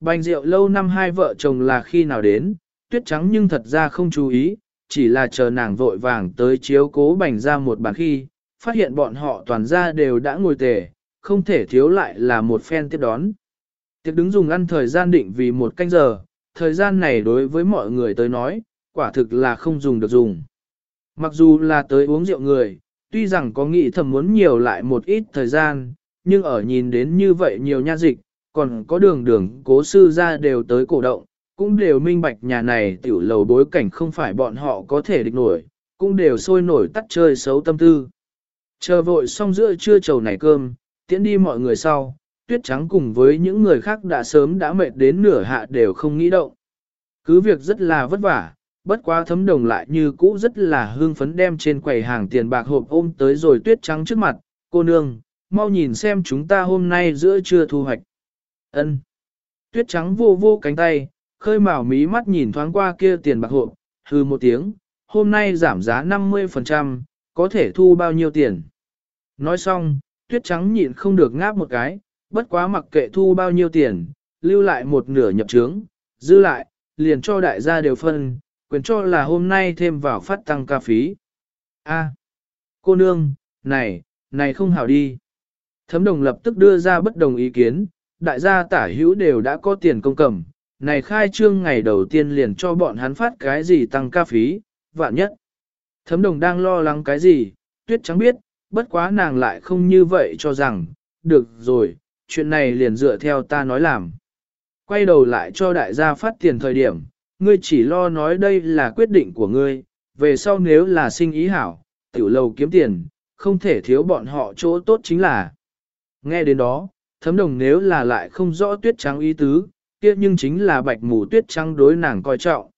Bành rượu lâu năm hai vợ chồng là khi nào đến, tuyết trắng nhưng thật ra không chú ý, chỉ là chờ nàng vội vàng tới chiếu cố bành ra một bàn khi, phát hiện bọn họ toàn ra đều đã ngồi tề, không thể thiếu lại là một phen tiếp đón. Tiệc đứng dùng ăn thời gian định vì một canh giờ, thời gian này đối với mọi người tới nói, quả thực là không dùng được dùng. Mặc dù là tới uống rượu người, tuy rằng có nghĩ thầm muốn nhiều lại một ít thời gian, nhưng ở nhìn đến như vậy nhiều nha dịch, còn có đường đường cố sư ra đều tới cổ động, cũng đều minh bạch nhà này tiểu lầu bối cảnh không phải bọn họ có thể địch nổi, cũng đều sôi nổi tắt chơi xấu tâm tư. Chờ vội xong giữa trưa trầu này cơm, tiễn đi mọi người sau, tuyết trắng cùng với những người khác đã sớm đã mệt đến nửa hạ đều không nghĩ động. Cứ việc rất là vất vả, bất quá thấm đồng lại như cũ rất là hương phấn đem trên quầy hàng tiền bạc hộp ôm tới rồi tuyết trắng trước mặt, cô nương, mau nhìn xem chúng ta hôm nay giữa trưa thu hoạch ân Tuyết trắng vô vô cánh tay, khơi mào mí mắt nhìn thoáng qua kia tiền bạc hộp, hư một tiếng, hôm nay giảm giá 50%, có thể thu bao nhiêu tiền. Nói xong, tuyết trắng nhịn không được ngáp một cái, bất quá mặc kệ thu bao nhiêu tiền, lưu lại một nửa nhập trướng, dư lại, liền cho đại gia đều phân, quyền cho là hôm nay thêm vào phát tăng ca phí. A, cô nương, này, này không hảo đi. Thấm đồng lập tức đưa ra bất đồng ý kiến, đại gia tả hữu đều đã có tiền công cầm, này khai trương ngày đầu tiên liền cho bọn hắn phát cái gì tăng ca phí, vạn nhất. Thấm đồng đang lo lắng cái gì, tuyết trắng biết, bất quá nàng lại không như vậy cho rằng, được rồi, chuyện này liền dựa theo ta nói làm. Quay đầu lại cho đại gia phát tiền thời điểm, ngươi chỉ lo nói đây là quyết định của ngươi, về sau nếu là sinh ý hảo, tiểu lầu kiếm tiền, không thể thiếu bọn họ chỗ tốt chính là. Nghe đến đó, thấm đồng nếu là lại không rõ tuyết trắng ý tứ, kia nhưng chính là bạch mù tuyết trắng đối nàng coi trọng.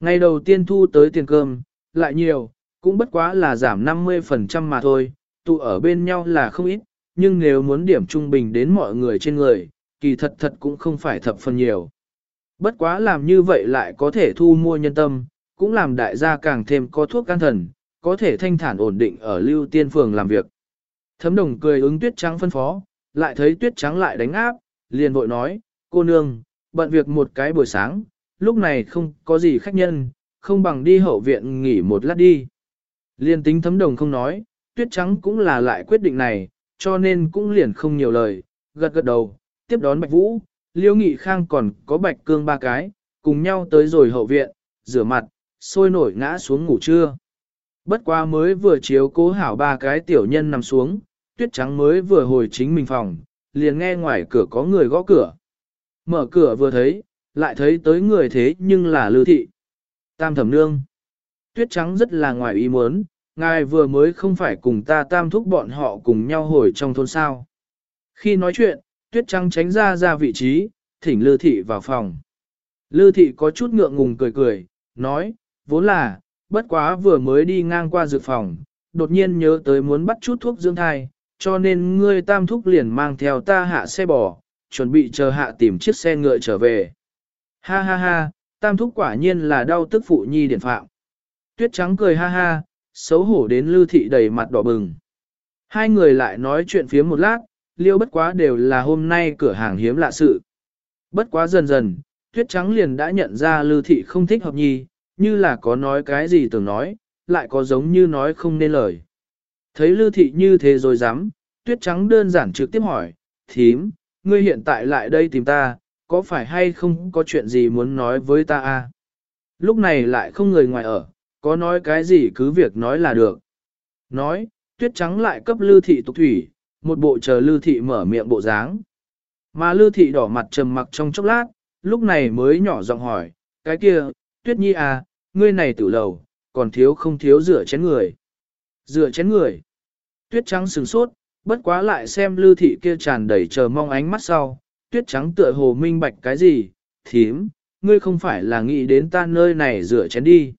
Ngày đầu tiên thu tới tiền cơm, lại nhiều, cũng bất quá là giảm 50% mà thôi, tụ ở bên nhau là không ít, nhưng nếu muốn điểm trung bình đến mọi người trên người, kỳ thật thật cũng không phải thập phần nhiều. Bất quá làm như vậy lại có thể thu mua nhân tâm, cũng làm đại gia càng thêm có thuốc can thần, có thể thanh thản ổn định ở lưu tiên phường làm việc. Thấm đồng cười ứng tuyết trắng phân phó, lại thấy tuyết trắng lại đánh áp, liền vội nói, cô nương, bận việc một cái buổi sáng, lúc này không có gì khách nhân, không bằng đi hậu viện nghỉ một lát đi. Liên tính thấm đồng không nói, tuyết trắng cũng là lại quyết định này, cho nên cũng liền không nhiều lời, gật gật đầu, tiếp đón Bạch Vũ, Liêu Nghị Khang còn có Bạch Cương ba cái, cùng nhau tới rồi hậu viện, rửa mặt, sôi nổi ngã xuống ngủ trưa. Bất qua mới vừa chiếu cố hảo ba cái tiểu nhân nằm xuống, tuyết trắng mới vừa hồi chính mình phòng, liền nghe ngoài cửa có người gõ cửa. Mở cửa vừa thấy, lại thấy tới người thế nhưng là lưu thị. Tam thẩm nương. Tuyết trắng rất là ngoài ý muốn, ngài vừa mới không phải cùng ta tam thúc bọn họ cùng nhau hồi trong thôn sao. Khi nói chuyện, tuyết trắng tránh ra ra vị trí, thỉnh Lưu Thị vào phòng. Lưu Thị có chút ngượng ngùng cười cười, nói, vốn là, bất quá vừa mới đi ngang qua dược phòng, đột nhiên nhớ tới muốn bắt chút thuốc dưỡng thai, cho nên ngươi tam thúc liền mang theo ta hạ xe bò, chuẩn bị chờ hạ tìm chiếc xe ngựa trở về. Ha ha ha, tam thúc quả nhiên là đau tức phụ nhi điển phạm. Tuyết trắng cười ha ha, xấu hổ đến Lưu Thị đầy mặt đỏ bừng. Hai người lại nói chuyện phía một lát, liêu bất quá đều là hôm nay cửa hàng hiếm lạ sự. Bất quá dần dần, tuyết trắng liền đã nhận ra Lưu Thị không thích hợp nhi, như là có nói cái gì tưởng nói, lại có giống như nói không nên lời. Thấy Lưu Thị như thế rồi dám, tuyết trắng đơn giản trực tiếp hỏi, thím, ngươi hiện tại lại đây tìm ta, có phải hay không có chuyện gì muốn nói với ta a? Lúc này lại không người ngoài ở, có nói cái gì cứ việc nói là được. Nói, tuyết trắng lại cấp Lưu Thị tục thủy, một bộ chờ Lưu Thị mở miệng bộ dáng. Mà Lưu Thị đỏ mặt trầm mặc trong chốc lát, lúc này mới nhỏ giọng hỏi, cái kia, tuyết nhi à, ngươi này tử lầu, còn thiếu không thiếu rửa chén người. Rửa chén người. Tuyết trắng sừng sốt, bất quá lại xem Lư Thị kia tràn đầy chờ mong ánh mắt sau, tuyết trắng tựa hồ minh bạch cái gì, thím, ngươi không phải là nghĩ đến ta nơi này rửa chén đi.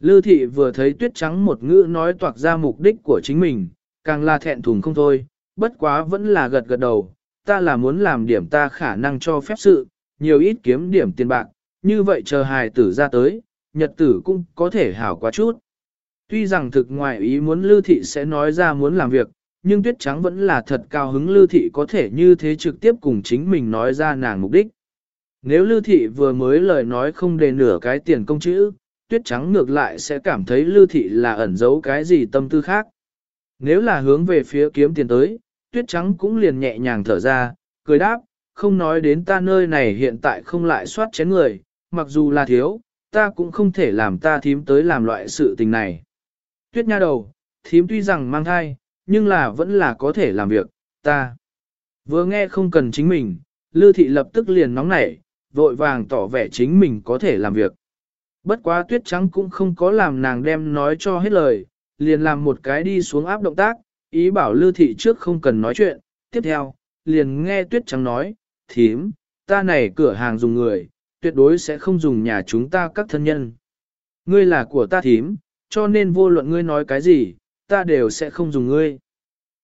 Lư thị vừa thấy tuyết trắng một ngữ nói toạc ra mục đích của chính mình, càng là thẹn thùng không thôi, bất quá vẫn là gật gật đầu, ta là muốn làm điểm ta khả năng cho phép sự, nhiều ít kiếm điểm tiền bạc, như vậy chờ hài tử ra tới, nhật tử cũng có thể hảo quá chút. Tuy rằng thực ngoại ý muốn Lưu thị sẽ nói ra muốn làm việc, nhưng tuyết trắng vẫn là thật cao hứng Lưu thị có thể như thế trực tiếp cùng chính mình nói ra nàng mục đích. Nếu Lưu Thị vừa mới lời nói không đề nửa cái tiền công chữ, tuyết trắng ngược lại sẽ cảm thấy Lưu Thị là ẩn giấu cái gì tâm tư khác. Nếu là hướng về phía kiếm tiền tới, tuyết trắng cũng liền nhẹ nhàng thở ra, cười đáp, không nói đến ta nơi này hiện tại không lại soát chén người, mặc dù là thiếu, ta cũng không thể làm ta thím tới làm loại sự tình này. Tuyết nha đầu, thím tuy rằng mang thai, nhưng là vẫn là có thể làm việc, ta. Vừa nghe không cần chính mình, Lưu Thị lập tức liền nóng nảy, vội vàng tỏ vẻ chính mình có thể làm việc. Bất quá tuyết trắng cũng không có làm nàng đem nói cho hết lời, liền làm một cái đi xuống áp động tác, ý bảo Lưu Thị trước không cần nói chuyện. Tiếp theo, liền nghe tuyết trắng nói, thím, ta này cửa hàng dùng người, tuyệt đối sẽ không dùng nhà chúng ta các thân nhân. Ngươi là của ta thím, cho nên vô luận ngươi nói cái gì, ta đều sẽ không dùng ngươi.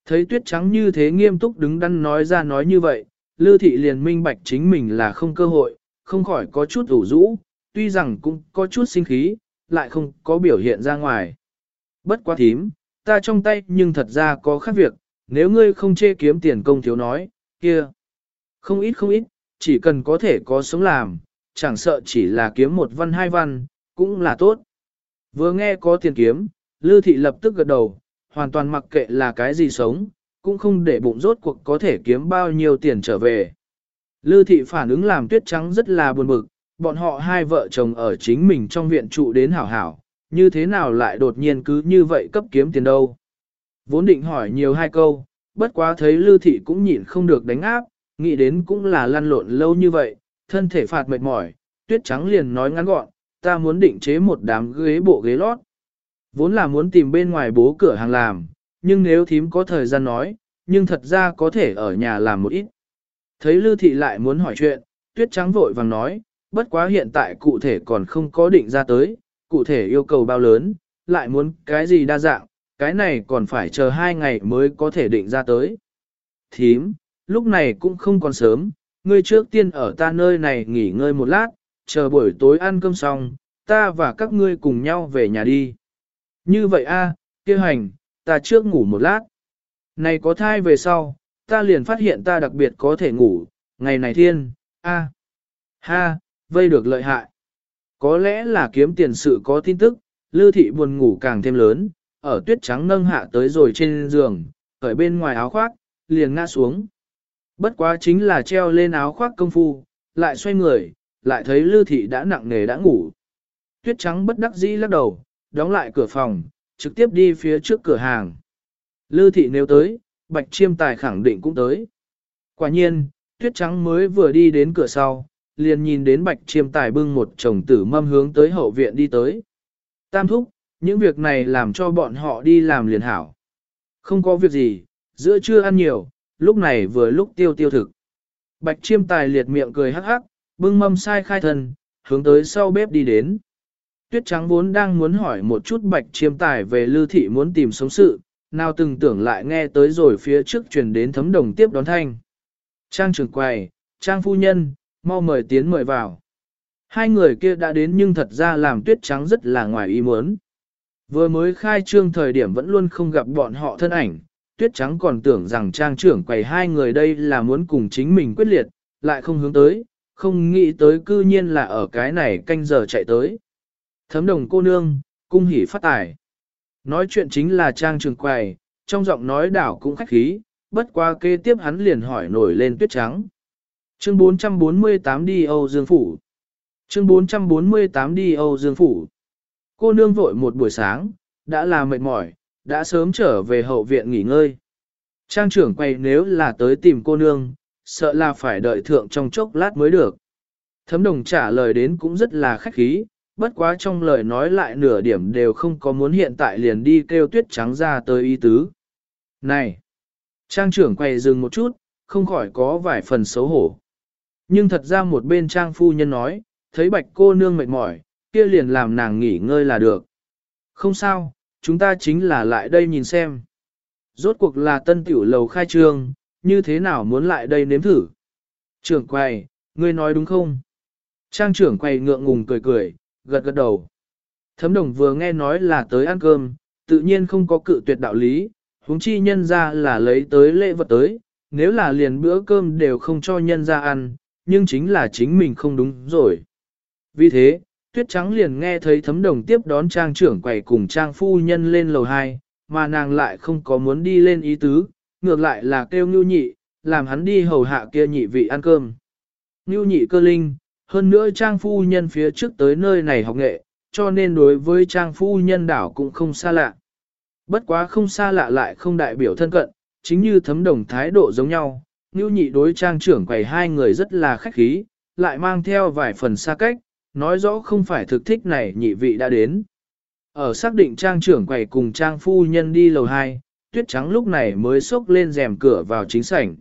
Thấy tuyết trắng như thế nghiêm túc đứng đắn nói ra nói như vậy, Lư Thị liền minh bạch chính mình là không cơ hội, không khỏi có chút ủ rũ, tuy rằng cũng có chút sinh khí, lại không có biểu hiện ra ngoài. Bất quá thím, ta trong tay nhưng thật ra có khác việc, nếu ngươi không chê kiếm tiền công thiếu nói, kia. Không ít không ít, chỉ cần có thể có sống làm, chẳng sợ chỉ là kiếm một văn hai văn, cũng là tốt. Vừa nghe có tiền kiếm, lư Thị lập tức gật đầu, hoàn toàn mặc kệ là cái gì sống, cũng không để bụng rốt cuộc có thể kiếm bao nhiêu tiền trở về. Lư thị phản ứng làm tuyết trắng rất là buồn bực, bọn họ hai vợ chồng ở chính mình trong viện trụ đến hảo hảo, như thế nào lại đột nhiên cứ như vậy cấp kiếm tiền đâu. Vốn định hỏi nhiều hai câu, bất quá thấy Lư thị cũng nhịn không được đánh áp, nghĩ đến cũng là lăn lộn lâu như vậy, thân thể phạt mệt mỏi, tuyết trắng liền nói ngắn gọn, ta muốn định chế một đám ghế bộ ghế lót. Vốn là muốn tìm bên ngoài bố cửa hàng làm, nhưng nếu thím có thời gian nói, nhưng thật ra có thể ở nhà làm một ít. Thấy Lưu Thị lại muốn hỏi chuyện, tuyết trắng vội vàng nói, bất quá hiện tại cụ thể còn không có định ra tới, cụ thể yêu cầu bao lớn, lại muốn cái gì đa dạng, cái này còn phải chờ hai ngày mới có thể định ra tới. Thím, lúc này cũng không còn sớm, ngươi trước tiên ở ta nơi này nghỉ ngơi một lát, chờ buổi tối ăn cơm xong, ta và các ngươi cùng nhau về nhà đi. Như vậy a, kia hành, ta trước ngủ một lát. Này có thai về sau, ta liền phát hiện ta đặc biệt có thể ngủ, ngày này thiên, a, ha, vây được lợi hại. Có lẽ là kiếm tiền sự có tin tức, lưu thị buồn ngủ càng thêm lớn, ở tuyết trắng nâng hạ tới rồi trên giường, ở bên ngoài áo khoác, liền ngã xuống. Bất quá chính là treo lên áo khoác công phu, lại xoay người, lại thấy lưu thị đã nặng nề đã ngủ. Tuyết trắng bất đắc dĩ lắc đầu, đóng lại cửa phòng, trực tiếp đi phía trước cửa hàng. Lư thị nếu tới, bạch chiêm tài khẳng định cũng tới. Quả nhiên, tuyết trắng mới vừa đi đến cửa sau, liền nhìn đến bạch chiêm tài bưng một chồng tử mâm hướng tới hậu viện đi tới. Tam thúc, những việc này làm cho bọn họ đi làm liền hảo. Không có việc gì, giữa trưa ăn nhiều, lúc này vừa lúc tiêu tiêu thực. Bạch chiêm tài liệt miệng cười hắc hắc, bưng mâm sai khai thân, hướng tới sau bếp đi đến. Tuyết trắng vốn đang muốn hỏi một chút bạch chiêm tài về lưu thị muốn tìm sống sự, nào từng tưởng lại nghe tới rồi phía trước truyền đến thấm đồng tiếp đón thanh. Trang trưởng quầy, trang phu nhân, mau mời tiến mời vào. Hai người kia đã đến nhưng thật ra làm tuyết trắng rất là ngoài ý muốn. Vừa mới khai trương thời điểm vẫn luôn không gặp bọn họ thân ảnh, tuyết trắng còn tưởng rằng trang trưởng quầy hai người đây là muốn cùng chính mình quyết liệt, lại không hướng tới, không nghĩ tới cư nhiên là ở cái này canh giờ chạy tới. Thấm đồng cô nương, cung hỉ phát tài. Nói chuyện chính là trang trường quầy, trong giọng nói đảo cũng khách khí, bất qua kế tiếp hắn liền hỏi nổi lên tuyết trắng. Chương 448 đi Âu Dương Phủ Chương 448 đi Âu Dương Phủ Cô nương vội một buổi sáng, đã là mệt mỏi, đã sớm trở về hậu viện nghỉ ngơi. Trang trưởng quay nếu là tới tìm cô nương, sợ là phải đợi thượng trong chốc lát mới được. Thấm đồng trả lời đến cũng rất là khách khí, bất quá trong lời nói lại nửa điểm đều không có muốn hiện tại liền đi kêu tuyết trắng ra tới ý tứ. Này! Trang trưởng quay dừng một chút, không khỏi có vài phần xấu hổ. Nhưng thật ra một bên trang phu nhân nói, thấy bạch cô nương mệt mỏi, kia liền làm nàng nghỉ ngơi là được. Không sao, chúng ta chính là lại đây nhìn xem. Rốt cuộc là tân tiểu lầu khai trương, như thế nào muốn lại đây nếm thử. Trưởng quầy, ngươi nói đúng không? Trang trưởng quầy ngượng ngùng cười cười, gật gật đầu. Thấm đồng vừa nghe nói là tới ăn cơm, tự nhiên không có cự tuyệt đạo lý, huống chi nhân ra là lấy tới lễ vật tới, nếu là liền bữa cơm đều không cho nhân ra ăn, nhưng chính là chính mình không đúng rồi. Vì thế, tuyết trắng liền nghe thấy thấm đồng tiếp đón trang trưởng quầy cùng trang phu nhân lên lầu 2, mà nàng lại không có muốn đi lên ý tứ, ngược lại là kêu ngưu nhị, làm hắn đi hầu hạ kia nhị vị ăn cơm. Ngưu nhị cơ linh, hơn nữa trang phu nhân phía trước tới nơi này học nghệ, cho nên đối với trang phu nhân đảo cũng không xa lạ. Bất quá không xa lạ lại không đại biểu thân cận, chính như thấm đồng thái độ giống nhau, Ngưu nhị đối trang trưởng quầy hai người rất là khách khí, lại mang theo vài phần xa cách, nói rõ không phải thực thích này nhị vị đã đến. Ở xác định trang trưởng quầy cùng trang phu nhân đi lầu 2, tuyết trắng lúc này mới xốc lên rèm cửa vào chính sảnh.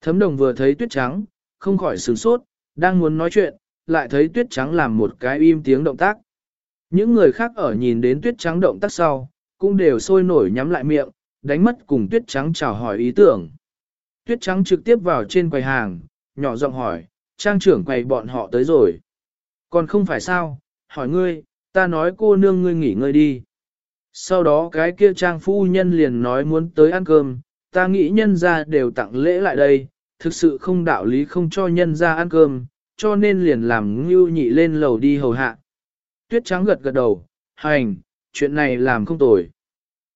Thấm đồng vừa thấy tuyết trắng, không khỏi sửng sốt, đang muốn nói chuyện, lại thấy tuyết trắng làm một cái im tiếng động tác. Những người khác ở nhìn đến tuyết trắng động tác sau, cũng đều sôi nổi nhắm lại miệng, đánh mất cùng tuyết trắng chào hỏi ý tưởng. Tuyết trắng trực tiếp vào trên quầy hàng, nhỏ giọng hỏi, trang trưởng quầy bọn họ tới rồi. Còn không phải sao, hỏi ngươi, ta nói cô nương ngươi nghỉ ngơi đi. Sau đó cái kia trang phu nhân liền nói muốn tới ăn cơm, ta nghĩ nhân ra đều tặng lễ lại đây, thực sự không đạo lý không cho nhân ra ăn cơm, cho nên liền làm ngưu nhị lên lầu đi hầu hạ. Tuyết trắng gật gật đầu, hành, chuyện này làm không tồi.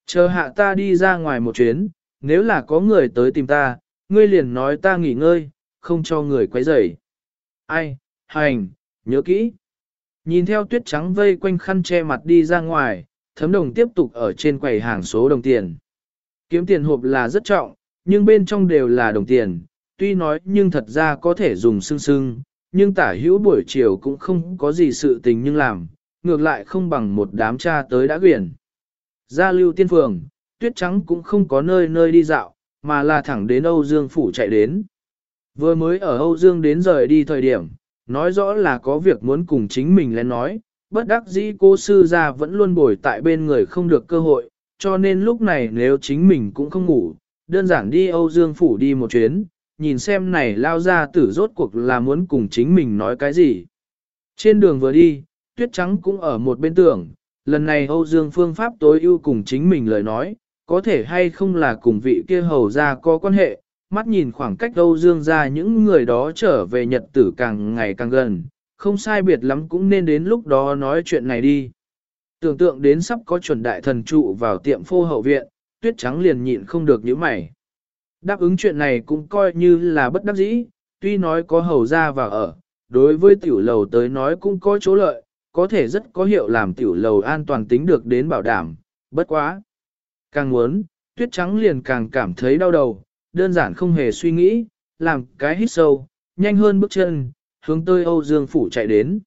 Chờ hạ ta đi ra ngoài một chuyến, nếu là có người tới tìm ta, ngươi liền nói ta nghỉ ngơi, không cho người quấy rầy. Ai, hành, nhớ kỹ. Nhìn theo tuyết trắng vây quanh khăn che mặt đi ra ngoài, thấm đồng tiếp tục ở trên quầy hàng số đồng tiền. Kiếm tiền hộp là rất trọng, nhưng bên trong đều là đồng tiền, tuy nói nhưng thật ra có thể dùng sưng sưng, nhưng tả hữu buổi chiều cũng không có gì sự tình nhưng làm, ngược lại không bằng một đám cha tới đã quyển. Gia lưu tiên phường, tuyết trắng cũng không có nơi nơi đi dạo, mà là thẳng đến Âu Dương Phủ chạy đến. Vừa mới ở Âu Dương đến rời đi thời điểm, nói rõ là có việc muốn cùng chính mình lên nói, bất đắc dĩ cô sư gia vẫn luôn bồi tại bên người không được cơ hội, cho nên lúc này nếu chính mình cũng không ngủ, đơn giản đi Âu Dương Phủ đi một chuyến, nhìn xem này lao ra tử rốt cuộc là muốn cùng chính mình nói cái gì. Trên đường vừa đi, tuyết trắng cũng ở một bên tưởng, lần này Âu Dương phương pháp tối ưu cùng chính mình lời nói, có thể hay không là cùng vị kia hầu ra có quan hệ, mắt nhìn khoảng cách Âu Dương ra những người đó trở về nhật tử càng ngày càng gần, không sai biệt lắm cũng nên đến lúc đó nói chuyện này đi. Tưởng tượng đến sắp có chuẩn đại thần trụ vào tiệm phô hậu viện, tuyết trắng liền nhịn không được những mày. Đáp ứng chuyện này cũng coi như là bất đắc dĩ, tuy nói có hầu ra vào ở, đối với tiểu lầu tới nói cũng có chỗ lợi, có thể rất có hiệu làm tiểu lầu an toàn tính được đến bảo đảm, bất quá. Càng muốn, tuyết trắng liền càng cảm thấy đau đầu, đơn giản không hề suy nghĩ, làm cái hít sâu, nhanh hơn bước chân, hướng tới Âu Dương Phủ chạy đến.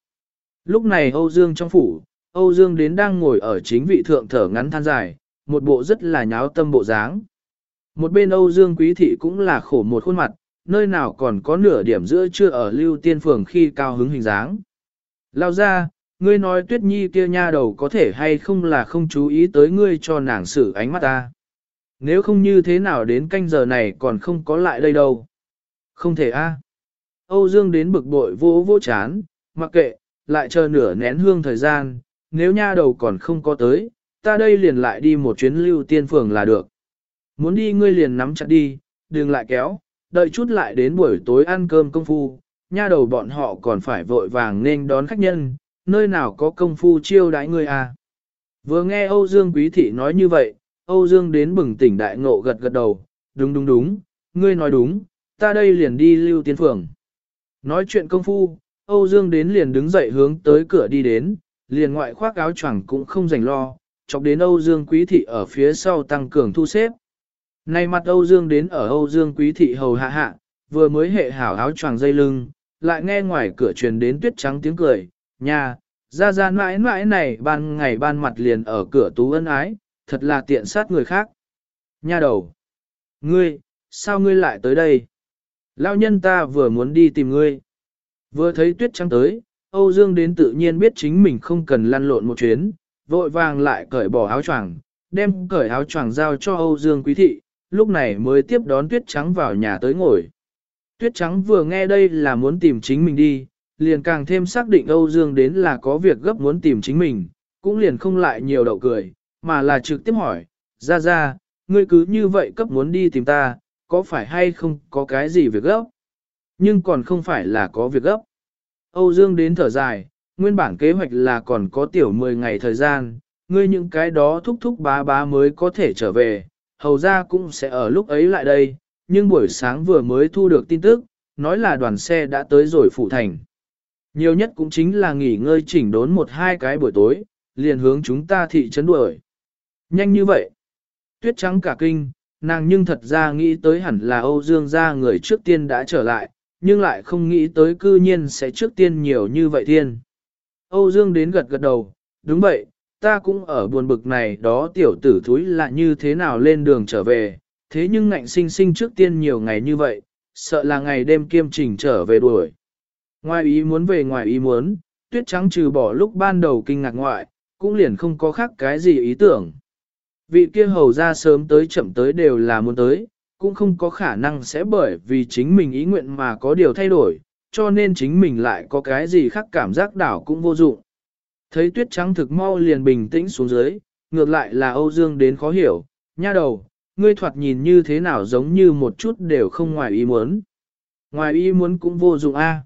Lúc này Âu Dương trong phủ, Âu Dương đến đang ngồi ở chính vị thượng thở ngắn than dài, một bộ rất là nháo tâm bộ dáng. Một bên Âu Dương Quý Thị cũng là khổ một khuôn mặt, nơi nào còn có nửa điểm giữa chưa ở lưu tiên phường khi cao hứng hình dáng. Lao ra, ngươi nói tuyết nhi kia nha đầu có thể hay không là không chú ý tới ngươi cho nàng xử ánh mắt ta. Nếu không như thế nào đến canh giờ này còn không có lại đây đâu. Không thể a. Âu Dương đến bực bội vô vô chán, mặc kệ, lại chờ nửa nén hương thời gian, nếu nha đầu còn không có tới, ta đây liền lại đi một chuyến lưu tiên phường là được. Muốn đi ngươi liền nắm chặt đi, đừng lại kéo, đợi chút lại đến buổi tối ăn cơm công phu, nha đầu bọn họ còn phải vội vàng nên đón khách nhân, nơi nào có công phu chiêu đãi ngươi à. Vừa nghe Âu Dương Quý Thị nói như vậy, Âu Dương đến bừng tỉnh đại ngộ gật gật đầu, đúng đúng đúng, ngươi nói đúng, ta đây liền đi lưu tiên phường. Nói chuyện công phu, Âu Dương đến liền đứng dậy hướng tới cửa đi đến, liền ngoại khoác áo choàng cũng không rảnh lo, chọc đến Âu Dương Quý Thị ở phía sau tăng cường thu xếp. Nay mặt Âu Dương đến ở Âu Dương Quý Thị hầu hạ hạ, vừa mới hệ hảo áo choàng dây lưng, lại nghe ngoài cửa truyền đến tuyết trắng tiếng cười, nhà, ra ra mãi mãi này ban ngày ban mặt liền ở cửa tú ân ái, thật là tiện sát người khác. Nha đầu, ngươi, sao ngươi lại tới đây? Lão nhân ta vừa muốn đi tìm ngươi. Vừa thấy tuyết trắng tới, Âu Dương đến tự nhiên biết chính mình không cần lăn lộn một chuyến, vội vàng lại cởi bỏ áo choàng, đem cởi áo choàng giao cho Âu Dương quý thị, lúc này mới tiếp đón tuyết trắng vào nhà tới ngồi. Tuyết trắng vừa nghe đây là muốn tìm chính mình đi, liền càng thêm xác định Âu Dương đến là có việc gấp muốn tìm chính mình, cũng liền không lại nhiều đậu cười, mà là trực tiếp hỏi, ra ra, ngươi cứ như vậy cấp muốn đi tìm ta, có phải hay không có cái gì việc gấp? Nhưng còn không phải là có việc gấp. Âu Dương đến thở dài, nguyên bản kế hoạch là còn có tiểu 10 ngày thời gian, ngươi những cái đó thúc thúc bá bá mới có thể trở về, hầu ra cũng sẽ ở lúc ấy lại đây, nhưng buổi sáng vừa mới thu được tin tức, nói là đoàn xe đã tới rồi phụ thành. Nhiều nhất cũng chính là nghỉ ngơi chỉnh đốn một hai cái buổi tối, liền hướng chúng ta thị trấn đuổi. Nhanh như vậy. Tuyết trắng cả kinh, nàng nhưng thật ra nghĩ tới hẳn là Âu Dương gia người trước tiên đã trở lại, nhưng lại không nghĩ tới cư nhiên sẽ trước tiên nhiều như vậy thiên. Âu Dương đến gật gật đầu, đúng vậy, ta cũng ở buồn bực này đó tiểu tử thúi là như thế nào lên đường trở về, thế nhưng ngạnh sinh sinh trước tiên nhiều ngày như vậy, sợ là ngày đêm kiêm trình trở về đuổi. Ngoài ý muốn về ngoài ý muốn, tuyết trắng trừ bỏ lúc ban đầu kinh ngạc ngoại, cũng liền không có khác cái gì ý tưởng. Vị kia hầu ra sớm tới chậm tới đều là muốn tới, cũng không có khả năng sẽ bởi vì chính mình ý nguyện mà có điều thay đổi, cho nên chính mình lại có cái gì khác cảm giác đảo cũng vô dụng. Thấy tuyết trắng thực mau liền bình tĩnh xuống dưới, ngược lại là Âu Dương đến khó hiểu, nha đầu, ngươi thoạt nhìn như thế nào giống như một chút đều không ngoài ý muốn. Ngoài ý muốn cũng vô dụng a.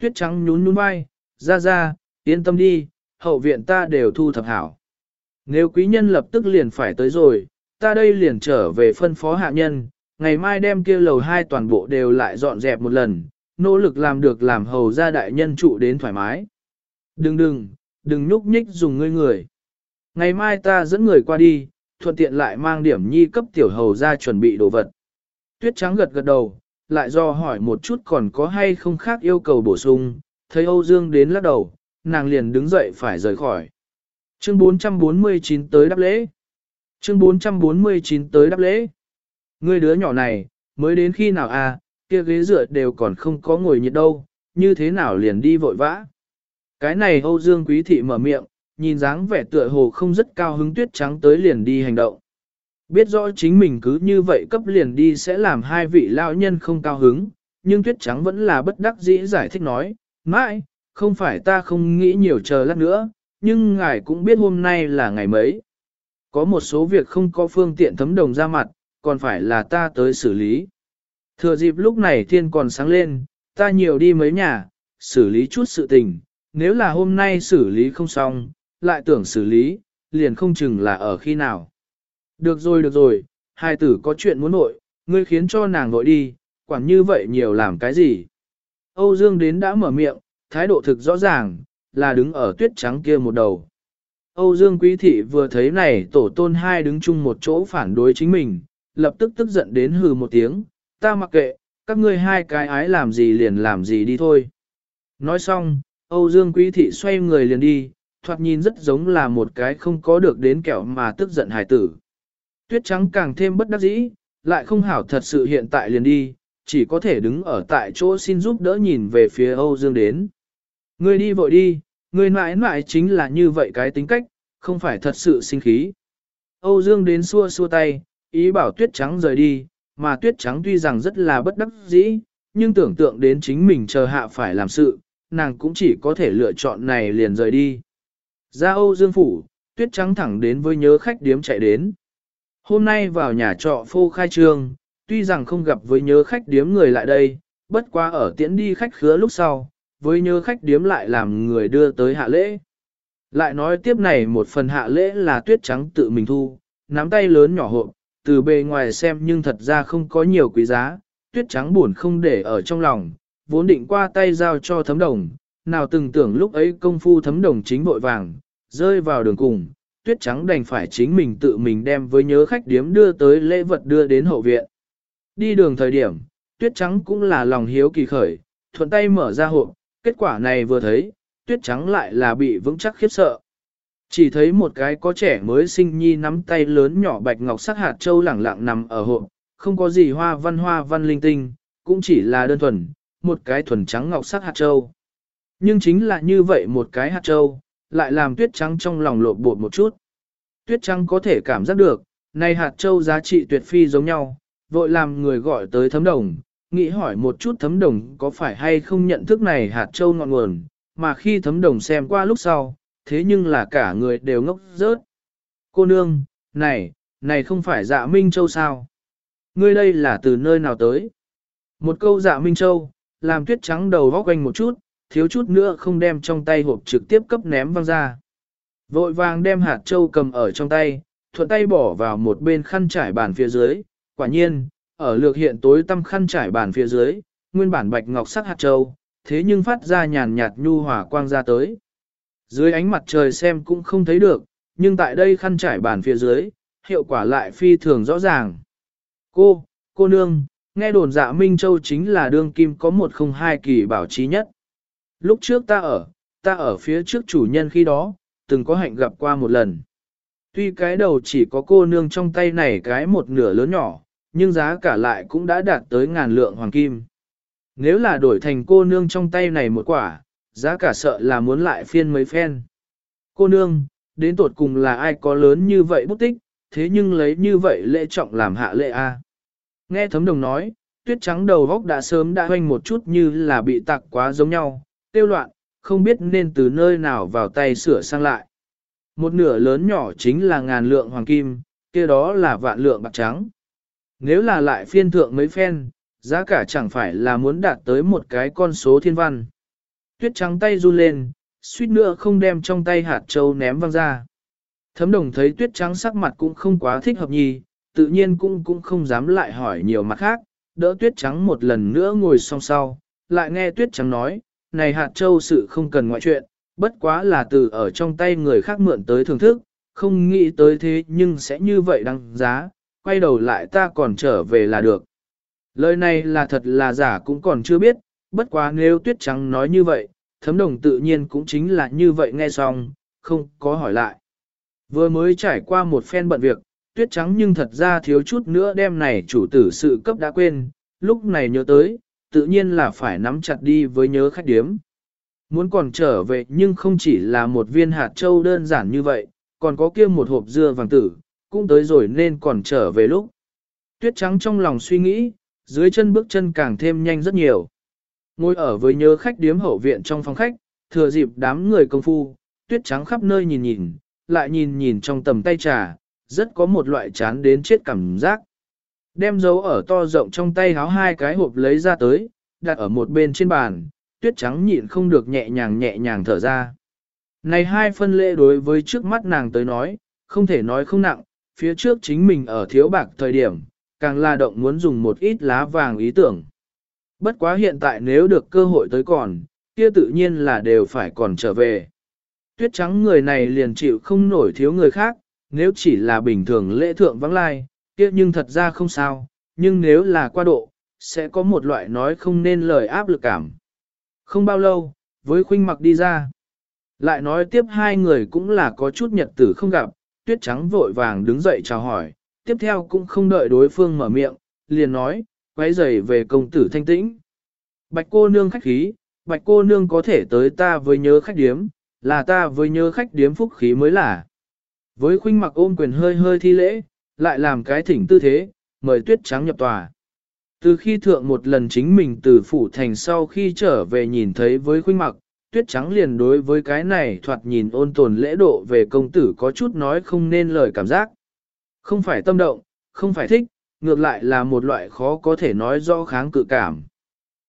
Tuyết trắng nhún nhún vai, ra ra, yên tâm đi, hậu viện ta đều thu thập hảo. Nếu quý nhân lập tức liền phải tới rồi, ta đây liền trở về phân phó hạ nhân, ngày mai đem kia lầu hai toàn bộ đều lại dọn dẹp một lần, nỗ lực làm được làm hầu ra đại nhân trụ đến thoải mái. Đừng đừng, đừng nhúc nhích dùng ngươi người. Ngày mai ta dẫn người qua đi, thuận tiện lại mang điểm nhi cấp tiểu hầu ra chuẩn bị đồ vật. Tuyết trắng gật gật đầu, lại do hỏi một chút còn có hay không khác yêu cầu bổ sung, thấy Âu Dương đến lắc đầu, nàng liền đứng dậy phải rời khỏi. Chương 449 tới đáp lễ. Chương 449 tới đáp lễ. người đứa nhỏ này, mới đến khi nào à, kia ghế dựa đều còn không có ngồi nhiệt đâu, như thế nào liền đi vội vã. Cái này Âu Dương Quý Thị mở miệng, nhìn dáng vẻ tựa hồ không rất cao hứng tuyết trắng tới liền đi hành động. Biết rõ chính mình cứ như vậy cấp liền đi sẽ làm hai vị lao nhân không cao hứng, nhưng tuyết trắng vẫn là bất đắc dĩ giải thích nói, mãi, không phải ta không nghĩ nhiều chờ lát nữa, nhưng ngài cũng biết hôm nay là ngày mấy. Có một số việc không có phương tiện thấm đồng ra mặt, còn phải là ta tới xử lý. Thừa dịp lúc này thiên còn sáng lên, ta nhiều đi mấy nhà, xử lý chút sự tình, nếu là hôm nay xử lý không xong, lại tưởng xử lý, liền không chừng là ở khi nào. Được rồi được rồi, hai tử có chuyện muốn nội, ngươi khiến cho nàng nội đi, quản như vậy nhiều làm cái gì. Âu Dương đến đã mở miệng, thái độ thực rõ ràng, là đứng ở tuyết trắng kia một đầu. Âu Dương Quý Thị vừa thấy này tổ tôn hai đứng chung một chỗ phản đối chính mình, lập tức tức giận đến hừ một tiếng, ta mặc kệ, các ngươi hai cái ái làm gì liền làm gì đi thôi. Nói xong, Âu Dương Quý Thị xoay người liền đi, thoạt nhìn rất giống là một cái không có được đến kẹo mà tức giận hài tử. Tuyết trắng càng thêm bất đắc dĩ, lại không hảo thật sự hiện tại liền đi, chỉ có thể đứng ở tại chỗ xin giúp đỡ nhìn về phía Âu Dương đến. Ngươi đi vội đi, ngươi mãi mãi chính là như vậy cái tính cách, không phải thật sự sinh khí. Âu Dương đến xua xua tay, ý bảo tuyết trắng rời đi, mà tuyết trắng tuy rằng rất là bất đắc dĩ, nhưng tưởng tượng đến chính mình chờ hạ phải làm sự, nàng cũng chỉ có thể lựa chọn này liền rời đi. Ra Âu Dương Phủ, tuyết trắng thẳng đến với nhớ khách điếm chạy đến. Hôm nay vào nhà trọ phô khai trương, tuy rằng không gặp với nhớ khách điếm người lại đây, bất quá ở tiễn đi khách khứa lúc sau, với nhớ khách điếm lại làm người đưa tới hạ lễ. Lại nói tiếp này một phần hạ lễ là tuyết trắng tự mình thu, nắm tay lớn nhỏ hộp, từ bề ngoài xem nhưng thật ra không có nhiều quý giá, tuyết trắng buồn không để ở trong lòng, vốn định qua tay giao cho thấm đồng, nào từng tưởng lúc ấy công phu thấm đồng chính vội vàng, rơi vào đường cùng, tuyết trắng đành phải chính mình tự mình đem với nhớ khách điếm đưa tới lễ vật đưa đến hậu viện. Đi đường thời điểm, tuyết trắng cũng là lòng hiếu kỳ khởi, thuận tay mở ra hộp, kết quả này vừa thấy, tuyết trắng lại là bị vững chắc khiếp sợ. Chỉ thấy một cái có trẻ mới sinh nhi nắm tay lớn nhỏ bạch ngọc sắc hạt châu lẳng lặng nằm ở hộp, không có gì hoa văn hoa văn linh tinh, cũng chỉ là đơn thuần, một cái thuần trắng ngọc sắc hạt châu. Nhưng chính là như vậy một cái hạt châu, lại làm tuyết trắng trong lòng lộn bột một chút. Tuyết trắng có thể cảm giác được, này hạt châu giá trị tuyệt phi giống nhau, vội làm người gọi tới thấm đồng, nghĩ hỏi một chút thấm đồng có phải hay không nhận thức này hạt châu ngọn nguồn, mà khi thấm đồng xem qua lúc sau, thế nhưng là cả người đều ngốc rớt. Cô nương, này, này không phải dạ Minh Châu sao? Ngươi đây là từ nơi nào tới? Một câu dạ Minh Châu, làm tuyết trắng đầu góc quanh một chút, thiếu chút nữa không đem trong tay hộp trực tiếp cấp ném văng ra. Vội vàng đem hạt châu cầm ở trong tay, thuận tay bỏ vào một bên khăn trải bàn phía dưới, quả nhiên, ở lược hiện tối tăm khăn trải bàn phía dưới, nguyên bản bạch ngọc sắc hạt châu, thế nhưng phát ra nhàn nhạt nhu hòa quang ra tới. Dưới ánh mặt trời xem cũng không thấy được, nhưng tại đây khăn trải bàn phía dưới, hiệu quả lại phi thường rõ ràng. Cô, cô nương, nghe đồn dạ Minh Châu chính là đương kim có một không hai kỳ bảo trí nhất. Lúc trước ta ở, ta ở phía trước chủ nhân khi đó, từng có hạnh gặp qua một lần. Tuy cái đầu chỉ có cô nương trong tay này cái một nửa lớn nhỏ, nhưng giá cả lại cũng đã đạt tới ngàn lượng hoàng kim. Nếu là đổi thành cô nương trong tay này một quả, giá cả sợ là muốn lại phiên mấy phen. Cô nương, đến tột cùng là ai có lớn như vậy bút tích, thế nhưng lấy như vậy lễ trọng làm hạ lệ a. Nghe thấm đồng nói, tuyết trắng đầu góc đã sớm đã hoanh một chút như là bị tặc quá giống nhau, tiêu loạn, không biết nên từ nơi nào vào tay sửa sang lại. Một nửa lớn nhỏ chính là ngàn lượng hoàng kim, kia đó là vạn lượng bạc trắng. Nếu là lại phiên thượng mấy phen, giá cả chẳng phải là muốn đạt tới một cái con số thiên văn. Tuyết trắng tay run lên, suýt nữa không đem trong tay hạt châu ném văng ra. Thấm đồng thấy tuyết trắng sắc mặt cũng không quá thích hợp nhì, tự nhiên cũng cũng không dám lại hỏi nhiều mặt khác, đỡ tuyết trắng một lần nữa ngồi song sau, lại nghe tuyết trắng nói, này hạt châu sự không cần ngoại chuyện, bất quá là từ ở trong tay người khác mượn tới thưởng thức, không nghĩ tới thế nhưng sẽ như vậy đăng giá, quay đầu lại ta còn trở về là được. Lời này là thật là giả cũng còn chưa biết, bất quá nếu tuyết trắng nói như vậy, thấm đồng tự nhiên cũng chính là như vậy nghe xong, không có hỏi lại. Vừa mới trải qua một phen bận việc, tuyết trắng nhưng thật ra thiếu chút nữa đem này chủ tử sự cấp đã quên, lúc này nhớ tới, tự nhiên là phải nắm chặt đi với nhớ khách điếm. Muốn còn trở về nhưng không chỉ là một viên hạt châu đơn giản như vậy, còn có kia một hộp dưa vàng tử, cũng tới rồi nên còn trở về lúc. Tuyết trắng trong lòng suy nghĩ, dưới chân bước chân càng thêm nhanh rất nhiều. Ngồi ở với nhớ khách điếm hậu viện trong phòng khách, thừa dịp đám người công phu, tuyết trắng khắp nơi nhìn nhìn, lại nhìn nhìn trong tầm tay trà, rất có một loại chán đến chết cảm giác. Đem dấu ở to rộng trong tay háo hai cái hộp lấy ra tới, đặt ở một bên trên bàn, tuyết trắng nhịn không được nhẹ nhàng nhẹ nhàng thở ra. Này hai phân lễ đối với trước mắt nàng tới nói, không thể nói không nặng, phía trước chính mình ở thiếu bạc thời điểm, càng là động muốn dùng một ít lá vàng ý tưởng. Bất quá hiện tại nếu được cơ hội tới còn, kia tự nhiên là đều phải còn trở về. Tuyết trắng người này liền chịu không nổi thiếu người khác, nếu chỉ là bình thường lễ thượng vắng lai, kia nhưng thật ra không sao, nhưng nếu là qua độ, sẽ có một loại nói không nên lời áp lực cảm. Không bao lâu, với khuynh mặc đi ra. Lại nói tiếp hai người cũng là có chút nhật tử không gặp, tuyết trắng vội vàng đứng dậy chào hỏi, tiếp theo cũng không đợi đối phương mở miệng, liền nói, quay giày về công tử thanh tĩnh. Bạch cô nương khách khí, bạch cô nương có thể tới ta với nhớ khách điếm, là ta với nhớ khách điếm phúc khí mới là. Với khuynh mặc ôm quyền hơi hơi thi lễ, lại làm cái thỉnh tư thế, mời tuyết trắng nhập tòa. Từ khi thượng một lần chính mình từ phủ thành sau khi trở về nhìn thấy với khuynh mặc, tuyết trắng liền đối với cái này thoạt nhìn ôn tồn lễ độ về công tử có chút nói không nên lời cảm giác. Không phải tâm động, không phải thích, ngược lại là một loại khó có thể nói rõ kháng cự cảm.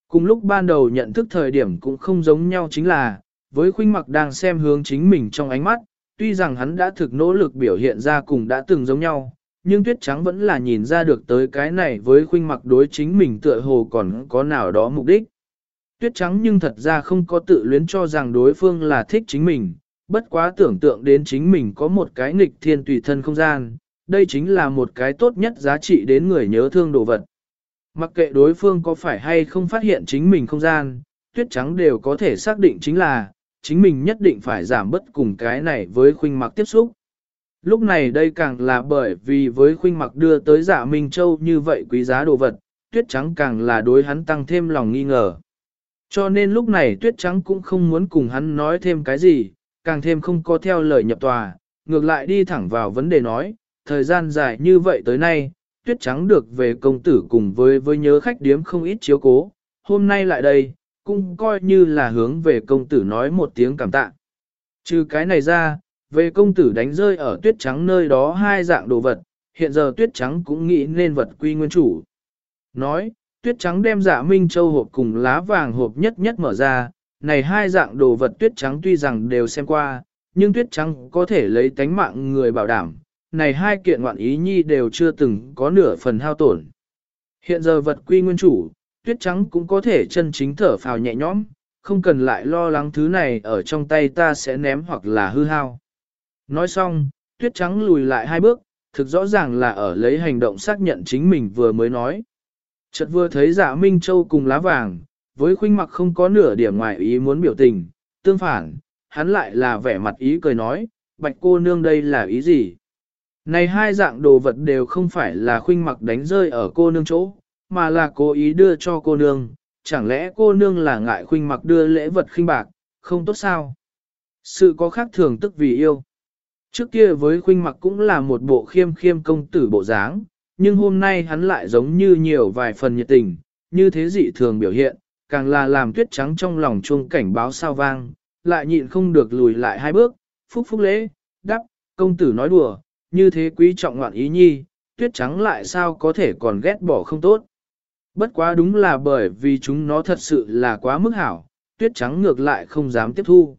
Cùng lúc ban đầu nhận thức thời điểm cũng không giống nhau chính là, với khuynh mặc đang xem hướng chính mình trong ánh mắt, tuy rằng hắn đã thực nỗ lực biểu hiện ra cùng đã từng giống nhau, nhưng tuyết trắng vẫn là nhìn ra được tới cái này với khuynh mặc đối chính mình tựa hồ còn có nào đó mục đích. Tuyết trắng nhưng thật ra không có tự luyến cho rằng đối phương là thích chính mình, bất quá tưởng tượng đến chính mình có một cái nghịch thiên tùy thân không gian, đây chính là một cái tốt nhất giá trị đến người nhớ thương đồ vật. Mặc kệ đối phương có phải hay không phát hiện chính mình không gian, tuyết trắng đều có thể xác định chính là, chính mình nhất định phải giảm bất cùng cái này với khuynh mặc tiếp xúc. Lúc này đây càng là bởi vì với khuynh mặc đưa tới giả Minh Châu như vậy quý giá đồ vật, tuyết trắng càng là đối hắn tăng thêm lòng nghi ngờ. Cho nên lúc này tuyết trắng cũng không muốn cùng hắn nói thêm cái gì, càng thêm không có theo lời nhập tòa, ngược lại đi thẳng vào vấn đề nói, thời gian dài như vậy tới nay, tuyết trắng được về công tử cùng với với nhớ khách điếm không ít chiếu cố, hôm nay lại đây, cũng coi như là hướng về công tử nói một tiếng cảm tạ. Trừ cái này ra, về công tử đánh rơi ở tuyết trắng nơi đó hai dạng đồ vật, hiện giờ tuyết trắng cũng nghĩ nên vật quy nguyên chủ. Nói, tuyết trắng đem dạ minh châu hộp cùng lá vàng hộp nhất nhất mở ra, này hai dạng đồ vật tuyết trắng tuy rằng đều xem qua, nhưng tuyết trắng có thể lấy tánh mạng người bảo đảm, này hai kiện ngoạn ý nhi đều chưa từng có nửa phần hao tổn. Hiện giờ vật quy nguyên chủ, tuyết trắng cũng có thể chân chính thở phào nhẹ nhõm, không cần lại lo lắng thứ này ở trong tay ta sẽ ném hoặc là hư hao. Nói xong, tuyết trắng lùi lại hai bước, thực rõ ràng là ở lấy hành động xác nhận chính mình vừa mới nói. Chợt vừa thấy dạ Minh Châu cùng lá vàng, với khuynh mặc không có nửa điểm ngoài ý muốn biểu tình, tương phản, hắn lại là vẻ mặt ý cười nói, bạch cô nương đây là ý gì? Này hai dạng đồ vật đều không phải là khuynh mặc đánh rơi ở cô nương chỗ, mà là cố ý đưa cho cô nương, chẳng lẽ cô nương là ngại khuynh mặc đưa lễ vật khinh bạc, không tốt sao? Sự có khác thường tức vì yêu. Trước kia với khuynh mặc cũng là một bộ khiêm khiêm công tử bộ dáng, nhưng hôm nay hắn lại giống như nhiều vài phần nhiệt tình, như thế dị thường biểu hiện, càng là làm tuyết trắng trong lòng chuông cảnh báo sao vang, lại nhịn không được lùi lại hai bước, phúc phúc lễ, đắp, công tử nói đùa, như thế quý trọng ngoạn ý nhi, tuyết trắng lại sao có thể còn ghét bỏ không tốt. Bất quá đúng là bởi vì chúng nó thật sự là quá mức hảo, tuyết trắng ngược lại không dám tiếp thu.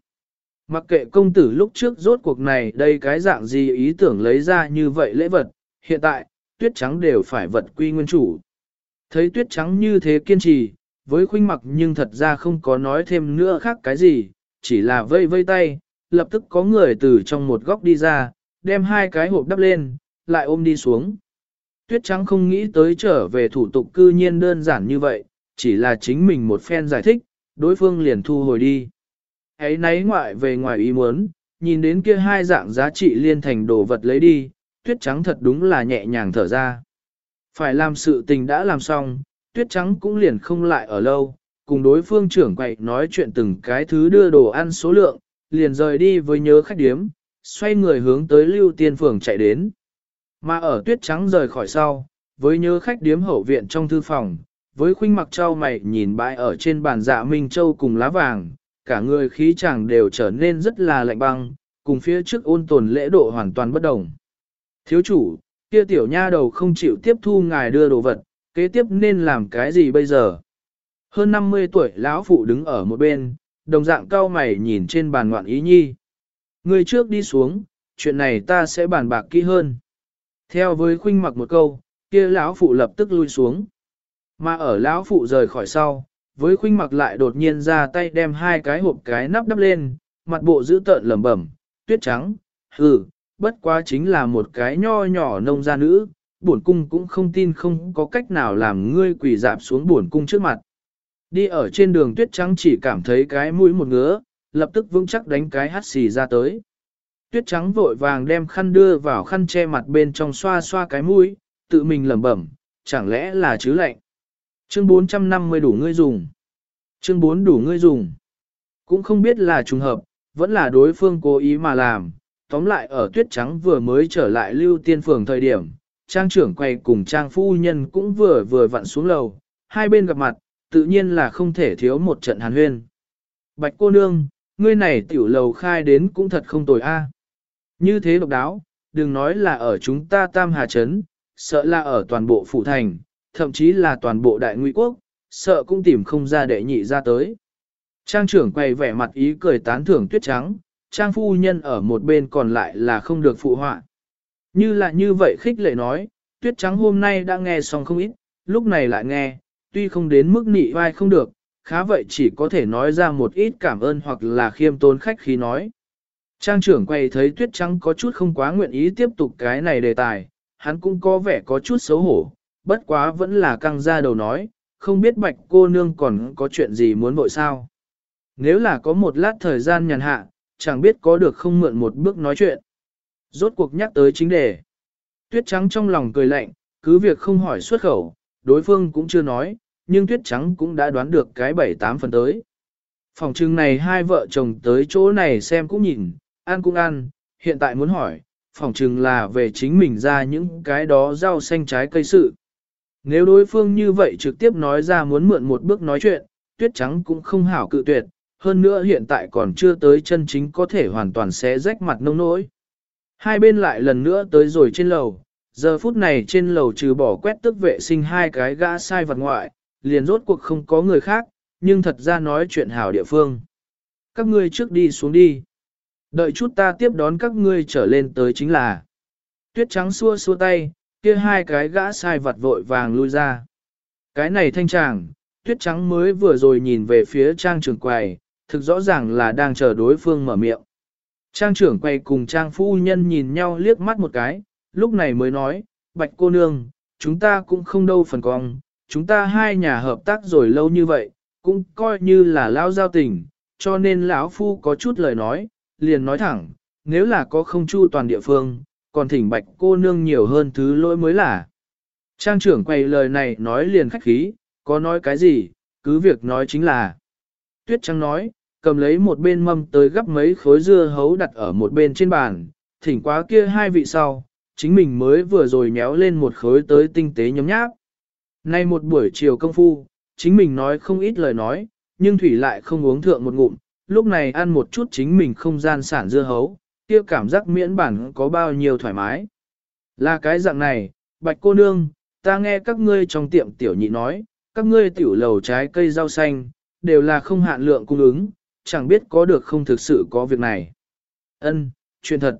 Mặc kệ công tử lúc trước rốt cuộc này đây cái dạng gì ý tưởng lấy ra như vậy lễ vật, hiện tại, tuyết trắng đều phải vật quy nguyên chủ. Thấy tuyết trắng như thế kiên trì, với khuynh mặc nhưng thật ra không có nói thêm nữa khác cái gì, chỉ là vây vây tay, lập tức có người từ trong một góc đi ra, đem hai cái hộp đắp lên, lại ôm đi xuống. Tuyết trắng không nghĩ tới trở về thủ tục cư nhiên đơn giản như vậy, chỉ là chính mình một phen giải thích, đối phương liền thu hồi đi. Ấy nấy ngoại về ngoài ý muốn, nhìn đến kia hai dạng giá trị liên thành đồ vật lấy đi, tuyết trắng thật đúng là nhẹ nhàng thở ra. Phải làm sự tình đã làm xong, tuyết trắng cũng liền không lại ở lâu, cùng đối phương trưởng quậy nói chuyện từng cái thứ đưa đồ ăn số lượng, liền rời đi với nhớ khách điếm, xoay người hướng tới lưu tiên phường chạy đến. Mà ở tuyết trắng rời khỏi sau, với nhớ khách điếm hậu viện trong thư phòng, với khuynh mặc trao mày nhìn bãi ở trên bàn dạ Minh Châu cùng lá vàng, cả người khí chàng đều trở nên rất là lạnh băng, cùng phía trước ôn tồn lễ độ hoàn toàn bất đồng. Thiếu chủ, kia tiểu nha đầu không chịu tiếp thu ngài đưa đồ vật, kế tiếp nên làm cái gì bây giờ? Hơn 50 tuổi lão phụ đứng ở một bên, đồng dạng cao mày nhìn trên bàn ngoạn ý nhi. Người trước đi xuống, chuyện này ta sẽ bàn bạc kỹ hơn. Theo với khuynh mặc một câu, kia lão phụ lập tức lui xuống. Mà ở lão phụ rời khỏi sau, với khuynh mặc lại đột nhiên ra tay đem hai cái hộp cái nắp đắp lên, mặt bộ giữ tợn lẩm bẩm, tuyết trắng, hừ, bất quá chính là một cái nho nhỏ nông gia nữ, bổn cung cũng không tin không có cách nào làm ngươi quỳ dạp xuống bổn cung trước mặt. Đi ở trên đường tuyết trắng chỉ cảm thấy cái mũi một ngứa, lập tức vững chắc đánh cái hắt xì ra tới. Tuyết trắng vội vàng đem khăn đưa vào khăn che mặt bên trong xoa xoa cái mũi, tự mình lẩm bẩm, chẳng lẽ là chứ lạnh. Chương 450 đủ ngươi dùng. Chương 4 đủ ngươi dùng. Cũng không biết là trùng hợp, vẫn là đối phương cố ý mà làm. Tóm lại ở tuyết trắng vừa mới trở lại lưu tiên phường thời điểm, trang trưởng quay cùng trang phu nhân cũng vừa vừa vặn xuống lầu, hai bên gặp mặt, tự nhiên là không thể thiếu một trận hàn huyên. Bạch cô nương, ngươi này tiểu lầu khai đến cũng thật không tồi a. Như thế độc đáo, đừng nói là ở chúng ta tam hà Trấn, sợ là ở toàn bộ phủ thành, thậm chí là toàn bộ đại ngụy quốc, sợ cũng tìm không ra đệ nhị ra tới. Trang trưởng quay vẻ mặt ý cười tán thưởng tuyết trắng, trang phu nhân ở một bên còn lại là không được phụ họa. Như là như vậy khích lệ nói, tuyết trắng hôm nay đã nghe xong không ít, lúc này lại nghe, tuy không đến mức nị vai không được, khá vậy chỉ có thể nói ra một ít cảm ơn hoặc là khiêm tốn khách khi nói. Trang trưởng quay thấy tuyết trắng có chút không quá nguyện ý tiếp tục cái này đề tài, hắn cũng có vẻ có chút xấu hổ, bất quá vẫn là căng ra đầu nói, không biết bạch cô nương còn có chuyện gì muốn vội sao. Nếu là có một lát thời gian nhàn hạ, chẳng biết có được không mượn một bước nói chuyện. Rốt cuộc nhắc tới chính đề. Tuyết trắng trong lòng cười lạnh, cứ việc không hỏi xuất khẩu, đối phương cũng chưa nói, nhưng tuyết trắng cũng đã đoán được cái bảy tám phần tới. Phòng trưng này hai vợ chồng tới chỗ này xem cũng nhìn, ăn cũng ăn, hiện tại muốn hỏi, phòng trừng là về chính mình ra những cái đó rau xanh trái cây sự. Nếu đối phương như vậy trực tiếp nói ra muốn mượn một bước nói chuyện, tuyết trắng cũng không hảo cự tuyệt, hơn nữa hiện tại còn chưa tới chân chính có thể hoàn toàn xé rách mặt nông nỗi. Hai bên lại lần nữa tới rồi trên lầu, giờ phút này trên lầu trừ bỏ quét tức vệ sinh hai cái gã sai vật ngoại, liền rốt cuộc không có người khác, nhưng thật ra nói chuyện hảo địa phương. Các ngươi trước đi xuống đi. Đợi chút ta tiếp đón các ngươi trở lên tới chính là. Tuyết trắng xua xua tay, kia hai cái gã sai vặt vội vàng lui ra. Cái này thanh tràng, tuyết trắng mới vừa rồi nhìn về phía trang trưởng quầy, thực rõ ràng là đang chờ đối phương mở miệng. Trang trưởng quay cùng trang phu nhân nhìn nhau liếc mắt một cái, lúc này mới nói, bạch cô nương, chúng ta cũng không đâu phần cong, chúng ta hai nhà hợp tác rồi lâu như vậy, cũng coi như là lao giao tình, cho nên lão phu có chút lời nói, liền nói thẳng, nếu là có không chu toàn địa phương, còn thỉnh bạch cô nương nhiều hơn thứ lỗi mới là. Trang trưởng quay lời này nói liền khách khí, có nói cái gì, cứ việc nói chính là. Tuyết Trắng nói, cầm lấy một bên mâm tới gấp mấy khối dưa hấu đặt ở một bên trên bàn, thỉnh quá kia hai vị sau, chính mình mới vừa rồi nhéo lên một khối tới tinh tế nhóm nháp. Nay một buổi chiều công phu, chính mình nói không ít lời nói, nhưng Thủy lại không uống thượng một ngụm, lúc này ăn một chút chính mình không gian sản dưa hấu, kia cảm giác miễn bản có bao nhiêu thoải mái. Là cái dạng này, bạch cô nương, ta nghe các ngươi trong tiệm tiểu nhị nói, các ngươi tiểu lầu trái cây rau xanh, đều là không hạn lượng cung ứng, chẳng biết có được không thực sự có việc này. Ân, chuyện thật.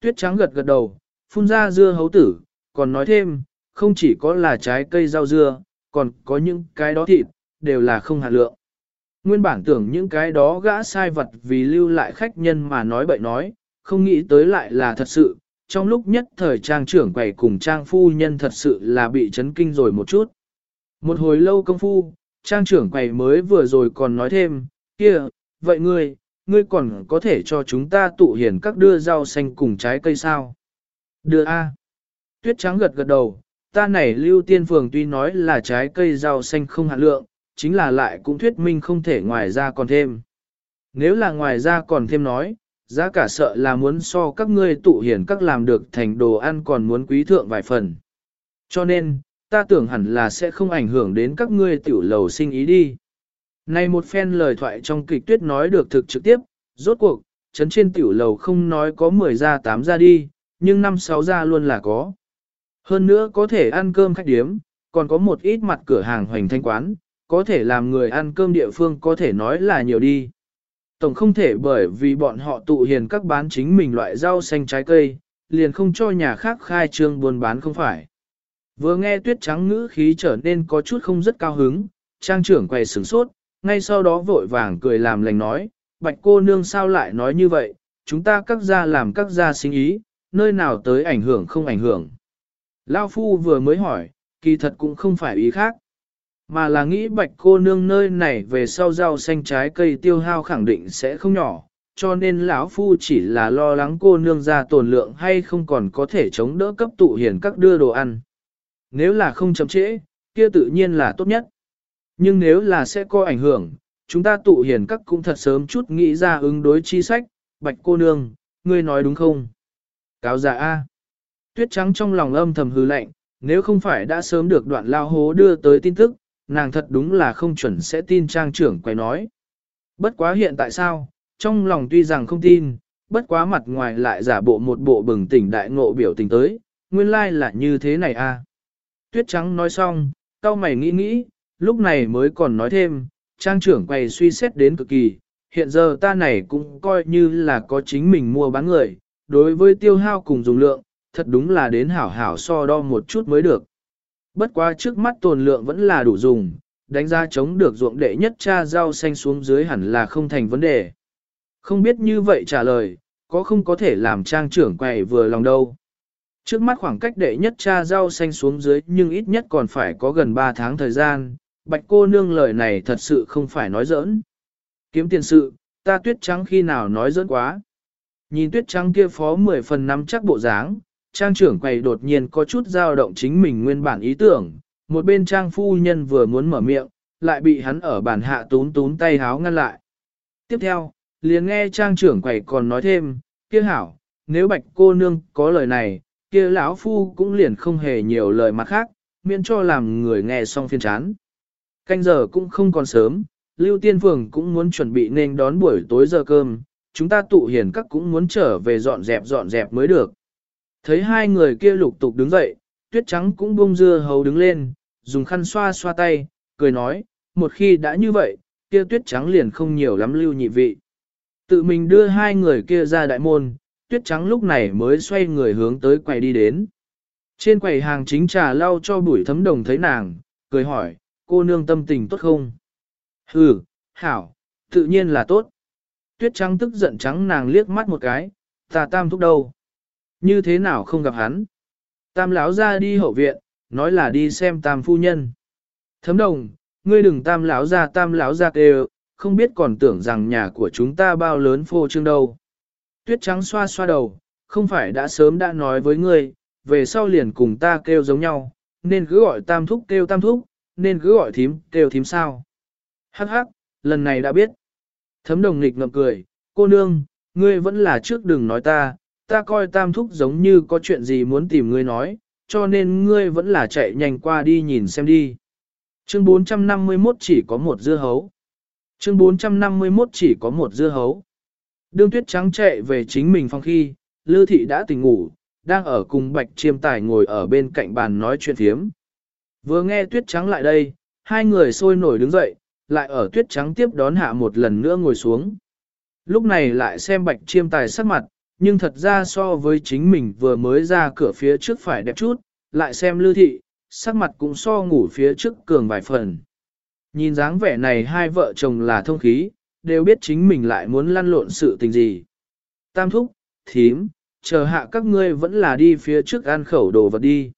Tuyết trắng gật gật đầu, phun ra dưa hấu tử, còn nói thêm, không chỉ có là trái cây rau dưa, còn có những cái đó thịt, đều là không hạn lượng. Nguyên bản tưởng những cái đó gã sai vật vì lưu lại khách nhân mà nói bậy nói, không nghĩ tới lại là thật sự, trong lúc nhất thời trang trưởng quầy cùng trang phu nhân thật sự là bị chấn kinh rồi một chút. Một hồi lâu công phu, trang trưởng quầy mới vừa rồi còn nói thêm, kia, vậy ngươi, ngươi còn có thể cho chúng ta tụ hiền các đưa rau xanh cùng trái cây sao? Đưa A. Tuyết trắng gật gật đầu, ta này lưu tiên phường tuy nói là trái cây rau xanh không hạn lượng, chính là lại cũng thuyết minh không thể ngoài ra còn thêm. Nếu là ngoài ra còn thêm nói, giá cả sợ là muốn so các ngươi tụ hiền các làm được thành đồ ăn còn muốn quý thượng vài phần. Cho nên, ta tưởng hẳn là sẽ không ảnh hưởng đến các ngươi tiểu lầu sinh ý đi. Này một phen lời thoại trong kịch tuyết nói được thực trực tiếp, rốt cuộc, chấn trên tiểu lầu không nói có 10 ra 8 ra đi, nhưng 5-6 ra luôn là có. Hơn nữa có thể ăn cơm khách điếm, còn có một ít mặt cửa hàng hoành thanh quán, có thể làm người ăn cơm địa phương có thể nói là nhiều đi. Tổng không thể bởi vì bọn họ tụ hiền các bán chính mình loại rau xanh trái cây, liền không cho nhà khác khai trương buôn bán không phải. Vừa nghe tuyết trắng ngữ khí trở nên có chút không rất cao hứng, trang trưởng quay sửng sốt, ngay sau đó vội vàng cười làm lành nói, bạch cô nương sao lại nói như vậy, chúng ta các gia làm các gia sinh ý, nơi nào tới ảnh hưởng không ảnh hưởng. Lao Phu vừa mới hỏi, kỳ thật cũng không phải ý khác, mà là nghĩ bạch cô nương nơi này về sau rau xanh trái cây tiêu hao khẳng định sẽ không nhỏ, cho nên lão Phu chỉ là lo lắng cô nương ra tồn lượng hay không còn có thể chống đỡ cấp tụ hiền các đưa đồ ăn. Nếu là không chậm trễ, kia tự nhiên là tốt nhất. Nhưng nếu là sẽ có ảnh hưởng, chúng ta tụ hiền các cũng thật sớm chút nghĩ ra ứng đối chi sách, bạch cô nương, ngươi nói đúng không? Cáo giả A. Tuyết trắng trong lòng âm thầm hư lạnh, nếu không phải đã sớm được đoạn lao hố đưa tới tin tức, nàng thật đúng là không chuẩn sẽ tin trang trưởng quay nói. Bất quá hiện tại sao, trong lòng tuy rằng không tin, bất quá mặt ngoài lại giả bộ một bộ bừng tỉnh đại ngộ biểu tình tới, nguyên lai là như thế này a. Tuyết trắng nói xong, cao mày nghĩ nghĩ, lúc này mới còn nói thêm, trang trưởng quầy suy xét đến cực kỳ, hiện giờ ta này cũng coi như là có chính mình mua bán người, đối với tiêu hao cùng dùng lượng, thật đúng là đến hảo hảo so đo một chút mới được. Bất quá trước mắt tồn lượng vẫn là đủ dùng, đánh giá chống được ruộng đệ nhất cha rau xanh xuống dưới hẳn là không thành vấn đề. Không biết như vậy trả lời, có không có thể làm trang trưởng quầy vừa lòng đâu. Trước mắt khoảng cách đệ nhất cha rau xanh xuống dưới nhưng ít nhất còn phải có gần 3 tháng thời gian, bạch cô nương lời này thật sự không phải nói giỡn. Kiếm tiền sự, ta tuyết trắng khi nào nói giỡn quá. Nhìn tuyết trắng kia phó 10 phần năm chắc bộ dáng, trang trưởng quầy đột nhiên có chút dao động chính mình nguyên bản ý tưởng, một bên trang phu nhân vừa muốn mở miệng, lại bị hắn ở bàn hạ tún tún tay háo ngăn lại. Tiếp theo, liền nghe trang trưởng quầy còn nói thêm, kia hảo, nếu bạch cô nương có lời này, kia lão phu cũng liền không hề nhiều lời mặt khác, miễn cho làm người nghe xong phiên chán. Canh giờ cũng không còn sớm, Lưu Tiên Phường cũng muốn chuẩn bị nên đón buổi tối giờ cơm, chúng ta tụ hiền các cũng muốn trở về dọn dẹp dọn dẹp mới được. Thấy hai người kia lục tục đứng dậy, tuyết trắng cũng bông dưa hầu đứng lên, dùng khăn xoa xoa tay, cười nói, một khi đã như vậy, kia tuyết trắng liền không nhiều lắm lưu nhị vị. Tự mình đưa hai người kia ra đại môn, tuyết trắng lúc này mới xoay người hướng tới quầy đi đến. Trên quầy hàng chính trà lau cho bụi thấm đồng thấy nàng, cười hỏi, cô nương tâm tình tốt không? Hừ, hảo, tự nhiên là tốt. Tuyết trắng tức giận trắng nàng liếc mắt một cái, ta tam thúc đâu? Như thế nào không gặp hắn? Tam lão ra đi hậu viện, nói là đi xem tam phu nhân. Thấm đồng, ngươi đừng tam lão ra tam lão ra kêu, không biết còn tưởng rằng nhà của chúng ta bao lớn phô trương đâu. Tuyết trắng xoa xoa đầu, không phải đã sớm đã nói với ngươi, về sau liền cùng ta kêu giống nhau, nên cứ gọi tam thúc kêu tam thúc, nên cứ gọi thím kêu thím sao. Hắc hắc, lần này đã biết. Thấm đồng nghịch ngậm cười, cô nương, ngươi vẫn là trước đừng nói ta, ta coi tam thúc giống như có chuyện gì muốn tìm ngươi nói, cho nên ngươi vẫn là chạy nhanh qua đi nhìn xem đi. Chương 451 chỉ có một dưa hấu. Chương 451 chỉ có một dưa hấu. Đương tuyết trắng chạy về chính mình phòng khi, Lư Thị đã tỉnh ngủ, đang ở cùng Bạch Chiêm Tài ngồi ở bên cạnh bàn nói chuyện thiếm. Vừa nghe tuyết trắng lại đây, hai người sôi nổi đứng dậy, lại ở tuyết trắng tiếp đón hạ một lần nữa ngồi xuống. Lúc này lại xem Bạch Chiêm Tài sắc mặt, nhưng thật ra so với chính mình vừa mới ra cửa phía trước phải đẹp chút, lại xem Lư Thị, sắc mặt cũng so ngủ phía trước cường vài phần. Nhìn dáng vẻ này hai vợ chồng là thông khí, đều biết chính mình lại muốn lăn lộn sự tình gì. Tam thúc, thím, chờ hạ các ngươi vẫn là đi phía trước ăn khẩu đồ vật đi.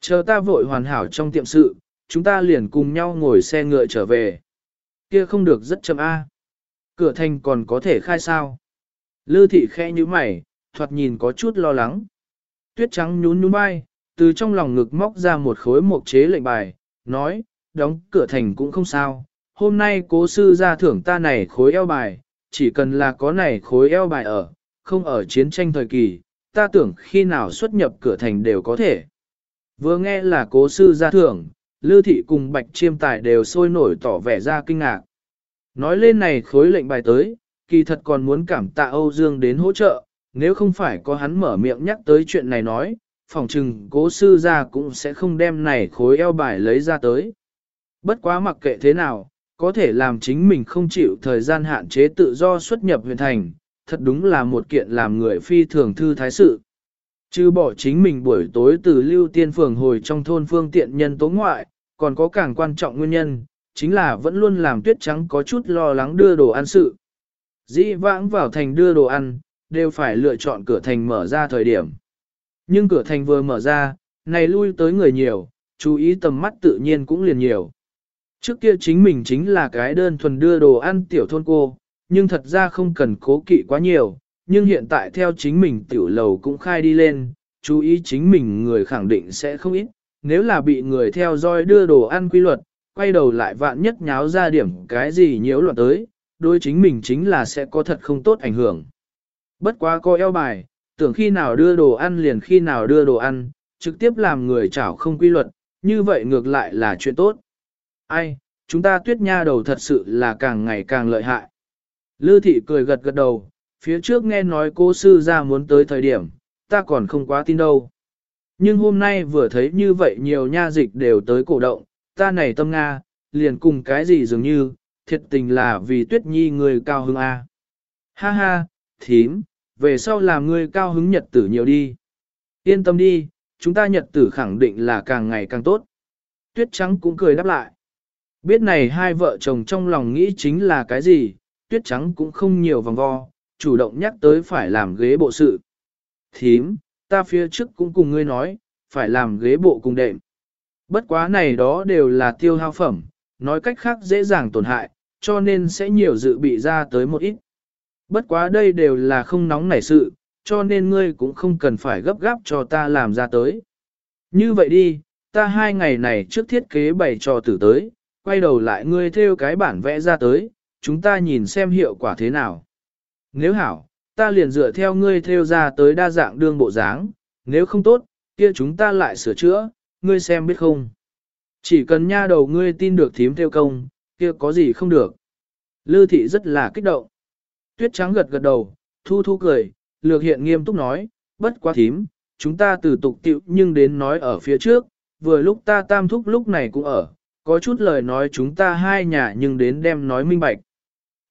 Chờ ta vội hoàn hảo trong tiệm sự, chúng ta liền cùng nhau ngồi xe ngựa trở về. Kia không được rất chậm A. Cửa thành còn có thể khai sao. Lư thị khẽ như mày, thoạt nhìn có chút lo lắng. Tuyết trắng nhún nhún bay, từ trong lòng ngực móc ra một khối mộc chế lệnh bài, nói, đóng cửa thành cũng không sao. Hôm nay cố sư ra thưởng ta này khối eo bài, chỉ cần là có này khối eo bài ở, không ở chiến tranh thời kỳ, ta tưởng khi nào xuất nhập cửa thành đều có thể. Vừa nghe là cố sư ra thưởng, Lư Thị cùng Bạch Chiêm Tài đều sôi nổi tỏ vẻ ra kinh ngạc. Nói lên này khối lệnh bài tới, kỳ thật còn muốn cảm tạ Âu Dương đến hỗ trợ, nếu không phải có hắn mở miệng nhắc tới chuyện này nói, phòng trừng cố sư ra cũng sẽ không đem này khối eo bài lấy ra tới. Bất quá mặc kệ thế nào, có thể làm chính mình không chịu thời gian hạn chế tự do xuất nhập huyền thành, thật đúng là một kiện làm người phi thường thư thái sự. Chứ bỏ chính mình buổi tối từ lưu tiên phường hồi trong thôn phương tiện nhân tố ngoại, còn có càng quan trọng nguyên nhân, chính là vẫn luôn làm tuyết trắng có chút lo lắng đưa đồ ăn sự. Dĩ vãng vào thành đưa đồ ăn, đều phải lựa chọn cửa thành mở ra thời điểm. Nhưng cửa thành vừa mở ra, này lui tới người nhiều, chú ý tầm mắt tự nhiên cũng liền nhiều. Trước kia chính mình chính là cái đơn thuần đưa đồ ăn tiểu thôn cô, nhưng thật ra không cần cố kỵ quá nhiều, nhưng hiện tại theo chính mình tiểu lầu cũng khai đi lên, chú ý chính mình người khẳng định sẽ không ít, nếu là bị người theo dõi đưa đồ ăn quy luật, quay đầu lại vạn nhất nháo ra điểm cái gì nhiễu loạn tới, đối chính mình chính là sẽ có thật không tốt ảnh hưởng. Bất quá coi eo bài, tưởng khi nào đưa đồ ăn liền khi nào đưa đồ ăn, trực tiếp làm người chảo không quy luật, như vậy ngược lại là chuyện tốt. Ai, chúng ta tuyết nha đầu thật sự là càng ngày càng lợi hại. Lư thị cười gật gật đầu, phía trước nghe nói cô sư ra muốn tới thời điểm, ta còn không quá tin đâu. Nhưng hôm nay vừa thấy như vậy nhiều nha dịch đều tới cổ động, ta này tâm Nga, liền cùng cái gì dường như, thiệt tình là vì tuyết nhi người cao hứng A. Ha ha, thím, về sau làm người cao hứng nhật tử nhiều đi. Yên tâm đi, chúng ta nhật tử khẳng định là càng ngày càng tốt. Tuyết trắng cũng cười đáp lại. Biết này hai vợ chồng trong lòng nghĩ chính là cái gì, tuyết trắng cũng không nhiều vòng vo, chủ động nhắc tới phải làm ghế bộ sự. Thím, ta phía trước cũng cùng ngươi nói, phải làm ghế bộ cùng đệm. Bất quá này đó đều là tiêu hao phẩm, nói cách khác dễ dàng tổn hại, cho nên sẽ nhiều dự bị ra tới một ít. Bất quá đây đều là không nóng nảy sự, cho nên ngươi cũng không cần phải gấp gáp cho ta làm ra tới. Như vậy đi, ta hai ngày này trước thiết kế bày trò tử tới, quay đầu lại ngươi theo cái bản vẽ ra tới, chúng ta nhìn xem hiệu quả thế nào. Nếu hảo, ta liền dựa theo ngươi theo ra tới đa dạng đương bộ dáng, nếu không tốt, kia chúng ta lại sửa chữa, ngươi xem biết không. Chỉ cần nha đầu ngươi tin được thím theo công, kia có gì không được. Lư thị rất là kích động. Tuyết trắng gật gật đầu, thu thu cười, lược hiện nghiêm túc nói, bất quá thím, chúng ta từ tục tiệu nhưng đến nói ở phía trước, vừa lúc ta tam thúc lúc này cũng ở, có chút lời nói chúng ta hai nhà nhưng đến đem nói minh bạch.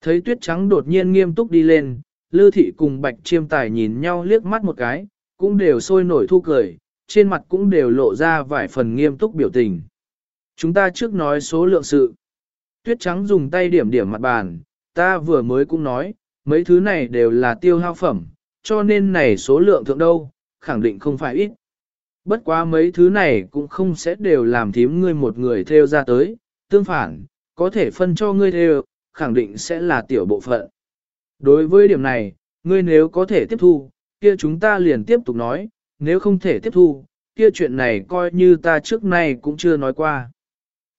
Thấy tuyết trắng đột nhiên nghiêm túc đi lên, Lư thị cùng bạch chiêm tài nhìn nhau liếc mắt một cái, cũng đều sôi nổi thu cười, trên mặt cũng đều lộ ra vài phần nghiêm túc biểu tình. Chúng ta trước nói số lượng sự. Tuyết trắng dùng tay điểm điểm mặt bàn, ta vừa mới cũng nói, mấy thứ này đều là tiêu hao phẩm, cho nên này số lượng thượng đâu, khẳng định không phải ít. Bất quá mấy thứ này cũng không sẽ đều làm thím ngươi một người theo ra tới, tương phản, có thể phân cho ngươi theo, khẳng định sẽ là tiểu bộ phận. Đối với điểm này, ngươi nếu có thể tiếp thu, kia chúng ta liền tiếp tục nói, nếu không thể tiếp thu, kia chuyện này coi như ta trước nay cũng chưa nói qua.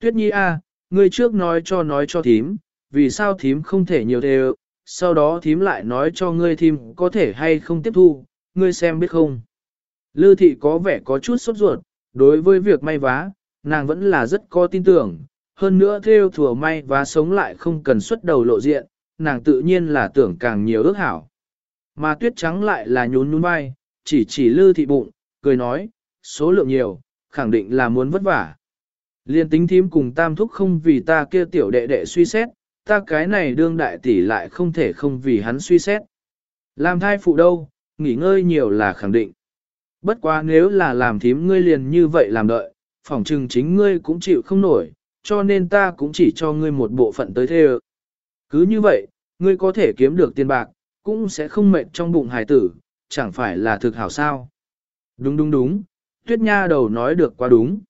Tuyết nhi a, ngươi trước nói cho nói cho thím, vì sao thím không thể nhiều đều, sau đó thím lại nói cho ngươi thím có thể hay không tiếp thu, ngươi xem biết không. Lư thị có vẻ có chút sốt ruột, đối với việc may vá, nàng vẫn là rất có tin tưởng, hơn nữa theo thừa may vá sống lại không cần xuất đầu lộ diện, nàng tự nhiên là tưởng càng nhiều ước hảo. Mà tuyết trắng lại là nhún nhún vai, chỉ chỉ lư thị bụng, cười nói, số lượng nhiều, khẳng định là muốn vất vả. Liên tính thím cùng tam thúc không vì ta kia tiểu đệ đệ suy xét, ta cái này đương đại tỷ lại không thể không vì hắn suy xét. Làm thai phụ đâu, nghỉ ngơi nhiều là khẳng định. Bất quá nếu là làm thím ngươi liền như vậy làm đợi, phỏng chừng chính ngươi cũng chịu không nổi, cho nên ta cũng chỉ cho ngươi một bộ phận tới thế Cứ như vậy, ngươi có thể kiếm được tiền bạc, cũng sẽ không mệt trong bụng hài tử, chẳng phải là thực hảo sao. Đúng đúng đúng, tuyết nha đầu nói được quá đúng.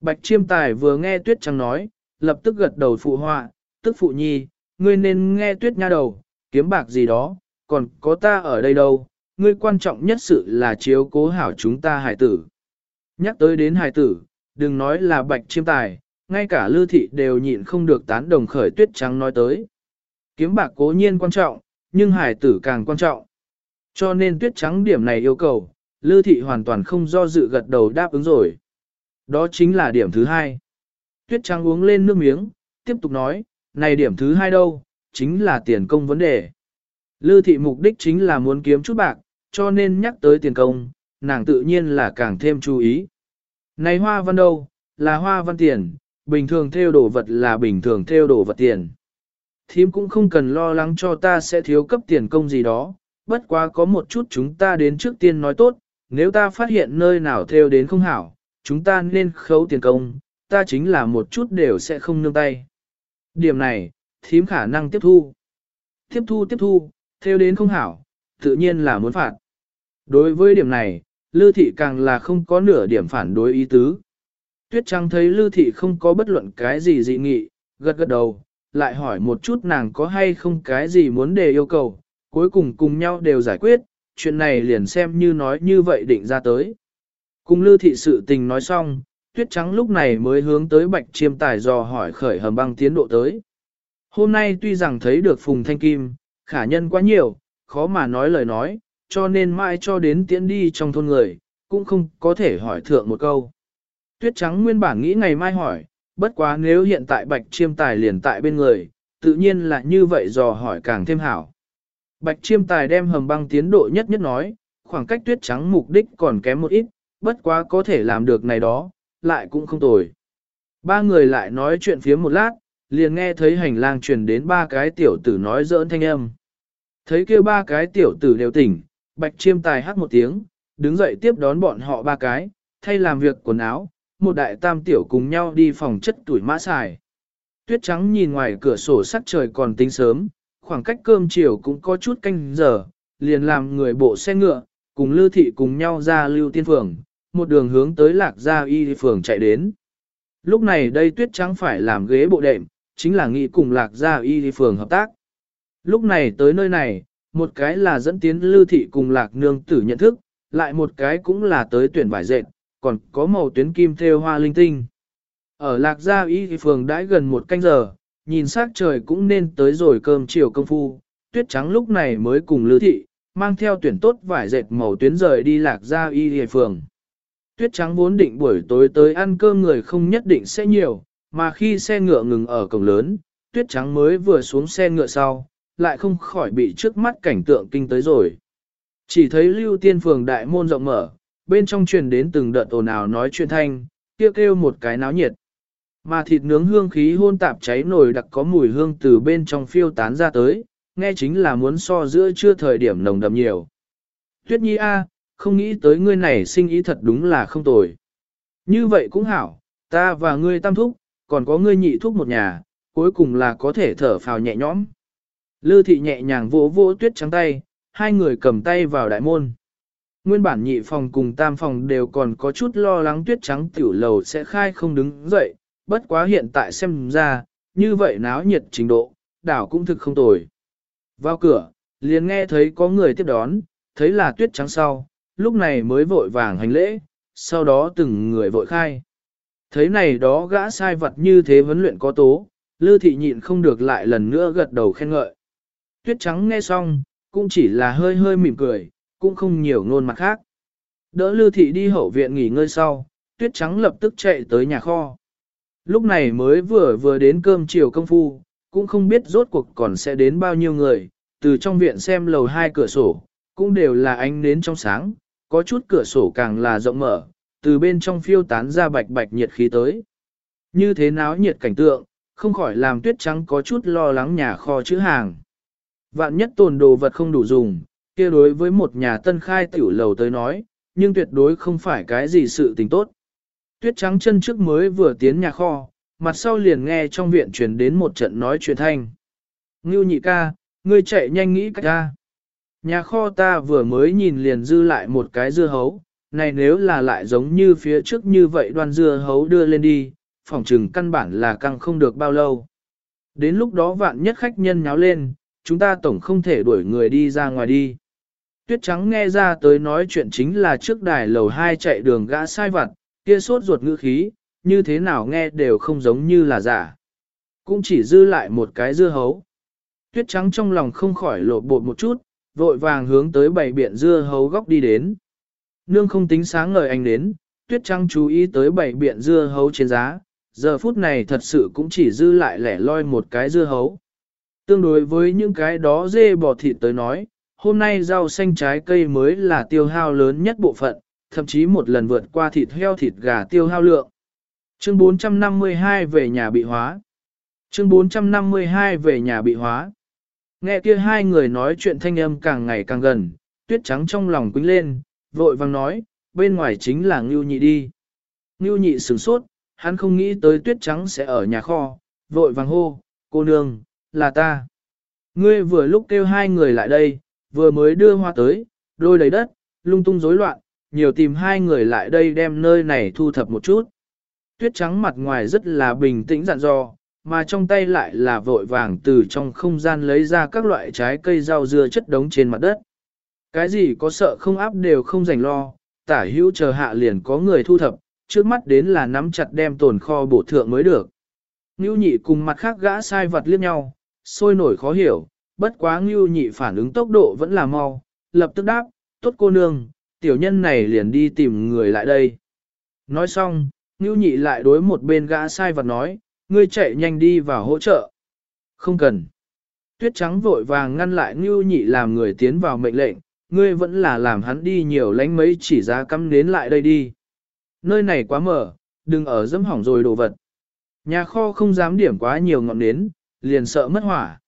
Bạch chiêm tài vừa nghe tuyết trắng nói, lập tức gật đầu phụ họa, tức phụ nhi, ngươi nên nghe tuyết nha đầu, kiếm bạc gì đó, còn có ta ở đây đâu, ngươi quan trọng nhất sự là chiếu cố hảo chúng ta hài tử. Nhắc tới đến hài tử, đừng nói là bạch chiêm tài, ngay cả lưu thị đều nhịn không được tán đồng khởi tuyết trắng nói tới. Kiếm bạc cố nhiên quan trọng, nhưng hài tử càng quan trọng. Cho nên tuyết trắng điểm này yêu cầu, lưu thị hoàn toàn không do dự gật đầu đáp ứng rồi. Đó chính là điểm thứ hai. Tuyết trắng uống lên nước miếng, tiếp tục nói, này điểm thứ hai đâu, chính là tiền công vấn đề. Lư thị mục đích chính là muốn kiếm chút bạc, cho nên nhắc tới tiền công, nàng tự nhiên là càng thêm chú ý. Này hoa văn đâu, là hoa văn tiền, bình thường theo đồ vật là bình thường theo đồ vật tiền. Thím cũng không cần lo lắng cho ta sẽ thiếu cấp tiền công gì đó, bất quá có một chút chúng ta đến trước tiên nói tốt, nếu ta phát hiện nơi nào theo đến không hảo, chúng ta nên khấu tiền công, ta chính là một chút đều sẽ không nương tay. Điểm này, thím khả năng tiếp thu. Tiếp thu tiếp thu, theo đến không hảo, tự nhiên là muốn phạt. Đối với điểm này, Lư Thị càng là không có nửa điểm phản đối ý tứ. Tuyết Trăng thấy Lư Thị không có bất luận cái gì dị nghị, gật gật đầu, lại hỏi một chút nàng có hay không cái gì muốn đề yêu cầu, cuối cùng cùng nhau đều giải quyết, chuyện này liền xem như nói như vậy định ra tới. Cùng Lư Thị sự tình nói xong, Tuyết Trắng lúc này mới hướng tới Bạch Chiêm Tài dò hỏi khởi hầm băng tiến độ tới. Hôm nay tuy rằng thấy được Phùng Thanh Kim, khả nhân quá nhiều, khó mà nói lời nói, cho nên mãi cho đến tiễn đi trong thôn người, cũng không có thể hỏi thượng một câu. Tuyết trắng nguyên bản nghĩ ngày mai hỏi, bất quá nếu hiện tại bạch chiêm tài liền tại bên người, tự nhiên là như vậy dò hỏi càng thêm hảo. Bạch chiêm tài đem hầm băng tiến độ nhất nhất nói, khoảng cách tuyết trắng mục đích còn kém một ít, bất quá có thể làm được này đó, lại cũng không tồi. Ba người lại nói chuyện phía một lát, liền nghe thấy hành lang truyền đến ba cái tiểu tử nói giỡn thanh âm. Thấy kêu ba cái tiểu tử đều tỉnh, bạch chiêm tài hát một tiếng, đứng dậy tiếp đón bọn họ ba cái, thay làm việc quần áo, một đại tam tiểu cùng nhau đi phòng chất tuổi mã xài. Tuyết trắng nhìn ngoài cửa sổ sắc trời còn tính sớm, khoảng cách cơm chiều cũng có chút canh giờ, liền làm người bộ xe ngựa, cùng lưu thị cùng nhau ra lưu tiên phường, một đường hướng tới lạc gia y phường chạy đến. Lúc này đây tuyết trắng phải làm ghế bộ đệm, chính là nghĩ cùng lạc gia y phường hợp tác. Lúc này tới nơi này, một cái là dẫn tiến lưu thị cùng lạc nương tử nhận thức, lại một cái cũng là tới tuyển vải dệt, còn có màu tuyến kim thêu hoa linh tinh. Ở lạc gia y phường đãi gần một canh giờ, nhìn sắc trời cũng nên tới rồi cơm chiều công phu, tuyết trắng lúc này mới cùng lưu thị, mang theo tuyển tốt vải dệt màu tuyến rời đi lạc gia y phường. Tuyết trắng vốn định buổi tối tới ăn cơm người không nhất định sẽ nhiều, mà khi xe ngựa ngừng ở cổng lớn, tuyết trắng mới vừa xuống xe ngựa sau, lại không khỏi bị trước mắt cảnh tượng kinh tới rồi. Chỉ thấy lưu tiên phường đại môn rộng mở, bên trong truyền đến từng đợt ồn ào nói chuyện thanh, kêu kêu một cái náo nhiệt. Mà thịt nướng hương khí hôn tạp cháy nổi đặc có mùi hương từ bên trong phiêu tán ra tới, nghe chính là muốn so giữa chưa thời điểm nồng đậm nhiều. Tuyết nhi a, không nghĩ tới ngươi này sinh ý thật đúng là không tồi. Như vậy cũng hảo, ta và ngươi tam thúc, còn có ngươi nhị thúc một nhà, cuối cùng là có thể thở phào nhẹ nhõm. Lư thị nhẹ nhàng vỗ vỗ tuyết trắng tay, hai người cầm tay vào đại môn. Nguyên bản nhị phòng cùng tam phòng đều còn có chút lo lắng tuyết trắng tiểu lầu sẽ khai không đứng dậy, bất quá hiện tại xem ra, như vậy náo nhiệt trình độ, đảo cũng thực không tồi. Vào cửa, liền nghe thấy có người tiếp đón, thấy là tuyết trắng sau, lúc này mới vội vàng hành lễ, sau đó từng người vội khai. Thấy này đó gã sai vật như thế vấn luyện có tố, Lư thị nhịn không được lại lần nữa gật đầu khen ngợi. Tuyết trắng nghe xong, cũng chỉ là hơi hơi mỉm cười, cũng không nhiều ngôn mặt khác. Đỡ Lưu thị đi hậu viện nghỉ ngơi sau, Tuyết trắng lập tức chạy tới nhà kho. Lúc này mới vừa vừa đến cơm chiều công phu, cũng không biết rốt cuộc còn sẽ đến bao nhiêu người, từ trong viện xem lầu hai cửa sổ, cũng đều là ánh nến trong sáng, có chút cửa sổ càng là rộng mở, từ bên trong phiêu tán ra bạch bạch nhiệt khí tới. Như thế náo nhiệt cảnh tượng, không khỏi làm tuyết trắng có chút lo lắng nhà kho chữ hàng. Vạn nhất tồn đồ vật không đủ dùng, kia đối với một nhà tân khai tiểu lầu tới nói, nhưng tuyệt đối không phải cái gì sự tình tốt. Tuyết trắng chân trước mới vừa tiến nhà kho, mặt sau liền nghe trong viện truyền đến một trận nói chuyện thanh. Ngưu nhị ca, ngươi chạy nhanh nghĩ cách ra. Nhà kho ta vừa mới nhìn liền dư lại một cái dưa hấu, này nếu là lại giống như phía trước như vậy đoan dưa hấu đưa lên đi, phòng trừng căn bản là căng không được bao lâu. Đến lúc đó vạn nhất khách nhân nháo lên, chúng ta tổng không thể đuổi người đi ra ngoài đi. Tuyết trắng nghe ra tới nói chuyện chính là trước đài lầu hai chạy đường gã sai vặt, kia sốt ruột ngữ khí, như thế nào nghe đều không giống như là giả. Cũng chỉ dư lại một cái dưa hấu. Tuyết trắng trong lòng không khỏi lột bột một chút, vội vàng hướng tới bảy biện dưa hấu góc đi đến. Nương không tính sáng ngời anh đến, tuyết trắng chú ý tới bảy biện dưa hấu trên giá, giờ phút này thật sự cũng chỉ dư lại lẻ loi một cái dưa hấu. Tương đối với những cái đó dê bò thịt tới nói, hôm nay rau xanh trái cây mới là tiêu hao lớn nhất bộ phận, thậm chí một lần vượt qua thịt heo thịt gà tiêu hao lượng. Chương 452 về nhà bị hóa. Chương 452 về nhà bị hóa. Nghe kia hai người nói chuyện thanh âm càng ngày càng gần, tuyết trắng trong lòng quính lên, vội vàng nói, bên ngoài chính là Ngưu Nhị đi. Ngưu Nhị sửng sốt, hắn không nghĩ tới tuyết trắng sẽ ở nhà kho, vội vàng hô, cô nương, là ta. Ngươi vừa lúc kêu hai người lại đây, vừa mới đưa hoa tới, đôi đầy đất, lung tung rối loạn, nhiều tìm hai người lại đây đem nơi này thu thập một chút. Tuyết trắng mặt ngoài rất là bình tĩnh dặn dò, mà trong tay lại là vội vàng từ trong không gian lấy ra các loại trái cây rau dưa chất đống trên mặt đất. Cái gì có sợ không áp đều không dành lo, tả hữu chờ hạ liền có người thu thập, trước mắt đến là nắm chặt đem tồn kho bổ thượng mới được. Ngưu nhị cùng mặt khác gã sai vật liếc nhau, sôi nổi khó hiểu, bất quá ngưu nhị phản ứng tốc độ vẫn là mau, lập tức đáp, tốt cô nương, tiểu nhân này liền đi tìm người lại đây. Nói xong, ngưu nhị lại đối một bên gã sai vật nói, ngươi chạy nhanh đi vào hỗ trợ. Không cần. Tuyết trắng vội vàng ngăn lại ngưu nhị làm người tiến vào mệnh lệnh, ngươi vẫn là làm hắn đi nhiều lánh mấy chỉ ra cắm đến lại đây đi. Nơi này quá mở, đừng ở dâm hỏng rồi đồ vật. Nhà kho không dám điểm quá nhiều ngọn nến, liền sợ mất hỏa.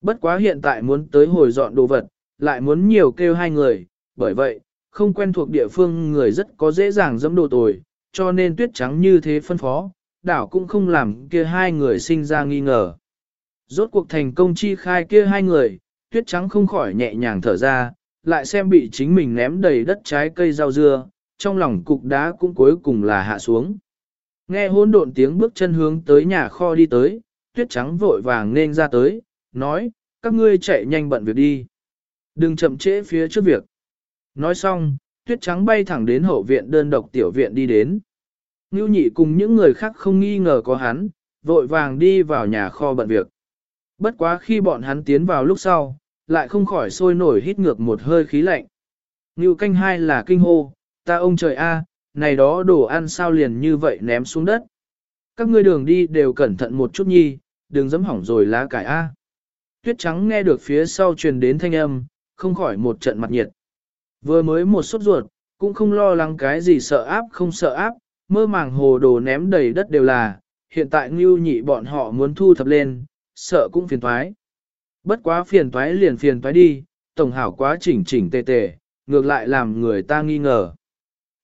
Bất quá hiện tại muốn tới hồi dọn đồ vật, lại muốn nhiều kêu hai người, bởi vậy, không quen thuộc địa phương người rất có dễ dàng dẫm đồ tồi, cho nên tuyết trắng như thế phân phó, đảo cũng không làm kia hai người sinh ra nghi ngờ. Rốt cuộc thành công chi khai kia hai người, tuyết trắng không khỏi nhẹ nhàng thở ra, lại xem bị chính mình ném đầy đất trái cây rau dưa, trong lòng cục đá cũng cuối cùng là hạ xuống. Nghe hỗn độn tiếng bước chân hướng tới nhà kho đi tới, tuyết trắng vội vàng nên ra tới, nói, các ngươi chạy nhanh bận việc đi. Đừng chậm trễ phía trước việc. Nói xong, tuyết trắng bay thẳng đến hậu viện đơn độc tiểu viện đi đến. Ngưu nhị cùng những người khác không nghi ngờ có hắn, vội vàng đi vào nhà kho bận việc. Bất quá khi bọn hắn tiến vào lúc sau, lại không khỏi sôi nổi hít ngược một hơi khí lạnh. Ngưu canh hai là kinh hô, ta ông trời a, này đó đồ ăn sao liền như vậy ném xuống đất. Các ngươi đường đi đều cẩn thận một chút nhi, đừng dẫm hỏng rồi lá cải a. Tuyết trắng nghe được phía sau truyền đến thanh âm, không khỏi một trận mặt nhiệt. Vừa mới một sốt ruột, cũng không lo lắng cái gì sợ áp không sợ áp, mơ màng hồ đồ ném đầy đất đều là, hiện tại ngưu nhị bọn họ muốn thu thập lên, sợ cũng phiền toái. Bất quá phiền toái liền phiền toái đi, tổng hảo quá chỉnh chỉnh tề tề, ngược lại làm người ta nghi ngờ.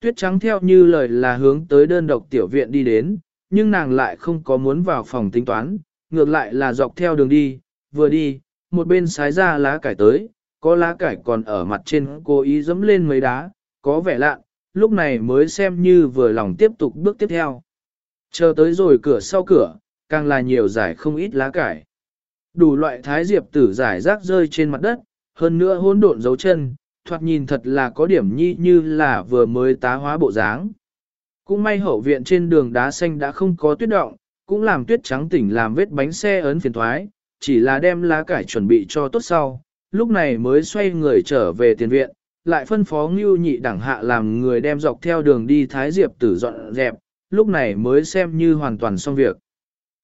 Tuyết trắng theo như lời là hướng tới đơn độc tiểu viện đi đến, nhưng nàng lại không có muốn vào phòng tính toán, ngược lại là dọc theo đường đi, vừa đi, một bên sái ra lá cải tới, có lá cải còn ở mặt trên cố ý dẫm lên mấy đá, có vẻ lạ, lúc này mới xem như vừa lòng tiếp tục bước tiếp theo. Chờ tới rồi cửa sau cửa, càng là nhiều giải không ít lá cải. Đủ loại thái diệp tử giải rác rơi trên mặt đất, hơn nữa hỗn độn dấu chân, thoạt nhìn thật là có điểm nhi như là vừa mới tá hóa bộ dáng. Cũng may hậu viện trên đường đá xanh đã không có tuyết động, cũng làm tuyết trắng tỉnh làm vết bánh xe ấn phiền thoái, chỉ là đem lá cải chuẩn bị cho tốt sau, lúc này mới xoay người trở về tiền viện, lại phân phó ngưu nhị đẳng hạ làm người đem dọc theo đường đi thái diệp tử dọn dẹp, lúc này mới xem như hoàn toàn xong việc.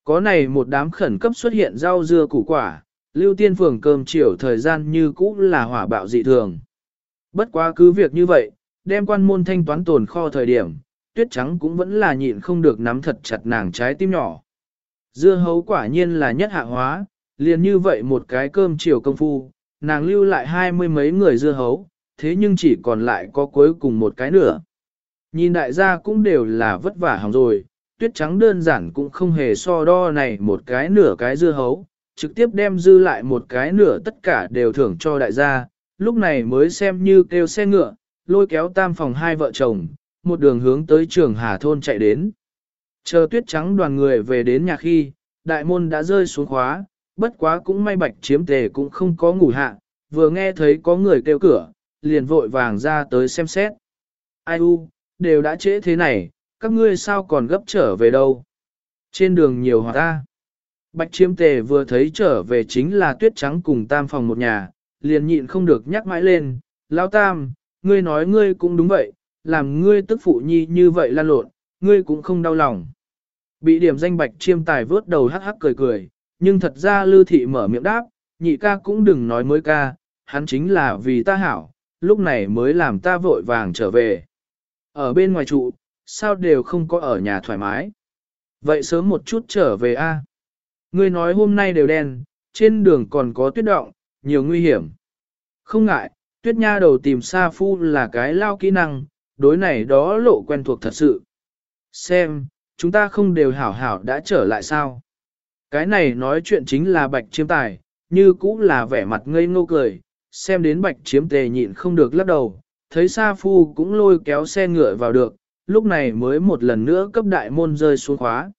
Có này một đám khẩn cấp xuất hiện rau dưa củ quả, lưu tiên phường cơm chiều thời gian như cũ là hỏa bạo dị thường. Bất quá cứ việc như vậy, đem quan môn thanh toán tồn kho thời điểm, tuyết trắng cũng vẫn là nhịn không được nắm thật chặt nàng trái tim nhỏ. Dưa hấu quả nhiên là nhất hạ hóa, liền như vậy một cái cơm chiều công phu, nàng lưu lại hai mươi mấy người dưa hấu, thế nhưng chỉ còn lại có cuối cùng một cái nữa. Nhìn đại gia cũng đều là vất vả hỏng rồi, tuyết trắng đơn giản cũng không hề so đo này một cái nửa cái dưa hấu, trực tiếp đem dư lại một cái nửa tất cả đều thưởng cho đại gia, lúc này mới xem như kêu xe ngựa, lôi kéo tam phòng hai vợ chồng, một đường hướng tới trường Hà Thôn chạy đến. Chờ tuyết trắng đoàn người về đến nhà khi, đại môn đã rơi xuống khóa, bất quá cũng may bạch chiếm tề cũng không có ngủ hạ, vừa nghe thấy có người kêu cửa, liền vội vàng ra tới xem xét. Ai u, đều đã trễ thế này, các ngươi sao còn gấp trở về đâu? Trên đường nhiều hòa ta. Bạch chiếm tề vừa thấy trở về chính là tuyết trắng cùng tam phòng một nhà, liền nhịn không được nhắc mãi lên, Lão tam, ngươi nói ngươi cũng đúng vậy, làm ngươi tức phụ nhi như vậy lan lộn, ngươi cũng không đau lòng. Bị điểm danh bạch chiêm tài vớt đầu hắc hắc cười cười, nhưng thật ra lưu thị mở miệng đáp, nhị ca cũng đừng nói mới ca, hắn chính là vì ta hảo, lúc này mới làm ta vội vàng trở về. Ở bên ngoài trụ, sao đều không có ở nhà thoải mái. Vậy sớm một chút trở về a. Ngươi nói hôm nay đều đen, trên đường còn có tuyết động, nhiều nguy hiểm. Không ngại, tuyết nha đầu tìm Sa Phu là cái lao kỹ năng, đối này đó lộ quen thuộc thật sự. Xem, chúng ta không đều hảo hảo đã trở lại sao? Cái này nói chuyện chính là bạch chiếm tài, như cũng là vẻ mặt ngây ngô cười, xem đến bạch chiếm tề nhịn không được lắc đầu, thấy Sa Phu cũng lôi kéo xe ngựa vào được, lúc này mới một lần nữa cấp đại môn rơi xuống khóa.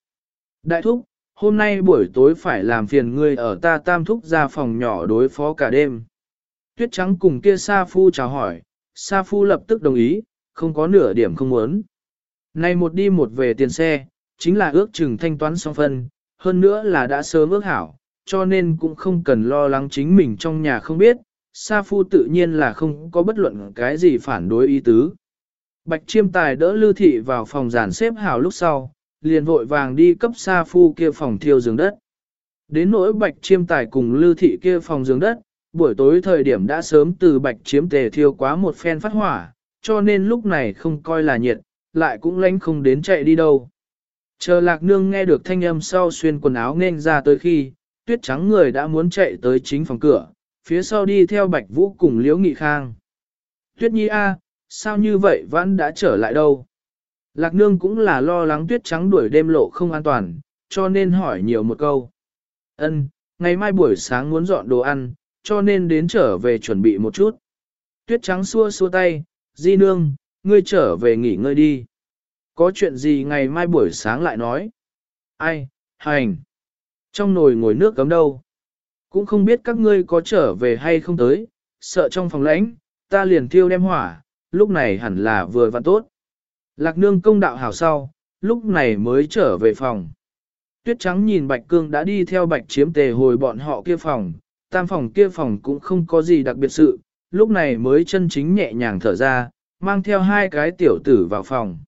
Đại thúc, hôm nay buổi tối phải làm phiền ngươi ở ta tam thúc ra phòng nhỏ đối phó cả đêm. Tuyết trắng cùng kia Sa Phu chào hỏi, Sa Phu lập tức đồng ý, không có nửa điểm không muốn. Nay một đi một về tiền xe, chính là ước chừng thanh toán song phân, hơn nữa là đã sớm ước hảo, cho nên cũng không cần lo lắng chính mình trong nhà không biết, Sa Phu tự nhiên là không có bất luận cái gì phản đối ý tứ. Bạch chiêm tài đỡ lưu thị vào phòng giàn xếp hảo lúc sau, liền vội vàng đi cấp Sa Phu kia phòng thiêu giường đất. Đến nỗi bạch chiêm tài cùng lưu thị kia phòng giường đất, buổi tối thời điểm đã sớm từ bạch chiếm tề thiêu quá một phen phát hỏa, cho nên lúc này không coi là nhiệt, lại cũng lánh không đến chạy đi đâu. Chờ lạc nương nghe được thanh âm sau xuyên quần áo nên ra tới khi, tuyết trắng người đã muốn chạy tới chính phòng cửa, phía sau đi theo bạch vũ cùng liễu nghị khang. Tuyết nhi a, sao như vậy vẫn đã trở lại đâu? Lạc nương cũng là lo lắng tuyết trắng đuổi đêm lộ không an toàn, cho nên hỏi nhiều một câu. Ân, ngày mai buổi sáng muốn dọn đồ ăn, cho nên đến trở về chuẩn bị một chút. Tuyết trắng xua xua tay, di nương, ngươi trở về nghỉ ngơi đi. Có chuyện gì ngày mai buổi sáng lại nói. Ai, hành. Trong nồi ngồi nước cấm đâu. Cũng không biết các ngươi có trở về hay không tới, sợ trong phòng lãnh, ta liền thiêu đem hỏa, lúc này hẳn là vừa vặn tốt. Lạc nương công đạo hảo sau, lúc này mới trở về phòng. Tuyết trắng nhìn bạch cương đã đi theo bạch chiếm tề hồi bọn họ kia phòng, tam phòng kia phòng cũng không có gì đặc biệt sự, lúc này mới chân chính nhẹ nhàng thở ra, mang theo hai cái tiểu tử vào phòng.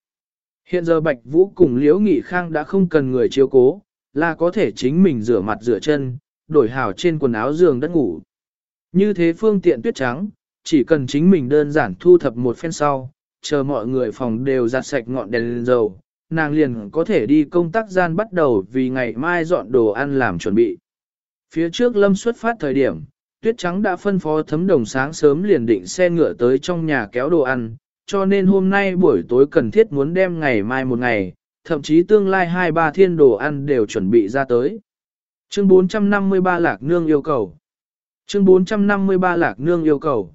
Hiện giờ Bạch Vũ cùng Liễu Nghị Khang đã không cần người chiếu cố, là có thể chính mình rửa mặt rửa chân, đổi hào trên quần áo giường đất ngủ. Như thế phương tiện tuyết trắng, chỉ cần chính mình đơn giản thu thập một phen sau, chờ mọi người phòng đều giặt sạch ngọn đèn lên dầu, nàng liền có thể đi công tác gian bắt đầu vì ngày mai dọn đồ ăn làm chuẩn bị. Phía trước lâm xuất phát thời điểm, tuyết trắng đã phân phó thấm đồng sáng sớm liền định xe ngựa tới trong nhà kéo đồ ăn, cho nên hôm nay buổi tối cần thiết muốn đem ngày mai một ngày, thậm chí tương lai hai ba thiên đồ ăn đều chuẩn bị ra tới. Chương 453 Lạc Nương yêu cầu Chương 453 Lạc Nương yêu cầu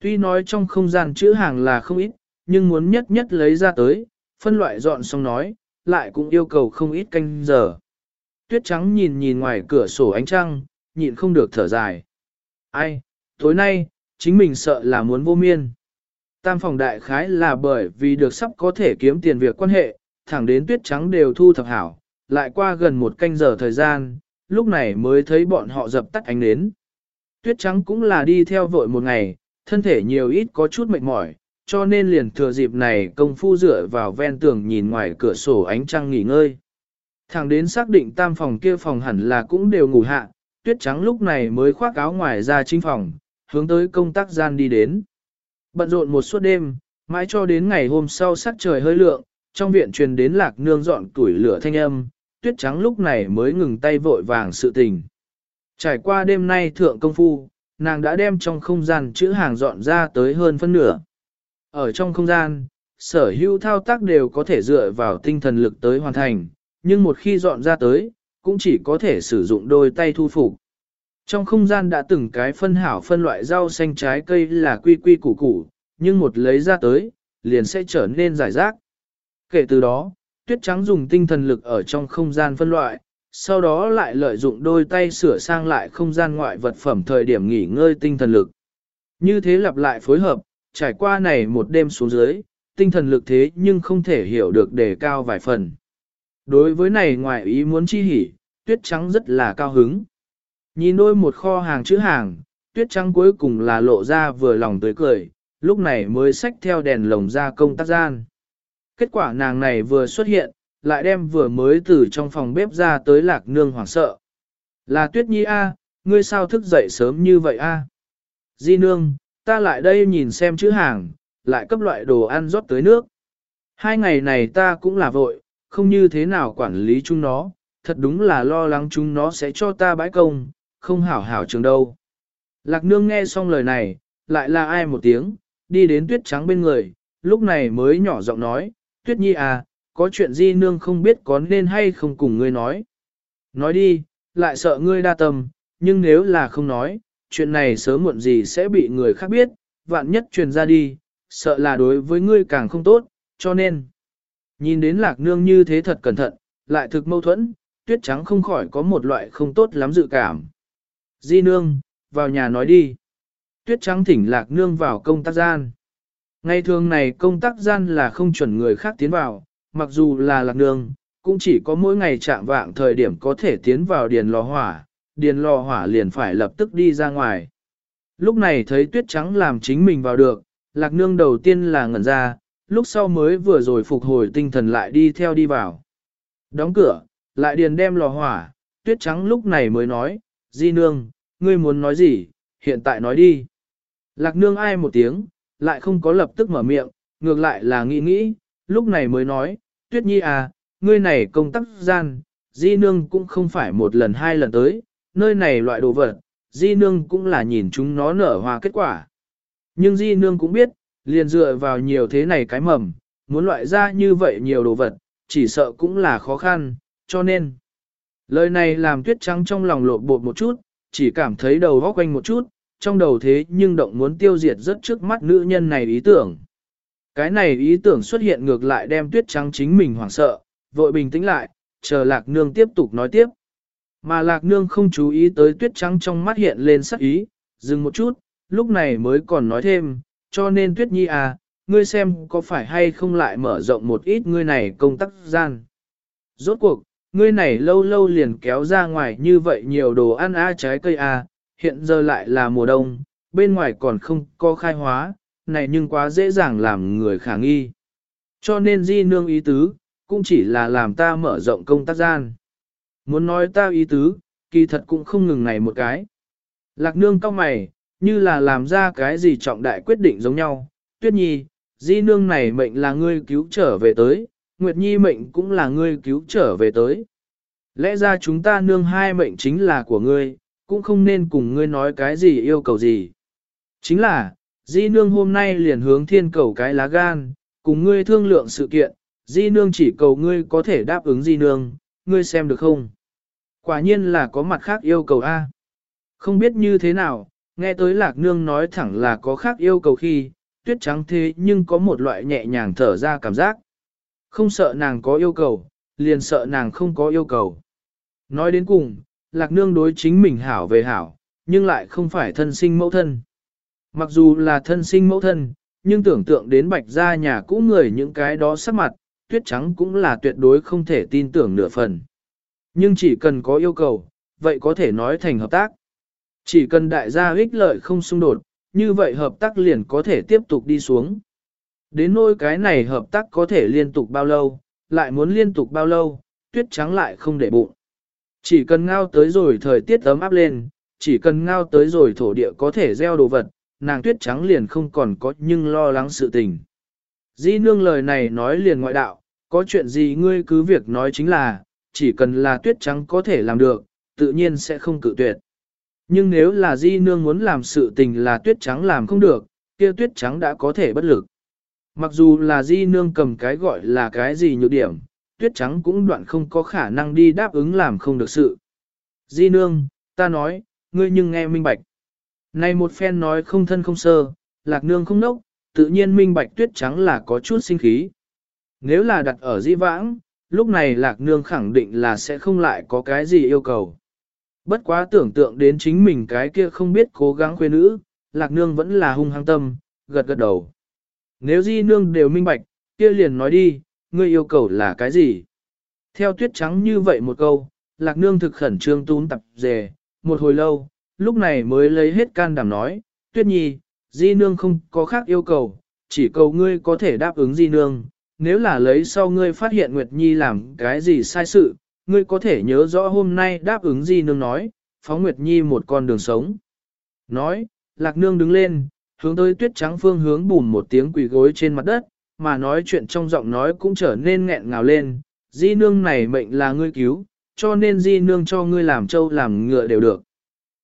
Tuy nói trong không gian chữ hàng là không ít, nhưng muốn nhất nhất lấy ra tới, phân loại dọn xong nói, lại cũng yêu cầu không ít canh giờ. Tuyết trắng nhìn nhìn ngoài cửa sổ ánh trăng, nhịn không được thở dài. Ai, tối nay, chính mình sợ là muốn vô miên. Tam phòng đại khái là bởi vì được sắp có thể kiếm tiền việc quan hệ, thẳng đến tuyết trắng đều thu thập hảo, lại qua gần một canh giờ thời gian, lúc này mới thấy bọn họ dập tắt ánh nến. Tuyết trắng cũng là đi theo vội một ngày, thân thể nhiều ít có chút mệt mỏi, cho nên liền thừa dịp này công phu dựa vào ven tường nhìn ngoài cửa sổ ánh trăng nghỉ ngơi. Thẳng đến xác định tam phòng kia phòng hẳn là cũng đều ngủ hạ, tuyết trắng lúc này mới khoác áo ngoài ra chính phòng, hướng tới công tác gian đi đến. Bận rộn một suốt đêm, mãi cho đến ngày hôm sau sắc trời hơi lượng, trong viện truyền đến lạc nương dọn tuổi lửa thanh âm, tuyết trắng lúc này mới ngừng tay vội vàng sự tình. Trải qua đêm nay thượng công phu, nàng đã đem trong không gian chữ hàng dọn ra tới hơn phân nửa. Ở trong không gian, sở hữu thao tác đều có thể dựa vào tinh thần lực tới hoàn thành, nhưng một khi dọn ra tới, cũng chỉ có thể sử dụng đôi tay thu phục. Trong không gian đã từng cái phân hảo phân loại rau xanh trái cây là quy quy củ củ, nhưng một lấy ra tới, liền sẽ trở nên giải rác. Kể từ đó, tuyết trắng dùng tinh thần lực ở trong không gian phân loại, sau đó lại lợi dụng đôi tay sửa sang lại không gian ngoại vật phẩm thời điểm nghỉ ngơi tinh thần lực. Như thế lặp lại phối hợp, trải qua này một đêm xuống dưới, tinh thần lực thế nhưng không thể hiểu được đề cao vài phần. Đối với này ngoại ý muốn chi hỉ, tuyết trắng rất là cao hứng. Nhìn đôi một kho hàng chữ hàng, tuyết trắng cuối cùng là lộ ra vừa lòng tới cười, lúc này mới xách theo đèn lồng ra công tác gian. Kết quả nàng này vừa xuất hiện, lại đem vừa mới từ trong phòng bếp ra tới lạc nương hoảng sợ. Là tuyết nhi A, ngươi sao thức dậy sớm như vậy A? Di nương, ta lại đây nhìn xem chữ hàng, lại cấp loại đồ ăn rót tới nước. Hai ngày này ta cũng là vội, không như thế nào quản lý chúng nó, thật đúng là lo lắng chúng nó sẽ cho ta bãi công, không hảo hảo trường đâu. Lạc nương nghe xong lời này, lại là ai một tiếng, đi đến tuyết trắng bên người, lúc này mới nhỏ giọng nói, tuyết nhi à, có chuyện gì nương không biết có nên hay không cùng ngươi nói. Nói đi, lại sợ ngươi đa tâm, nhưng nếu là không nói, chuyện này sớm muộn gì sẽ bị người khác biết, vạn nhất truyền ra đi, sợ là đối với ngươi càng không tốt, cho nên. Nhìn đến lạc nương như thế thật cẩn thận, lại thực mâu thuẫn, tuyết trắng không khỏi có một loại không tốt lắm dự cảm. Di nương, vào nhà nói đi. Tuyết trắng thỉnh lạc nương vào công tác gian. Ngày thường này công tác gian là không chuẩn người khác tiến vào, mặc dù là lạc nương, cũng chỉ có mỗi ngày chạm vạng thời điểm có thể tiến vào điền lò hỏa, điền lò hỏa liền phải lập tức đi ra ngoài. Lúc này thấy tuyết trắng làm chính mình vào được, lạc nương đầu tiên là ngẩn ra, lúc sau mới vừa rồi phục hồi tinh thần lại đi theo đi vào. Đóng cửa, lại điền đem lò hỏa, tuyết trắng lúc này mới nói, di nương, ngươi muốn nói gì, hiện tại nói đi. Lạc nương ai một tiếng, lại không có lập tức mở miệng, ngược lại là nghĩ nghĩ, lúc này mới nói, tuyết nhi à, ngươi này công tác gian, di nương cũng không phải một lần hai lần tới, nơi này loại đồ vật, di nương cũng là nhìn chúng nó nở hoa kết quả. Nhưng di nương cũng biết, liền dựa vào nhiều thế này cái mầm, muốn loại ra như vậy nhiều đồ vật, chỉ sợ cũng là khó khăn, cho nên. Lời này làm tuyết trắng trong lòng lộ bột một chút, chỉ cảm thấy đầu góc quanh một chút, trong đầu thế nhưng động muốn tiêu diệt rất trước mắt nữ nhân này ý tưởng. Cái này ý tưởng xuất hiện ngược lại đem tuyết trắng chính mình hoảng sợ, vội bình tĩnh lại, chờ lạc nương tiếp tục nói tiếp. Mà lạc nương không chú ý tới tuyết trắng trong mắt hiện lên sắc ý, dừng một chút, lúc này mới còn nói thêm, cho nên tuyết nhi à, ngươi xem có phải hay không lại mở rộng một ít ngươi này công tác gian. Rốt cuộc, ngươi này lâu lâu liền kéo ra ngoài như vậy nhiều đồ ăn á trái cây à, hiện giờ lại là mùa đông, bên ngoài còn không có khai hóa, này nhưng quá dễ dàng làm người khả nghi. Cho nên di nương ý tứ, cũng chỉ là làm ta mở rộng công tác gian. Muốn nói ta ý tứ, kỳ thật cũng không ngừng này một cái. Lạc nương cao mày, như là làm ra cái gì trọng đại quyết định giống nhau. Tuyết nhi, di nương này mệnh là ngươi cứu trở về tới, Nguyệt Nhi mệnh cũng là ngươi cứu trở về tới. Lẽ ra chúng ta nương hai mệnh chính là của ngươi, cũng không nên cùng ngươi nói cái gì yêu cầu gì. Chính là, di nương hôm nay liền hướng thiên cầu cái lá gan, cùng ngươi thương lượng sự kiện, di nương chỉ cầu ngươi có thể đáp ứng di nương, ngươi xem được không? Quả nhiên là có mặt khác yêu cầu A. Không biết như thế nào, nghe tới lạc nương nói thẳng là có khác yêu cầu khi, tuyết trắng thế nhưng có một loại nhẹ nhàng thở ra cảm giác. Không sợ nàng có yêu cầu, liền sợ nàng không có yêu cầu. Nói đến cùng, lạc nương đối chính mình hảo về hảo, nhưng lại không phải thân sinh mẫu thân. Mặc dù là thân sinh mẫu thân, nhưng tưởng tượng đến bạch gia nhà cũ người những cái đó sắc mặt, tuyết trắng cũng là tuyệt đối không thể tin tưởng nửa phần. Nhưng chỉ cần có yêu cầu, vậy có thể nói thành hợp tác. Chỉ cần đại gia ích lợi không xung đột, như vậy hợp tác liền có thể tiếp tục đi xuống. Đến nỗi cái này hợp tác có thể liên tục bao lâu, lại muốn liên tục bao lâu, tuyết trắng lại không để bụng. Chỉ cần ngao tới rồi thời tiết ấm áp lên, chỉ cần ngao tới rồi thổ địa có thể gieo đồ vật, nàng tuyết trắng liền không còn có nhưng lo lắng sự tình. Di nương lời này nói liền ngoại đạo, có chuyện gì ngươi cứ việc nói chính là, chỉ cần là tuyết trắng có thể làm được, tự nhiên sẽ không cự tuyệt. Nhưng nếu là di nương muốn làm sự tình là tuyết trắng làm không được, kia tuyết trắng đã có thể bất lực. Mặc dù là di nương cầm cái gọi là cái gì nhược điểm, tuyết trắng cũng đoạn không có khả năng đi đáp ứng làm không được sự. Di nương, ta nói, ngươi nhưng nghe minh bạch. Này một phen nói không thân không sơ, lạc nương không nốc, tự nhiên minh bạch tuyết trắng là có chút sinh khí. Nếu là đặt ở di vãng, lúc này lạc nương khẳng định là sẽ không lại có cái gì yêu cầu. Bất quá tưởng tượng đến chính mình cái kia không biết cố gắng khuê nữ, lạc nương vẫn là hung hăng tâm, gật gật đầu. Nếu di nương đều minh bạch, kia liền nói đi, ngươi yêu cầu là cái gì? Theo tuyết trắng như vậy một câu, lạc nương thực khẩn trương tún tập dề, một hồi lâu, lúc này mới lấy hết can đảm nói, tuyết nhi, di nương không có khác yêu cầu, chỉ cầu ngươi có thể đáp ứng di nương, nếu là lấy sau ngươi phát hiện Nguyệt Nhi làm cái gì sai sự, ngươi có thể nhớ rõ hôm nay đáp ứng gì nương nói, phóng Nguyệt Nhi một con đường sống. Nói, lạc nương đứng lên, hướng tới tuyết trắng phương hướng bùn một tiếng quỳ gối trên mặt đất, mà nói chuyện trong giọng nói cũng trở nên nghẹn ngào lên, di nương này mệnh là ngươi cứu, cho nên di nương cho ngươi làm trâu làm ngựa đều được.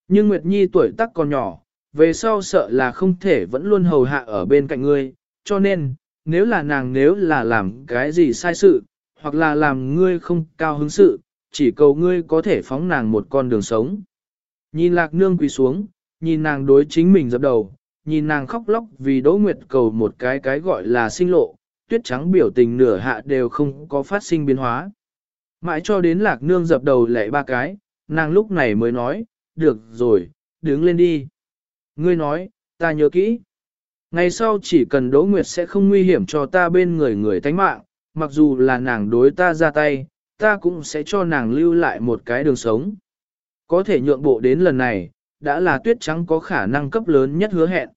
Nhưng Nguyệt Nhi tuổi tác còn nhỏ, về sau sợ là không thể vẫn luôn hầu hạ ở bên cạnh ngươi, cho nên, nếu là nàng nếu là làm cái gì sai sự, hoặc là làm ngươi không cao hứng sự, chỉ cầu ngươi có thể phóng nàng một con đường sống. Nhìn lạc nương quỳ xuống, nhìn nàng đối chính mình dập đầu, nhìn nàng khóc lóc vì Đỗ Nguyệt cầu một cái cái gọi là sinh lộ, tuyết trắng biểu tình nửa hạ đều không có phát sinh biến hóa. Mãi cho đến lạc nương dập đầu lệ ba cái, nàng lúc này mới nói, được rồi, đứng lên đi. Ngươi nói, ta nhớ kỹ. Ngày sau chỉ cần Đỗ Nguyệt sẽ không nguy hiểm cho ta bên người người tánh mạng, mặc dù là nàng đối ta ra tay, ta cũng sẽ cho nàng lưu lại một cái đường sống. Có thể nhượng bộ đến lần này, đã là tuyết trắng có khả năng cấp lớn nhất hứa hẹn.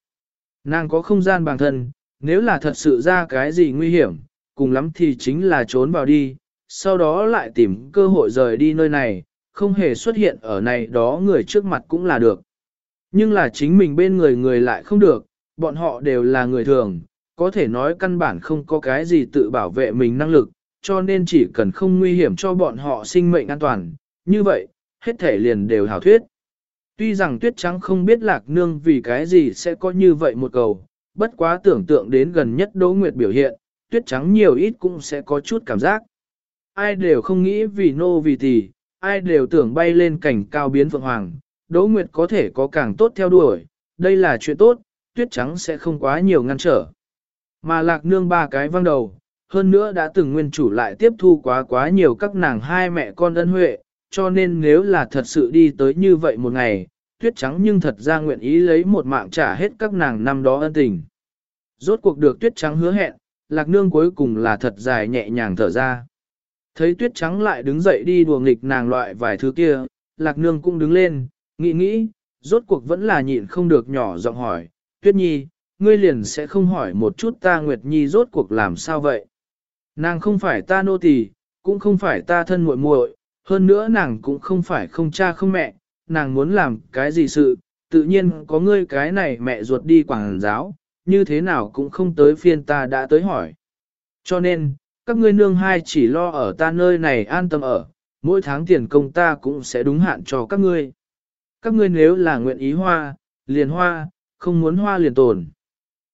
Nàng có không gian bằng thân, nếu là thật sự ra cái gì nguy hiểm, cùng lắm thì chính là trốn vào đi, sau đó lại tìm cơ hội rời đi nơi này, không hề xuất hiện ở này đó người trước mặt cũng là được. Nhưng là chính mình bên người người lại không được, bọn họ đều là người thường, có thể nói căn bản không có cái gì tự bảo vệ mình năng lực, cho nên chỉ cần không nguy hiểm cho bọn họ sinh mệnh an toàn, như vậy, hết thể liền đều hảo thuyết. Tuy rằng tuyết trắng không biết lạc nương vì cái gì sẽ có như vậy một cầu, bất quá tưởng tượng đến gần nhất Đỗ Nguyệt biểu hiện, tuyết trắng nhiều ít cũng sẽ có chút cảm giác. Ai đều không nghĩ vì nô vì tỷ, ai đều tưởng bay lên cảnh cao biến phượng hoàng, Đỗ Nguyệt có thể có càng tốt theo đuổi, đây là chuyện tốt, tuyết trắng sẽ không quá nhiều ngăn trở. Mà lạc nương ba cái văng đầu, hơn nữa đã từng nguyên chủ lại tiếp thu quá quá nhiều các nàng hai mẹ con ân huệ, cho nên nếu là thật sự đi tới như vậy một ngày, tuyết trắng nhưng thật ra nguyện ý lấy một mạng trả hết các nàng năm đó ân tình. Rốt cuộc được tuyết trắng hứa hẹn, lạc nương cuối cùng là thật dài nhẹ nhàng thở ra. Thấy tuyết trắng lại đứng dậy đi đùa nghịch nàng loại vài thứ kia, lạc nương cũng đứng lên, nghĩ nghĩ, rốt cuộc vẫn là nhịn không được nhỏ giọng hỏi, tuyết nhi, ngươi liền sẽ không hỏi một chút ta Nguyệt Nhi rốt cuộc làm sao vậy. Nàng không phải ta nô tỳ, cũng không phải ta thân muội muội, hơn nữa nàng cũng không phải không cha không mẹ, nàng muốn làm cái gì sự, tự nhiên có ngươi cái này mẹ ruột đi quảng giáo, như thế nào cũng không tới phiên ta đã tới hỏi. Cho nên, các ngươi nương hai chỉ lo ở ta nơi này an tâm ở, mỗi tháng tiền công ta cũng sẽ đúng hạn cho các ngươi. Các ngươi nếu là nguyện ý hoa, liền hoa, không muốn hoa liền tồn.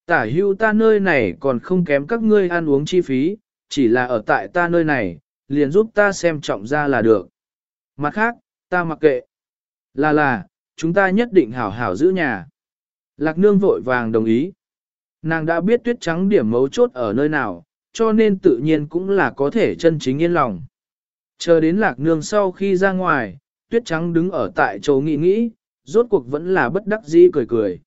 Tả hưu ta nơi này còn không kém các ngươi ăn uống chi phí, chỉ là ở tại ta nơi này, liền giúp ta xem trọng ra là được. Mặt khác, ta mặc kệ. Là là, chúng ta nhất định hảo hảo giữ nhà. Lạc nương vội vàng đồng ý. Nàng đã biết tuyết trắng điểm mấu chốt ở nơi nào, cho nên tự nhiên cũng là có thể chân chính yên lòng. Chờ đến lạc nương sau khi ra ngoài, tuyết trắng đứng ở tại chỗ nghĩ nghĩ, rốt cuộc vẫn là bất đắc dĩ cười cười.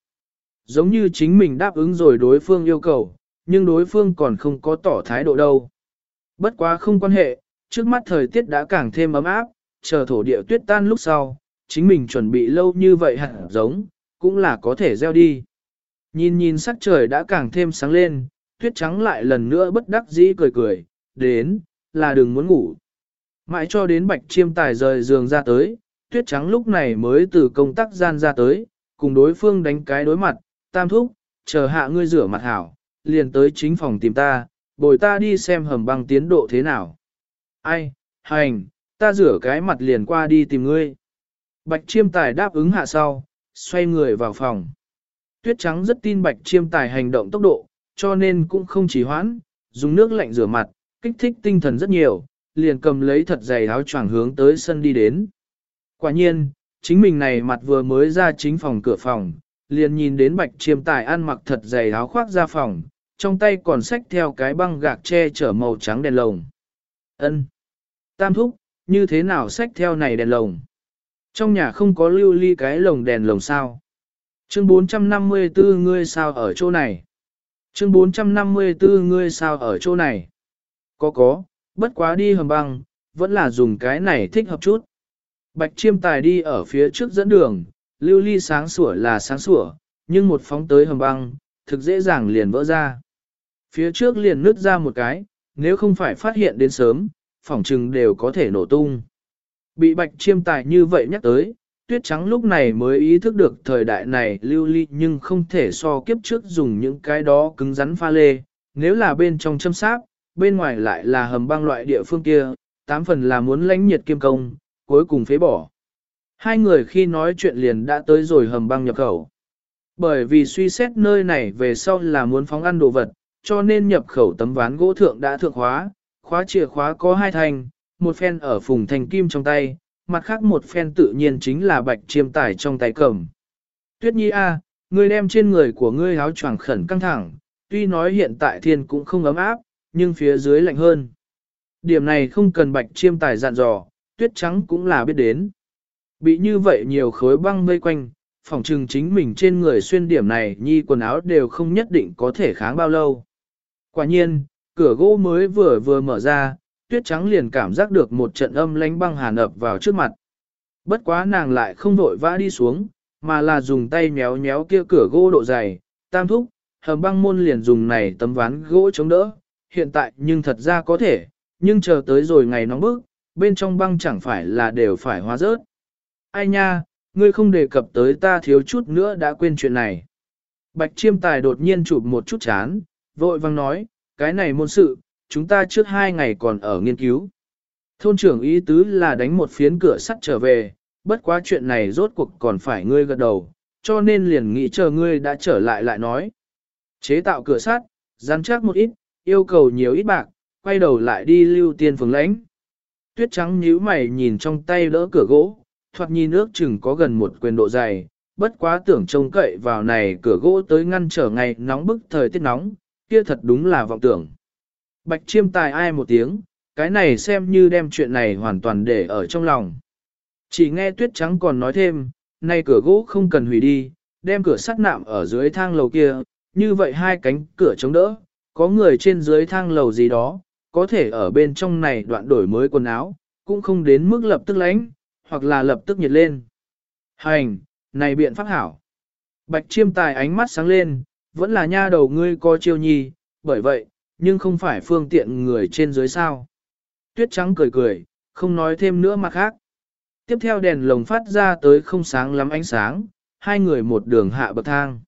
Giống như chính mình đáp ứng rồi đối phương yêu cầu, nhưng đối phương còn không có tỏ thái độ đâu. Bất quá không quan hệ, trước mắt thời tiết đã càng thêm ấm áp, chờ thổ địa tuyết tan lúc sau, chính mình chuẩn bị lâu như vậy hẳn giống, cũng là có thể gieo đi. Nhìn nhìn sắc trời đã càng thêm sáng lên, tuyết trắng lại lần nữa bất đắc dĩ cười cười, đến, là đừng muốn ngủ. Mãi cho đến bạch chiêm tài rời giường ra tới, tuyết trắng lúc này mới từ công tác gian ra tới, cùng đối phương đánh cái đối mặt, tam thúc, chờ hạ ngươi rửa mặt hảo, liền tới chính phòng tìm ta, bồi ta đi xem hầm băng tiến độ thế nào. Ai, hành, ta rửa cái mặt liền qua đi tìm ngươi. Bạch chiêm tài đáp ứng hạ sau, xoay người vào phòng. Tuyết trắng rất tin bạch chiêm tài hành động tốc độ, cho nên cũng không chỉ hoãn, dùng nước lạnh rửa mặt, kích thích tinh thần rất nhiều, liền cầm lấy thật dày áo choàng hướng tới sân đi đến. Quả nhiên, chính mình này mặt vừa mới ra chính phòng cửa phòng, liền nhìn đến bạch chiêm tài ăn mặc thật dày áo khoác ra phòng, trong tay còn xách theo cái băng gạc che chở màu trắng đèn lồng. Ân, Tam thúc, như thế nào xách theo này đèn lồng? Trong nhà không có lưu ly cái lồng đèn lồng sao? Chương 454 ngươi sao ở chỗ này? Chương 454 ngươi sao ở chỗ này? Có có, bất quá đi hầm băng, vẫn là dùng cái này thích hợp chút. Bạch chiêm tài đi ở phía trước dẫn đường, lưu ly sáng sủa là sáng sủa, nhưng một phóng tới hầm băng, thực dễ dàng liền vỡ ra. Phía trước liền nứt ra một cái, nếu không phải phát hiện đến sớm, phỏng trừng đều có thể nổ tung. Bị bạch chiêm tài như vậy nhắc tới, tuyết trắng lúc này mới ý thức được thời đại này lưu ly nhưng không thể so kiếp trước dùng những cái đó cứng rắn pha lê, nếu là bên trong châm sáp, bên ngoài lại là hầm băng loại địa phương kia, tám phần là muốn lãnh nhiệt kiêm công, cuối cùng phế bỏ. Hai người khi nói chuyện liền đã tới rồi hầm băng nhập khẩu. Bởi vì suy xét nơi này về sau là muốn phóng ăn đồ vật, cho nên nhập khẩu tấm ván gỗ thượng đã thượng khóa, khóa chìa khóa có hai thành, một phen ở phùng thành kim trong tay, mặt khác một phen tự nhiên chính là bạch chiêm tải trong tay cầm. Tuyết nhi a, ngươi đem trên người của ngươi áo choàng khẩn căng thẳng, tuy nói hiện tại thiên cũng không ấm áp, nhưng phía dưới lạnh hơn. Điểm này không cần bạch chiêm tài dặn dò, tuyết trắng cũng là biết đến. Bị như vậy nhiều khối băng vây quanh, phòng trừng chính mình trên người xuyên điểm này nhi quần áo đều không nhất định có thể kháng bao lâu. Quả nhiên, cửa gỗ mới vừa vừa mở ra, tuyết trắng liền cảm giác được một trận âm lánh băng hàn ập vào trước mặt. Bất quá nàng lại không vội vã đi xuống, mà là dùng tay méo méo kia cửa gỗ độ dày, tam thúc, hầm băng môn liền dùng này tấm ván gỗ chống đỡ, hiện tại nhưng thật ra có thể, nhưng chờ tới rồi ngày nóng bức, bên trong băng chẳng phải là đều phải hóa rớt. Ai nha, ngươi không đề cập tới ta thiếu chút nữa đã quên chuyện này. Bạch chiêm tài đột nhiên chụp một chút chán, vội vang nói, cái này môn sự, chúng ta trước hai ngày còn ở nghiên cứu. Thôn trưởng ý tứ là đánh một phiến cửa sắt trở về, bất quá chuyện này rốt cuộc còn phải ngươi gật đầu, cho nên liền nghĩ chờ ngươi đã trở lại lại nói. Chế tạo cửa sắt, rắn chắc một ít, yêu cầu nhiều ít bạc, quay đầu lại đi lưu tiên phường lãnh. Tuyết trắng nhíu mày nhìn trong tay đỡ cửa gỗ, thoạt nhìn nước chừng có gần một quyền độ dày, bất quá tưởng trông cậy vào này cửa gỗ tới ngăn trở ngày nóng bức thời tiết nóng, kia thật đúng là vọng tưởng. Bạch chiêm tài ai một tiếng, cái này xem như đem chuyện này hoàn toàn để ở trong lòng. Chỉ nghe tuyết trắng còn nói thêm, này cửa gỗ không cần hủy đi, đem cửa sắt nạm ở dưới thang lầu kia, như vậy hai cánh cửa chống đỡ, có người trên dưới thang lầu gì đó, có thể ở bên trong này đoạn đổi mới quần áo, cũng không đến mức lập tức lánh, hoặc là lập tức nhiệt lên. Hành, này biện pháp hảo. Bạch chiêm tài ánh mắt sáng lên, vẫn là nha đầu ngươi có chiêu nhi, bởi vậy, nhưng không phải phương tiện người trên dưới sao. Tuyết trắng cười cười, không nói thêm nữa mà khác. Tiếp theo đèn lồng phát ra tới không sáng lắm ánh sáng, hai người một đường hạ bậc thang.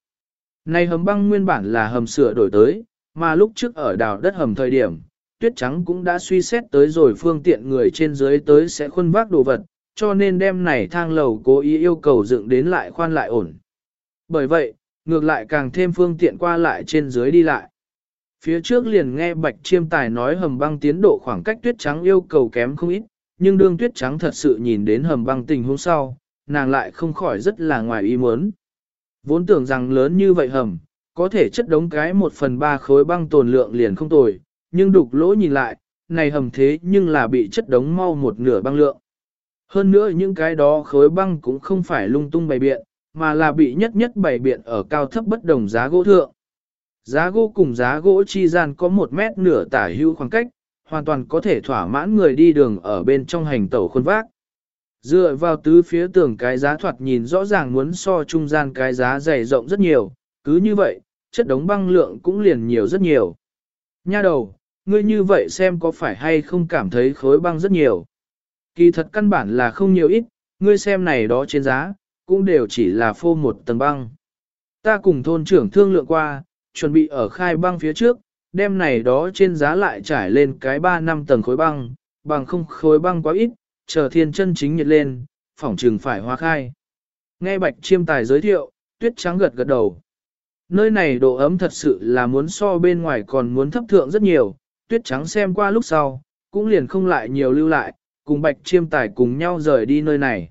Này hầm băng nguyên bản là hầm sửa đổi tới, mà lúc trước ở đào đất hầm thời điểm, tuyết trắng cũng đã suy xét tới rồi phương tiện người trên dưới tới sẽ khuân vác đồ vật, cho nên đem này thang lầu cố ý yêu cầu dựng đến lại khoan lại ổn. Bởi vậy, ngược lại càng thêm phương tiện qua lại trên dưới đi lại. Phía trước liền nghe Bạch Chiêm Tài nói hầm băng tiến độ khoảng cách tuyết trắng yêu cầu kém không ít, nhưng đương tuyết trắng thật sự nhìn đến hầm băng tình hôm sau, nàng lại không khỏi rất là ngoài ý muốn. Vốn tưởng rằng lớn như vậy hầm, có thể chất đống cái một phần ba khối băng tồn lượng liền không tồi, nhưng đục lỗ nhìn lại, này hầm thế nhưng là bị chất đống mau một nửa băng lượng. Hơn nữa những cái đó khối băng cũng không phải lung tung bày biện, mà là bị nhất nhất bày biện ở cao thấp bất đồng giá gỗ thượng. Giá gỗ cùng giá gỗ chi gian có một mét nửa tả hữu khoảng cách, hoàn toàn có thể thỏa mãn người đi đường ở bên trong hành tẩu khuôn vác. Dựa vào tứ phía tường cái giá thoạt nhìn rõ ràng muốn so trung gian cái giá dày rộng rất nhiều, cứ như vậy, chất đống băng lượng cũng liền nhiều rất nhiều. Nha đầu, ngươi như vậy xem có phải hay không cảm thấy khối băng rất nhiều. Kỳ thật căn bản là không nhiều ít, ngươi xem này đó trên giá, cũng đều chỉ là phô một tầng băng. Ta cùng thôn trưởng thương lượng qua, chuẩn bị ở khai băng phía trước, đem này đó trên giá lại trải lên cái 3 năm tầng khối băng, bằng không khối băng quá ít, chờ thiên chân chính nhiệt lên, phỏng trừng phải hoa khai. Nghe bạch chiêm tài giới thiệu, tuyết trắng gật gật đầu. Nơi này độ ấm thật sự là muốn so bên ngoài còn muốn thấp thượng rất nhiều, tuyết trắng xem qua lúc sau, cũng liền không lại nhiều lưu lại, cùng bạch chiêm tài cùng nhau rời đi nơi này.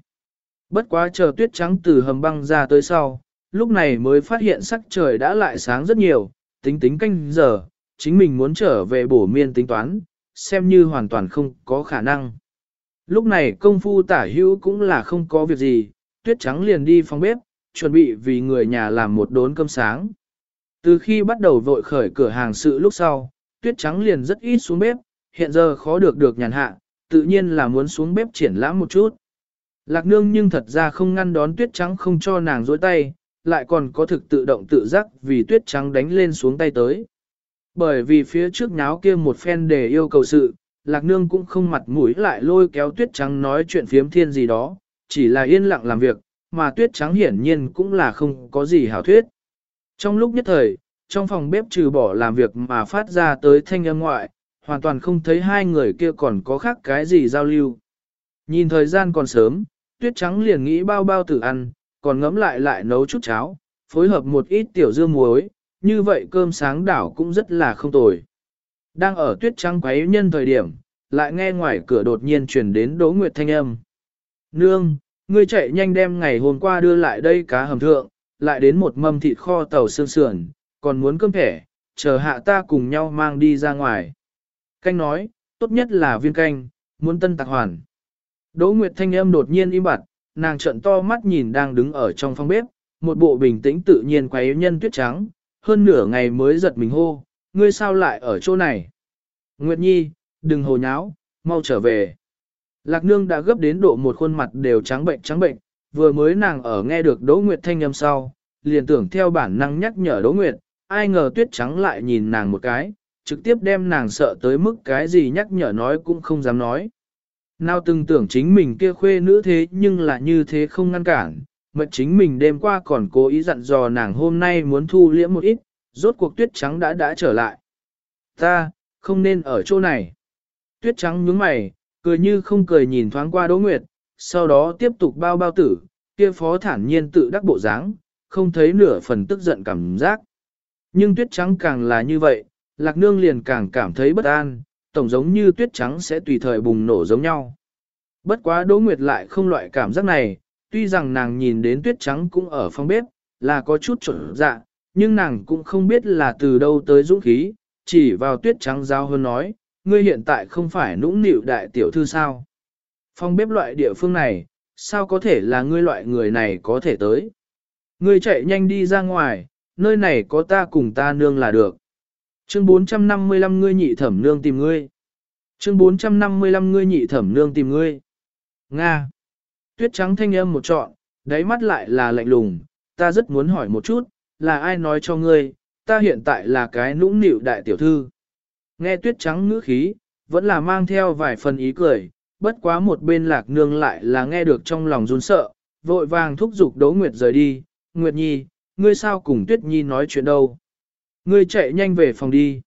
Bất quá chờ tuyết trắng từ hầm băng ra tới sau, lúc này mới phát hiện sắc trời đã lại sáng rất nhiều, tính tính canh giờ, chính mình muốn trở về bổ miên tính toán, xem như hoàn toàn không có khả năng. Lúc này công phu tả hữu cũng là không có việc gì, tuyết trắng liền đi phòng bếp, chuẩn bị vì người nhà làm một đốn cơm sáng. Từ khi bắt đầu vội khởi cửa hàng sự lúc sau, tuyết trắng liền rất ít xuống bếp, hiện giờ khó được được nhàn hạ, tự nhiên là muốn xuống bếp triển lãm một chút. Lạc nương nhưng thật ra không ngăn đón tuyết trắng không cho nàng dối tay, lại còn có thực tự động tự giác vì tuyết trắng đánh lên xuống tay tới. Bởi vì phía trước nháo kia một phen để yêu cầu sự, lạc nương cũng không mặt mũi lại lôi kéo tuyết trắng nói chuyện phiếm thiên gì đó, chỉ là yên lặng làm việc, mà tuyết trắng hiển nhiên cũng là không có gì hảo thuyết. Trong lúc nhất thời, trong phòng bếp trừ bỏ làm việc mà phát ra tới thanh âm ngoại, hoàn toàn không thấy hai người kia còn có khác cái gì giao lưu. Nhìn thời gian còn sớm, tuyết trắng liền nghĩ bao bao tử ăn, còn ngấm lại lại nấu chút cháo, phối hợp một ít tiểu dưa muối, như vậy cơm sáng đảo cũng rất là không tồi. Đang ở tuyết trắng quấy nhân thời điểm, lại nghe ngoài cửa đột nhiên truyền đến Đỗ Nguyệt thanh âm. Nương, ngươi chạy nhanh đem ngày hôm qua đưa lại đây cá hầm thượng, lại đến một mâm thịt kho tàu xương sườn, còn muốn cơm thẻ, chờ hạ ta cùng nhau mang đi ra ngoài. Canh nói, tốt nhất là viên canh, muốn tân tạc hoàn. Đỗ Nguyệt thanh âm đột nhiên im bặt, nàng trợn to mắt nhìn đang đứng ở trong phòng bếp, một bộ bình tĩnh tự nhiên quấy nhân tuyết trắng, hơn nửa ngày mới giật mình hô, ngươi sao lại ở chỗ này? Nguyệt Nhi, đừng hồ nháo, mau trở về. Lạc nương đã gấp đến độ một khuôn mặt đều trắng bệnh trắng bệnh, vừa mới nàng ở nghe được Đỗ Nguyệt thanh âm sau, liền tưởng theo bản năng nhắc nhở Đỗ Nguyệt, ai ngờ tuyết trắng lại nhìn nàng một cái, trực tiếp đem nàng sợ tới mức cái gì nhắc nhở nói cũng không dám nói. Nào từng tưởng chính mình kia khuê nữ thế nhưng là như thế không ngăn cản, mật chính mình đêm qua còn cố ý dặn dò nàng hôm nay muốn thu liễm một ít, rốt cuộc tuyết trắng đã đã trở lại. Ta, không nên ở chỗ này. Tuyết trắng nhướng mày, cười như không cười nhìn thoáng qua Đỗ Nguyệt, sau đó tiếp tục bao bao tử, kia phó thản nhiên tự đắc bộ dáng, không thấy nửa phần tức giận cảm giác. Nhưng tuyết trắng càng là như vậy, lạc nương liền càng cảm thấy bất an, tổng giống như tuyết trắng sẽ tùy thời bùng nổ giống nhau. Bất quá Đỗ Nguyệt lại không loại cảm giác này, tuy rằng nàng nhìn đến tuyết trắng cũng ở phòng bếp, là có chút trở dạ, nhưng nàng cũng không biết là từ đâu tới dũng khí, chỉ vào tuyết trắng giao hơn nói, ngươi hiện tại không phải nũng nịu đại tiểu thư sao. Phòng bếp loại địa phương này, sao có thể là ngươi loại người này có thể tới. Ngươi chạy nhanh đi ra ngoài, nơi này có ta cùng ta nương là được. Chương 455 ngươi nhị thẩm nương tìm ngươi. Chương 455 ngươi nhị thẩm nương tìm ngươi. Nga. Tuyết trắng thanh âm một trọn, đáy mắt lại là lạnh lùng, ta rất muốn hỏi một chút, là ai nói cho ngươi, ta hiện tại là cái nũng nịu đại tiểu thư. Nghe tuyết trắng ngữ khí, vẫn là mang theo vài phần ý cười, bất quá một bên lạc nương lại là nghe được trong lòng run sợ, vội vàng thúc giục Đỗ Nguyệt rời đi, Nguyệt Nhi, ngươi sao cùng Tuyết Nhi nói chuyện đâu? Ngươi chạy nhanh về phòng đi.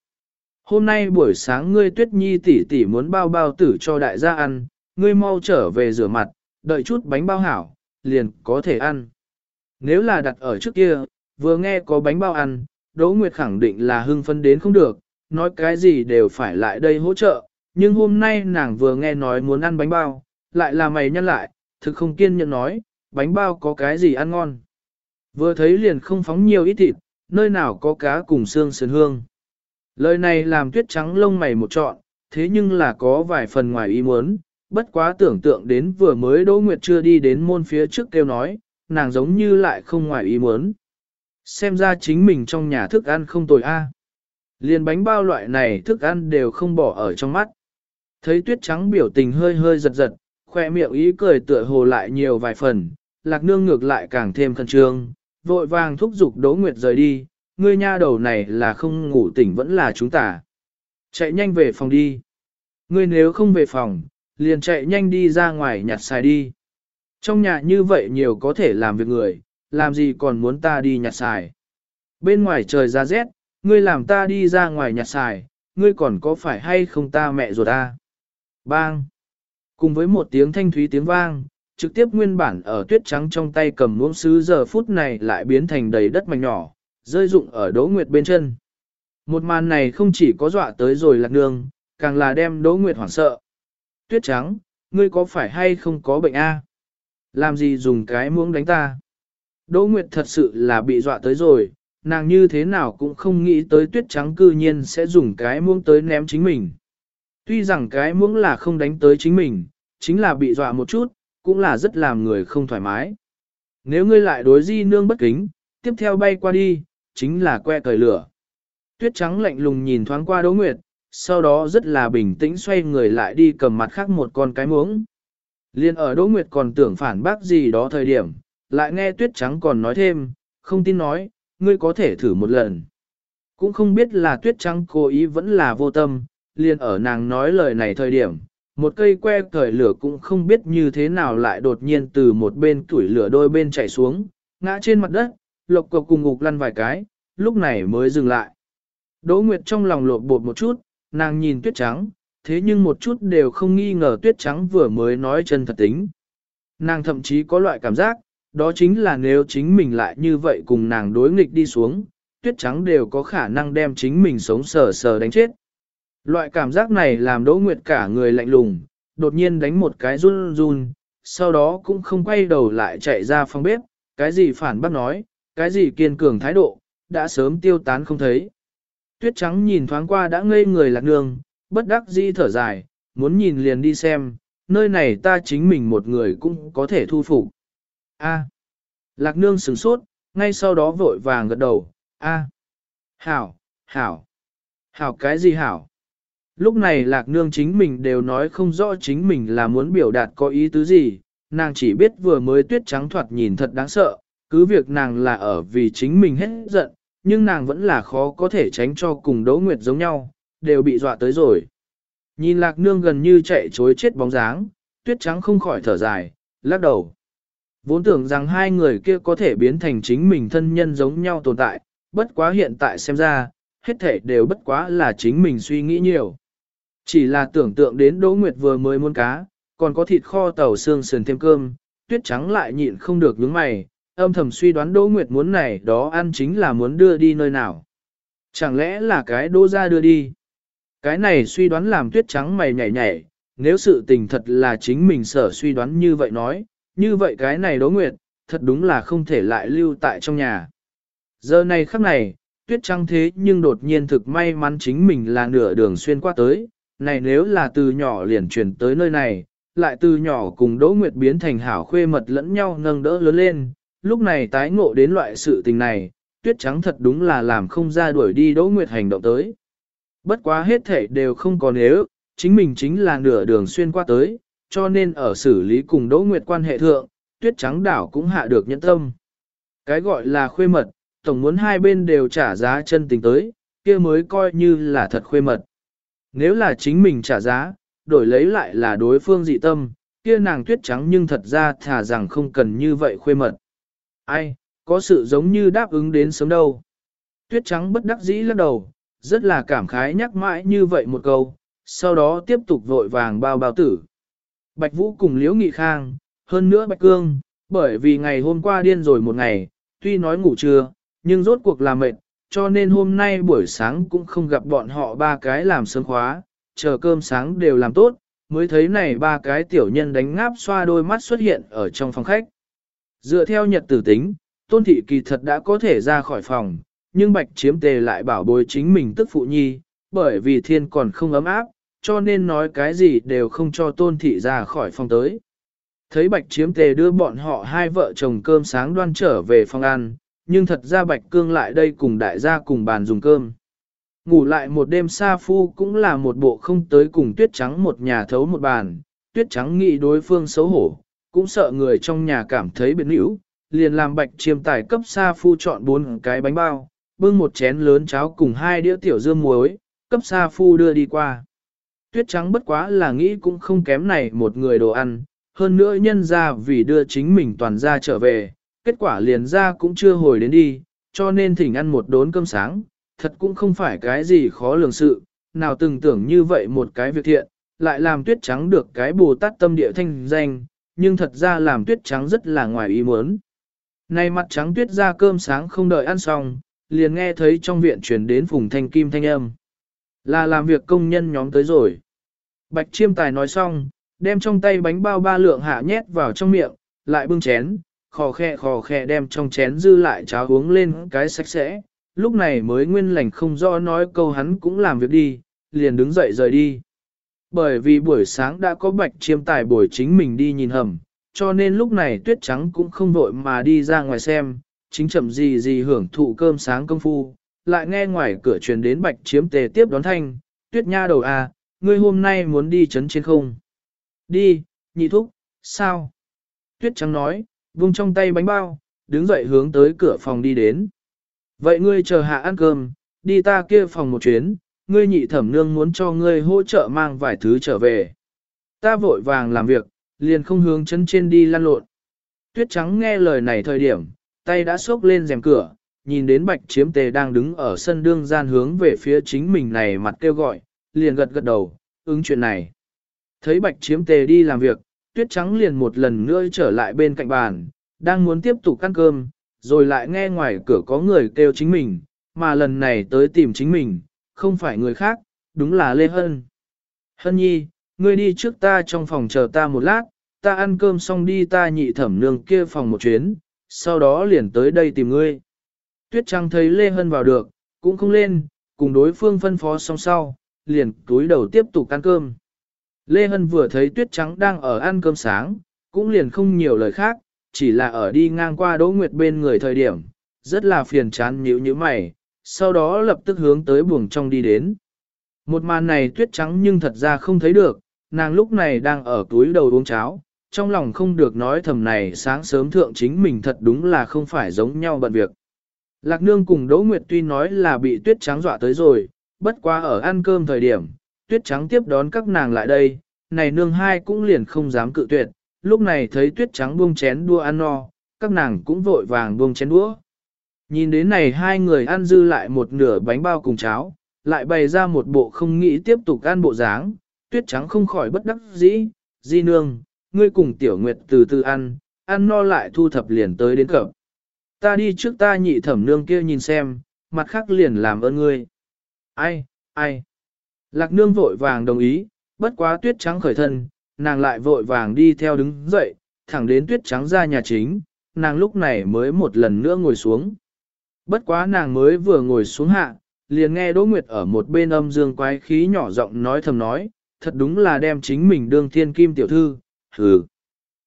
Hôm nay buổi sáng ngươi tuyết nhi tỷ tỷ muốn bao bao tử cho đại gia ăn, ngươi mau trở về rửa mặt, đợi chút bánh bao hảo, liền có thể ăn. Nếu là đặt ở trước kia, vừa nghe có bánh bao ăn, Đỗ Nguyệt khẳng định là hưng phấn đến không được, nói cái gì đều phải lại đây hỗ trợ, nhưng hôm nay nàng vừa nghe nói muốn ăn bánh bao, lại là mày nhăn lại, thực không kiên nhẫn nói, bánh bao có cái gì ăn ngon. Vừa thấy liền không phóng nhiều ít thịt, nơi nào có cá cùng xương sườn hương. Lời này làm tuyết trắng lông mày một trọn, thế nhưng là có vài phần ngoài ý muốn, bất quá tưởng tượng đến vừa mới Đỗ Nguyệt chưa đi đến môn phía trước kêu nói, nàng giống như lại không ngoài ý muốn. Xem ra chính mình trong nhà thức ăn không tồi a. À. Liền bánh bao loại này thức ăn đều không bỏ ở trong mắt. Thấy tuyết trắng biểu tình hơi hơi giật giật, khoe miệng ý cười tựa hồ lại nhiều vài phần, lạc nương ngược lại càng thêm khẩn trương, vội vàng thúc giục Đỗ Nguyệt rời đi, ngươi nha đầu này là không ngủ tỉnh vẫn là chúng ta. Chạy nhanh về phòng đi. Ngươi nếu không về phòng, liền chạy nhanh đi ra ngoài nhặt xài đi. Trong nhà như vậy nhiều có thể làm việc người, làm gì còn muốn ta đi nhặt xài. Bên ngoài trời ra rét, ngươi làm ta đi ra ngoài nhặt xài, ngươi còn có phải hay không ta mẹ ruột ta. Bang! Cùng với một tiếng thanh thúy tiếng vang, trực tiếp nguyên bản ở tuyết trắng trong tay cầm muỗng sứ giờ phút này lại biến thành đầy đất mảnh nhỏ, rơi rụng ở Đỗ Nguyệt bên chân. Một màn này không chỉ có dọa tới rồi lạc nương, càng là đem Đỗ Nguyệt hoảng sợ. Tuyết trắng, ngươi có phải hay không có bệnh a? Làm gì dùng cái muỗng đánh ta? Đỗ Nguyệt thật sự là bị dọa tới rồi, nàng như thế nào cũng không nghĩ tới tuyết trắng cư nhiên sẽ dùng cái muỗng tới ném chính mình. Tuy rằng cái muỗng là không đánh tới chính mình, chính là bị dọa một chút, cũng là rất làm người không thoải mái. Nếu ngươi lại đối di nương bất kính, tiếp theo bay qua đi, chính là que cởi lửa. Tuyết trắng lạnh lùng nhìn thoáng qua Đỗ Nguyệt, sau đó rất là bình tĩnh xoay người lại đi cầm mặt khác một con cái muỗng. Liên ở Đỗ Nguyệt còn tưởng phản bác gì đó thời điểm, lại nghe Tuyết trắng còn nói thêm, không tin nói, ngươi có thể thử một lần. Cũng không biết là Tuyết trắng cố ý vẫn là vô tâm, liền ở nàng nói lời này thời điểm, một cây que cởi lửa cũng không biết như thế nào lại đột nhiên từ một bên tuổi lửa đôi bên chảy xuống, ngã trên mặt đất, lộc cộc cùng ngục lăn vài cái, lúc này mới dừng lại. Đỗ Nguyệt trong lòng lột bột một chút, nàng nhìn tuyết trắng, thế nhưng một chút đều không nghi ngờ tuyết trắng vừa mới nói chân thật tính. Nàng thậm chí có loại cảm giác, đó chính là nếu chính mình lại như vậy cùng nàng đối nghịch đi xuống, tuyết trắng đều có khả năng đem chính mình sống sờ sờ đánh chết. Loại cảm giác này làm Đỗ Nguyệt cả người lạnh lùng, đột nhiên đánh một cái run run, sau đó cũng không quay đầu lại chạy ra phòng bếp, cái gì phản bác nói, cái gì kiên cường thái độ, đã sớm tiêu tán không thấy. Tuyết trắng nhìn thoáng qua đã ngây người lạc nương, bất đắc dĩ thở dài, muốn nhìn liền đi xem, nơi này ta chính mình một người cũng có thể thu phục. A. Lạc nương sửng sốt, ngay sau đó vội vàng gật đầu, A. Hảo, hảo. Hảo cái gì hảo? Lúc này lạc nương chính mình đều nói không rõ chính mình là muốn biểu đạt có ý tứ gì, nàng chỉ biết vừa mới tuyết trắng thoạt nhìn thật đáng sợ, cứ việc nàng là ở vì chính mình hết giận, nhưng nàng vẫn là khó có thể tránh cho cùng đấu Nguyệt giống nhau, đều bị dọa tới rồi. Nhìn lạc nương gần như chạy chối chết bóng dáng, tuyết trắng không khỏi thở dài, lắc đầu. Vốn tưởng rằng hai người kia có thể biến thành chính mình thân nhân giống nhau tồn tại, bất quá hiện tại xem ra, hết thể đều bất quá là chính mình suy nghĩ nhiều. Chỉ là tưởng tượng đến Đỗ Nguyệt vừa mới muốn cá, còn có thịt kho tàu xương sườn thêm cơm, tuyết trắng lại nhịn không được nhướng mày, âm thầm suy đoán Đỗ Nguyệt muốn này đó ăn chính là muốn đưa đi nơi nào. Chẳng lẽ là cái đỗ ra đưa đi? Cái này suy đoán làm tuyết trắng mày nhảy nhảy, nếu sự tình thật là chính mình sở suy đoán như vậy nói, như vậy cái này Đỗ Nguyệt, thật đúng là không thể lại lưu tại trong nhà. Giờ này khắc này, tuyết trắng thế nhưng đột nhiên thực may mắn chính mình là nửa đường xuyên qua tới, này nếu là từ nhỏ liền chuyển tới nơi này, lại từ nhỏ cùng Đỗ Nguyệt biến thành hảo khuê mật lẫn nhau nâng đỡ lớn lên, lúc này tái ngộ đến loại sự tình này, tuyết trắng thật đúng là làm không ra đuổi đi Đỗ Nguyệt hành động tới. Bất quá hết thể đều không còn nếu, chính mình chính là nửa đường xuyên qua tới, cho nên ở xử lý cùng Đỗ Nguyệt quan hệ thượng, tuyết trắng đảo cũng hạ được nhẫn tâm. Cái gọi là khuê mật, tổng muốn hai bên đều trả giá chân tình tới, kia mới coi như là thật khuê mật. Nếu là chính mình trả giá, đổi lấy lại là đối phương dị tâm, kia nàng tuyết trắng nhưng thật ra thà rằng không cần như vậy khuê mật. Ai, có sự giống như đáp ứng đến sớm đâu. Tuyết trắng bất đắc dĩ lắc đầu, rất là cảm khái nhắc mãi như vậy một câu, sau đó tiếp tục vội vàng bao bao tử. Bạch Vũ cùng Liễu Nghị Khang, hơn nữa Bạch Cương, bởi vì ngày hôm qua điên rồi một ngày, tuy nói ngủ trưa, nhưng rốt cuộc là mệt, cho nên hôm nay buổi sáng cũng không gặp bọn họ ba cái làm sớm khóa, chờ cơm sáng đều làm tốt, mới thấy này ba cái tiểu nhân đánh ngáp xoa đôi mắt xuất hiện ở trong phòng khách. Dựa theo nhật tử tính, tôn thị kỳ thật đã có thể ra khỏi phòng, nhưng bạch chiếm tề lại bảo bối chính mình tức phụ nhi, bởi vì thiên còn không ấm áp, cho nên nói cái gì đều không cho tôn thị ra khỏi phòng tới. Thấy bạch chiếm tề đưa bọn họ hai vợ chồng cơm sáng đoan trở về phòng ăn, nhưng thật ra bạch cương lại đây cùng đại gia cùng bàn dùng cơm. Ngủ lại một đêm sa phu cũng là một bộ không tới cùng tuyết trắng một nhà thấu một bàn, tuyết trắng nghĩ đối phương xấu hổ, cũng sợ người trong nhà cảm thấy biệt nữ, liền làm bạch chiêm tài cấp sa phu chọn bốn cái bánh bao, bưng một chén lớn cháo cùng hai đĩa tiểu dưa muối, cấp sa phu đưa đi qua. Tuyết trắng bất quá là nghĩ cũng không kém này một người đồ ăn, hơn nữa nhân ra vì đưa chính mình toàn ra trở về, kết quả liền ra cũng chưa hồi đến đi, cho nên thỉnh ăn một đốn cơm sáng, thật cũng không phải cái gì khó lường sự, nào từng tưởng như vậy một cái việc thiện, lại làm tuyết trắng được cái bồ tát tâm địa thanh danh, nhưng thật ra làm tuyết trắng rất là ngoài ý muốn. Nay mặt trắng tuyết ra cơm sáng không đợi ăn xong, liền nghe thấy trong viện truyền đến phùng thanh kim thanh âm. Là làm việc công nhân nhóm tới rồi. Bạch chiêm tài nói xong, đem trong tay bánh bao ba lượng hạ nhét vào trong miệng, lại bưng chén, khò khe khò khe đem trong chén dư lại cháo uống lên cái sạch sẽ, lúc này mới nguyên lành không rõ nói câu hắn cũng làm việc đi, liền đứng dậy rời đi. Bởi vì buổi sáng đã có bạch chiêm tài buổi chính mình đi nhìn hầm, cho nên lúc này tuyết trắng cũng không vội mà đi ra ngoài xem, chính chậm gì gì hưởng thụ cơm sáng công phu, lại nghe ngoài cửa truyền đến bạch chiếm tề tiếp đón thanh, tuyết nha đầu à, ngươi hôm nay muốn đi chấn trên không? Đi, nhị thúc, sao? Tuyết trắng nói, vung trong tay bánh bao, đứng dậy hướng tới cửa phòng đi đến. Vậy ngươi chờ hạ ăn cơm, đi ta kia phòng một chuyến, ngươi nhị thẩm nương muốn cho ngươi hỗ trợ mang vài thứ trở về. Ta vội vàng làm việc, liền không hướng chân trên đi lăn lộn. Tuyết trắng nghe lời này thời điểm, tay đã xốc lên rèm cửa, nhìn đến bạch chiếm tề đang đứng ở sân đương gian hướng về phía chính mình này mặt kêu gọi, liền gật gật đầu, ứng chuyện này. Thấy bạch chiếm tề đi làm việc, tuyết trắng liền một lần nữa trở lại bên cạnh bàn, đang muốn tiếp tục ăn cơm, rồi lại nghe ngoài cửa có người kêu chính mình, mà lần này tới tìm chính mình, không phải người khác, đúng là Lê Hân. Hân nhi, ngươi đi trước ta trong phòng chờ ta một lát, ta ăn cơm xong đi ta nhị thẩm nương kia phòng một chuyến, sau đó liền tới đây tìm ngươi. Tuyết trắng thấy Lê Hân vào được, cũng không lên, cùng đối phương phân phó xong sau, liền túi đầu tiếp tục ăn cơm. Lê Hân vừa thấy Tuyết Trắng đang ở ăn cơm sáng, cũng liền không nhiều lời khác, chỉ là ở đi ngang qua Đỗ Nguyệt bên người thời điểm, rất là phiền chán nhíu như mày, sau đó lập tức hướng tới buồng trong đi đến. Một màn này Tuyết Trắng nhưng thật ra không thấy được, nàng lúc này đang ở túi đầu uống cháo, trong lòng không được nói thầm này sáng sớm thượng chính mình thật đúng là không phải giống nhau bận việc. Lạc nương cùng Đỗ Nguyệt tuy nói là bị tuyết trắng dọa tới rồi, bất quá ở ăn cơm thời điểm, tuyết trắng tiếp đón các nàng lại đây, này nương hai cũng liền không dám cự tuyệt, lúc này thấy tuyết trắng buông chén đua ăn no, các nàng cũng vội vàng buông chén đũa. Nhìn đến này hai người ăn dư lại một nửa bánh bao cùng cháo, lại bày ra một bộ không nghĩ tiếp tục ăn bộ dáng, tuyết trắng không khỏi bất đắc dĩ, di nương, ngươi cùng tiểu nguyệt từ từ ăn, ăn no lại thu thập liền tới đến cập. Ta đi trước ta nhị thẩm nương kia nhìn xem, mặt khác liền làm ơn ngươi. Ai, ai. Lạc nương vội vàng đồng ý, bất quá tuyết trắng khởi thân, nàng lại vội vàng đi theo đứng dậy, thẳng đến tuyết trắng ra nhà chính, nàng lúc này mới một lần nữa ngồi xuống. Bất quá nàng mới vừa ngồi xuống hạ, liền nghe Đỗ Nguyệt ở một bên âm dương quái khí nhỏ giọng nói thầm nói, thật đúng là đem chính mình đương thiên kim tiểu thư, hừ.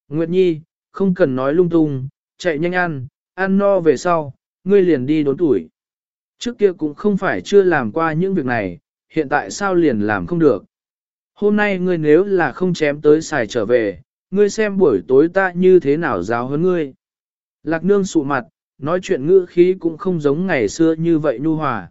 Nguyệt Nhi, không cần nói lung tung, chạy nhanh ăn, ăn no về sau, ngươi liền đi đốn tuổi. Trước kia cũng không phải chưa làm qua những việc này, hiện tại sao liền làm không được. Hôm nay ngươi nếu là không chém tới xài trở về, ngươi xem buổi tối ta như thế nào giáo hơn ngươi. Lạc nương sụ mặt, nói chuyện ngữ khí cũng không giống ngày xưa như vậy nhu hòa.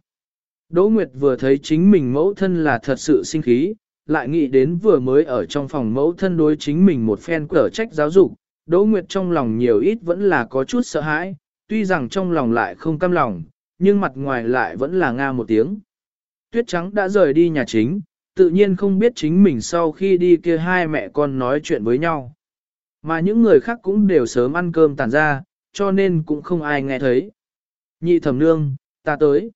Đỗ Nguyệt vừa thấy chính mình mẫu thân là thật sự sinh khí, lại nghĩ đến vừa mới ở trong phòng mẫu thân đối chính mình một phen cở trách giáo dục, Đỗ Nguyệt trong lòng nhiều ít vẫn là có chút sợ hãi, tuy rằng trong lòng lại không cam lòng, nhưng mặt ngoài lại vẫn là nga một tiếng. Tuyết trắng đã rời đi nhà chính, tự nhiên không biết chính mình sau khi đi kia hai mẹ con nói chuyện với nhau. Mà những người khác cũng đều sớm ăn cơm tàn ra, cho nên cũng không ai nghe thấy. Nhị thẩm nương, ta tới.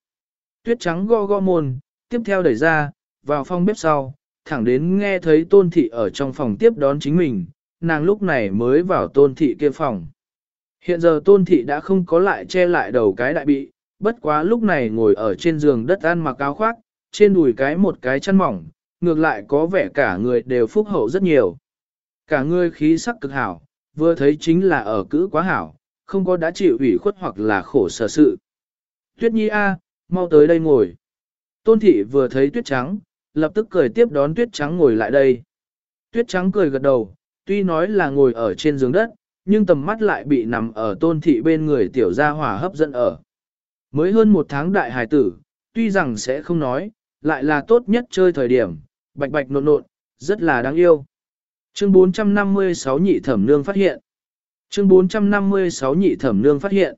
Tuyết trắng go go môn, tiếp theo đẩy ra, vào phòng bếp sau, thẳng đến nghe thấy tôn thị ở trong phòng tiếp đón chính mình, nàng lúc này mới vào tôn thị kia phòng. Hiện giờ tôn thị đã không có lại che lại đầu cái đại bị, bất quá lúc này ngồi ở trên giường đất ăn mặc áo khoác, trên đùi cái một cái chăn mỏng, ngược lại có vẻ cả người đều phúc hậu rất nhiều. Cả người khí sắc cực hảo, vừa thấy chính là ở cữ quá hảo, không có đã chịu ủy khuất hoặc là khổ sở sự. Tuyết nhi a, mau tới đây ngồi. Tôn thị vừa thấy tuyết trắng, lập tức cười tiếp đón tuyết trắng ngồi lại đây. Tuyết trắng cười gật đầu, tuy nói là ngồi ở trên giường đất, nhưng tầm mắt lại bị nằm ở tôn thị bên người tiểu gia hỏa hấp dẫn ở. Mới hơn một tháng đại hài tử, tuy rằng sẽ không nói, lại là tốt nhất chơi thời điểm, bạch bạch nộn nộn, rất là đáng yêu. Chương 456 nhị thẩm nương phát hiện. Chương 456 nhị thẩm nương phát hiện.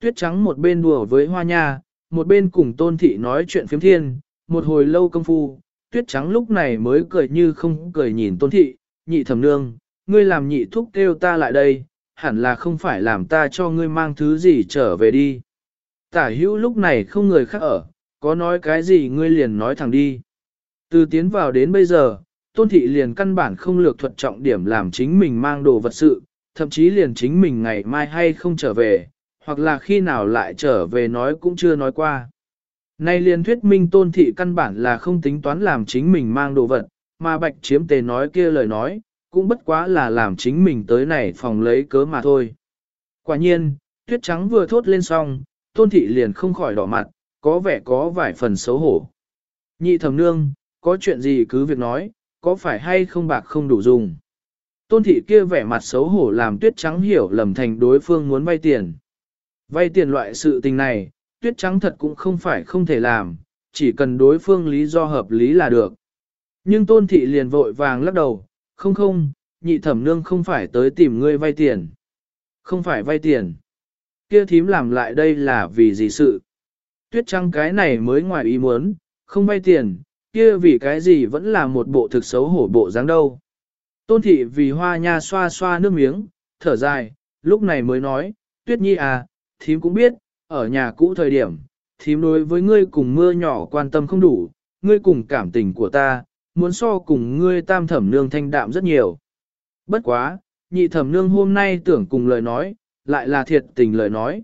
Tuyết trắng một bên đùa với hoa nha, một bên cùng tôn thị nói chuyện phiếm thiên, một hồi lâu công phu, tuyết trắng lúc này mới cười như không cười nhìn tôn thị, nhị thẩm nương, ngươi làm nhị thúc kêu ta lại đây, hẳn là không phải làm ta cho ngươi mang thứ gì trở về đi. Tả hữu lúc này không người khác ở, có nói cái gì ngươi liền nói thẳng đi. Từ tiến vào đến bây giờ, tôn thị liền căn bản không lược thuật trọng điểm làm chính mình mang đồ vật sự, thậm chí liền chính mình ngày mai hay không trở về, hoặc là khi nào lại trở về nói cũng chưa nói qua. Nay liền thuyết minh tôn thị căn bản là không tính toán làm chính mình mang đồ vật, mà bạch chiếm tề nói kia lời nói, cũng bất quá là làm chính mình tới này phòng lấy cớ mà thôi. Quả nhiên, tuyết trắng vừa thốt lên xong, tôn thị liền không khỏi đỏ mặt, có vẻ có vài phần xấu hổ. Nhị thẩm nương, có chuyện gì cứ việc nói, có phải hay không bạc không đủ dùng. Tôn thị kia vẻ mặt xấu hổ làm tuyết trắng hiểu lầm thành đối phương muốn vay tiền. Vay tiền loại sự tình này, tuyết trắng thật cũng không phải không thể làm, chỉ cần đối phương lý do hợp lý là được. Nhưng tôn thị liền vội vàng lắc đầu, không không, nhị thẩm nương không phải tới tìm ngươi vay tiền. Không phải vay tiền. Kia thím làm lại đây là vì gì sự? Tuyết trăng cái này mới ngoài ý muốn, không vay tiền, kia vì cái gì vẫn là một bộ thực xấu hổ bộ dáng đâu. Tôn thị vì hoa nha xoa xoa nước miếng, thở dài, lúc này mới nói, tuyết nhi à, thím cũng biết, ở nhà cũ thời điểm, thím đối với ngươi cùng mưa nhỏ quan tâm không đủ, ngươi cùng cảm tình của ta, muốn so cùng ngươi tam thẩm nương thanh đạm rất nhiều. Bất quá, nhị thẩm nương hôm nay tưởng cùng lời nói, lại là thiệt tình lời nói.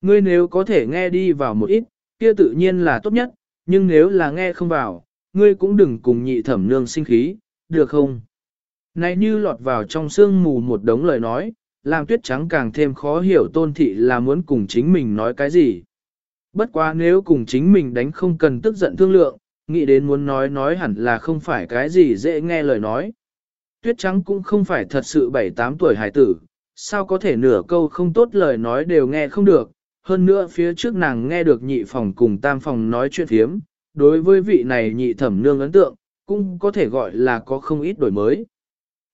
Ngươi nếu có thể nghe đi vào một ít, kia tự nhiên là tốt nhất, nhưng nếu là nghe không vào, ngươi cũng đừng cùng nhị thẩm nương sinh khí, được không? Này như lọt vào trong sương mù một đống lời nói, làm tuyết trắng càng thêm khó hiểu tôn thị là muốn cùng chính mình nói cái gì. Bất quá nếu cùng chính mình đánh không cần tức giận thương lượng, nghĩ đến muốn nói nói hẳn là không phải cái gì dễ nghe lời nói. Tuyết trắng cũng không phải thật sự 7-8 tuổi hải tử, sao có thể nửa câu không tốt lời nói đều nghe không được, hơn nữa phía trước nàng nghe được nhị phòng cùng tam phòng nói chuyện thiếm, đối với vị này nhị thẩm nương ấn tượng, cũng có thể gọi là có không ít đổi mới.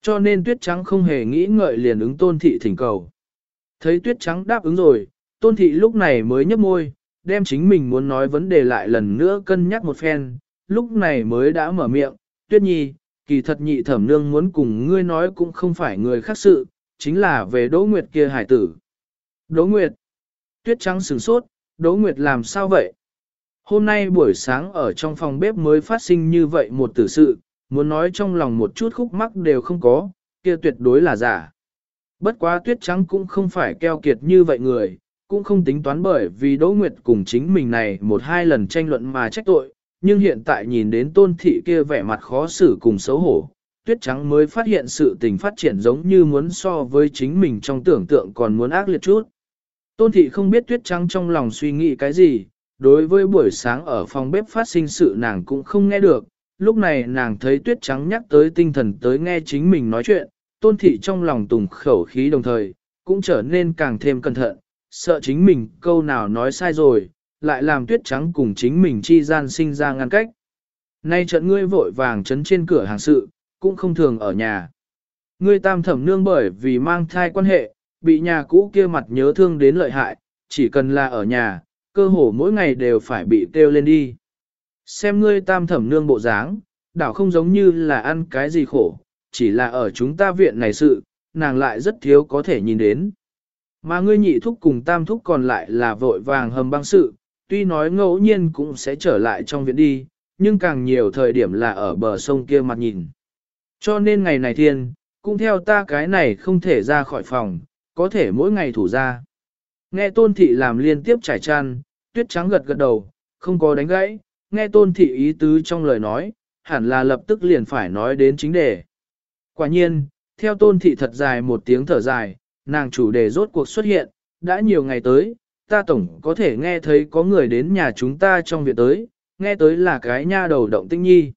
Cho nên tuyết trắng không hề nghĩ ngợi liền ứng tôn thị thỉnh cầu. Thấy tuyết trắng đáp ứng rồi, tôn thị lúc này mới nhấp môi, đem chính mình muốn nói vấn đề lại lần nữa cân nhắc một phen, lúc này mới đã mở miệng, tuyết nhi, kỳ thật nhị thẩm nương muốn cùng ngươi nói cũng không phải người khác sự, chính là về Đỗ Nguyệt kia hải tử. Đỗ Nguyệt. Tuyết trắng sửng sốt, Đỗ Nguyệt làm sao vậy? Hôm nay buổi sáng ở trong phòng bếp mới phát sinh như vậy một tử sự, muốn nói trong lòng một chút khúc mắc đều không có, kia tuyệt đối là giả. Bất quá tuyết trắng cũng không phải keo kiệt như vậy người, cũng không tính toán bởi vì Đỗ Nguyệt cùng chính mình này một hai lần tranh luận mà trách tội, nhưng hiện tại nhìn đến tôn thị kia vẻ mặt khó xử cùng xấu hổ, tuyết trắng mới phát hiện sự tình phát triển giống như muốn so với chính mình trong tưởng tượng còn muốn ác liệt chút. Tôn thị không biết tuyết trắng trong lòng suy nghĩ cái gì, đối với buổi sáng ở phòng bếp phát sinh sự nàng cũng không nghe được, lúc này nàng thấy tuyết trắng nhắc tới tinh thần tới nghe chính mình nói chuyện, tôn thị trong lòng tùng khẩu khí đồng thời, cũng trở nên càng thêm cẩn thận, sợ chính mình câu nào nói sai rồi, lại làm tuyết trắng cùng chính mình chi gian sinh ra ngăn cách. Nay trận ngươi vội vàng chấn trên cửa hàng sự, cũng không thường ở nhà. Ngươi tam thẩm nương bởi vì mang thai quan hệ, bị nhà cũ kia mặt nhớ thương đến lợi hại, chỉ cần là ở nhà, cơ hồ mỗi ngày đều phải bị kêu lên đi. xem ngươi tam thẩm nương bộ dáng, đảo không giống như là ăn cái gì khổ, chỉ là ở chúng ta viện này sự, nàng lại rất thiếu có thể nhìn đến. Mà ngươi nhị thúc cùng tam thúc còn lại là vội vàng hầm băng sự, tuy nói ngẫu nhiên cũng sẽ trở lại trong viện đi, nhưng càng nhiều thời điểm là ở bờ sông kia mặt nhìn. Cho nên ngày này thiên, cũng theo ta cái này không thể ra khỏi phòng, có thể mỗi ngày thủ ra. Nghe tôn thị làm liên tiếp trải tràn, tuyết trắng gật gật đầu, không có đánh gãy, nghe tôn thị ý tứ trong lời nói, hẳn là lập tức liền phải nói đến chính đề. Quả nhiên, theo tôn thị thật dài một tiếng thở dài, nàng chủ đề rốt cuộc xuất hiện, đã nhiều ngày tới, ta tổng có thể nghe thấy có người đến nhà chúng ta trong viện tới, nghe tới là cái nha đầu động tinh nhi.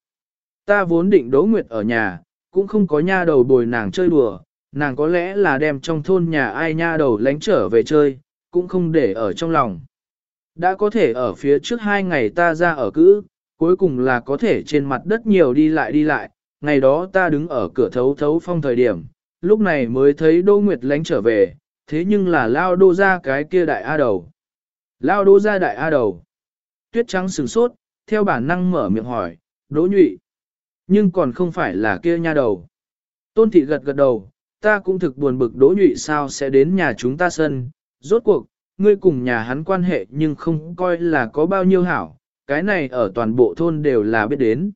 Ta vốn định đỗ nguyệt ở nhà, cũng không có nha đầu bồi nàng chơi đùa, nàng có lẽ là đem trong thôn nhà ai nha đầu lánh trở về chơi, cũng không để ở trong lòng. Đã có thể ở phía trước hai ngày ta ra ở cữ, cuối cùng là có thể trên mặt đất nhiều đi lại đi lại, ngày đó ta đứng ở cửa thấu thấu phong thời điểm, lúc này mới thấy Đỗ Nguyệt lánh trở về, thế nhưng là lao đô ra cái kia đại A đầu. Lao đô ra đại A đầu. Tuyết trắng sừng sốt, theo bản năng mở miệng hỏi, Đỗ nhụy. Nhưng còn không phải là kia nha đầu. Tôn thị gật gật đầu, ta cũng thực buồn bực Đỗ nhụy sao sẽ đến nhà chúng ta sân, rốt cuộc, ngươi cùng nhà hắn quan hệ nhưng không coi là có bao nhiêu hảo, cái này ở toàn bộ thôn đều là biết đến.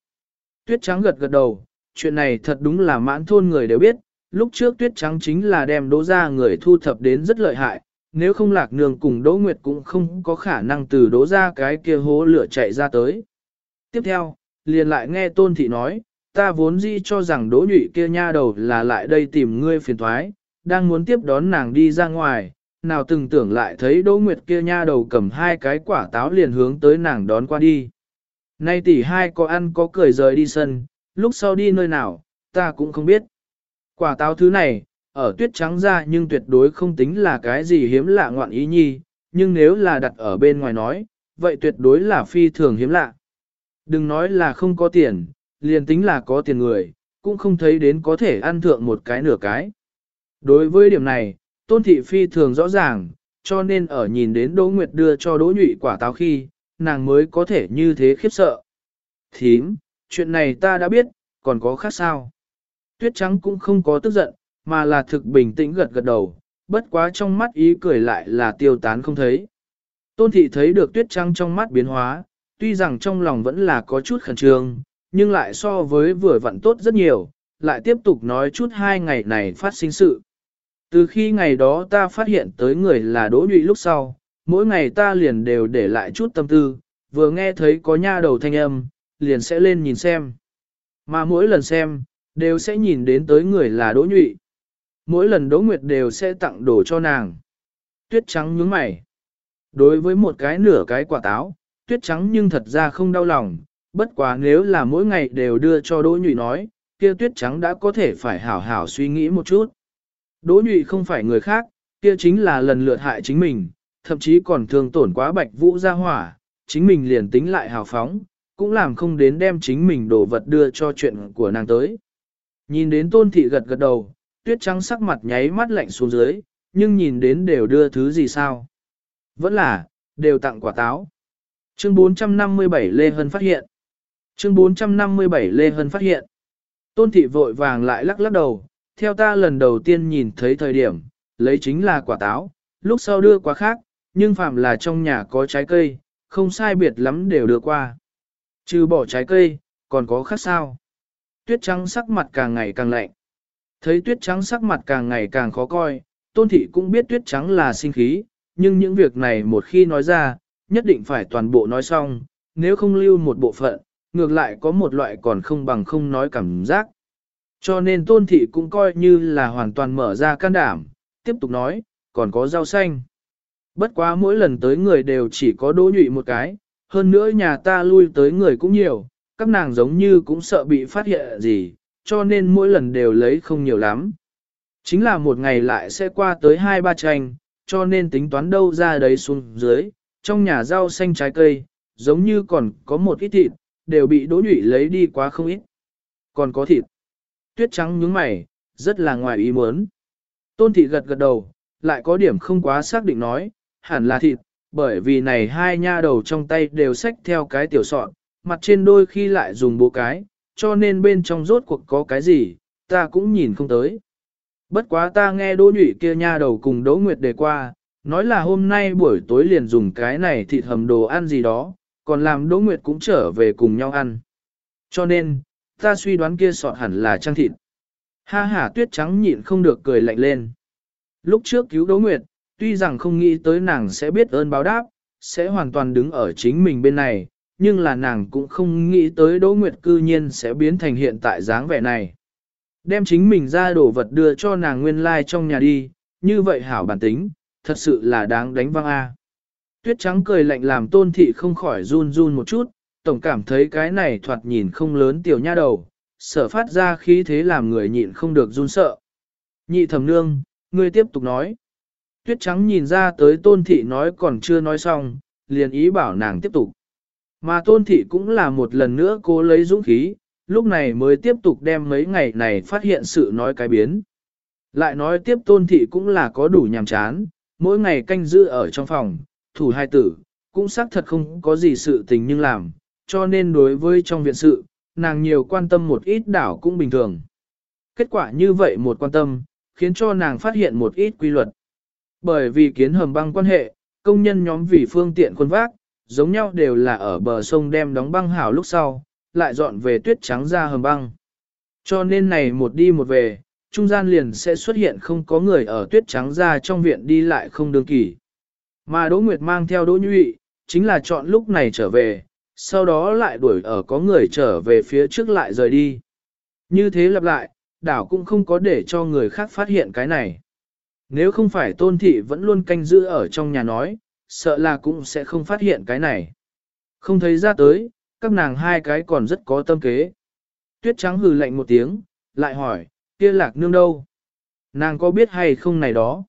Tuyết trắng gật gật đầu, chuyện này thật đúng là mãn thôn người đều biết, lúc trước tuyết trắng chính là đem đỗ ra người thu thập đến rất lợi hại, nếu không lạc nương cùng đỗ nguyệt cũng không có khả năng từ đỗ ra cái kia hố lửa chạy ra tới. Tiếp theo, liền lại nghe tôn thị nói, ta vốn dĩ cho rằng đỗ nhụy kia nha đầu là lại đây tìm ngươi phiền thoái, đang muốn tiếp đón nàng đi ra ngoài, nào từng tưởng lại thấy đỗ nguyệt kia nha đầu cầm hai cái quả táo liền hướng tới nàng đón qua đi. Nay tỷ hai có ăn có cười rời đi sân, lúc sau đi nơi nào, ta cũng không biết. Quả táo thứ này, ở tuyết trắng ra nhưng tuyệt đối không tính là cái gì hiếm lạ ngoạn ý nhi, nhưng nếu là đặt ở bên ngoài nói, vậy tuyệt đối là phi thường hiếm lạ. Đừng nói là không có tiền, liền tính là có tiền người, cũng không thấy đến có thể ăn thượng một cái nửa cái. Đối với điểm này, tôn thị phi thường rõ ràng, cho nên ở nhìn đến Đỗ Nguyệt đưa cho Đỗ Nhụy quả táo khi, nàng mới có thể như thế khiếp sợ. Thím, chuyện này ta đã biết, còn có khác sao? Tuyết trắng cũng không có tức giận, mà là thực bình tĩnh gật gật đầu, bất quá trong mắt ý cười lại là tiêu tán không thấy. Tôn thị thấy được tuyết trắng trong mắt biến hóa, tuy rằng trong lòng vẫn là có chút khẩn trương, nhưng lại so với vừa vặn tốt rất nhiều, lại tiếp tục nói chút hai ngày này phát sinh sự. Từ khi ngày đó ta phát hiện tới người là đỗ nhụy lúc sau, mỗi ngày ta liền đều để lại chút tâm tư, vừa nghe thấy có nha đầu thanh âm, liền sẽ lên nhìn xem. Mà mỗi lần xem, đều sẽ nhìn đến tới người là Đỗ Nhụy. Mỗi lần Đỗ Nguyệt đều sẽ tặng đồ cho nàng. Tuyết trắng nhướng mày. Đối với một cái nửa cái quả táo, tuyết trắng nhưng thật ra không đau lòng, bất quá nếu là mỗi ngày đều đưa cho Đỗ Nhụy nói, kia tuyết trắng đã có thể phải hảo hảo suy nghĩ một chút. Đỗ Nhụy không phải người khác, kia chính là lần lượt hại chính mình, thậm chí còn thương tổn quá bạch vũ ra hỏa, chính mình liền tính lại hào phóng, cũng làm không đến đem chính mình đồ vật đưa cho chuyện của nàng tới. Nhìn đến tôn thị gật gật đầu, tuyết trắng sắc mặt nháy mắt lạnh xuống dưới, nhưng nhìn đến đều đưa thứ gì sao? Vẫn là, đều tặng quả táo. Chương 457 Lê Hân phát hiện. Chương 457 Lê Hân phát hiện. Tôn thị vội vàng lại lắc lắc đầu, theo ta lần đầu tiên nhìn thấy thời điểm, lấy chính là quả táo, lúc sau đưa qua khác, nhưng phạm là trong nhà có trái cây, không sai biệt lắm đều đưa qua. Trừ bỏ trái cây, còn có khác sao? tuyết trắng sắc mặt càng ngày càng lạnh. Thấy tuyết trắng sắc mặt càng ngày càng khó coi, tôn thị cũng biết tuyết trắng là sinh khí, nhưng những việc này một khi nói ra, nhất định phải toàn bộ nói xong, nếu không lưu một bộ phận, ngược lại có một loại còn không bằng không nói cảm giác. Cho nên tôn thị cũng coi như là hoàn toàn mở ra can đảm, tiếp tục nói, còn có rau xanh. Bất quá mỗi lần tới người đều chỉ có đỗ nhụy một cái, hơn nữa nhà ta lui tới người cũng nhiều, các nàng giống như cũng sợ bị phát hiện gì, cho nên mỗi lần đều lấy không nhiều lắm. Chính là một ngày lại sẽ qua tới hai ba tranh, cho nên tính toán đâu ra đấy xuống dưới, trong nhà rau xanh trái cây, giống như còn có một ít thịt, đều bị đỗ nhụy lấy đi quá không ít. Còn có thịt. Tuyết trắng nhướng mày, rất là ngoài ý muốn. Tôn thị gật gật đầu, lại có điểm không quá xác định nói, hẳn là thịt, bởi vì này hai nha đầu trong tay đều xách theo cái tiểu sọn, mặt trên đôi khi lại dùng bố cái, cho nên bên trong rốt cuộc có cái gì, ta cũng nhìn không tới. Bất quá ta nghe đỗ nhụy kia nha đầu cùng đỗ nguyệt đề qua, nói là hôm nay buổi tối liền dùng cái này thịt hầm đồ ăn gì đó, còn làm đỗ nguyệt cũng trở về cùng nhau ăn. Cho nên, ta suy đoán kia sọt hẳn là trang thịt. Ha ha tuyết trắng nhịn không được cười lạnh lên. Lúc trước cứu Đỗ Nguyệt, tuy rằng không nghĩ tới nàng sẽ biết ơn báo đáp, sẽ hoàn toàn đứng ở chính mình bên này, nhưng là nàng cũng không nghĩ tới Đỗ Nguyệt cư nhiên sẽ biến thành hiện tại dáng vẻ này. Đem chính mình ra đổ vật đưa cho nàng nguyên lai like trong nhà đi, như vậy hảo bản tính, thật sự là đáng đánh văng a. Tuyết trắng cười lạnh làm tôn thị không khỏi run run một chút, tổng cảm thấy cái này thoạt nhìn không lớn tiểu nha đầu, sở phát ra khí thế làm người nhịn không được run sợ. Nhị thẩm nương, ngươi tiếp tục nói. Tuyết trắng nhìn ra tới tôn thị nói còn chưa nói xong, liền ý bảo nàng tiếp tục. Mà tôn thị cũng là một lần nữa cố lấy dũng khí, lúc này mới tiếp tục đem mấy ngày này phát hiện sự nói cái biến. Lại nói tiếp tôn thị cũng là có đủ nhàm chán, mỗi ngày canh giữ ở trong phòng, thủ hai tử, cũng xác thật không có gì sự tình nhưng làm, cho nên đối với trong viện sự, nàng nhiều quan tâm một ít đảo cũng bình thường. Kết quả như vậy một quan tâm, khiến cho nàng phát hiện một ít quy luật. Bởi vì kiến hầm băng quan hệ, công nhân nhóm vì phương tiện quân vác, giống nhau đều là ở bờ sông đem đóng băng hảo lúc sau, lại dọn về tuyết trắng ra hầm băng. Cho nên này một đi một về, trung gian liền sẽ xuất hiện không có người ở tuyết trắng ra trong viện đi lại không đương kỳ. Mà Đỗ Nguyệt mang theo Đỗ Nhụy, chính là chọn lúc này trở về, sau đó lại đuổi ở có người trở về phía trước lại rời đi. Như thế lặp lại, đảo cũng không có để cho người khác phát hiện cái này. Nếu không phải tôn thị vẫn luôn canh giữ ở trong nhà nói, sợ là cũng sẽ không phát hiện cái này. Không thấy ra tới, các nàng hai cái còn rất có tâm kế. Tuyết trắng hừ lạnh một tiếng, lại hỏi, kia lạc nương đâu? Nàng có biết hay không này đó?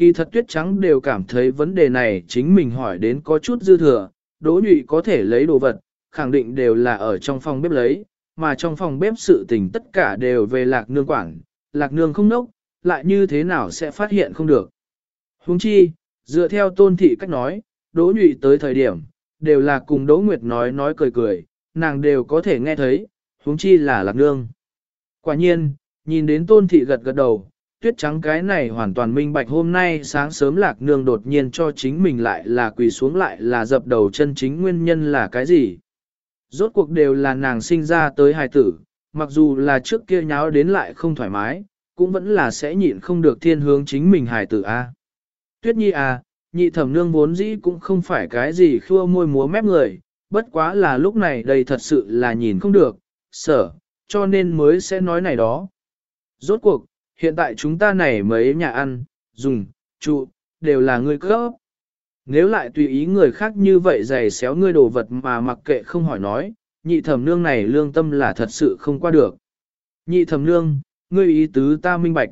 Kỳ thật tuyết trắng đều cảm thấy vấn đề này chính mình hỏi đến có chút dư thừa, đỗ nhụy có thể lấy đồ vật, khẳng định đều là ở trong phòng bếp lấy, mà trong phòng bếp sự tình tất cả đều về lạc nương quản, lạc nương không nốc, lại như thế nào sẽ phát hiện không được. Huống chi, dựa theo tôn thị cách nói, đỗ nhụy tới thời điểm, đều là cùng đỗ nguyệt nói nói cười cười, nàng đều có thể nghe thấy, huống chi là lạc nương. Quả nhiên, nhìn đến tôn thị gật gật đầu, tuyết trắng cái này hoàn toàn minh bạch hôm nay sáng sớm lạc nương đột nhiên cho chính mình lại là quỳ xuống lại là dập đầu chân chính nguyên nhân là cái gì. Rốt cuộc đều là nàng sinh ra tới hài tử, mặc dù là trước kia nháo đến lại không thoải mái, cũng vẫn là sẽ nhịn không được thiên hướng chính mình hài tử a. Tuyết nhi à, nhị thẩm nương vốn dĩ cũng không phải cái gì khua môi múa mép người, bất quá là lúc này đây thật sự là nhìn không được, sở, cho nên mới sẽ nói này đó. Rốt cuộc, hiện tại chúng ta này mấy nhà ăn, dùng, trụ, đều là người cấp. Nếu lại tùy ý người khác như vậy giày xéo ngươi đồ vật mà mặc kệ không hỏi nói, nhị thẩm nương này lương tâm là thật sự không qua được. Nhị thẩm nương, ngươi ý tứ ta minh bạch.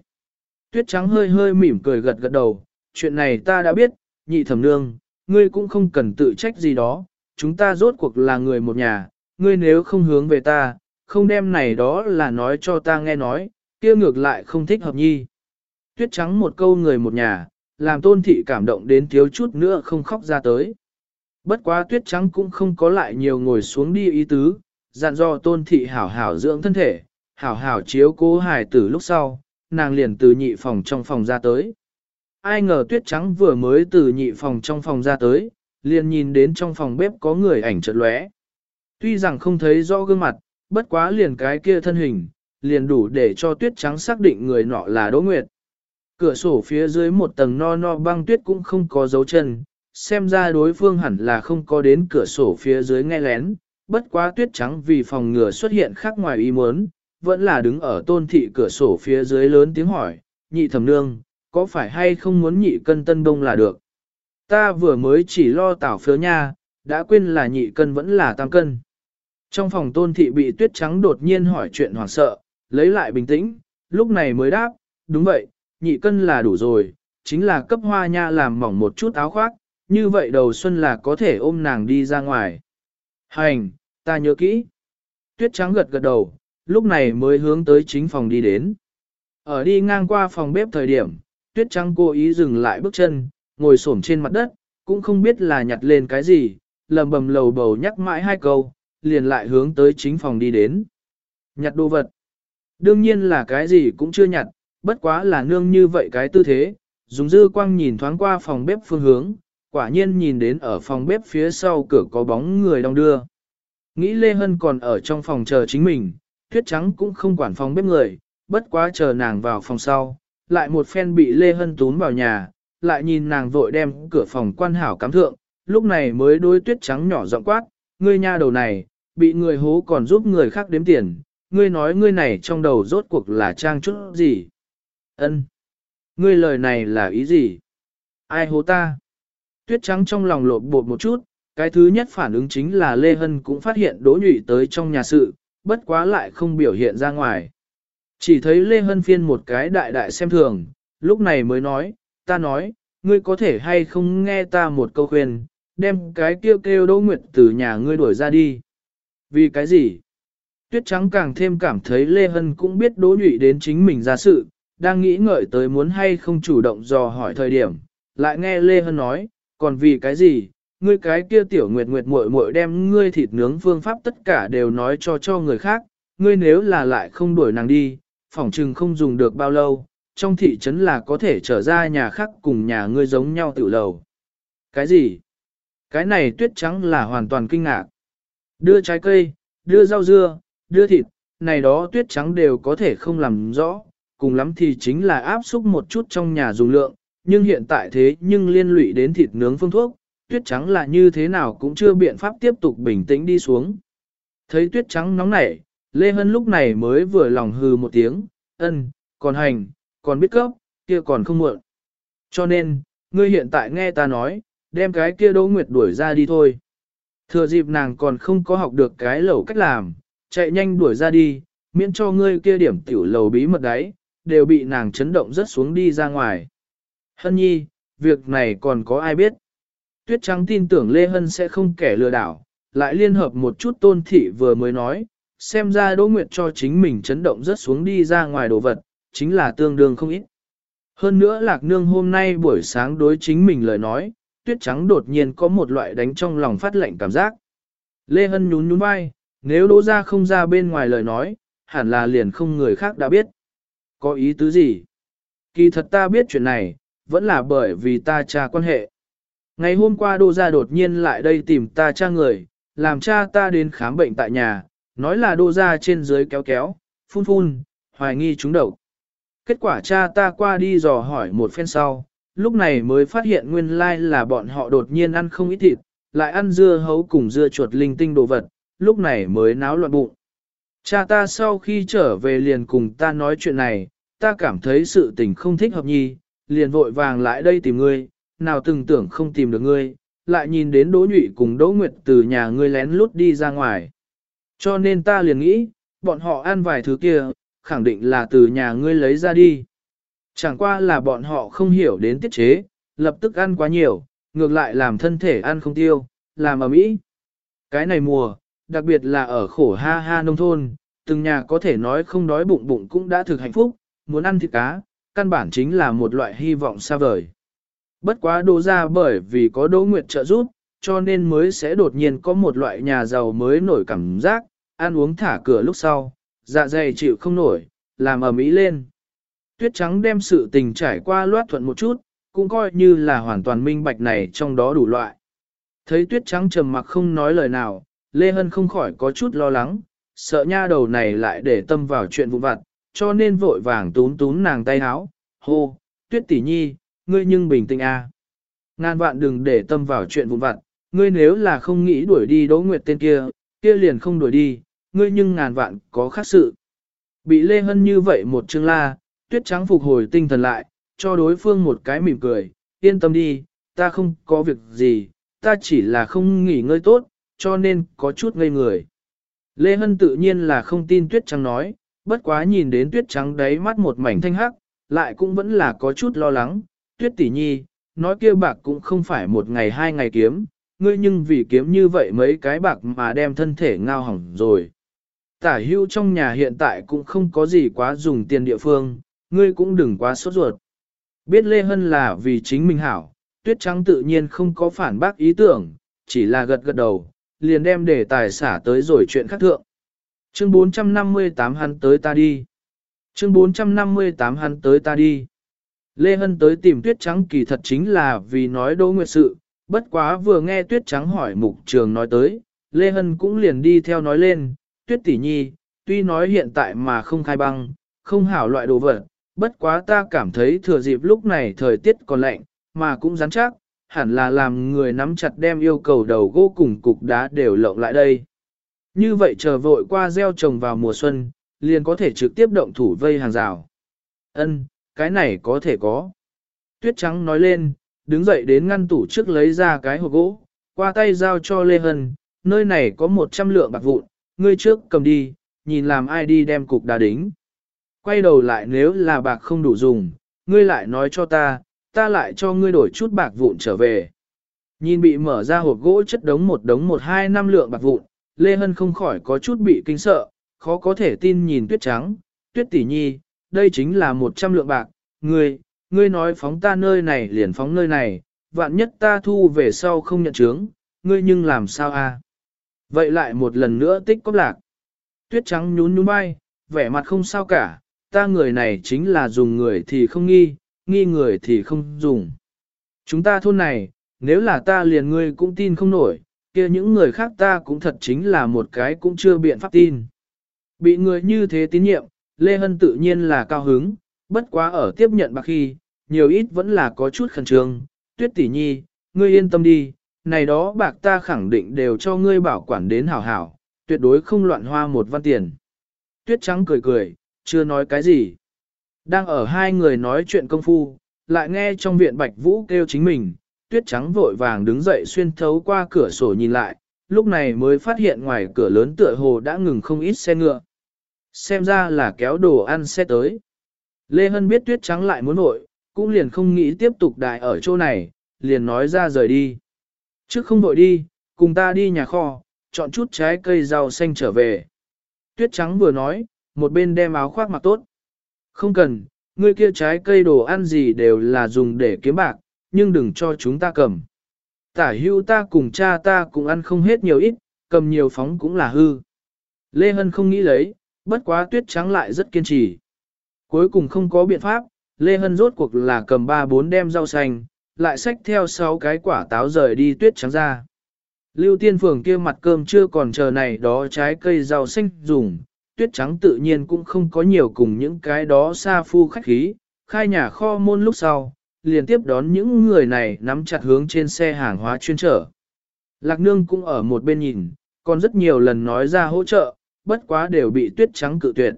Tuyết trắng hơi hơi mỉm cười gật gật đầu, chuyện này ta đã biết, nhị thẩm nương, ngươi cũng không cần tự trách gì đó, chúng ta rốt cuộc là người một nhà, ngươi nếu không hướng về ta, không đem này đó là nói cho ta nghe nói, kia ngược lại không thích hợp nhi. Tuyết trắng một câu người một nhà, làm tôn thị cảm động đến thiếu chút nữa không khóc ra tới. Bất quá tuyết trắng cũng không có lại nhiều ngồi xuống đi ý tứ, dặn dò tôn thị hảo hảo dưỡng thân thể, hảo hảo chiếu cố hài tử lúc sau, nàng liền từ nhị phòng trong phòng ra tới. Ai ngờ tuyết trắng vừa mới từ nhị phòng trong phòng ra tới, liền nhìn đến trong phòng bếp có người ảnh chợt lóe. Tuy rằng không thấy rõ gương mặt, bất quá liền cái kia thân hình, liền đủ để cho tuyết trắng xác định người nọ là Đỗ Nguyệt. Cửa sổ phía dưới một tầng no no băng tuyết cũng không có dấu chân, xem ra đối phương hẳn là không có đến cửa sổ phía dưới nghe lén, bất quá tuyết trắng vì phòng ngừa xuất hiện khác ngoài ý muốn, vẫn là đứng ở tôn thị cửa sổ phía dưới lớn tiếng hỏi, nhị thẩm nương, có phải hay không muốn nhị cân tân đông là được? Ta vừa mới chỉ lo tảo phiếu nha, đã quên là nhị cân vẫn là tam cân. Trong phòng tôn thị bị tuyết trắng đột nhiên hỏi chuyện hoảng sợ, lấy lại bình tĩnh, lúc này mới đáp, đúng vậy, nhị cân là đủ rồi, chính là cấp hoa nha làm mỏng một chút áo khoác, như vậy đầu xuân là có thể ôm nàng đi ra ngoài. Hành, ta nhớ kỹ. Tuyết trắng gật gật đầu, lúc này mới hướng tới chính phòng đi đến. Ở đi ngang qua phòng bếp thời điểm, tuyết trắng cố ý dừng lại bước chân, ngồi xổm trên mặt đất, cũng không biết là nhặt lên cái gì, lầm bầm lầu bầu nhắc mãi hai câu, liền lại hướng tới chính phòng đi đến. Nhặt đồ vật. Đương nhiên là cái gì cũng chưa nhặt, bất quá là nương như vậy cái tư thế, dùng dư quang nhìn thoáng qua phòng bếp phương hướng, quả nhiên nhìn đến ở phòng bếp phía sau cửa có bóng người đong đưa. Nghĩ Lê Hân còn ở trong phòng chờ chính mình, tuyết trắng cũng không quản phòng bếp người, bất quá chờ nàng vào phòng sau, lại một phen bị Lê Hân tún vào nhà, lại nhìn nàng vội đem cửa phòng quan hảo cắm thượng, lúc này mới đối tuyết trắng nhỏ giọng quát, ngươi nha đầu này, bị người hố còn giúp người khác đếm tiền, ngươi nói ngươi này trong đầu rốt cuộc là trang chút gì? Ân, Ngươi lời này là ý gì? Ai hố ta? Tuyết trắng trong lòng lột bột một chút, cái thứ nhất phản ứng chính là Lê Hân cũng phát hiện đỗ nhụy tới trong nhà sự, bất quá lại không biểu hiện ra ngoài. Chỉ thấy Lê Hân phiên một cái đại đại xem thường, lúc này mới nói, ta nói, ngươi có thể hay không nghe ta một câu khuyên, đem cái kêu kêu Đỗ Nguyệt từ nhà ngươi đuổi ra đi. Vì cái gì? Tuyết trắng càng thêm cảm thấy Lê Hân cũng biết đối Nhụy đến chính mình ra sự, đang nghĩ ngợi tới muốn hay không chủ động dò hỏi thời điểm, lại nghe Lê Hân nói, còn vì cái gì? Ngươi cái kia tiểu nguyệt nguyệt muội muội đem ngươi thịt nướng phương pháp tất cả đều nói cho cho người khác, ngươi nếu là lại không đuổi nàng đi, phỏng chừng không dùng được bao lâu, trong thị trấn là có thể trở ra nhà khác cùng nhà ngươi giống nhau tiểu lầu. Cái gì? Cái này tuyết trắng là hoàn toàn kinh ngạc. Đưa trái cây, đưa rau dưa, đưa thịt, này đó tuyết trắng đều có thể không làm rõ, cùng lắm thì chính là áp xúc một chút trong nhà dùng lượng, nhưng hiện tại thế nhưng liên lụy đến thịt nướng phương thuốc, tuyết trắng là như thế nào cũng chưa biện pháp tiếp tục bình tĩnh đi xuống. Thấy tuyết trắng nóng nảy, Lê Hân lúc này mới vừa lòng hừ một tiếng, ân, còn hành, còn biết cấp, kia còn không muộn. Cho nên, ngươi hiện tại nghe ta nói, đem cái kia Đỗ Nguyệt đuổi ra đi thôi. Thừa dịp nàng còn không có học được cái lẩu cách làm, chạy nhanh đuổi ra đi, miễn cho ngươi kia điểm tiểu lầu bí mật đấy, đều bị nàng chấn động rất xuống đi ra ngoài. Hân nhi, việc này còn có ai biết? Tuyết Trắng tin tưởng Lê Hân sẽ không kẻ lừa đảo, lại liên hợp một chút tôn thị vừa mới nói, xem ra Đỗ Nguyệt cho chính mình chấn động rất xuống đi ra ngoài đồ vật, chính là tương đương không ít. Hơn nữa Lạc Nương hôm nay buổi sáng đối chính mình lời nói, Tuyết Trắng đột nhiên có một loại đánh trong lòng phát lệnh cảm giác. Lê Hân nhún nhún vai, nếu Đỗ ra không ra bên ngoài lời nói, hẳn là liền không người khác đã biết. Có ý tứ gì? Kỳ thật ta biết chuyện này, vẫn là bởi vì ta cha quan hệ. Ngày hôm qua Đỗ gia đột nhiên lại đây tìm ta cha người, làm cha ta đến khám bệnh tại nhà, nói là Đỗ gia trên dưới kéo kéo, phun phun, hoài nghi chúng độc. Kết quả cha ta qua đi dò hỏi một phen sau, lúc này mới phát hiện nguyên lai là bọn họ đột nhiên ăn không ít thịt, lại ăn dưa hấu cùng dưa chuột linh tinh đồ vật, lúc này mới náo loạn bụng. Cha ta sau khi trở về liền cùng ta nói chuyện này, ta cảm thấy sự tình không thích hợp nhi, liền vội vàng lại đây tìm ngươi, nào từng tưởng không tìm được ngươi, lại nhìn đến Đỗ Nhụy cùng Đỗ Nguyệt từ nhà ngươi lén lút đi ra ngoài. Cho nên ta liền nghĩ, bọn họ ăn vài thứ kia, khẳng định là từ nhà ngươi lấy ra đi. Chẳng qua là bọn họ không hiểu đến tiết chế, lập tức ăn quá nhiều, ngược lại làm thân thể ăn không tiêu, làm ở mỹ. Cái này mùa, đặc biệt là ở khổ ha ha nông thôn, từng nhà có thể nói không đói bụng bụng cũng đã thực hạnh phúc, muốn ăn thịt cá, căn bản chính là một loại hy vọng xa vời. Bất quá đô ra bởi vì có đỗ nguyệt trợ giúp, cho nên mới sẽ đột nhiên có một loại nhà giàu mới nổi cảm giác, ăn uống thả cửa lúc sau, dạ dày chịu không nổi, làm ở mỹ lên. Tuyết trắng đem sự tình trải qua loát thuận một chút, cũng coi như là hoàn toàn minh bạch này trong đó đủ loại. Thấy tuyết trắng trầm mặc không nói lời nào, Lê Hân không khỏi có chút lo lắng, sợ nha đầu này lại để tâm vào chuyện vụ vặt, cho nên vội vàng tún tún nàng tay háo, hô, tuyết tỷ nhi, ngươi nhưng bình tĩnh a. À. Ngàn vạn đừng để tâm vào chuyện vụn vặt, ngươi nếu là không nghĩ đuổi đi Đỗ Nguyệt tên kia, kia liền không đuổi đi, ngươi nhưng ngàn vạn có khác sự. Bị Lê Hân như vậy một chương la, tuyết trắng phục hồi tinh thần lại, cho đối phương một cái mỉm cười, yên tâm đi, ta không có việc gì, ta chỉ là không nghỉ ngơi tốt, cho nên có chút ngây người. Lê Hân tự nhiên là không tin tuyết trắng nói, bất quá nhìn đến tuyết trắng đáy mắt một mảnh thanh hắc, lại cũng vẫn là có chút lo lắng, tuyết tỷ nhi, nói kia bạc cũng không phải một ngày hai ngày kiếm, ngươi nhưng vì kiếm như vậy mấy cái bạc mà đem thân thể ngao hỏng rồi. Tả hưu trong nhà hiện tại cũng không có gì quá dùng tiền địa phương, ngươi cũng đừng quá sốt ruột. Biết Lê Hân là vì chính mình hảo, tuyết trắng tự nhiên không có phản bác ý tưởng, chỉ là gật gật đầu, liền đem để tài xả tới rồi chuyện khác thượng. Chương 458 hắn tới ta đi. Chương 458 hắn tới ta đi. Lê Hân tới tìm Tuyết Trắng kỳ thật chính là vì nói Đỗ Nguyệt sự, bất quá vừa nghe Tuyết Trắng hỏi mục trường nói tới, Lê Hân cũng liền đi theo nói lên, Tuyết tỷ nhi, tuy nói hiện tại mà không khai băng, không hảo loại đồ vật, bất quá ta cảm thấy thừa dịp lúc này thời tiết còn lạnh, mà cũng rắn chắc, hẳn là làm người nắm chặt đem yêu cầu đầu gỗ cùng cục đá đều lộng lại đây. Như vậy chờ vội qua gieo trồng vào mùa xuân, liền có thể trực tiếp động thủ vây hàng rào. Ân, cái này có thể có. Tuyết trắng nói lên, đứng dậy đến ngăn tủ trước lấy ra cái hộp gỗ, qua tay giao cho Lê Hân, nơi này có 100 lượng bạc vụn, ngươi trước cầm đi, nhìn làm ai đi đem cục đá đính. Quay đầu lại nếu là bạc không đủ dùng, ngươi lại nói cho ta, ta lại cho ngươi đổi chút bạc vụn trở về. Nhìn bị mở ra hộp gỗ chất đống một đống một hai năm lượng bạc vụn, Lê Hân không khỏi có chút bị kinh sợ, khó có thể tin nhìn tuyết trắng, tuyết tỷ nhi, đây chính là một trăm lượng bạc, ngươi, ngươi nói phóng ta nơi này liền phóng nơi này, vạn nhất ta thu về sau không nhận chứng, ngươi nhưng làm sao a? Vậy lại một lần nữa tích cóp lạc. Tuyết trắng nhún nhún bay, vẻ mặt không sao cả, ta người này chính là dùng người thì không nghi, nghi người thì không dùng. Chúng ta thôn này, nếu là ta liền ngươi cũng tin không nổi, kia những người khác ta cũng thật chính là một cái cũng chưa biện pháp tin. Bị người như thế tín nhiệm, Lê Hân tự nhiên là cao hứng, bất quá ở tiếp nhận bạc khi, nhiều ít vẫn là có chút khẩn trương. Tuyết tỷ nhi, ngươi yên tâm đi, này đó bạc ta khẳng định đều cho ngươi bảo quản đến hảo hảo, tuyệt đối không loạn hoa một văn tiền. Tuyết trắng cười cười, chưa nói cái gì. Đang ở hai người nói chuyện công phu, lại nghe trong viện Bạch Vũ kêu chính mình, tuyết trắng vội vàng đứng dậy xuyên thấu qua cửa sổ nhìn lại, lúc này mới phát hiện ngoài cửa lớn tựa hồ đã ngừng không ít xe ngựa. Xem ra là kéo đồ ăn xe tới. Lê Hân biết tuyết trắng lại muốn nội, cũng liền không nghĩ tiếp tục đại ở chỗ này, liền nói ra rời đi. Trước không vội đi, cùng ta đi nhà kho, chọn chút trái cây rau xanh trở về. Tuyết trắng vừa nói, một bên đem áo khoác mặc tốt. Không cần, ngươi kia trái cây đồ ăn gì đều là dùng để kiếm bạc, nhưng đừng cho chúng ta cầm. Tả hưu ta cùng cha ta cũng ăn không hết nhiều ít, cầm nhiều phóng cũng là hư. Lê Hân không nghĩ lấy, bất quá tuyết trắng lại rất kiên trì. Cuối cùng không có biện pháp, Lê Hân rốt cuộc là cầm 3-4 đem rau xanh, lại xách theo 6 cái quả táo rời đi tuyết trắng ra. Lưu tiên phường kia mặt cơm chưa còn chờ này đó trái cây rau xanh dùng, tuyết trắng tự nhiên cũng không có nhiều cùng những cái đó xa phu khách khí, khai nhà kho môn lúc sau, liền tiếp đón những người này nắm chặt hướng trên xe hàng hóa chuyên trở. Lạc nương cũng ở một bên nhìn, còn rất nhiều lần nói ra hỗ trợ, bất quá đều bị tuyết trắng cự tuyệt.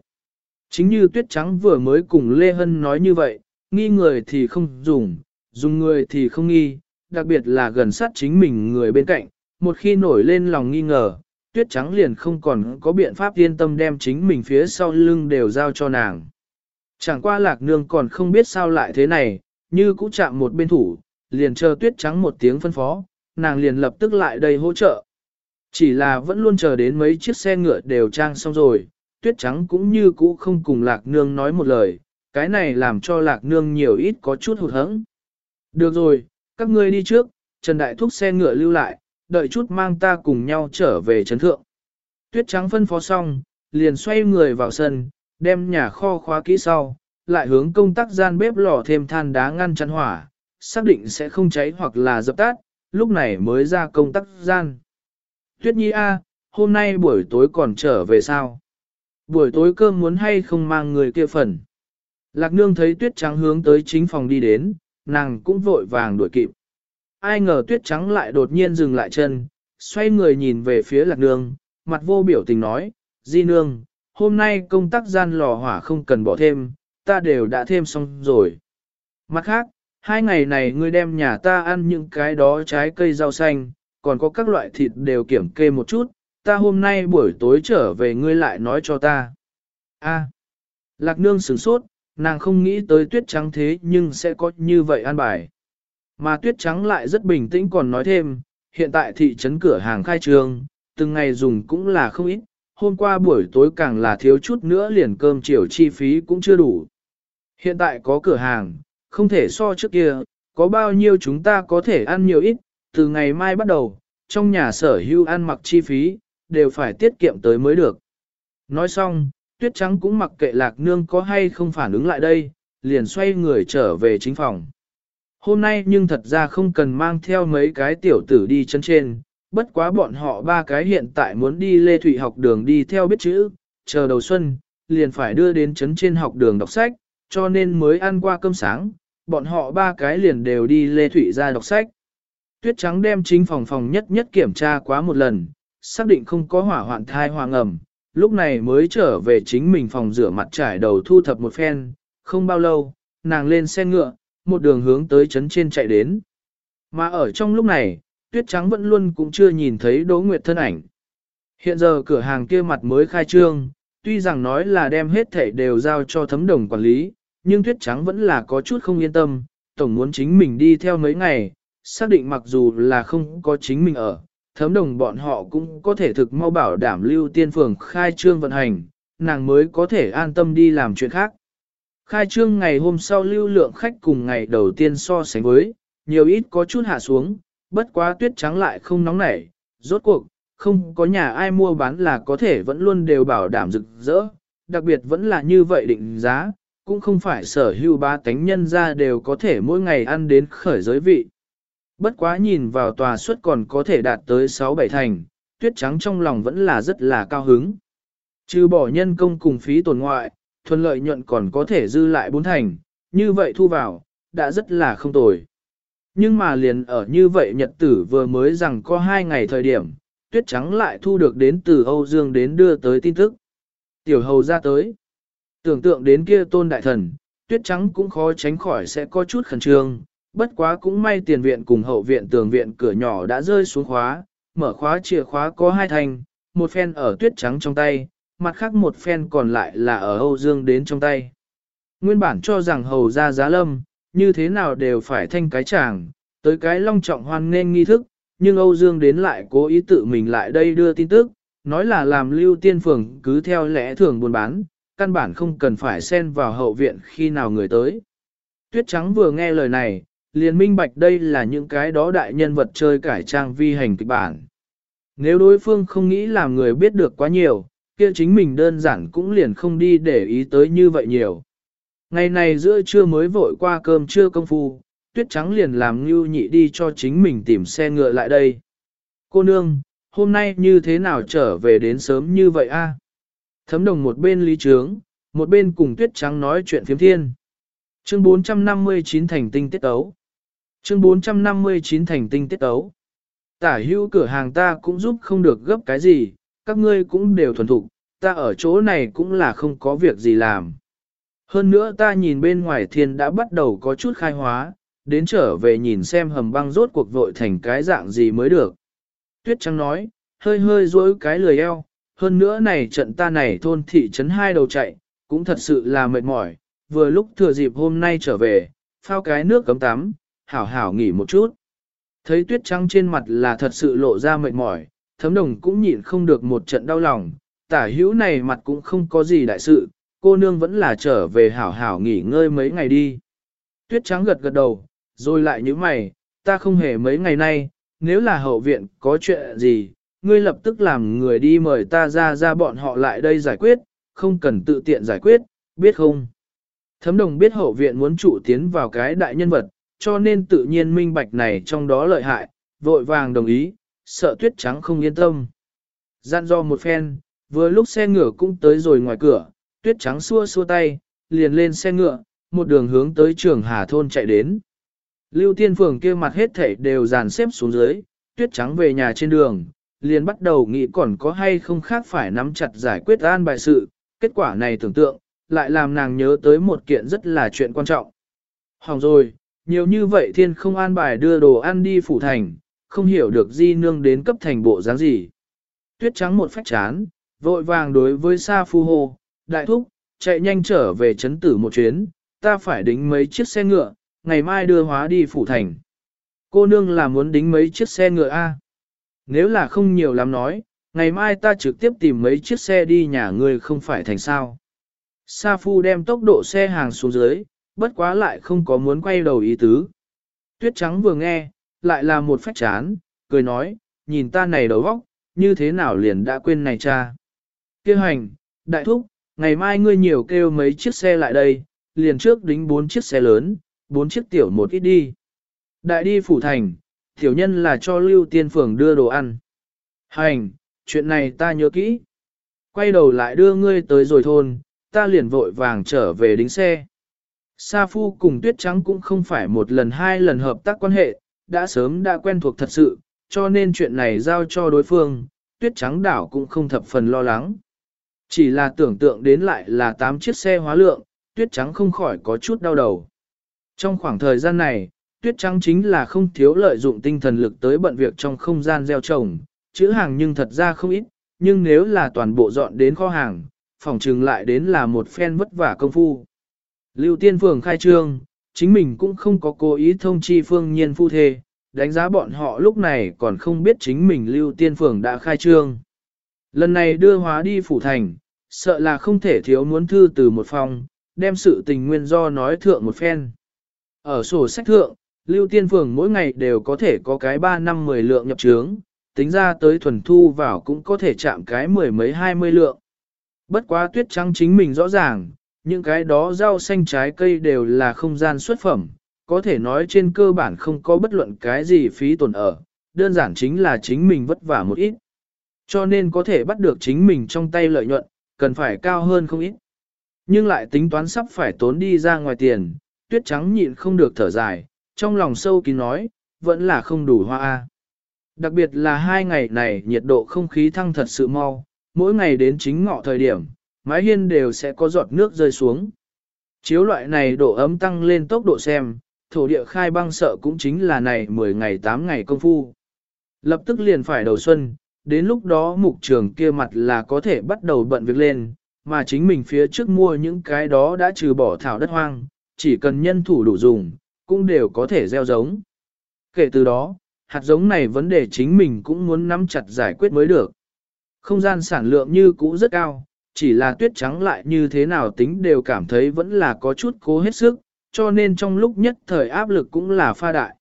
Chính như tuyết trắng vừa mới cùng Lê Hân nói như vậy, nghi người thì không dùng, dùng người thì không nghi, đặc biệt là gần sát chính mình người bên cạnh, một khi nổi lên lòng nghi ngờ, tuyết trắng liền không còn có biện pháp yên tâm đem chính mình phía sau lưng đều giao cho nàng. Chẳng qua lạc nương còn không biết sao lại thế này, như cũ chạm một bên thủ, liền chờ tuyết trắng một tiếng phân phó, nàng liền lập tức lại đây hỗ trợ. Chỉ là vẫn luôn chờ đến mấy chiếc xe ngựa đều trang xong rồi, tuyết trắng cũng như cũ không cùng lạc nương nói một lời, cái này làm cho lạc nương nhiều ít có chút hụt hẫng. Được rồi, các ngươi đi trước, Trần Đại Thúc xe ngựa lưu lại, đợi chút mang ta cùng nhau trở về trấn thượng. Tuyết trắng phân phó xong, liền xoay người vào sân, đem nhà kho khóa kỹ sau, lại hướng công tác gian bếp lò thêm than đá ngăn chắn hỏa, xác định sẽ không cháy hoặc là dập tắt, lúc này mới ra công tác gian. Tuyết Nhi A, hôm nay buổi tối còn trở về sao? Buổi tối cơm muốn hay không mang người kia phần? Lạc nương thấy tuyết trắng hướng tới chính phòng đi đến, nàng cũng vội vàng đuổi kịp. Ai ngờ tuyết trắng lại đột nhiên dừng lại chân, xoay người nhìn về phía lạc nương, mặt vô biểu tình nói, Di nương, hôm nay công tác gian lò hỏa không cần bỏ thêm, ta đều đã thêm xong rồi. Mặt khác, hai ngày này ngươi đem nhà ta ăn những cái đó trái cây rau xanh, còn có các loại thịt đều kiểm kê một chút, ta hôm nay buổi tối trở về ngươi lại nói cho ta. A. Lạc nương sửng sốt, nàng không nghĩ tới tuyết trắng thế nhưng sẽ có như vậy an bài. Mà tuyết trắng lại rất bình tĩnh còn nói thêm, hiện tại thị trấn cửa hàng khai trương, từng ngày dùng cũng là không ít, hôm qua buổi tối càng là thiếu chút nữa liền cơm chiều chi phí cũng chưa đủ. Hiện tại có cửa hàng, không thể so trước kia, có bao nhiêu chúng ta có thể ăn nhiều ít, từ ngày mai bắt đầu, trong nhà sở hữu ăn mặc chi phí, đều phải tiết kiệm tới mới được. Nói xong, tuyết trắng cũng mặc kệ lạc nương có hay không phản ứng lại đây, liền xoay người trở về chính phòng. Hôm nay nhưng thật ra không cần mang theo mấy cái tiểu tử đi chân trên, bất quá bọn họ ba cái hiện tại muốn đi Lê Thụy học đường đi theo biết chữ, chờ đầu xuân, liền phải đưa đến chấn trên học đường đọc sách, cho nên mới ăn qua cơm sáng, bọn họ ba cái liền đều đi Lê Thụy ra đọc sách. Tuyết trắng đem chính phòng phòng nhất nhất kiểm tra quá một lần, xác định không có hỏa hoạn thai hoàng ẩm, lúc này mới trở về chính mình phòng rửa mặt trải đầu thu thập một phen, không bao lâu, nàng lên xe ngựa, một đường hướng tới chấn trên chạy đến. Mà ở trong lúc này, tuyết trắng vẫn luôn cũng chưa nhìn thấy Đỗ Nguyệt thân ảnh. Hiện giờ cửa hàng kia mặt mới khai trương, tuy rằng nói là đem hết thảy đều giao cho thấm đồng quản lý, nhưng tuyết trắng vẫn là có chút không yên tâm, tổng muốn chính mình đi theo mấy ngày, xác định mặc dù là không có chính mình ở, thấm đồng bọn họ cũng có thể thực mau bảo đảm lưu tiên phường khai trương vận hành, nàng mới có thể an tâm đi làm chuyện khác. Khai trương ngày hôm sau lưu lượng khách cùng ngày đầu tiên so sánh với, nhiều ít có chút hạ xuống, bất quá tuyết trắng lại không nóng nảy, rốt cuộc, không có nhà ai mua bán là có thể vẫn luôn đều bảo đảm rực rỡ, đặc biệt vẫn là như vậy định giá, cũng không phải sở hữu ba tánh nhân ra đều có thể mỗi ngày ăn đến khởi giới vị. Bất quá nhìn vào tòa suất còn có thể đạt tới 6-7 thành, tuyết trắng trong lòng vẫn là rất là cao hứng. Trừ bỏ nhân công cùng phí tổn ngoại, thuần lợi nhuận còn có thể dư lại bốn thành, như vậy thu vào, đã rất là không tồi. Nhưng mà liền ở như vậy nhật tử vừa mới rằng có hai ngày thời điểm, tuyết trắng lại thu được đến từ Âu Dương đến đưa tới tin tức. Tiểu hầu ra tới. Tưởng tượng đến kia tôn đại thần, tuyết trắng cũng khó tránh khỏi sẽ có chút khẩn trương, bất quá cũng may tiền viện cùng hậu viện tường viện cửa nhỏ đã rơi xuống khóa, mở khóa chìa khóa có hai thành, một phen ở tuyết trắng trong tay, mặt khác một phen còn lại là ở Âu Dương đến trong tay. Nguyên bản cho rằng hầu ra giá lâm, như thế nào đều phải thanh cái chàng, tới cái long trọng hoan nên nghi thức, nhưng Âu Dương đến lại cố ý tự mình lại đây đưa tin tức, nói là làm lưu tiên phường cứ theo lẽ thường buôn bán, căn bản không cần phải xen vào hậu viện khi nào người tới. Tuyết Trắng vừa nghe lời này, liền minh bạch đây là những cái đó đại nhân vật chơi cải trang vi hành kịch bản. Nếu đối phương không nghĩ làm người biết được quá nhiều, kia chính mình đơn giản cũng liền không đi để ý tới như vậy nhiều. Ngày này giữa trưa mới vội qua cơm trưa công phu, tuyết trắng liền làm ngưu nhị đi cho chính mình tìm xe ngựa lại đây. Cô nương, hôm nay như thế nào trở về đến sớm như vậy a? Thấm đồng một bên lý trướng, một bên cùng tuyết trắng nói chuyện phiếm thiên. Chương 459 thành tinh tiết ấu. Chương 459 thành tinh tiết ấu. Tả hữu cửa hàng ta cũng giúp không được gấp cái gì, các ngươi cũng đều thuần thục, ta ở chỗ này cũng là không có việc gì làm. Hơn nữa ta nhìn bên ngoài thiên đã bắt đầu có chút khai hóa, đến trở về nhìn xem hầm băng rốt cuộc vội thành cái dạng gì mới được. Tuyết Trắng nói, hơi hơi dối cái lười eo, hơn nữa này trận ta này thôn thị trấn hai đầu chạy, cũng thật sự là mệt mỏi, vừa lúc thừa dịp hôm nay trở về, phao cái nước cấm tắm, hảo hảo nghỉ một chút. Thấy tuyết trắng trên mặt là thật sự lộ ra mệt mỏi, thấm đồng cũng nhịn không được một trận đau lòng, tả hữu này mặt cũng không có gì đại sự, cô nương vẫn là trở về hảo hảo nghỉ ngơi mấy ngày đi. Tuyết trắng gật gật đầu, rồi lại như mày, ta không hề mấy ngày nay, nếu là hậu viện có chuyện gì, ngươi lập tức làm người đi mời ta ra ra bọn họ lại đây giải quyết, không cần tự tiện giải quyết, biết không? Thấm đồng biết hậu viện muốn trụ tiến vào cái đại nhân vật, cho nên tự nhiên minh bạch này trong đó lợi hại, vội vàng đồng ý, sợ tuyết trắng không yên tâm. Gian do một phen, vừa lúc xe ngựa cũng tới rồi ngoài cửa, tuyết trắng xua xua tay, liền lên xe ngựa, một đường hướng tới trường Hà Thôn chạy đến. Lưu tiên phường kia mặt hết thảy đều dàn xếp xuống dưới, tuyết trắng về nhà trên đường, liền bắt đầu nghĩ còn có hay không khác phải nắm chặt giải quyết an bài sự, kết quả này tưởng tượng, lại làm nàng nhớ tới một kiện rất là chuyện quan trọng. Hỏng rồi, nhiều như vậy thiên không an bài đưa đồ ăn đi phủ thành, không hiểu được di nương đến cấp thành bộ dáng gì. Tuyết trắng một phách chán, vội vàng đối với Sa Phu Hô, đại thúc, chạy nhanh trở về chấn tử một chuyến, ta phải đính mấy chiếc xe ngựa, ngày mai đưa hóa đi phủ thành. Cô nương là muốn đính mấy chiếc xe ngựa A. Nếu là không nhiều lắm nói, ngày mai ta trực tiếp tìm mấy chiếc xe đi nhà ngươi không phải thành sao. Sa Phu đem tốc độ xe hàng xuống dưới, bất quá lại không có muốn quay đầu ý tứ. Tuyết trắng vừa nghe, lại là một phách chán, cười nói, nhìn ta này đầu vóc, như thế nào liền đã quên này cha. Kêu hành, đại thúc, ngày mai ngươi nhiều kêu mấy chiếc xe lại đây, liền trước đính bốn chiếc xe lớn, bốn chiếc tiểu một ít đi. Đại đi phủ thành, tiểu nhân là cho lưu tiên phường đưa đồ ăn. Hành, chuyện này ta nhớ kỹ. Quay đầu lại đưa ngươi tới rồi thôn, ta liền vội vàng trở về đính xe. Sa Phu cùng Tuyết Trắng cũng không phải một lần hai lần hợp tác quan hệ, đã sớm đã quen thuộc thật sự, cho nên chuyện này giao cho đối phương, Tuyết Trắng đảo cũng không thập phần lo lắng. Chỉ là tưởng tượng đến lại là 8 chiếc xe hóa lượng, Tuyết Trắng không khỏi có chút đau đầu. Trong khoảng thời gian này, Tuyết Trắng chính là không thiếu lợi dụng tinh thần lực tới bận việc trong không gian gieo trồng, chữ hàng nhưng thật ra không ít, nhưng nếu là toàn bộ dọn đến kho hàng, phòng trừng lại đến là một phen vất vả công phu. Lưu Tiên Phường khai trương, chính mình cũng không có cố ý thông chi phương nhiên phu thê, đánh giá bọn họ lúc này còn không biết chính mình Lưu Tiên Phường đã khai trương. Lần này đưa hóa đi phủ thành, sợ là không thể thiếu muốn thư từ một phòng, đem sự tình nguyên do nói thượng một phen. Ở sổ sách thượng, Lưu Tiên Phường mỗi ngày đều có thể có cái 3 năm 10 lượng nhập trướng, tính ra tới thuần thu vào cũng có thể chạm cái mười mấy hai mươi lượng. Bất quá tuyết trắng chính mình rõ ràng, những cái đó rau xanh trái cây đều là không gian xuất phẩm, có thể nói trên cơ bản không có bất luận cái gì phí tồn ở, đơn giản chính là chính mình vất vả một ít. Cho nên có thể bắt được chính mình trong tay lợi nhuận, cần phải cao hơn không ít. Nhưng lại tính toán sắp phải tốn đi ra ngoài tiền, tuyết trắng nhịn không được thở dài, trong lòng sâu kín nói, vẫn là không đủ hoa. Đặc biệt là hai ngày này nhiệt độ không khí thăng thật sự mau, mỗi ngày đến chính ngọ thời điểm, mái hiên đều sẽ có giọt nước rơi xuống. Chiếu loại này độ ấm tăng lên tốc độ xem, thổ địa khai băng sợ cũng chính là này 10 ngày 8 ngày công phu. Lập tức liền phải đầu xuân, đến lúc đó mục trường kia mặt là có thể bắt đầu bận việc lên, mà chính mình phía trước mua những cái đó đã trừ bỏ thảo đất hoang, chỉ cần nhân thủ đủ dùng, cũng đều có thể gieo giống. Kể từ đó, hạt giống này vấn đề chính mình cũng muốn nắm chặt giải quyết mới được. Không gian sản lượng như cũ rất cao, chỉ là tuyết trắng lại như thế nào tính đều cảm thấy vẫn là có chút cố hết sức, cho nên trong lúc nhất thời áp lực cũng là pha đại.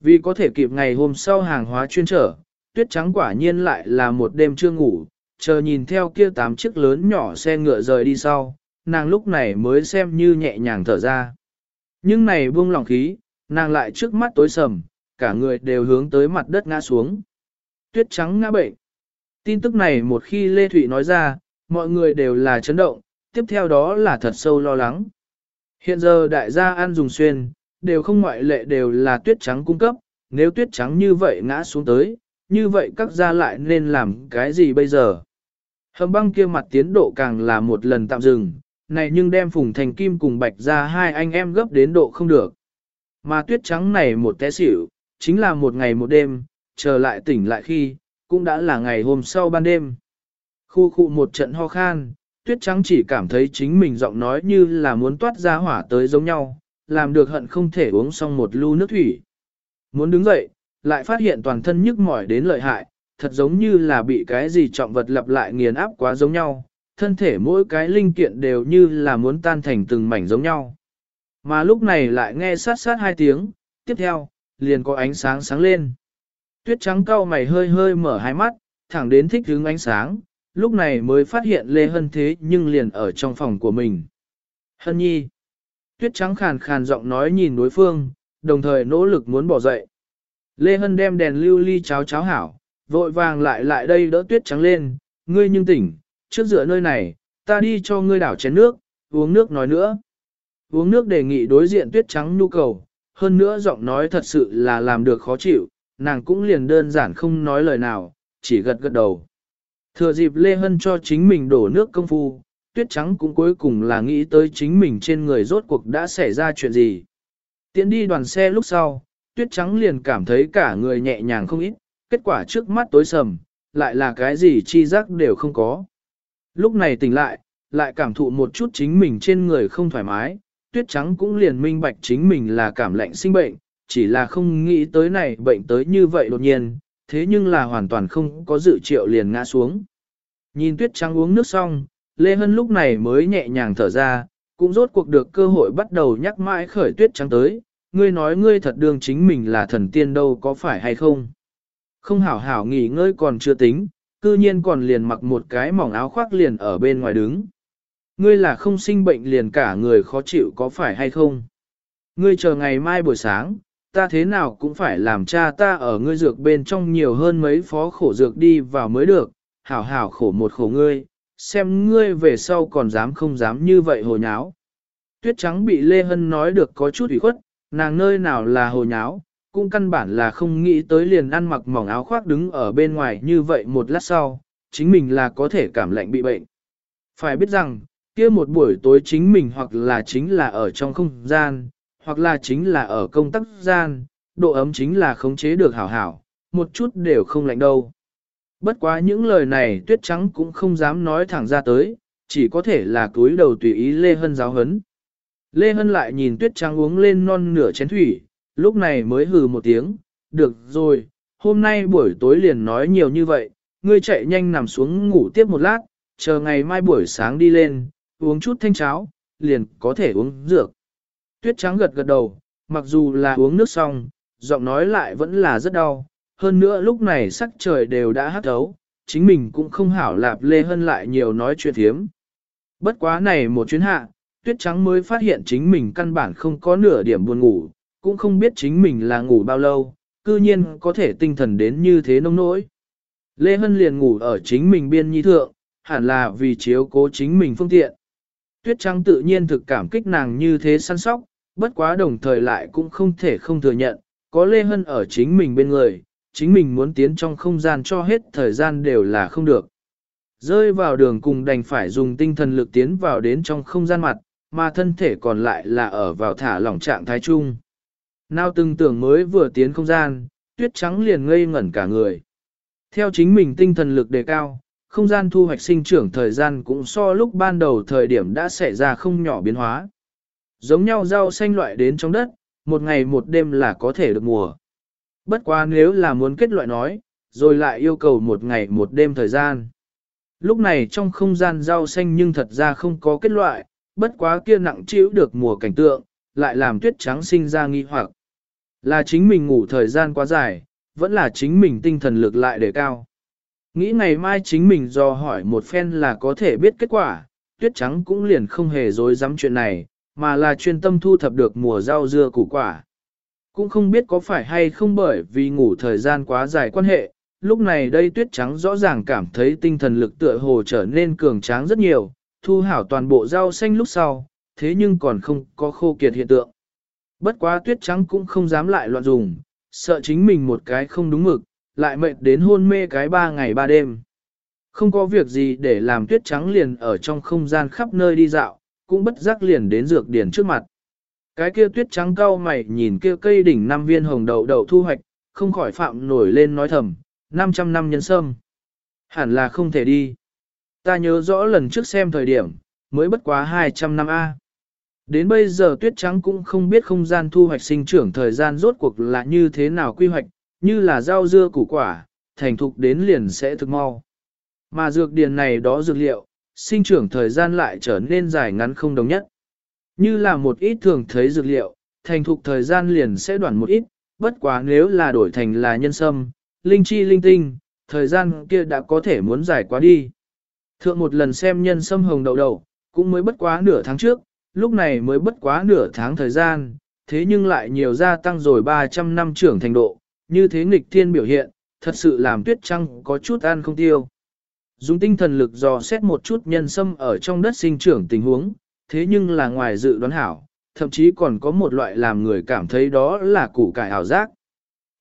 Vì có thể kịp ngày hôm sau hàng hóa chuyên trở, tuyết trắng quả nhiên lại là một đêm chưa ngủ, chờ nhìn theo kia tám chiếc lớn nhỏ xe ngựa rời đi sau, nàng lúc này mới xem như nhẹ nhàng thở ra. Nhưng này buông lòng khí, nàng lại trước mắt tối sầm, cả người đều hướng tới mặt đất ngã xuống. Tuyết trắng ngã bệnh. Tin tức này một khi Lê Thụy nói ra, mọi người đều là chấn động, tiếp theo đó là thật sâu lo lắng. Hiện giờ đại gia ăn dùng xuyên, đều không ngoại lệ đều là tuyết trắng cung cấp, nếu tuyết trắng như vậy ngã xuống tới, như vậy các gia lại nên làm cái gì bây giờ? Hầm băng kia mặt tiến độ càng là một lần tạm dừng, này nhưng đem phùng thành kim cùng bạch ra hai anh em gấp đến độ không được. Mà tuyết trắng này một té xỉu, chính là một ngày một đêm, chờ lại tỉnh lại khi, cũng đã là ngày hôm sau ban đêm. Khu khu một trận ho khan, tuyết trắng chỉ cảm thấy chính mình giọng nói như là muốn toát ra hỏa tới giống nhau, làm được hận không thể uống xong một lu nước thủy. Muốn đứng dậy, lại phát hiện toàn thân nhức mỏi đến lợi hại, thật giống như là bị cái gì trọng vật lặp lại nghiền áp quá giống nhau, thân thể mỗi cái linh kiện đều như là muốn tan thành từng mảnh giống nhau. Mà lúc này lại nghe sát sát hai tiếng, tiếp theo, liền có ánh sáng sáng lên. Tuyết trắng cau mày hơi hơi mở hai mắt, thẳng đến thích hướng ánh sáng, lúc này mới phát hiện Lê Hân thế nhưng liền ở trong phòng của mình. Hân nhi. Tuyết trắng khàn khàn giọng nói nhìn đối phương, đồng thời nỗ lực muốn bỏ dậy. Lê Hân đem đèn lưu ly cháo cháo hảo, vội vàng lại lại đây đỡ tuyết trắng lên, ngươi nhưng tỉnh, trước giữa nơi này, ta đi cho ngươi đảo chén nước, uống nước nói nữa. Uống nước đề nghị đối diện tuyết trắng nhu cầu, hơn nữa giọng nói thật sự là làm được khó chịu, nàng cũng liền đơn giản không nói lời nào, chỉ gật gật đầu. Thừa dịp Lê Hân cho chính mình đổ nước công phu, tuyết trắng cũng cuối cùng là nghĩ tới chính mình trên người rốt cuộc đã xảy ra chuyện gì. Tiến đi đoàn xe lúc sau, tuyết trắng liền cảm thấy cả người nhẹ nhàng không ít, kết quả trước mắt tối sầm, lại là cái gì chi giác đều không có. Lúc này tỉnh lại, lại cảm thụ một chút chính mình trên người không thoải mái, tuyết trắng cũng liền minh bạch chính mình là cảm lạnh sinh bệnh, chỉ là không nghĩ tới này bệnh tới như vậy đột nhiên, thế nhưng là hoàn toàn không có dự triệu liền ngã xuống. Nhìn tuyết trắng uống nước xong, Lê Hân lúc này mới nhẹ nhàng thở ra, cũng rốt cuộc được cơ hội bắt đầu nhắc mãi khởi tuyết trắng tới, ngươi nói ngươi thật đương chính mình là thần tiên đâu có phải hay không. Không hảo hảo nghỉ ngơi còn chưa tính, cư nhiên còn liền mặc một cái mỏng áo khoác liền ở bên ngoài đứng. Ngươi là không sinh bệnh liền cả người khó chịu có phải hay không? Ngươi chờ ngày mai buổi sáng, ta thế nào cũng phải làm cha ta ở ngươi dược bên trong nhiều hơn mấy phó khổ dược đi vào mới được, hảo hảo khổ một khổ ngươi, xem ngươi về sau còn dám không dám như vậy hồ nháo. Tuyết trắng bị Lê Hân nói được có chút ủy khuất, nàng nơi nào là hồ nháo, cũng căn bản là không nghĩ tới liền ăn mặc mỏng áo khoác đứng ở bên ngoài như vậy một lát sau, chính mình là có thể cảm lạnh bị bệnh. Phải biết rằng, kia một buổi tối chính mình hoặc là chính là ở trong không gian, hoặc là chính là ở công tác gian, độ ấm chính là khống chế được hảo hảo, một chút đều không lạnh đâu. Bất quá những lời này tuyết trắng cũng không dám nói thẳng ra tới, chỉ có thể là túi đầu tùy ý Lê Hân giáo hấn. Lê Hân lại nhìn tuyết trắng uống lên non nửa chén thủy, lúc này mới hừ một tiếng, được rồi, hôm nay buổi tối liền nói nhiều như vậy, ngươi chạy nhanh nằm xuống ngủ tiếp một lát, chờ ngày mai buổi sáng đi lên, uống chút thanh cháo, liền có thể uống dược. Tuyết trắng gật gật đầu, mặc dù là uống nước xong, giọng nói lại vẫn là rất đau, hơn nữa lúc này sắc trời đều đã hắt thấu, chính mình cũng không hảo lạp Lê Hân lại nhiều nói chuyện thiếm. Bất quá này một chuyến hạ, tuyết trắng mới phát hiện chính mình căn bản không có nửa điểm buồn ngủ, cũng không biết chính mình là ngủ bao lâu, cư nhiên có thể tinh thần đến như thế nông nỗi. Lê Hân liền ngủ ở chính mình biên nhi thượng, hẳn là vì chiếu cố chính mình phương tiện. Tuyết trắng tự nhiên thực cảm kích nàng như thế săn sóc, bất quá đồng thời lại cũng không thể không thừa nhận, có Lê Hân ở chính mình bên người, chính mình muốn tiến trong không gian cho hết thời gian đều là không được. Rơi vào đường cùng đành phải dùng tinh thần lực tiến vào đến trong không gian mặt, mà thân thể còn lại là ở vào thả lỏng trạng thái chung. Nào từng tưởng mới vừa tiến không gian, tuyết trắng liền ngây ngẩn cả người. Theo chính mình tinh thần lực đề cao, không gian thu hoạch sinh trưởng thời gian cũng so lúc ban đầu thời điểm đã xảy ra không nhỏ biến hóa. Giống nhau rau xanh loại đến trong đất, một ngày một đêm là có thể được mùa. Bất quá nếu là muốn kết loại nói, rồi lại yêu cầu một ngày một đêm thời gian. Lúc này trong không gian rau xanh nhưng thật ra không có kết loại, bất quá kia nặng chịu được mùa cảnh tượng, lại làm tuyết trắng sinh ra nghi hoặc. Là chính mình ngủ thời gian quá dài, vẫn là chính mình tinh thần lực lại để cao. Nghĩ ngày mai chính mình do hỏi một phen là có thể biết kết quả, tuyết trắng cũng liền không hề dối dám chuyện này, mà là chuyên tâm thu thập được mùa rau dưa củ quả. Cũng không biết có phải hay không bởi vì ngủ thời gian quá dài quan hệ, lúc này đây tuyết trắng rõ ràng cảm thấy tinh thần lực tựa hồ trở nên cường tráng rất nhiều, thu hảo toàn bộ rau xanh lúc sau, thế nhưng còn không có khô kiệt hiện tượng. Bất quá tuyết trắng cũng không dám lại loạn dùng, sợ chính mình một cái không đúng mực, lại mệt đến hôn mê cái ba ngày ba đêm. Không có việc gì để làm tuyết trắng liền ở trong không gian khắp nơi đi dạo, cũng bất giác liền đến dược điển trước mặt. Cái kia tuyết trắng cao mày nhìn kia cây đỉnh năm viên hồng đậu đậu thu hoạch, không khỏi phạm nổi lên nói thầm, 500 năm nhân sâm. Hẳn là không thể đi. Ta nhớ rõ lần trước xem thời điểm, mới bất quá 200 năm A. Đến bây giờ tuyết trắng cũng không biết không gian thu hoạch sinh trưởng thời gian rốt cuộc là như thế nào quy hoạch, như là rau dưa củ quả, thành thục đến liền sẽ thực mau. Mà dược điền này đó dược liệu, sinh trưởng thời gian lại trở nên dài ngắn không đồng nhất. Như là một ít thường thấy dược liệu, thành thục thời gian liền sẽ đoạn một ít, bất quá nếu là đổi thành là nhân sâm, linh chi linh tinh, thời gian kia đã có thể muốn dài quá đi. Thượng một lần xem nhân sâm hồng đậu đậu, cũng mới bất quá nửa tháng trước, lúc này mới bất quá nửa tháng thời gian, thế nhưng lại nhiều gia tăng rồi 300 năm trưởng thành độ, như thế nghịch thiên biểu hiện, thật sự làm tuyết trăng có chút ăn không tiêu. Dùng tinh thần lực dò xét một chút nhân sâm ở trong đất sinh trưởng tình huống, thế nhưng là ngoài dự đoán hảo, thậm chí còn có một loại làm người cảm thấy đó là củ cải ảo giác.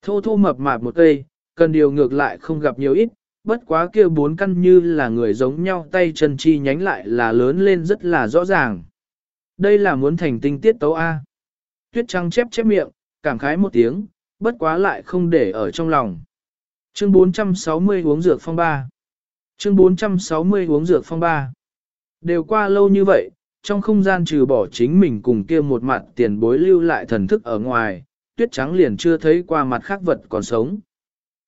Thô thô mập mạp một cây, cần điều ngược lại không gặp nhiều ít, bất quá kia bốn căn như là người giống nhau tay chân chi nhánh lại là lớn lên rất là rõ ràng. Đây là muốn thành tinh tiết tấu A. Tuyết trăng chép chép miệng, cảm khái một tiếng, bất quá lại không để ở trong lòng. Chương 460 uống dược phong ba. Chương 460 uống dược phong ba. Đều qua lâu như vậy, trong không gian trừ bỏ chính mình cùng kia một mặt tiền bối lưu lại thần thức ở ngoài, tuyết trắng liền chưa thấy qua mặt khác vật còn sống.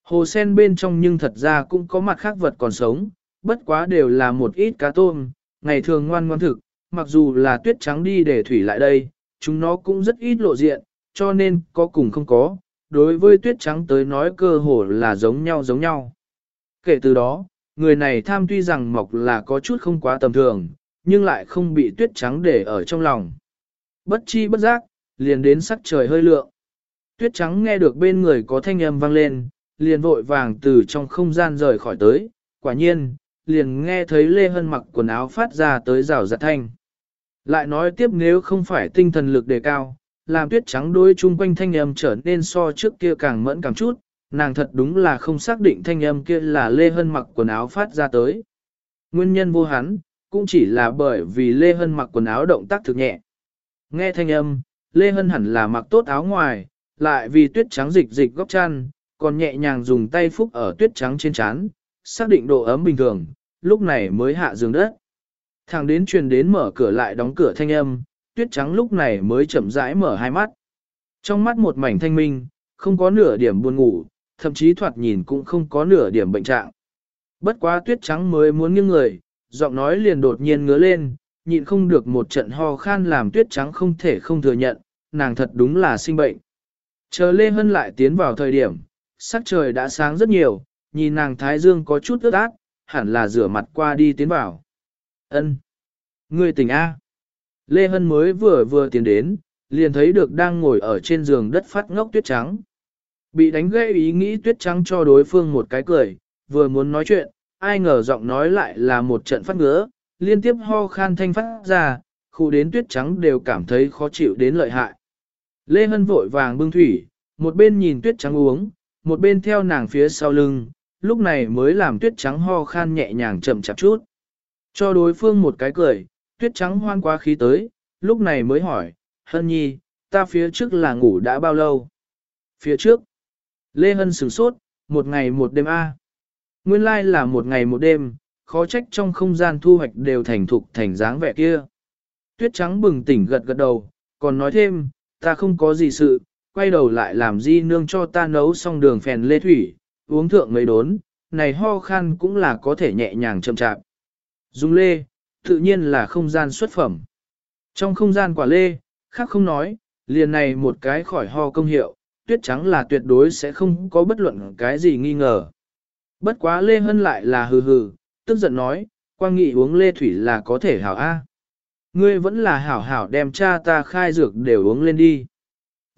Hồ sen bên trong nhưng thật ra cũng có mặt khác vật còn sống, bất quá đều là một ít cá tôm, ngày thường ngoan ngoan thực, mặc dù là tuyết trắng đi để thủy lại đây, chúng nó cũng rất ít lộ diện, cho nên có cùng không có, đối với tuyết trắng tới nói cơ hồ là giống nhau giống nhau. Kể từ đó, người này tham tuy rằng mọc là có chút không quá tầm thường, nhưng lại không bị tuyết trắng để ở trong lòng. Bất chi bất giác, liền đến sắc trời hơi lượng. Tuyết trắng nghe được bên người có thanh âm vang lên, liền vội vàng từ trong không gian rời khỏi tới, quả nhiên, liền nghe thấy Lê Hân mặc quần áo phát ra tới rào giặt thanh. Lại nói tiếp nếu không phải tinh thần lực đề cao, làm tuyết trắng đôi chung quanh thanh âm trở nên so trước kia càng mẫn càng chút, nàng thật đúng là không xác định thanh âm kia là Lê Hân mặc quần áo phát ra tới. Nguyên nhân vô hắn, cũng chỉ là bởi vì Lê Hân mặc quần áo động tác thực nhẹ. Nghe thanh âm, Lê Hân hẳn là mặc tốt áo ngoài, lại vì tuyết trắng dịch dịch góc chăn, còn nhẹ nhàng dùng tay phúc ở tuyết trắng trên chán, xác định độ ấm bình thường, lúc này mới hạ giường đất. Thằng đến truyền đến mở cửa lại đóng cửa thanh âm, tuyết trắng lúc này mới chậm rãi mở hai mắt. Trong mắt một mảnh thanh minh, không có nửa điểm buồn ngủ, thậm chí thoạt nhìn cũng không có nửa điểm bệnh trạng. Bất quá tuyết trắng mới muốn nghiêng người, giọng nói liền đột nhiên ngứa lên, nhịn không được một trận ho khan làm tuyết trắng không thể không thừa nhận, nàng thật đúng là sinh bệnh. Chờ Lê Hân lại tiến vào thời điểm, sắc trời đã sáng rất nhiều, nhìn nàng Thái Dương có chút ướt át, hẳn là rửa mặt qua đi tiến vào. Ân, Ngươi tỉnh A. Lê Hân mới vừa vừa tiến đến, liền thấy được đang ngồi ở trên giường đất phát ngốc tuyết trắng. Bị đánh gây ý nghĩ tuyết trắng cho đối phương một cái cười, vừa muốn nói chuyện, ai ngờ giọng nói lại là một trận phát ngứa, liên tiếp ho khan thanh phát ra, khu đến tuyết trắng đều cảm thấy khó chịu đến lợi hại. Lê Hân vội vàng bưng thủy, một bên nhìn tuyết trắng uống, một bên theo nàng phía sau lưng, lúc này mới làm tuyết trắng ho khan nhẹ nhàng chậm chạp chút. Cho đối phương một cái cười, tuyết trắng hoan quá khí tới, lúc này mới hỏi, Hân Nhi, ta phía trước là ngủ đã bao lâu? Phía trước, Lê Hân sửng sốt, một ngày một đêm A. Nguyên lai là một ngày một đêm, khó trách trong không gian thu hoạch đều thành thục thành dáng vẻ kia. Tuyết trắng bừng tỉnh gật gật đầu, còn nói thêm, ta không có gì sự, quay đầu lại làm di nương cho ta nấu xong đường phèn lê thủy, uống thượng mấy đốn, này ho khan cũng là có thể nhẹ nhàng chậm chạp. Dùng lê, tự nhiên là không gian xuất phẩm. Trong không gian quả lê, khác không nói, liền này một cái khỏi ho công hiệu, tuyết trắng là tuyệt đối sẽ không có bất luận cái gì nghi ngờ. Bất quá lê hân lại là hừ hừ, tức giận nói, quang nghị uống lê thủy là có thể hảo A. Ngươi vẫn là hảo hảo đem cha ta khai dược đều uống lên đi.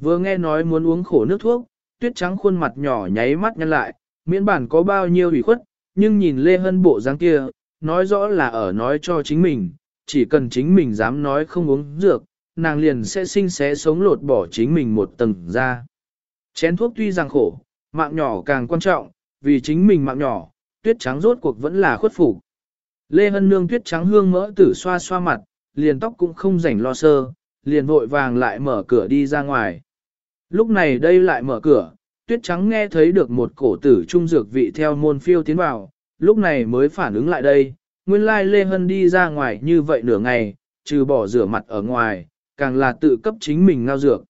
Vừa nghe nói muốn uống khổ nước thuốc, tuyết trắng khuôn mặt nhỏ nháy mắt nhăn lại, miễn bản có bao nhiêu ủy khuất, nhưng nhìn Lê Hân bộ dáng kia, nói rõ là ở nói cho chính mình, chỉ cần chính mình dám nói không uống dược, nàng liền sẽ sinh xé sống lột bỏ chính mình một tầng ra. Chén thuốc tuy rằng khổ, mạng nhỏ càng quan trọng, vì chính mình mạng nhỏ, tuyết trắng rốt cuộc vẫn là khuất phục. Lê Hân Nương tuyết trắng hương mỡ tử xoa xoa mặt, liền tóc cũng không rảnh lo sơ, liền vội vàng lại mở cửa đi ra ngoài. Lúc này đây lại mở cửa, tuyết trắng nghe thấy được một cổ tử trung dược vị theo môn phiêu tiến vào, lúc này mới phản ứng lại đây, nguyên lai Lê Hân đi ra ngoài như vậy nửa ngày, trừ bỏ rửa mặt ở ngoài, càng là tự cấp chính mình ngao dược.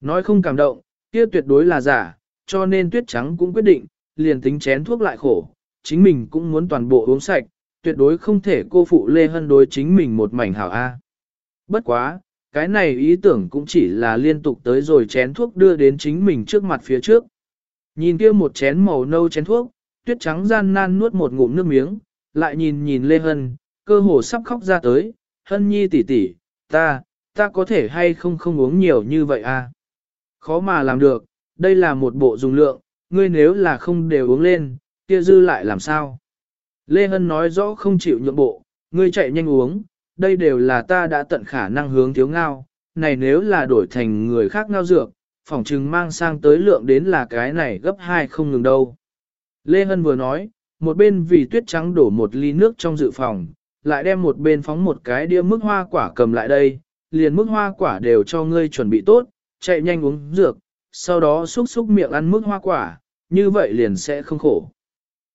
Nói không cảm động, kia tuyệt đối là giả, cho nên tuyết trắng cũng quyết định, liền tính chén thuốc lại khổ, chính mình cũng muốn toàn bộ uống sạch, tuyệt đối không thể cô phụ Lê Hân đối chính mình một mảnh hảo A. Bất quá, cái này ý tưởng cũng chỉ là liên tục tới rồi chén thuốc đưa đến chính mình trước mặt phía trước. Nhìn kia một chén màu nâu chén thuốc, tuyết trắng gian nan nuốt một ngụm nước miếng, lại nhìn nhìn Lê Hân, cơ hồ sắp khóc ra tới, Hân nhi tỷ tỷ, ta, ta có thể hay không không uống nhiều như vậy à? Khó mà làm được, đây là một bộ dùng lượng, ngươi nếu là không đều uống lên, kia dư lại làm sao? Lê Hân nói rõ không chịu nhượng bộ, ngươi chạy nhanh uống, đây đều là ta đã tận khả năng hướng thiếu ngao, này nếu là đổi thành người khác ngao dược, phỏng chừng mang sang tới lượng đến là cái này gấp hai không ngừng đâu. Lê Hân vừa nói, một bên vì tuyết trắng đổ một ly nước trong dự phòng, lại đem một bên phóng một cái đĩa mức hoa quả cầm lại đây, liền mức hoa quả đều cho ngươi chuẩn bị tốt, chạy nhanh uống dược, sau đó xúc xúc miệng ăn mức hoa quả, như vậy liền sẽ không khổ.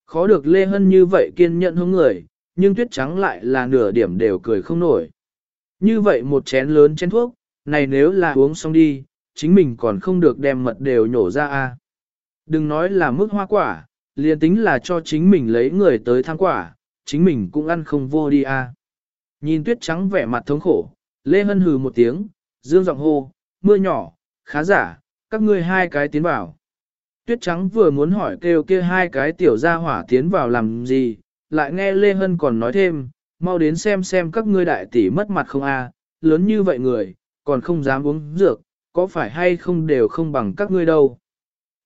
Khó được Lê Hân như vậy kiên nhẫn hướng người, nhưng tuyết trắng lại là nửa điểm đều cười không nổi. Như vậy một chén lớn chén thuốc, này nếu là uống xong đi, chính mình còn không được đem mật đều nhổ ra a. Đừng nói là mức hoa quả, liền tính là cho chính mình lấy người tới thang quả, chính mình cũng ăn không vô đi a. Nhìn tuyết trắng vẻ mặt thống khổ, Lê Hân hừ một tiếng, dương giọng hô, mưa nhỏ, khá giả, các ngươi hai cái tiến vào. Tuyết trắng vừa muốn hỏi kêu kia hai cái tiểu gia hỏa tiến vào làm gì, lại nghe Lê Hân còn nói thêm, mau đến xem xem các ngươi đại tỷ mất mặt không a, lớn như vậy người, còn không dám uống dược, có phải hay không đều không bằng các ngươi đâu.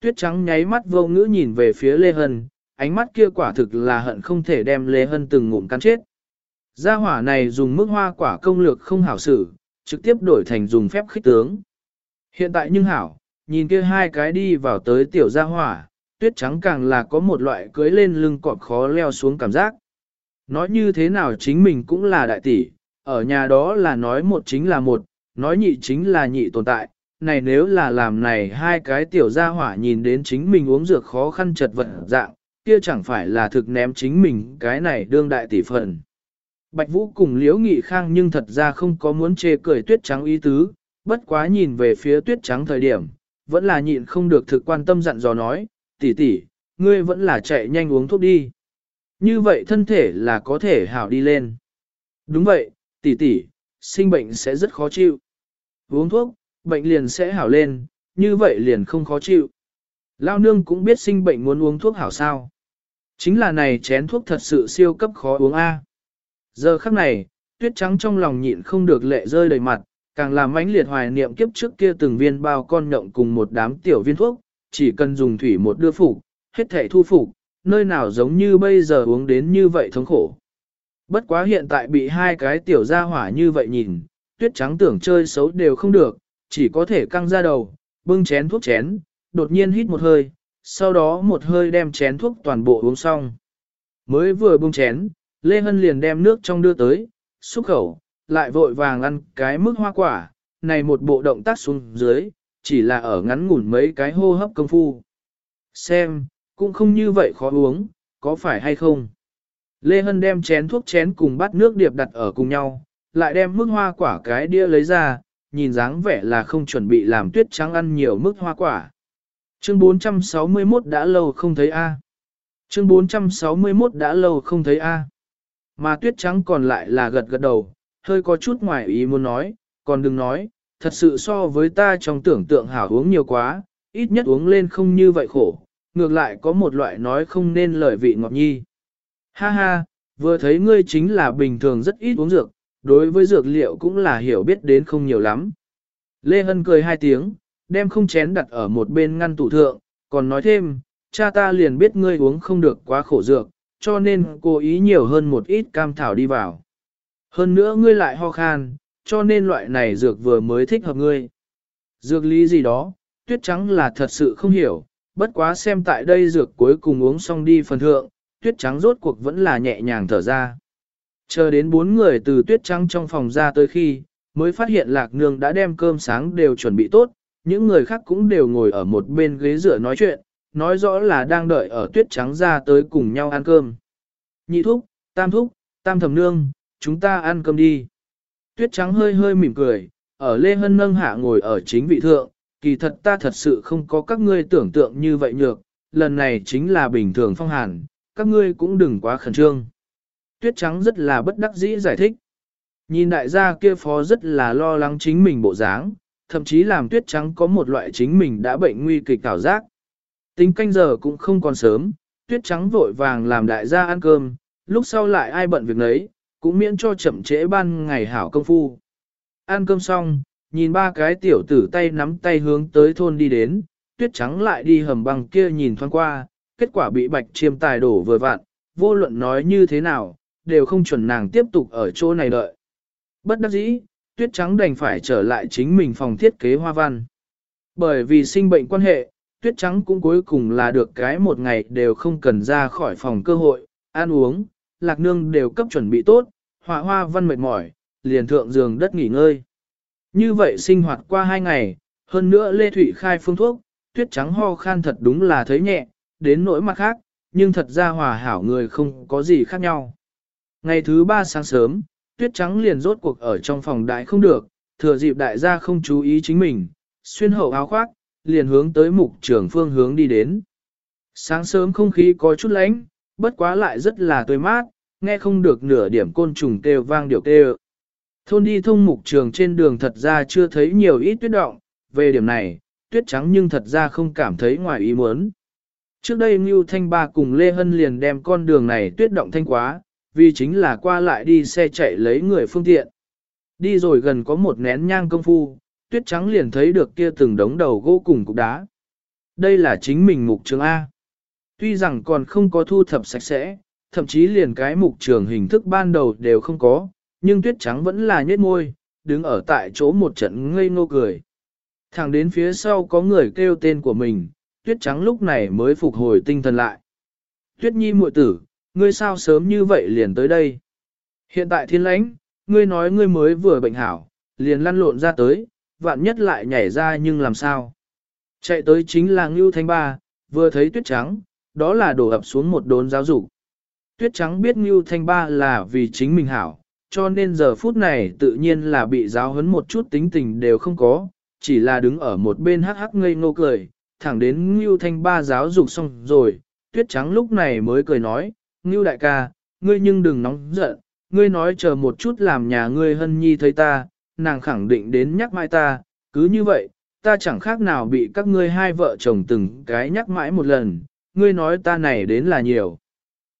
Tuyết trắng nháy mắt vô ngữ nhìn về phía Lê Hân, ánh mắt kia quả thực là hận không thể đem Lê Hân từng ngụm cắn chết. Gia hỏa này dùng mức hoa quả công lược không hảo xử, trực tiếp đổi thành dùng phép khích tướng. Hiện tại nhưng hảo, nhìn kia hai cái đi vào tới tiểu gia hỏa, tuyết trắng càng là có một loại cưới lên lưng cọp khó leo xuống cảm giác. Nói như thế nào chính mình cũng là đại tỷ, ở nhà đó là nói một chính là một, nói nhị chính là nhị tồn tại, này nếu là làm này hai cái tiểu gia hỏa nhìn đến chính mình uống dược khó khăn chật vật dạng, kia chẳng phải là thực ném chính mình cái này đương đại tỷ phần. Bạch Vũ cùng Liễu Nghị Khang nhưng thật ra không có muốn chê cười tuyết trắng ý tứ, bất quá nhìn về phía tuyết trắng thời điểm, vẫn là nhịn không được thực quan tâm dặn dò nói, tỷ tỷ, ngươi vẫn là chạy nhanh uống thuốc đi. Như vậy thân thể là có thể hảo đi lên. Đúng vậy, tỷ tỷ, sinh bệnh sẽ rất khó chịu. Uống thuốc, bệnh liền sẽ hảo lên, như vậy liền không khó chịu. Lao nương cũng biết sinh bệnh muốn uống thuốc hảo sao. Chính là này chén thuốc thật sự siêu cấp khó uống A. Giờ khắc này, tuyết trắng trong lòng nhịn không được lệ rơi đầy mặt, càng làm mãnh liệt hoài niệm kiếp trước kia từng viên bao con nhộng cùng một đám tiểu viên thuốc, chỉ cần dùng thủy một đưa phục, hết thể thu phục, nơi nào giống như bây giờ uống đến như vậy thống khổ. Bất quá hiện tại bị hai cái tiểu gia hỏa như vậy nhìn, tuyết trắng tưởng chơi xấu đều không được, chỉ có thể căng ra đầu, bưng chén thuốc chén, đột nhiên hít một hơi, sau đó một hơi đem chén thuốc toàn bộ uống xong. Mới vừa bưng chén, Lê Hân liền đem nước trong đưa tới, xúc khẩu, lại vội vàng ăn cái mức hoa quả, này một bộ động tác xuống dưới, chỉ là ở ngắn ngủn mấy cái hô hấp công phu. Xem, cũng không như vậy khó uống, có phải hay không? Lê Hân đem chén thuốc chén cùng bát nước điệp đặt ở cùng nhau, lại đem mức hoa quả cái đĩa lấy ra, nhìn dáng vẻ là không chuẩn bị làm tuyết trắng ăn nhiều mức hoa quả. Chương 461 đã lâu không thấy A. Chương 461 đã lâu không thấy A. Mà tuyết trắng còn lại là gật gật đầu, hơi có chút ngoài ý muốn nói, còn đừng nói, thật sự so với ta trong tưởng tượng hảo uống nhiều quá, ít nhất uống lên không như vậy khổ, ngược lại có một loại nói không nên lời vị ngọt nhi. Ha ha, vừa thấy ngươi chính là bình thường rất ít uống dược, đối với dược liệu cũng là hiểu biết đến không nhiều lắm. Lê Hân cười hai tiếng, đem không chén đặt ở một bên ngăn tủ thượng, còn nói thêm, cha ta liền biết ngươi uống không được quá khổ dược, cho nên cố ý nhiều hơn một ít cam thảo đi vào. Hơn nữa ngươi lại ho khan, cho nên loại này dược vừa mới thích hợp ngươi. Dược lý gì đó, tuyết trắng là thật sự không hiểu, bất quá xem tại đây dược cuối cùng uống xong đi phần thượng, tuyết trắng rốt cuộc vẫn là nhẹ nhàng thở ra. Chờ đến bốn người từ tuyết trắng trong phòng ra tới khi, mới phát hiện lạc nương đã đem cơm sáng đều chuẩn bị tốt, những người khác cũng đều ngồi ở một bên ghế rửa nói chuyện, nói rõ là đang đợi ở tuyết trắng ra tới cùng nhau ăn cơm. Nhị thúc, tam thúc, tam thẩm nương, chúng ta ăn cơm đi. Tuyết trắng hơi hơi mỉm cười, ở Lê Hân nâng hạ ngồi ở chính vị thượng, kỳ thật ta thật sự không có các ngươi tưởng tượng như vậy nhược, lần này chính là bình thường phong hàn, các ngươi cũng đừng quá khẩn trương. Tuyết trắng rất là bất đắc dĩ giải thích. Nhìn đại gia kia phó rất là lo lắng chính mình bộ dáng, thậm chí làm tuyết trắng có một loại chính mình đã bệnh nguy kịch cảm giác. Tính canh giờ cũng không còn sớm, tuyết trắng vội vàng làm đại gia ăn cơm, lúc sau lại ai bận việc nấy, cũng miễn cho chậm trễ ban ngày hảo công phu. Ăn cơm xong, nhìn ba cái tiểu tử tay nắm tay hướng tới thôn đi đến, tuyết trắng lại đi hầm băng kia nhìn thoáng qua, kết quả bị bạch chiêm tài đổ vừa vạn vô luận nói như thế nào, đều không chuẩn nàng tiếp tục ở chỗ này đợi. Bất đắc dĩ, tuyết trắng đành phải trở lại chính mình phòng thiết kế hoa văn. Bởi vì sinh bệnh quan hệ, tuyết trắng cũng cuối cùng là được cái một ngày đều không cần ra khỏi phòng cơ hội, ăn uống, lạc nương đều cấp chuẩn bị tốt, họa hoa văn mệt mỏi, liền thượng giường đất nghỉ ngơi. Như vậy sinh hoạt qua hai ngày, hơn nữa Lê Thụy khai phương thuốc, tuyết trắng ho khan thật đúng là thấy nhẹ, đến nỗi mặt khác, nhưng thật ra hòa hảo người không có gì khác nhau. Ngày thứ ba sáng sớm, tuyết trắng liền rốt cuộc ở trong phòng đại không được, thừa dịp đại gia không chú ý chính mình, xuyên hậu áo khoác, liền hướng tới mục trưởng phương hướng đi đến. Sáng sớm không khí có chút lạnh, bất quá lại rất là tươi mát, nghe không được nửa điểm côn trùng kêu vang điều kêu. Thôn đi thông mục trường trên đường thật ra chưa thấy nhiều ít tuyết động, về điểm này, tuyết trắng nhưng thật ra không cảm thấy ngoài ý muốn. Trước đây Ngưu Thanh Ba cùng Lê Hân liền đem con đường này tuyết động thanh quá, vì chính là qua lại đi xe chạy lấy người phương tiện. Đi rồi gần có một nén nhang công phu, tuyết trắng liền thấy được kia từng đống đầu gỗ cùng cục đá. Đây là chính mình mục trường A. Tuy rằng còn không có thu thập sạch sẽ, thậm chí liền cái mục trường hình thức ban đầu đều không có, nhưng tuyết trắng vẫn là nhếch môi, đứng ở tại chỗ một trận ngây ngô cười. Thẳng đến phía sau có người kêu tên của mình, tuyết trắng lúc này mới phục hồi tinh thần lại. Tuyết nhi muội tử, ngươi sao sớm như vậy liền tới đây? Hiện tại thiên lãnh, ngươi nói ngươi mới vừa bệnh hảo, liền lăn lộn ra tới, vạn nhất lại nhảy ra nhưng làm sao? Chạy tới chính là Ngưu Thanh Ba, vừa thấy tuyết trắng, đó là đổ ập xuống một đốn giáo dục. Tuyết trắng biết Ngưu Thanh Ba là vì chính mình hảo, cho nên giờ phút này tự nhiên là bị giáo huấn một chút tính tình đều không có, chỉ là đứng ở một bên hắc hắc ngây ngô cười, thẳng đến Ngưu Thanh Ba giáo dục xong rồi, Tuyết Trắng lúc này mới cười nói, Ngưu đại ca, ngươi nhưng đừng nóng giận, ngươi nói chờ một chút làm nhà ngươi hân nhi thấy ta, nàng khẳng định đến nhắc mãi ta, cứ như vậy, ta chẳng khác nào bị các ngươi hai vợ chồng từng cái nhắc mãi một lần, ngươi nói ta này đến là nhiều.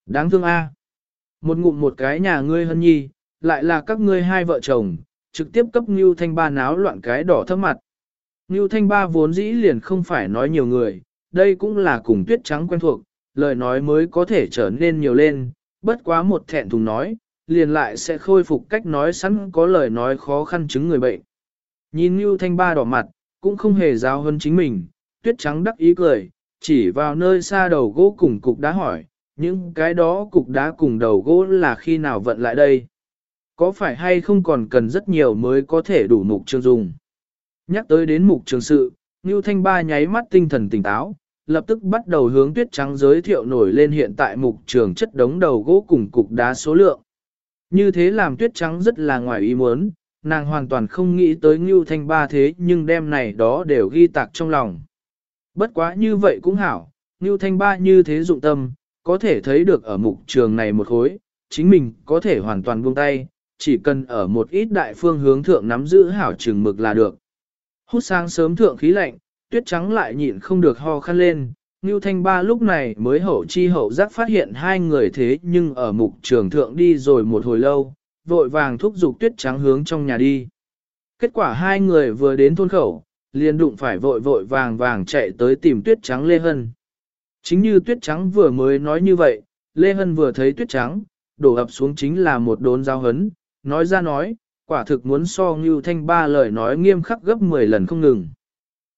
Đáng thương a. Một ngụm một cái nhà ngươi hân nhi, lại là các ngươi hai vợ chồng, trực tiếp cấp Ngưu Thanh Ba náo loạn cái đỏ thấp mặt. Ngưu Thanh Ba vốn dĩ liền không phải nói nhiều người, đây cũng là cùng tuyết trắng quen thuộc, lời nói mới có thể trở nên nhiều lên, bất quá một thẹn thùng nói, liền lại sẽ khôi phục cách nói sẵn có lời nói khó khăn chứng người bệnh. Nhìn Ngưu Thanh Ba đỏ mặt, cũng không hề giáo hơn chính mình, tuyết trắng đắc ý cười, chỉ vào nơi xa đầu gỗ cùng cục đá hỏi, những cái đó cục đá cùng đầu gỗ là khi nào vận lại đây? Có phải hay không còn cần rất nhiều mới có thể đủ mục trường dùng? Nhắc tới đến mục trường sự, Ngưu Thanh Ba nháy mắt tinh thần tỉnh táo, lập tức bắt đầu hướng tuyết trắng giới thiệu nổi lên hiện tại mục trường chất đống đầu gỗ cùng cục đá số lượng. Như thế làm tuyết trắng rất là ngoài ý muốn, nàng hoàn toàn không nghĩ tới Ngưu Thanh Ba thế nhưng đêm này đó đều ghi tạc trong lòng. Bất quá như vậy cũng hảo, Ngưu Thanh Ba như thế dụng tâm, có thể thấy được ở mục trường này một khối, chính mình có thể hoàn toàn buông tay, chỉ cần ở một ít đại phương hướng thượng nắm giữ hảo trường mực là được. Hút sáng sớm thượng khí lạnh, tuyết trắng lại nhịn không được ho khăn lên, Ngưu Thanh Ba lúc này mới hậu chi hậu giác phát hiện hai người thế nhưng ở mục trường thượng đi rồi một hồi lâu, vội vàng thúc giục tuyết trắng hướng trong nhà đi. Kết quả hai người vừa đến thôn khẩu, liền đụng phải vội vội vàng vàng chạy tới tìm tuyết trắng Lê Hân. Chính như tuyết trắng vừa mới nói như vậy, Lê Hân vừa thấy tuyết trắng, đổ ập xuống chính là một đốn giao hấn, nói ra nói, quả thực muốn so Ngưu Thanh Ba lời nói nghiêm khắc gấp 10 lần không ngừng.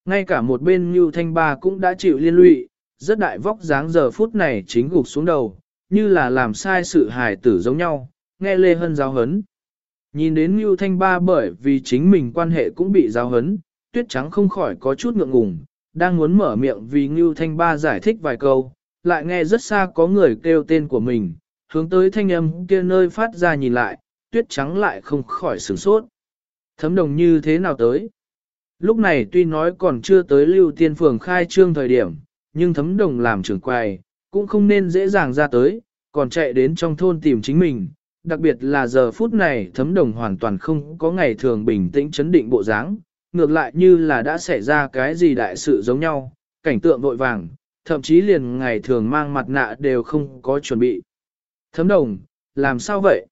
Ngay cả một bên Ngưu Thanh Ba cũng đã chịu liên lụy, rất đại vóc dáng giờ phút này chính gục xuống đầu, như là làm sai sự hài tử giống nhau, nghe Lê Hân giao hấn. Nhìn đến Ngưu Thanh Ba bởi vì chính mình quan hệ cũng bị giao hấn, tuyết trắng không khỏi có chút ngượng ngùng, đang muốn mở miệng vì Ngưu Thanh Ba giải thích vài câu, lại nghe rất xa có người kêu tên của mình, hướng tới thanh âm kia nơi phát ra nhìn lại, tuyết trắng lại không khỏi sửng sốt. Thấm đồng như thế nào tới? Lúc này tuy nói còn chưa tới lưu tiên phường khai trương thời điểm, nhưng thấm đồng làm trưởng quầy, cũng không nên dễ dàng ra tới, còn chạy đến trong thôn tìm chính mình. Đặc biệt là giờ phút này thấm đồng hoàn toàn không có ngày thường bình tĩnh chấn định bộ dáng, ngược lại như là đã xảy ra cái gì đại sự giống nhau, cảnh tượng vội vàng, thậm chí liền ngày thường mang mặt nạ đều không có chuẩn bị. Thấm đồng, làm sao vậy?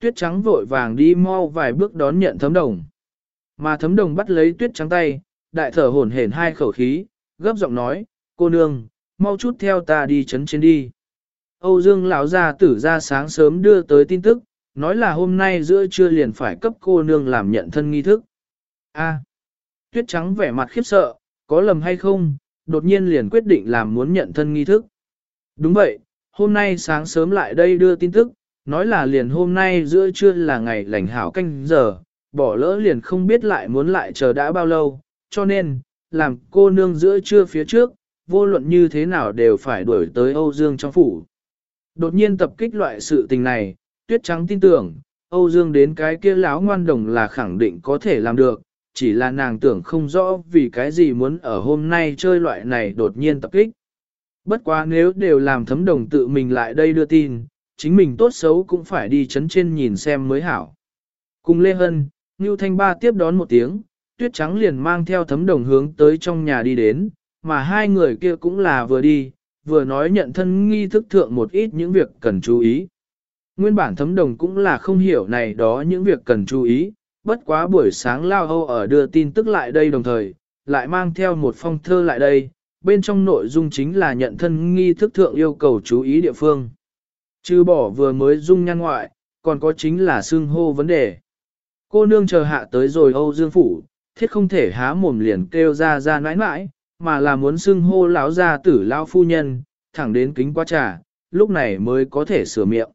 Tuyết trắng vội vàng đi mau vài bước đón nhận thấm đồng. Mà thấm đồng bắt lấy tuyết trắng tay, đại thở hổn hển hai khẩu khí, gấp giọng nói, cô nương, mau chút theo ta đi chấn trên đi. Âu Dương lão gia tử ra sáng sớm đưa tới tin tức, nói là hôm nay giữa trưa liền phải cấp cô nương làm nhận thân nghi thức. A tuyết trắng vẻ mặt khiếp sợ, có lầm hay không, đột nhiên liền quyết định làm muốn nhận thân nghi thức. Đúng vậy, hôm nay sáng sớm lại đây đưa tin tức, nói là liền hôm nay giữa trưa là ngày lành hảo canh giờ, bỏ lỡ liền không biết lại muốn lại chờ đã bao lâu, cho nên, làm cô nương giữa trưa phía trước, vô luận như thế nào đều phải đuổi tới Âu Dương trong phủ. Đột nhiên tập kích loại sự tình này, tuyết trắng tin tưởng, Âu Dương đến cái kia láo ngoan đồng là khẳng định có thể làm được, chỉ là nàng tưởng không rõ vì cái gì muốn ở hôm nay chơi loại này đột nhiên tập kích. Bất quá nếu đều làm thấm đồng tự mình lại đây đưa tin, chính mình tốt xấu cũng phải đi chấn trên nhìn xem mới hảo. Cùng Lê Hân, Ngưu Thanh Ba tiếp đón một tiếng, tuyết trắng liền mang theo thấm đồng hướng tới trong nhà đi đến, mà hai người kia cũng là vừa đi, vừa nói nhận thân nghi thức thượng một ít những việc cần chú ý. Nguyên bản thấm đồng cũng là không hiểu này đó những việc cần chú ý, bất quá buổi sáng lao hâu ở đưa tin tức lại đây đồng thời, lại mang theo một phong thơ lại đây, bên trong nội dung chính là nhận thân nghi thức thượng yêu cầu chú ý địa phương. Chứ bỏ vừa mới dung nhan ngoại, còn có chính là xương hô vấn đề. Cô nương chờ hạ tới rồi Âu Dương Phủ, thiết không thể há mồm liền kêu ra ra nãi nãi, mà là muốn xưng hô lão gia tử lão phu nhân, thẳng đến kính qua trà, lúc này mới có thể sửa miệng.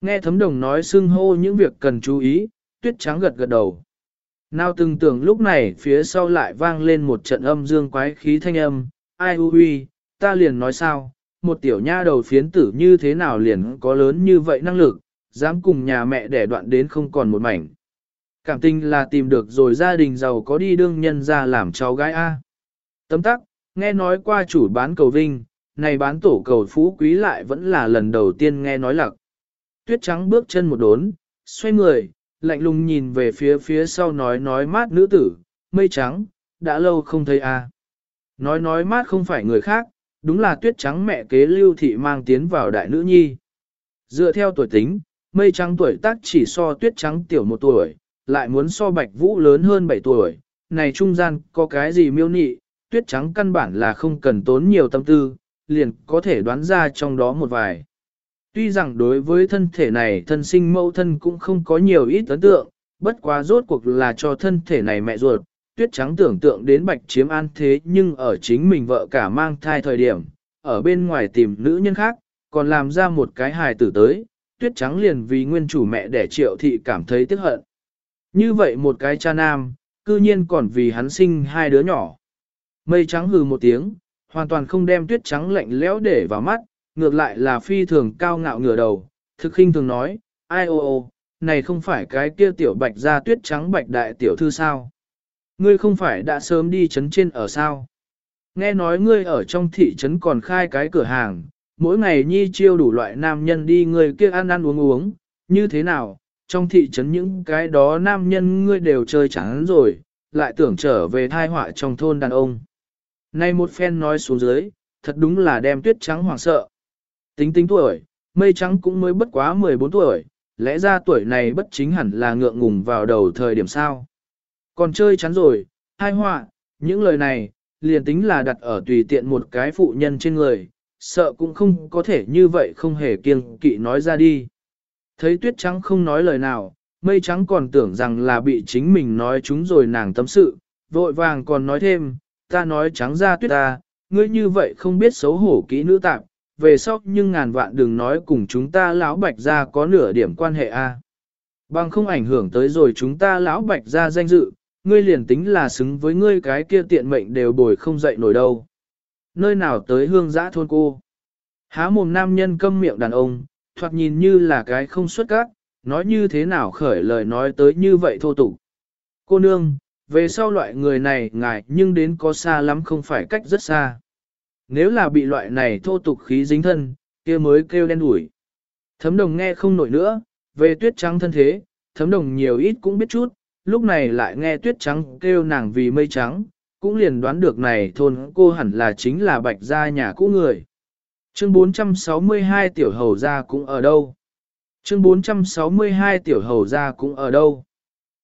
Nghe thấm đồng nói xưng hô những việc cần chú ý, tuyết trắng gật gật đầu. Nào từng tưởng lúc này phía sau lại vang lên một trận âm dương quái khí thanh âm, ai u huy, ta liền nói sao, một tiểu nha đầu phiến tử như thế nào liền có lớn như vậy năng lực, dám cùng nhà mẹ để đoạn đến không còn một mảnh. Cảm tình là tìm được rồi gia đình giàu có đi đương nhân ra làm cháu gái A. Tấm tắc, nghe nói qua chủ bán cầu vinh, này bán tổ cầu phú quý lại vẫn là lần đầu tiên nghe nói lặc. Tuyết trắng bước chân một đốn, xoay người, lạnh lùng nhìn về phía phía sau nói nói mát nữ tử, mây trắng, đã lâu không thấy a. Nói nói mát không phải người khác, đúng là tuyết trắng mẹ kế lưu thị mang tiến vào đại nữ nhi. Dựa theo tuổi tính, mây trắng tuổi tác chỉ so tuyết trắng tiểu một tuổi, lại muốn so bạch vũ lớn hơn 7 tuổi, này trung gian có cái gì miêu nị, tuyết trắng căn bản là không cần tốn nhiều tâm tư, liền có thể đoán ra trong đó một vài. Tuy rằng đối với thân thể này thân sinh mẫu thân cũng không có nhiều ít ấn tượng, bất quá rốt cuộc là cho thân thể này mẹ ruột, tuyết trắng tưởng tượng đến bạch chiếm an thế nhưng ở chính mình vợ cả mang thai thời điểm, ở bên ngoài tìm nữ nhân khác, còn làm ra một cái hài tử tới, tuyết trắng liền vì nguyên chủ mẹ đẻ triệu thị cảm thấy tiếc hận. Như vậy một cái cha nam, cư nhiên còn vì hắn sinh hai đứa nhỏ. Mây trắng hừ một tiếng, hoàn toàn không đem tuyết trắng lạnh lẽo để vào mắt, ngược lại là phi thường cao ngạo ngửa đầu, thực khinh thường nói, ai ô ô, này không phải cái kia tiểu bạch ra tuyết trắng bạch đại tiểu thư sao? Ngươi không phải đã sớm đi chấn trên ở sao? Nghe nói ngươi ở trong thị trấn còn khai cái cửa hàng, mỗi ngày nhi chiêu đủ loại nam nhân đi ngươi kia ăn ăn uống uống, như thế nào? Trong thị trấn những cái đó nam nhân ngươi đều chơi chán rồi, lại tưởng trở về thai họa trong thôn đàn ông. Nay một phen nói xuống dưới, thật đúng là đem tuyết trắng hoảng sợ. Tính tính tuổi, mây trắng cũng mới bất quá 14 tuổi, lẽ ra tuổi này bất chính hẳn là ngượng ngùng vào đầu thời điểm sao. Còn chơi chắn rồi, hai họa, những lời này, liền tính là đặt ở tùy tiện một cái phụ nhân trên người, sợ cũng không có thể như vậy không hề kiêng kỵ nói ra đi. Thấy tuyết trắng không nói lời nào, mây trắng còn tưởng rằng là bị chính mình nói chúng rồi nàng tâm sự, vội vàng còn nói thêm, ta nói trắng ra tuyết ta, ngươi như vậy không biết xấu hổ kỹ nữ tạp, về sau nhưng ngàn vạn đừng nói cùng chúng ta lão bạch ra có nửa điểm quan hệ a. Bằng không ảnh hưởng tới rồi chúng ta lão bạch ra danh dự, ngươi liền tính là xứng với ngươi cái kia tiện mệnh đều bồi không dậy nổi đâu. Nơi nào tới hương giã thôn cô. Há mồm nam nhân câm miệng đàn ông, thoạt nhìn như là cái không xuất cát, nói như thế nào khởi lời nói tới như vậy thô tục. Cô nương, về sau loại người này ngài nhưng đến có xa lắm không phải cách rất xa. Nếu là bị loại này thô tục khí dính thân, kia mới kêu đen đủi. Thấm đồng nghe không nổi nữa, về tuyết trắng thân thế, thấm đồng nhiều ít cũng biết chút, lúc này lại nghe tuyết trắng kêu nàng vì mây trắng, cũng liền đoán được này thôn cô hẳn là chính là bạch gia nhà cũ người. Chương 462 tiểu hầu gia cũng ở đâu? Chương 462 tiểu hầu gia cũng ở đâu?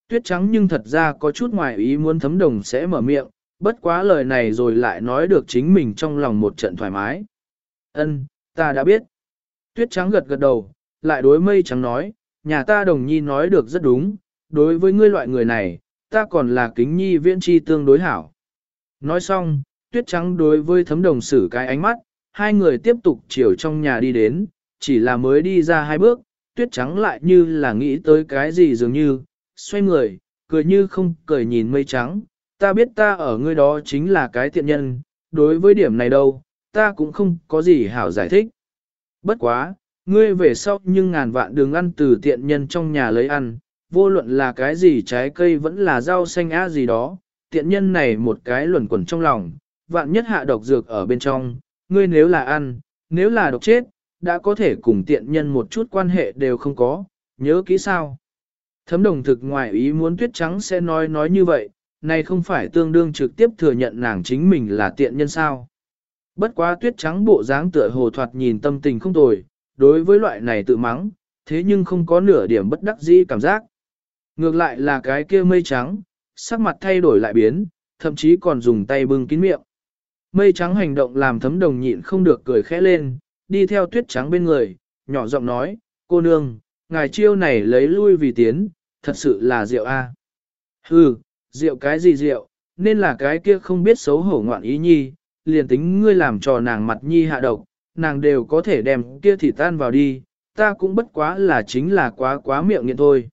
Tuyết trắng nhưng thật ra có chút ngoài ý muốn thấm đồng sẽ mở miệng, bất quá lời này rồi lại nói được chính mình trong lòng một trận thoải mái. Ân, ta đã biết. Tuyết trắng gật gật đầu, lại đối mây trắng nói, nhà ta đồng nhi nói được rất đúng, đối với ngươi loại người này, ta còn là kính nhi viễn chi tương đối hảo. Nói xong, tuyết trắng đối với thấm đồng sử cái ánh mắt, hai người tiếp tục chiều trong nhà đi đến, chỉ là mới đi ra hai bước, tuyết trắng lại như là nghĩ tới cái gì dường như, xoay người, cười như không cười nhìn mây trắng, ta biết ta ở ngươi đó chính là cái thiện nhân, đối với điểm này đâu, ta cũng không có gì hảo giải thích. Bất quá, ngươi về sau nhưng ngàn vạn đường ăn từ tiện nhân trong nhà lấy ăn, vô luận là cái gì trái cây vẫn là rau xanh á gì đó, tiện nhân này một cái luẩn quẩn trong lòng, vạn nhất hạ độc dược ở bên trong, ngươi nếu là ăn, nếu là độc chết, đã có thể cùng tiện nhân một chút quan hệ đều không có, nhớ kỹ sao. Thấm đồng thực ngoài ý muốn tuyết trắng sẽ nói nói như vậy, này không phải tương đương trực tiếp thừa nhận nàng chính mình là tiện nhân sao. Bất quá tuyết trắng bộ dáng tựa hồ thoạt nhìn tâm tình không tồi, đối với loại này tự mắng, thế nhưng không có nửa điểm bất đắc dĩ cảm giác. Ngược lại là cái kia mây trắng, sắc mặt thay đổi lại biến, thậm chí còn dùng tay bưng kín miệng. Mây trắng hành động làm thấm đồng nhịn không được cười khẽ lên, đi theo tuyết trắng bên người, nhỏ giọng nói, cô nương, ngài chiêu này lấy lui vì tiến, thật sự là rượu a. Hừ, rượu cái gì rượu, nên là cái kia không biết xấu hổ ngoạn ý nhi, liền tính ngươi làm trò nàng mặt nhi hạ độc, nàng đều có thể đem kia thịt tan vào đi, ta cũng bất quá là chính là quá quá miệng nghiện thôi.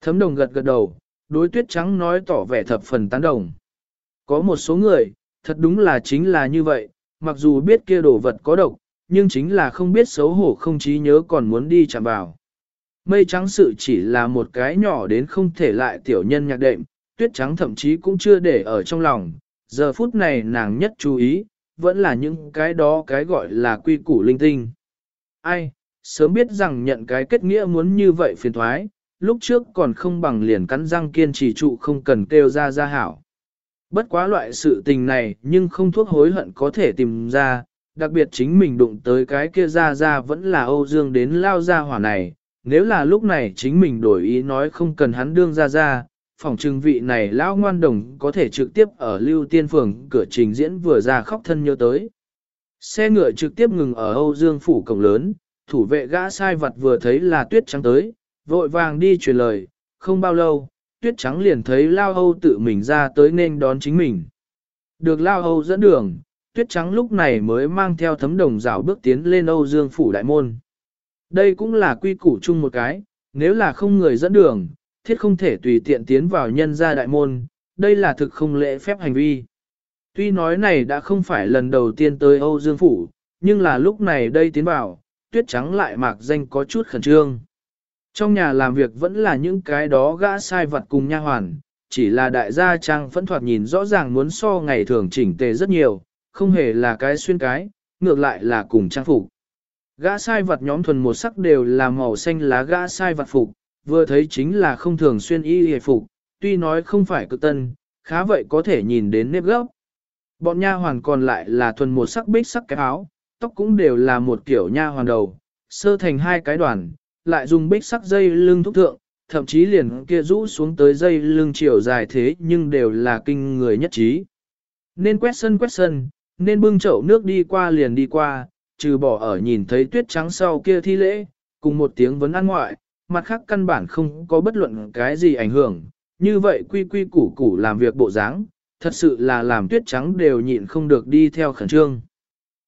Thấm đồng gật gật đầu, đối tuyết trắng nói tỏ vẻ thập phần tán đồng. Có một số người, thật đúng là chính là như vậy, mặc dù biết kia đồ vật có độc, nhưng chính là không biết xấu hổ không trí nhớ còn muốn đi chạm vào. Mây trắng sự chỉ là một cái nhỏ đến không thể lại tiểu nhân nhạc đệm, tuyết trắng thậm chí cũng chưa để ở trong lòng, giờ phút này nàng nhất chú ý, vẫn là những cái đó cái gọi là quy củ linh tinh. Ai, sớm biết rằng nhận cái kết nghĩa muốn như vậy phiền thoái, lúc trước còn không bằng liền cắn răng kiên trì trụ không cần kêu ra ra hảo. Bất quá loại sự tình này nhưng không thuốc hối hận có thể tìm ra, đặc biệt chính mình đụng tới cái kia ra ra vẫn là Âu Dương đến lao ra hỏa này, nếu là lúc này chính mình đổi ý nói không cần hắn đương ra ra, phòng trưng vị này lão ngoan đồng có thể trực tiếp ở lưu tiên phường cửa trình diễn vừa ra khóc thân nhớ tới. Xe ngựa trực tiếp ngừng ở Âu Dương phủ cổng lớn, thủ vệ gã sai vật vừa thấy là tuyết trắng tới, vội vàng đi truyền lời, không bao lâu, tuyết trắng liền thấy Lao Âu tự mình ra tới nên đón chính mình. Được Lao Âu dẫn đường, tuyết trắng lúc này mới mang theo thấm đồng rào bước tiến lên Âu Dương phủ đại môn. Đây cũng là quy củ chung một cái, nếu là không người dẫn đường, thiết không thể tùy tiện tiến vào nhân gia đại môn, đây là thực không lễ phép hành vi. Tuy nói này đã không phải lần đầu tiên tới Âu Dương Phủ, nhưng là lúc này đây tiến vào, tuyết trắng lại mạc danh có chút khẩn trương. Trong nhà làm việc vẫn là những cái đó gã sai vật cùng nha hoàn, chỉ là đại gia trang phẫn thoạt nhìn rõ ràng muốn so ngày thường chỉnh tề rất nhiều, không hề là cái xuyên cái, ngược lại là cùng trang phục. Gã sai vật nhóm thuần một sắc đều là màu xanh lá gã sai vật phục, vừa thấy chính là không thường xuyên y hề phục, tuy nói không phải cực tân, khá vậy có thể nhìn đến nếp gốc. Bọn nha hoàn còn lại là thuần một sắc bích sắc cái áo, tóc cũng đều là một kiểu nha hoàn đầu, sơ thành hai cái đoàn, lại dùng bích sắc dây lưng thúc thượng, thậm chí liền kia rũ xuống tới dây lưng chiều dài thế nhưng đều là kinh người nhất trí. Nên quét sân quét sân, nên bưng chậu nước đi qua liền đi qua, trừ bỏ ở nhìn thấy tuyết trắng sau kia thi lễ, cùng một tiếng vấn an ngoại, mặt khác căn bản không có bất luận cái gì ảnh hưởng, như vậy quy quy củ củ làm việc bộ dáng, thật sự là làm tuyết trắng đều nhịn không được đi theo khẩn trương.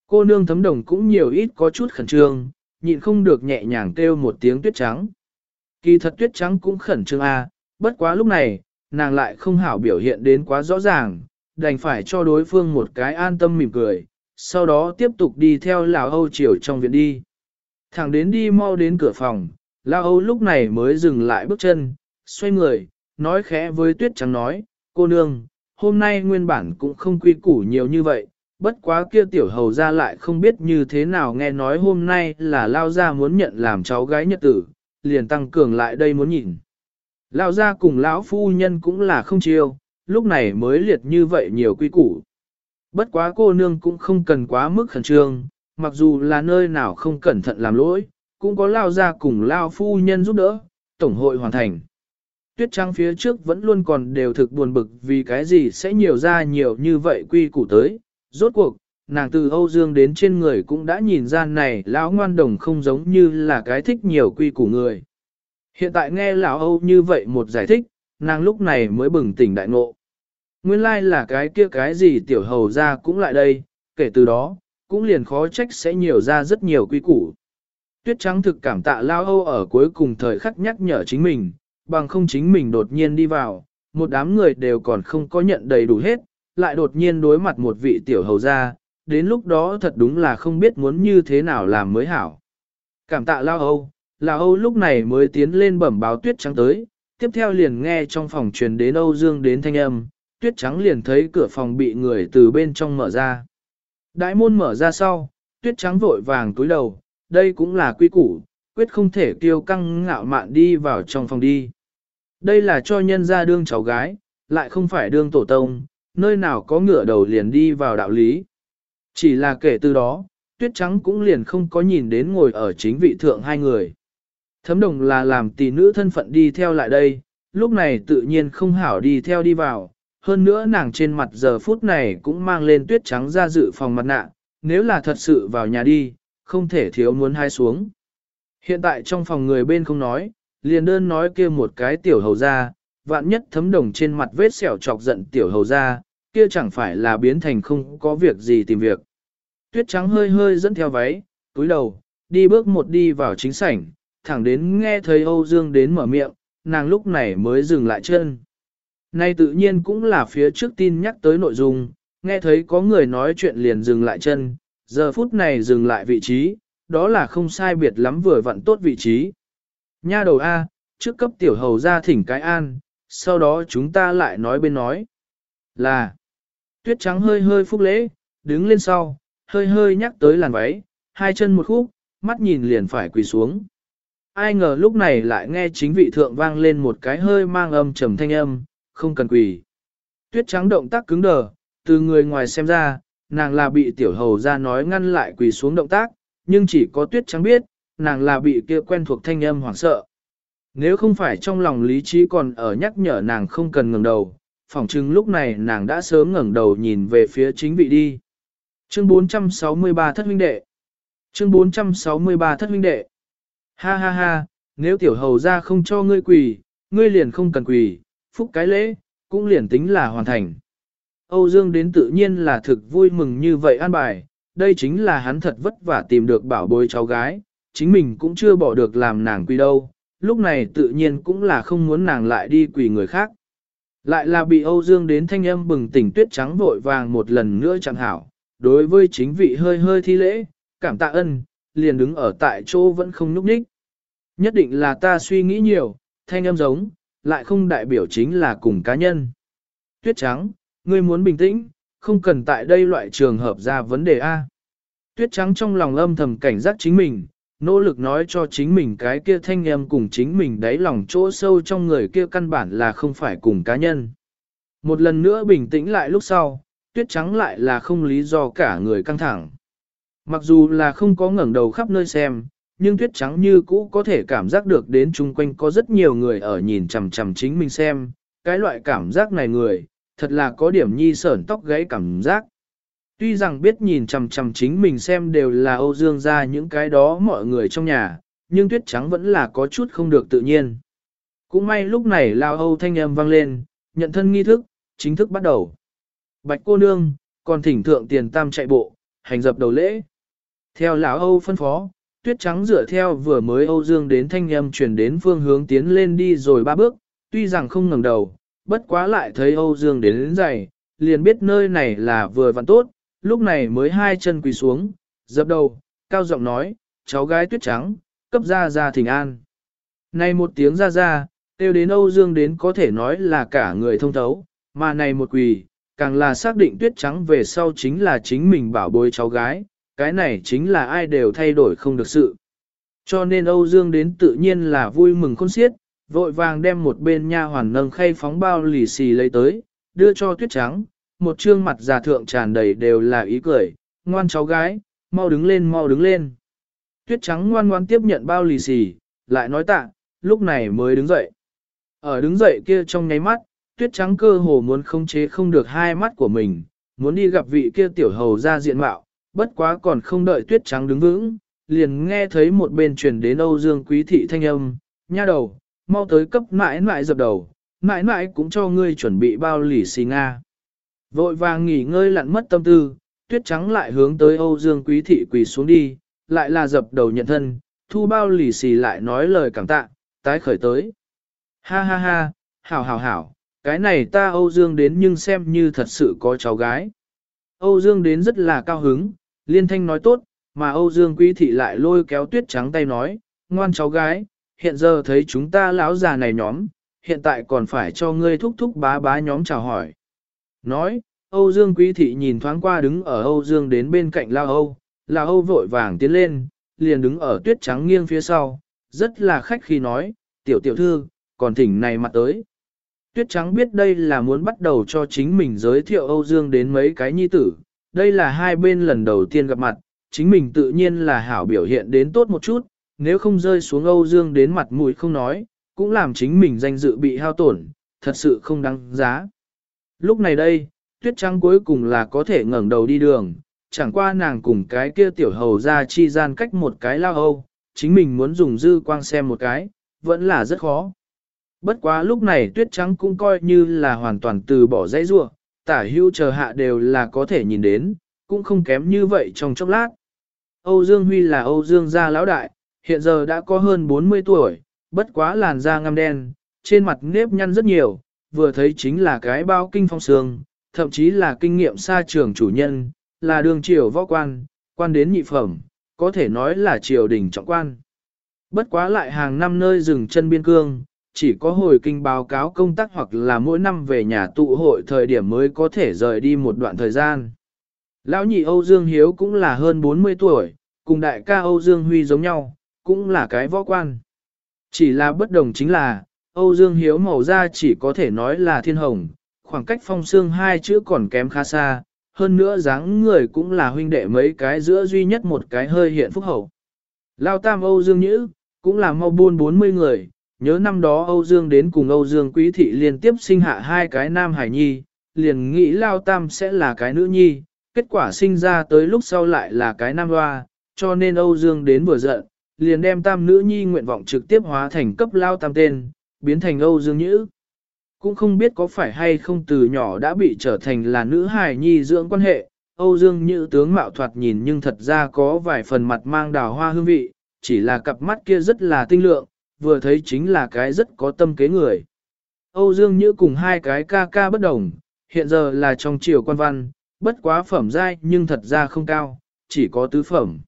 Cô nương thấm đồng cũng nhiều ít có chút khẩn trương, nhịn không được nhẹ nhàng kêu một tiếng tuyết trắng. Kỳ thật tuyết trắng cũng khẩn trương a, à, bất quá lúc này, nàng lại không hảo biểu hiện đến quá rõ ràng, đành phải cho đối phương một cái an tâm mỉm cười, sau đó tiếp tục đi theo lão Âu Triều trong viện đi. Thẳng đến đi mau đến cửa phòng, La Âu lúc này mới dừng lại bước chân, xoay người, nói khẽ với tuyết trắng nói, cô nương, hôm nay nguyên bản cũng không quy củ nhiều như vậy, bất quá kia tiểu hầu ra lại không biết như thế nào nghe nói hôm nay là lao ra muốn nhận làm cháu gái nhật tử, liền tăng cường lại đây muốn nhìn. Lao ra cùng lão phu nhân cũng là không chiêu, lúc này mới liệt như vậy nhiều quy củ. Bất quá cô nương cũng không cần quá mức khẩn trương, mặc dù là nơi nào không cẩn thận làm lỗi, cũng có lao ra cùng lao phu nhân giúp đỡ, tổng hội hoàn thành. Tuyết trắng phía trước vẫn luôn còn đều thực buồn bực vì cái gì sẽ nhiều ra nhiều như vậy quy củ tới, rốt cuộc, nàng từ Âu Dương đến trên người cũng đã nhìn ra này lão ngoan đồng không giống như là cái thích nhiều quy củ người. Hiện tại nghe lão Âu như vậy một giải thích, nàng lúc này mới bừng tỉnh đại ngộ. Nguyên lai like là cái kia cái gì tiểu hầu ra cũng lại đây, kể từ đó, cũng liền khó trách sẽ nhiều ra rất nhiều quy củ. Tuyết trắng thực cảm tạ lao Âu ở cuối cùng thời khắc nhắc nhở chính mình, bằng không chính mình đột nhiên đi vào, một đám người đều còn không có nhận đầy đủ hết, lại đột nhiên đối mặt một vị tiểu hầu gia, đến lúc đó thật đúng là không biết muốn như thế nào làm mới hảo. Cảm tạ Lao Âu, Lao Âu lúc này mới tiến lên bẩm báo tuyết trắng tới, tiếp theo liền nghe trong phòng truyền đến Âu Dương đến thanh âm, tuyết trắng liền thấy cửa phòng bị người từ bên trong mở ra. Đại môn mở ra sau, tuyết trắng vội vàng túi đầu, đây cũng là quy củ, quyết không thể kiêu căng ngạo mạn đi vào trong phòng đi. Đây là cho nhân gia đương cháu gái, lại không phải đương tổ tông, nơi nào có ngựa đầu liền đi vào đạo lý. Chỉ là kể từ đó, tuyết trắng cũng liền không có nhìn đến ngồi ở chính vị thượng hai người. Thấm đồng là làm tỷ nữ thân phận đi theo lại đây, lúc này tự nhiên không hảo đi theo đi vào, hơn nữa nàng trên mặt giờ phút này cũng mang lên tuyết trắng ra dự phòng mặt nạ, nếu là thật sự vào nhà đi, không thể thiếu muốn hai xuống. Hiện tại trong phòng người bên không nói, liền đơn nói kia một cái tiểu hầu ra, vạn nhất thấm đồng trên mặt vết sẹo chọc giận tiểu hầu ra, kia chẳng phải là biến thành không có việc gì tìm việc. Tuyết trắng hơi hơi dẫn theo váy, túi đầu, đi bước một đi vào chính sảnh, thẳng đến nghe thấy Âu Dương đến mở miệng, nàng lúc này mới dừng lại chân. Nay tự nhiên cũng là phía trước tin nhắc tới nội dung, nghe thấy có người nói chuyện liền dừng lại chân, giờ phút này dừng lại vị trí, đó là không sai biệt lắm vừa vặn tốt vị trí. Nha đầu A, trước cấp tiểu hầu ra thỉnh cái an, sau đó chúng ta lại nói bên nói. Là, tuyết trắng hơi hơi phúc lễ, đứng lên sau, hơi hơi nhắc tới làn váy, hai chân một khúc, mắt nhìn liền phải quỳ xuống. Ai ngờ lúc này lại nghe chính vị thượng vang lên một cái hơi mang âm trầm thanh âm, không cần quỳ. Tuyết trắng động tác cứng đờ, từ người ngoài xem ra, nàng là bị tiểu hầu ra nói ngăn lại quỳ xuống động tác, nhưng chỉ có tuyết trắng biết, nàng là bị kia quen thuộc thanh âm hoảng sợ. Nếu không phải trong lòng lý trí còn ở nhắc nhở nàng không cần ngẩng đầu, phỏng chừng lúc này nàng đã sớm ngẩng đầu nhìn về phía chính vị đi. Chương 463 thất huynh đệ. Chương 463 thất huynh đệ. Ha ha ha, nếu tiểu hầu ra không cho ngươi quỳ, ngươi liền không cần quỳ, phúc cái lễ, cũng liền tính là hoàn thành. Âu Dương đến tự nhiên là thực vui mừng như vậy an bài, đây chính là hắn thật vất vả tìm được bảo bối cháu gái, chính mình cũng chưa bỏ được làm nàng quỳ đâu, lúc này tự nhiên cũng là không muốn nàng lại đi quỳ người khác. Lại là bị Âu Dương đến thanh âm bừng tỉnh tuyết trắng vội vàng một lần nữa chẳng hảo, đối với chính vị hơi hơi thi lễ, cảm tạ ân, liền đứng ở tại chỗ vẫn không nhúc nhích. Nhất định là ta suy nghĩ nhiều, thanh âm giống, lại không đại biểu chính là cùng cá nhân. Tuyết trắng, ngươi muốn bình tĩnh, không cần tại đây loại trường hợp ra vấn đề A. Tuyết trắng trong lòng âm thầm cảnh giác chính mình, nỗ lực nói cho chính mình cái kia thanh em cùng chính mình đáy lòng chỗ sâu trong người kia căn bản là không phải cùng cá nhân. Một lần nữa bình tĩnh lại lúc sau, tuyết trắng lại là không lý do cả người căng thẳng. Mặc dù là không có ngẩng đầu khắp nơi xem, nhưng tuyết trắng như cũ có thể cảm giác được đến chung quanh có rất nhiều người ở nhìn chằm chằm chính mình xem, cái loại cảm giác này người, thật là có điểm nhi sởn tóc gáy cảm giác. Tuy rằng biết nhìn chằm chằm chính mình xem đều là Âu Dương ra những cái đó mọi người trong nhà, nhưng tuyết trắng vẫn là có chút không được tự nhiên. Cũng may lúc này lao Âu thanh âm vang lên, nhận thân nghi thức, chính thức bắt đầu. Bạch cô nương, còn thỉnh thượng tiền tam chạy bộ, hành dập đầu lễ. Theo lão Âu phân phó, tuyết trắng dựa theo vừa mới Âu Dương đến thanh âm chuyển đến phương hướng tiến lên đi rồi ba bước, tuy rằng không ngẩng đầu, bất quá lại thấy Âu Dương đến đến dày, liền biết nơi này là vừa vặn tốt, lúc này mới hai chân quỳ xuống, dập đầu, cao giọng nói, cháu gái tuyết trắng, cấp ra ra thỉnh an. Này một tiếng ra ra, tiêu đến Âu Dương đến có thể nói là cả người thông thấu, mà này một quỳ, càng là xác định tuyết trắng về sau chính là chính mình bảo bối cháu gái, cái này chính là ai đều thay đổi không được sự. Cho nên Âu Dương đến tự nhiên là vui mừng khôn xiết, vội vàng đem một bên nha hoàn nâng khay phóng bao lì xì lấy tới, đưa cho tuyết trắng, một trương mặt già thượng tràn đầy đều là ý cười, ngoan cháu gái, mau đứng lên mau đứng lên. Tuyết trắng ngoan ngoan tiếp nhận bao lì xì, lại nói tạ, lúc này mới đứng dậy. Ở đứng dậy kia trong nháy mắt, tuyết trắng cơ hồ muốn không chế không được hai mắt của mình, muốn đi gặp vị kia tiểu hầu ra diện mạo, bất quá còn không đợi tuyết trắng đứng vững, liền nghe thấy một bên truyền đến Âu Dương Quý Thị thanh âm, nha đầu, mau tới cấp mãi mãi dập đầu, mãi mãi cũng cho ngươi chuẩn bị bao lì xì Nga. Vội vàng nghỉ ngơi lặn mất tâm tư, tuyết trắng lại hướng tới Âu Dương Quý Thị quỳ xuống đi, lại là dập đầu nhận thân, thu bao lì xì lại nói lời cảm tạ, tái khởi tới. Ha ha ha, hảo hảo hảo, cái này ta Âu Dương đến nhưng xem như thật sự có cháu gái. Âu Dương đến rất là cao hứng, liên thanh nói tốt, mà Âu Dương Quý Thị lại lôi kéo tuyết trắng tay nói, ngoan cháu gái, hiện giờ thấy chúng ta lão già này nhóm, hiện tại còn phải cho ngươi thúc thúc bá bá nhóm chào hỏi. Nói, Âu Dương Quý Thị nhìn thoáng qua đứng ở Âu Dương đến bên cạnh La Âu, La Âu vội vàng tiến lên, liền đứng ở tuyết trắng nghiêng phía sau, rất là khách khi nói, tiểu tiểu thư, còn thỉnh này mặt tới. Tuyết Trắng biết đây là muốn bắt đầu cho chính mình giới thiệu Âu Dương đến mấy cái nhi tử, đây là hai bên lần đầu tiên gặp mặt, chính mình tự nhiên là hảo biểu hiện đến tốt một chút, nếu không rơi xuống Âu Dương đến mặt mũi không nói, cũng làm chính mình danh dự bị hao tổn, thật sự không đáng giá. Lúc này đây, Tuyết Trắng cuối cùng là có thể ngẩng đầu đi đường, chẳng qua nàng cùng cái kia tiểu hầu ra chi gian cách một cái lao âu, chính mình muốn dùng dư quang xem một cái, vẫn là rất khó. Bất quá lúc này tuyết trắng cũng coi như là hoàn toàn từ bỏ dãy rua, tả hưu chờ hạ đều là có thể nhìn đến, cũng không kém như vậy trong chốc lát. Âu Dương Huy là Âu Dương gia lão đại, hiện giờ đã có hơn 40 tuổi, bất quá làn da ngăm đen, trên mặt nếp nhăn rất nhiều, vừa thấy chính là cái bao kinh phong sương, thậm chí là kinh nghiệm xa trường chủ nhân, là đường triều võ quan, quan đến nhị phẩm, có thể nói là triều đình trọng quan. Bất quá lại hàng năm nơi dừng chân biên cương, chỉ có hồi kinh báo cáo công tác hoặc là mỗi năm về nhà tụ hội thời điểm mới có thể rời đi một đoạn thời gian. Lão nhị Âu Dương Hiếu cũng là hơn 40 tuổi, cùng đại ca Âu Dương Huy giống nhau, cũng là cái võ quan. Chỉ là bất đồng chính là, Âu Dương Hiếu màu da chỉ có thể nói là thiên hồng, khoảng cách phong xương hai chữ còn kém khá xa, hơn nữa dáng người cũng là huynh đệ mấy cái giữa duy nhất một cái hơi hiện phúc hậu. Lao Tam Âu Dương Nhữ, cũng là mau buôn 40 người, nhớ năm đó Âu Dương đến cùng Âu Dương Quý Thị liên tiếp sinh hạ hai cái nam hải nhi, liền nghĩ Lao Tam sẽ là cái nữ nhi, kết quả sinh ra tới lúc sau lại là cái nam hoa, cho nên Âu Dương đến vừa giận, liền đem Tam nữ nhi nguyện vọng trực tiếp hóa thành cấp Lao Tam tên, biến thành Âu Dương Nhữ. Cũng không biết có phải hay không từ nhỏ đã bị trở thành là nữ hài nhi dưỡng quan hệ, Âu Dương Nhữ tướng mạo thoạt nhìn nhưng thật ra có vài phần mặt mang đào hoa hương vị, chỉ là cặp mắt kia rất là tinh lượng, vừa thấy chính là cái rất có tâm kế người. Âu Dương Nhữ cùng hai cái ca ca bất đồng, hiện giờ là trong triều quan văn, bất quá phẩm giai nhưng thật ra không cao, chỉ có tứ phẩm.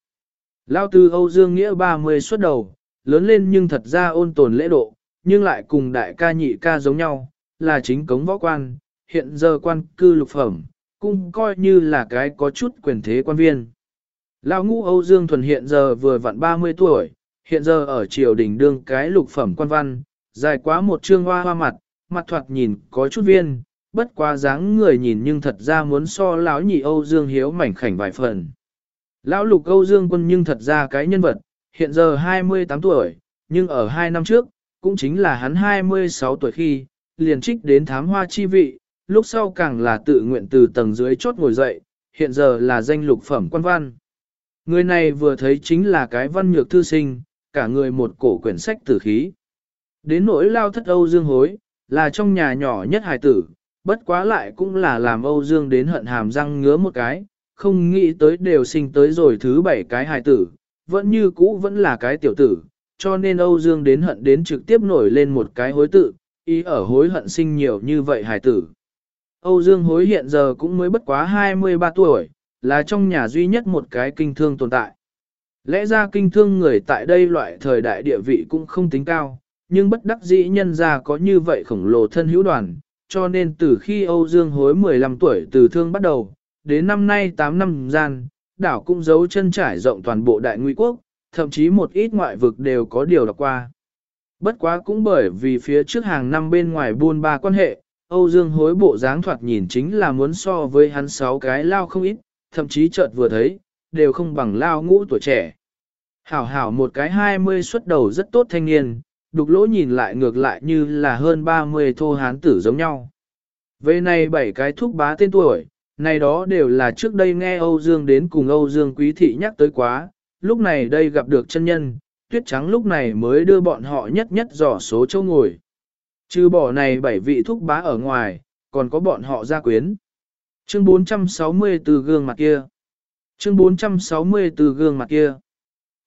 Lao tư Âu Dương Nghĩa 30 xuất đầu, lớn lên nhưng thật ra ôn tồn lễ độ, nhưng lại cùng đại ca nhị ca giống nhau, là chính cống võ quan, hiện giờ quan cư lục phẩm, cũng coi như là cái có chút quyền thế quan viên. Lão ngũ Âu Dương Thuần hiện giờ vừa vặn 30 tuổi, hiện giờ ở triều đình đương cái lục phẩm quan văn, dài quá một trương hoa hoa mặt, mặt thoạt nhìn có chút viên, bất quá dáng người nhìn nhưng thật ra muốn so lão nhị Âu Dương Hiếu mảnh khảnh vài phần. Lão lục Âu Dương quân nhưng thật ra cái nhân vật, hiện giờ 28 tuổi, nhưng ở 2 năm trước, cũng chính là hắn 26 tuổi khi, liền trích đến thám hoa chi vị, lúc sau càng là tự nguyện từ tầng dưới chốt ngồi dậy, hiện giờ là danh lục phẩm quan văn. Người này vừa thấy chính là cái văn nhược thư sinh, cả người một cổ quyển sách tử khí. Đến nỗi lao thất Âu Dương hối, là trong nhà nhỏ nhất hài tử, bất quá lại cũng là làm Âu Dương đến hận hàm răng ngứa một cái, không nghĩ tới đều sinh tới rồi thứ bảy cái hài tử, vẫn như cũ vẫn là cái tiểu tử, cho nên Âu Dương đến hận đến trực tiếp nổi lên một cái hối tự, ý ở hối hận sinh nhiều như vậy hài tử. Âu Dương hối hiện giờ cũng mới bất quá 23 tuổi, là trong nhà duy nhất một cái kinh thương tồn tại. Lẽ ra kinh thương người tại đây loại thời đại địa vị cũng không tính cao, nhưng bất đắc dĩ nhân ra có như vậy khổng lồ thân hữu đoàn, cho nên từ khi Âu Dương hối 15 tuổi từ thương bắt đầu, đến năm nay 8 năm gian, đảo cũng giấu chân trải rộng toàn bộ đại nguy quốc, thậm chí một ít ngoại vực đều có điều đọc qua. Bất quá cũng bởi vì phía trước hàng năm bên ngoài buôn ba quan hệ, Âu Dương hối bộ dáng thoạt nhìn chính là muốn so với hắn sáu cái lao không ít, thậm chí chợt vừa thấy, đều không bằng lao ngũ tuổi trẻ. Hảo hảo một cái hai mươi xuất đầu rất tốt thanh niên, đục lỗ nhìn lại ngược lại như là hơn 30 thô hán tử giống nhau. Về này bảy cái thúc bá tên tuổi, này đó đều là trước đây nghe Âu Dương đến cùng Âu Dương Quý Thị nhắc tới quá, lúc này đây gặp được chân nhân, tuyết trắng lúc này mới đưa bọn họ nhất nhất dò số châu ngồi. Trừ bỏ này bảy vị thúc bá ở ngoài, còn có bọn họ gia quyến. Chương 460 từ gương mặt kia. Chương 460 từ gương mặt kia.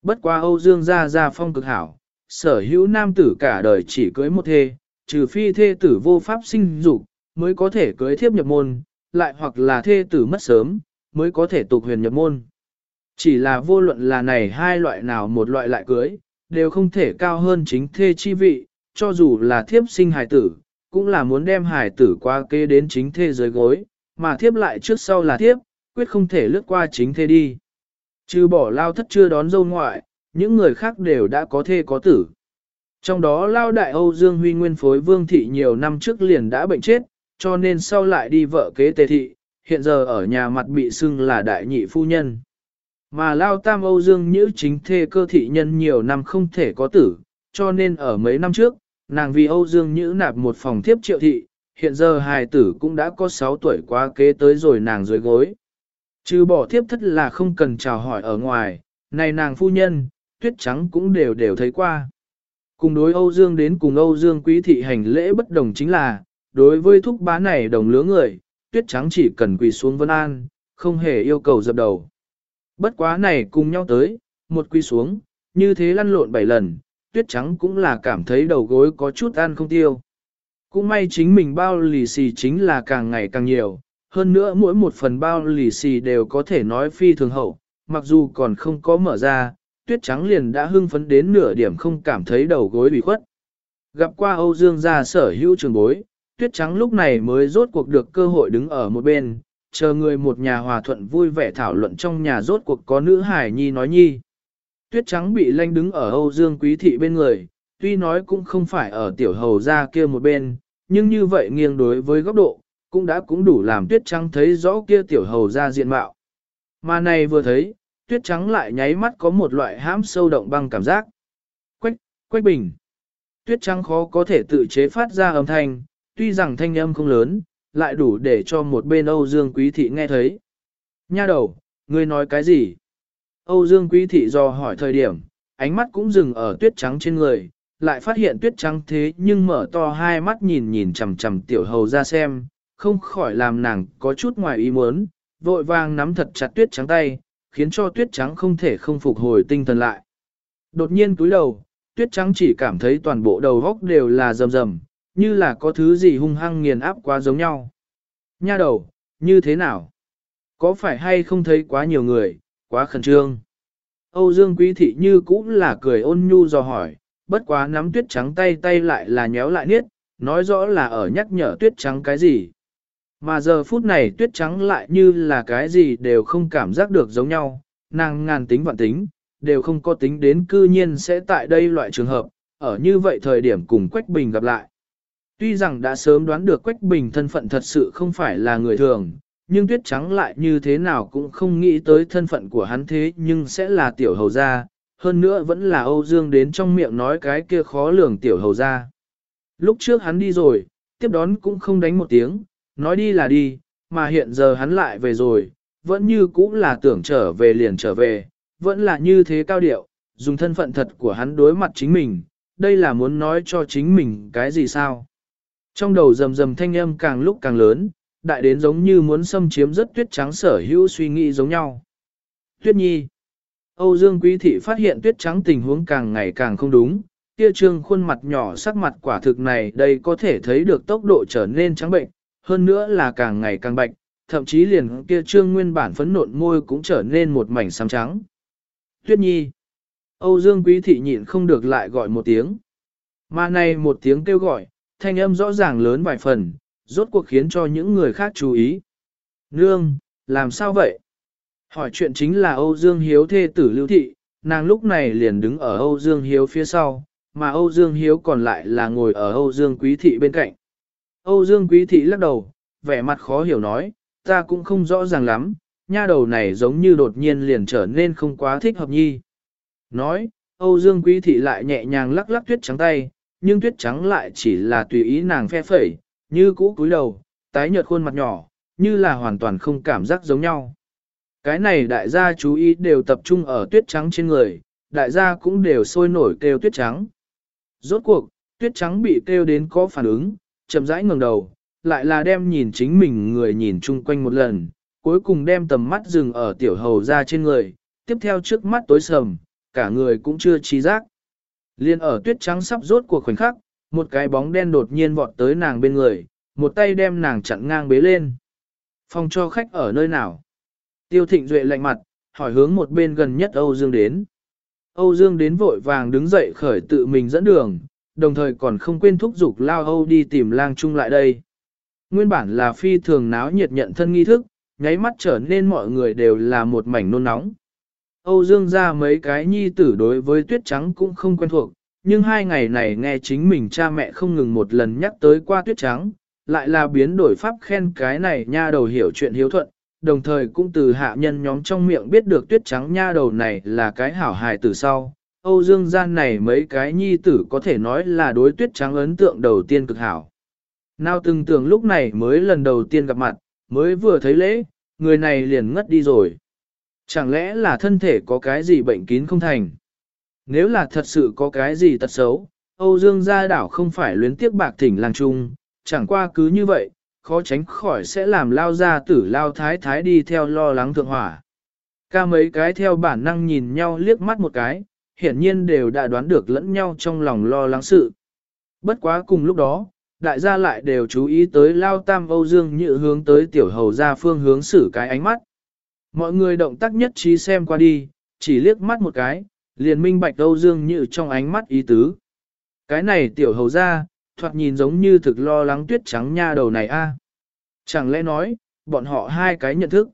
Bất qua Âu Dương gia gia phong cực hảo, sở hữu nam tử cả đời chỉ cưới một thê, trừ phi thê tử vô pháp sinh dục mới có thể cưới thiếp nhập môn, lại hoặc là thê tử mất sớm, mới có thể tục huyền nhập môn. Chỉ là vô luận là này hai loại nào một loại lại cưới, đều không thể cao hơn chính thê chi vị, cho dù là thiếp sinh hài tử, cũng là muốn đem hài tử qua kế đến chính thê dưới gối, mà thiếp lại trước sau là thiếp, quyết không thể lướt qua chính thê đi. Trừ bỏ lao thất chưa đón dâu ngoại, những người khác đều đã có thê có tử. Trong đó lao đại Âu Dương Huy nguyên phối vương thị nhiều năm trước liền đã bệnh chết, cho nên sau lại đi vợ kế tề thị, hiện giờ ở nhà mặt bị xưng là đại nhị phu nhân. Mà lao tam Âu Dương Nhữ chính thê cơ thị nhân nhiều năm không thể có tử, cho nên ở mấy năm trước, nàng vì Âu Dương Nhữ nạp một phòng thiếp triệu thị, hiện giờ hài tử cũng đã có 6 tuổi quá kế tới rồi nàng dưới gối. Trừ bỏ thiếp thất là không cần chào hỏi ở ngoài, này nàng phu nhân, tuyết trắng cũng đều đều thấy qua. Cùng đối Âu Dương đến cùng Âu Dương quý thị hành lễ bất đồng chính là, đối với thúc bá này đồng lứa người, tuyết trắng chỉ cần quỳ xuống vân an, không hề yêu cầu dập đầu. Bất quá này cùng nhau tới, một quỳ xuống, như thế lăn lộn bảy lần, tuyết trắng cũng là cảm thấy đầu gối có chút ăn không tiêu. Cũng may chính mình bao lì xì chính là càng ngày càng nhiều, hơn nữa mỗi một phần bao lì xì đều có thể nói phi thường hậu, mặc dù còn không có mở ra, tuyết trắng liền đã hưng phấn đến nửa điểm không cảm thấy đầu gối bị khuất. Gặp qua Âu Dương gia sở hữu trường bối, tuyết trắng lúc này mới rốt cuộc được cơ hội đứng ở một bên, chờ người một nhà hòa thuận vui vẻ thảo luận trong nhà rốt cuộc có nữ hải nhi nói nhi. Tuyết trắng bị lanh đứng ở Âu Dương quý thị bên người, tuy nói cũng không phải ở tiểu hầu gia kia một bên, nhưng như vậy nghiêng đối với góc độ, cũng đã cũng đủ làm tuyết trắng thấy rõ kia tiểu hầu gia diện mạo. Mà này vừa thấy, tuyết trắng lại nháy mắt có một loại hãm sâu động băng cảm giác. Quách, quách bình. Tuyết trắng khó có thể tự chế phát ra âm thanh, tuy rằng thanh âm không lớn, lại đủ để cho một bên Âu Dương Quý Thị nghe thấy. Nha đầu, ngươi nói cái gì? Âu Dương Quý Thị do hỏi thời điểm, ánh mắt cũng dừng ở tuyết trắng trên người, lại phát hiện tuyết trắng thế nhưng mở to hai mắt nhìn nhìn chầm chầm tiểu hầu ra xem, không khỏi làm nàng có chút ngoài ý muốn, vội vàng nắm thật chặt tuyết trắng tay, khiến cho tuyết trắng không thể không phục hồi tinh thần lại. Đột nhiên túi đầu, tuyết trắng chỉ cảm thấy toàn bộ đầu góc đều là rầm rầm, như là có thứ gì hung hăng nghiền áp quá giống nhau. Nha đầu, như thế nào? Có phải hay không thấy quá nhiều người, quá khẩn trương? Âu Dương Quý Thị như cũng là cười ôn nhu do hỏi, bất quá nắm tuyết trắng tay tay lại là nhéo lại niết, nói rõ là ở nhắc nhở tuyết trắng cái gì. Mà giờ phút này tuyết trắng lại như là cái gì đều không cảm giác được giống nhau, nàng ngàn tính vạn tính, đều không có tính đến cư nhiên sẽ tại đây loại trường hợp, ở như vậy thời điểm cùng Quách Bình gặp lại. Tuy rằng đã sớm đoán được Quách Bình thân phận thật sự không phải là người thường, nhưng tuyết trắng lại như thế nào cũng không nghĩ tới thân phận của hắn thế nhưng sẽ là tiểu hầu gia, hơn nữa vẫn là Âu Dương đến trong miệng nói cái kia khó lường tiểu hầu gia. Lúc trước hắn đi rồi, tiếp đón cũng không đánh một tiếng, nói đi là đi, mà hiện giờ hắn lại về rồi, vẫn như cũng là tưởng trở về liền trở về, vẫn là như thế cao điệu, dùng thân phận thật của hắn đối mặt chính mình, đây là muốn nói cho chính mình cái gì sao. Trong đầu rầm rầm thanh âm càng lúc càng lớn, đại đến giống như muốn xâm chiếm rất tuyết trắng sở hữu suy nghĩ giống nhau. Tuyết nhi. Âu Dương Quý Thị phát hiện tuyết trắng tình huống càng ngày càng không đúng, kia trương khuôn mặt nhỏ sắc mặt quả thực này đây có thể thấy được tốc độ trở nên trắng bệnh, hơn nữa là càng ngày càng bạch, thậm chí liền kia trương nguyên bản phấn nộn môi cũng trở nên một mảnh xám trắng. Tuyết nhi. Âu Dương Quý Thị nhịn không được lại gọi một tiếng. Mà này một tiếng kêu gọi, thanh âm rõ ràng lớn vài phần, rốt cuộc khiến cho những người khác chú ý. Nương, làm sao vậy? Hỏi chuyện chính là Âu Dương Hiếu thê tử Lưu Thị, nàng lúc này liền đứng ở Âu Dương Hiếu phía sau, mà Âu Dương Hiếu còn lại là ngồi ở Âu Dương Quý Thị bên cạnh. Âu Dương Quý Thị lắc đầu, vẻ mặt khó hiểu nói, ta cũng không rõ ràng lắm, nha đầu này giống như đột nhiên liền trở nên không quá thích hợp nhi. Nói, Âu Dương Quý Thị lại nhẹ nhàng lắc lắc tuyết trắng tay, nhưng tuyết trắng lại chỉ là tùy ý nàng phe phẩy, như cũ cúi đầu, tái nhợt khuôn mặt nhỏ, như là hoàn toàn không cảm giác giống nhau. Cái này đại gia chú ý đều tập trung ở tuyết trắng trên người, đại gia cũng đều sôi nổi kêu tuyết trắng. Rốt cuộc, tuyết trắng bị kêu đến có phản ứng, chậm rãi ngẩng đầu, lại là đem nhìn chính mình người nhìn chung quanh một lần, cuối cùng đem tầm mắt dừng ở tiểu hầu ra trên người, tiếp theo trước mắt tối sầm, cả người cũng chưa trí giác. Liên ở tuyết trắng sắp rốt cuộc khoảnh khắc, một cái bóng đen đột nhiên vọt tới nàng bên người, một tay đem nàng chặn ngang bế lên. Phòng cho khách ở nơi nào? Tiêu thịnh duệ lạnh mặt, hỏi hướng một bên gần nhất Âu Dương đến. Âu Dương đến vội vàng đứng dậy khởi tự mình dẫn đường, đồng thời còn không quên thúc giục lao Âu đi tìm lang chung lại đây. Nguyên bản là phi thường náo nhiệt nhận thân nghi thức, nháy mắt trở nên mọi người đều là một mảnh nôn nóng. Âu Dương ra mấy cái nhi tử đối với tuyết trắng cũng không quen thuộc, nhưng hai ngày này nghe chính mình cha mẹ không ngừng một lần nhắc tới qua tuyết trắng, lại là biến đổi pháp khen cái này nha đầu hiểu chuyện hiếu thuận, đồng thời cũng từ hạ nhân nhóm trong miệng biết được tuyết trắng nha đầu này là cái hảo hài từ sau. Âu Dương gian này mấy cái nhi tử có thể nói là đối tuyết trắng ấn tượng đầu tiên cực hảo. Nào từng tưởng lúc này mới lần đầu tiên gặp mặt, mới vừa thấy lễ, người này liền ngất đi rồi. Chẳng lẽ là thân thể có cái gì bệnh kín không thành? Nếu là thật sự có cái gì tật xấu, Âu Dương gia đảo không phải luyến tiếc bạc thỉnh làng trung, chẳng qua cứ như vậy, khó tránh khỏi sẽ làm lao gia tử lao thái thái đi theo lo lắng thượng hỏa. Ca mấy cái theo bản năng nhìn nhau liếc mắt một cái, hiển nhiên đều đã đoán được lẫn nhau trong lòng lo lắng sự. Bất quá cùng lúc đó, đại gia lại đều chú ý tới lao tam Âu Dương như hướng tới tiểu hầu ra phương hướng xử cái ánh mắt. Mọi người động tác nhất trí xem qua đi, chỉ liếc mắt một cái, liền minh bạch Âu Dương như trong ánh mắt ý tứ. Cái này tiểu hầu ra, thoạt nhìn giống như thực lo lắng tuyết trắng nha đầu này a. Chẳng lẽ nói, bọn họ hai cái nhận thức.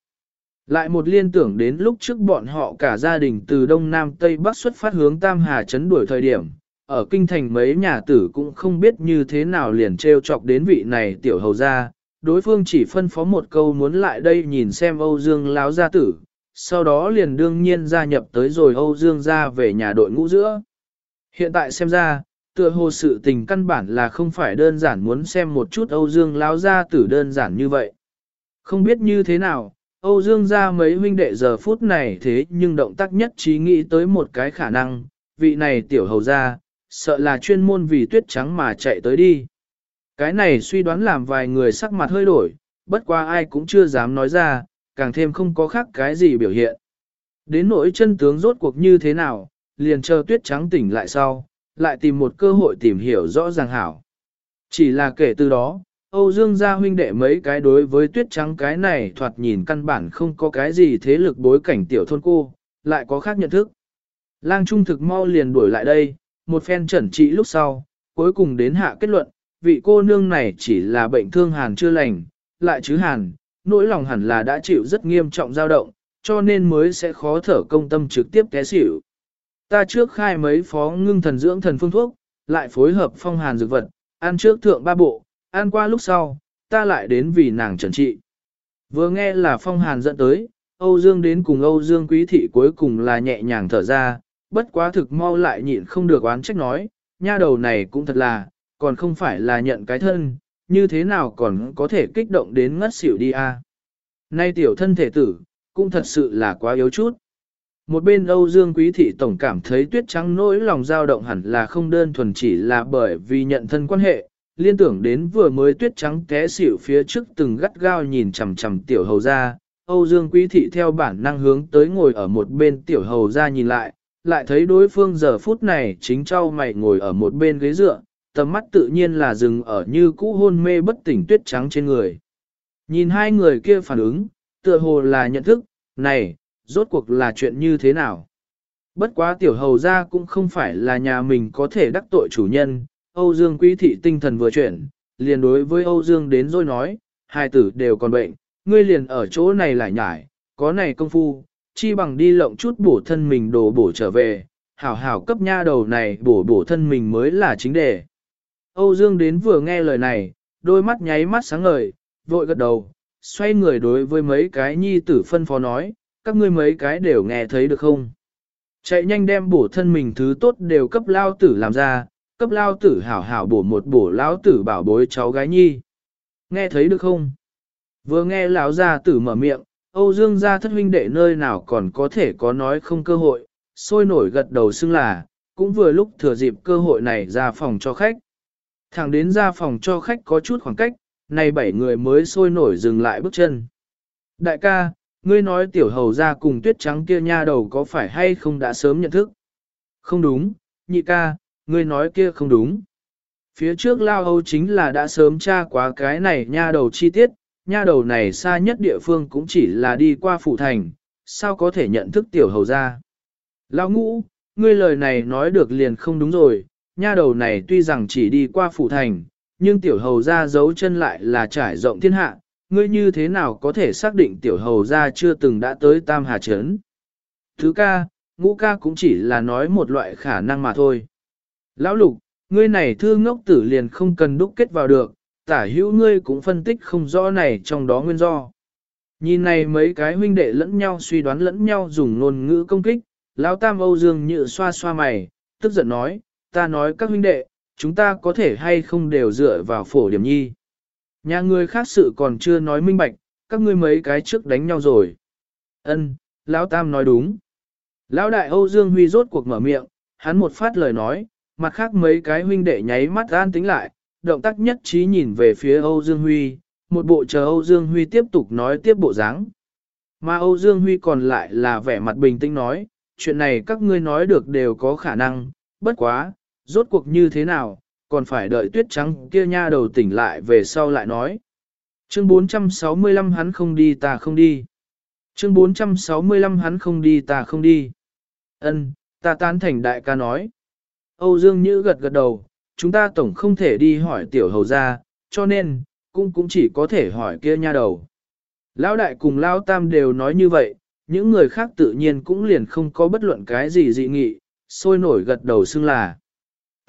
Lại một liên tưởng đến lúc trước bọn họ cả gia đình từ Đông Nam Tây Bắc xuất phát hướng Tam Hà chấn đuổi thời điểm, ở kinh thành mấy nhà tử cũng không biết như thế nào liền treo chọc đến vị này tiểu hầu gia, đối phương chỉ phân phó một câu muốn lại đây nhìn xem Âu Dương láo gia tử, sau đó liền đương nhiên gia nhập tới rồi Âu Dương gia về nhà đội ngũ giữa. Hiện tại xem ra, tựa hồ sự tình căn bản là không phải đơn giản muốn xem một chút Âu Dương láo gia tử đơn giản như vậy. Không biết như thế nào, Âu Dương gia mấy huynh đệ giờ phút này thế nhưng động tác nhất trí nghĩ tới một cái khả năng, vị này tiểu hầu gia, sợ là chuyên môn vì tuyết trắng mà chạy tới đi. Cái này suy đoán làm vài người sắc mặt hơi đổi, bất qua ai cũng chưa dám nói ra, càng thêm không có khác cái gì biểu hiện. Đến nỗi chân tướng rốt cuộc như thế nào, liền chờ tuyết trắng tỉnh lại sau, lại tìm một cơ hội tìm hiểu rõ ràng hảo. Chỉ là kể từ đó, Âu Dương gia huynh đệ mấy cái đối với tuyết trắng cái này thoạt nhìn căn bản không có cái gì thế lực bối cảnh tiểu thôn cô, lại có khác nhận thức. Lang Trung thực mau liền đuổi lại đây, một phen chẩn trị lúc sau, cuối cùng đến hạ kết luận, vị cô nương này chỉ là bệnh thương hàn chưa lành, lại chứ hàn, nỗi lòng hẳn là đã chịu rất nghiêm trọng dao động, cho nên mới sẽ khó thở công tâm trực tiếp té xỉu. Ta trước khai mấy phó ngưng thần dưỡng thần phương thuốc, lại phối hợp phong hàn dược vật, ăn trước thượng ba bộ, ăn qua lúc sau, ta lại đến vì nàng trần trị. Vừa nghe là phong hàn dẫn tới, Âu Dương đến cùng Âu Dương quý thị cuối cùng là nhẹ nhàng thở ra, bất quá thực mau lại nhịn không được oán trách nói, nha đầu này cũng thật là, còn không phải là nhận cái thân, như thế nào còn có thể kích động đến ngất xỉu đi a. Nay tiểu thân thể tử, cũng thật sự là quá yếu chút. Một bên Âu Dương Quý Thị Tổng cảm thấy tuyết trắng nỗi lòng dao động hẳn là không đơn thuần chỉ là bởi vì nhận thân quan hệ, liên tưởng đến vừa mới tuyết trắng té xỉu phía trước từng gắt gao nhìn chằm chằm tiểu hầu ra, Âu Dương Quý Thị theo bản năng hướng tới ngồi ở một bên tiểu hầu ra nhìn lại, lại thấy đối phương giờ phút này chính trao mày ngồi ở một bên ghế dựa, tầm mắt tự nhiên là dừng ở như cũ hôn mê bất tỉnh tuyết trắng trên người. Nhìn hai người kia phản ứng, tựa hồ là nhận thức, này, rốt cuộc là chuyện như thế nào? Bất quá tiểu hầu ra cũng không phải là nhà mình có thể đắc tội chủ nhân, Âu Dương quý thị tinh thần vừa chuyển, liền đối với Âu Dương đến rồi nói, hai tử đều còn bệnh, ngươi liền ở chỗ này lại nhải, có này công phu, chi bằng đi lộng chút bổ thân mình đồ bổ trở về, hảo hảo cấp nha đầu này bổ bổ thân mình mới là chính đề. Âu Dương đến vừa nghe lời này, đôi mắt nháy mắt sáng ngời, vội gật đầu, xoay người đối với mấy cái nhi tử phân phó nói, các ngươi mấy cái đều nghe thấy được không? Chạy nhanh đem bổ thân mình thứ tốt đều cấp lao tử làm ra, cấp lao tử hảo hảo bổ một bổ lao tử bảo bối cháu gái nhi. Nghe thấy được không? Vừa nghe lão gia tử mở miệng, Âu Dương gia thất huynh đệ nơi nào còn có thể có nói không cơ hội, sôi nổi gật đầu xưng là, cũng vừa lúc thừa dịp cơ hội này ra phòng cho khách. Thẳng đến ra phòng cho khách có chút khoảng cách, này bảy người mới sôi nổi dừng lại bước chân. Đại ca, ngươi nói tiểu hầu ra cùng tuyết trắng kia nha đầu có phải hay không đã sớm nhận thức? Không đúng, nhị ca, ngươi nói kia không đúng. Phía trước lao hầu chính là đã sớm tra quá cái này nha đầu chi tiết, nha đầu này xa nhất địa phương cũng chỉ là đi qua phủ thành, sao có thể nhận thức tiểu hầu ra. Lao ngũ, ngươi lời này nói được liền không đúng rồi, nha đầu này tuy rằng chỉ đi qua phủ thành, nhưng tiểu hầu ra giấu chân lại là trải rộng thiên hạ, ngươi như thế nào có thể xác định tiểu hầu ra chưa từng đã tới Tam Hà Trấn. Thứ ca, ngũ ca cũng chỉ là nói một loại khả năng mà thôi. Lão lục, ngươi này thư ngốc tử liền không cần đúc kết vào được, tả hữu ngươi cũng phân tích không rõ này trong đó nguyên do. Nhìn này mấy cái huynh đệ lẫn nhau suy đoán lẫn nhau dùng ngôn ngữ công kích, lão tam Âu Dương nhự xoa xoa mày, tức giận nói, ta nói các huynh đệ, chúng ta có thể hay không đều dựa vào phổ điểm nhi. Nhà người khác sự còn chưa nói minh bạch, các ngươi mấy cái trước đánh nhau rồi. Ân, lão tam nói đúng. Lão đại Âu Dương Huy rốt cuộc mở miệng, hắn một phát lời nói, mặt khác mấy cái huynh đệ nháy mắt an tính lại, động tác nhất trí nhìn về phía Âu Dương Huy, một bộ chờ Âu Dương Huy tiếp tục nói tiếp bộ dáng. Mà Âu Dương Huy còn lại là vẻ mặt bình tĩnh nói, chuyện này các ngươi nói được đều có khả năng, bất quá, rốt cuộc như thế nào, còn phải đợi tuyết trắng kia nha đầu tỉnh lại về sau lại nói. Chương 465 hắn không đi ta không đi. Chương 465 hắn không đi ta không đi. Ân, ta tán thành đại ca nói. Âu Dương Nhữ gật gật đầu, chúng ta tổng không thể đi hỏi tiểu hầu ra, cho nên, cũng cũng chỉ có thể hỏi kia nha đầu. Lão đại cùng Lão tam đều nói như vậy, những người khác tự nhiên cũng liền không có bất luận cái gì dị nghị, sôi nổi gật đầu xưng là.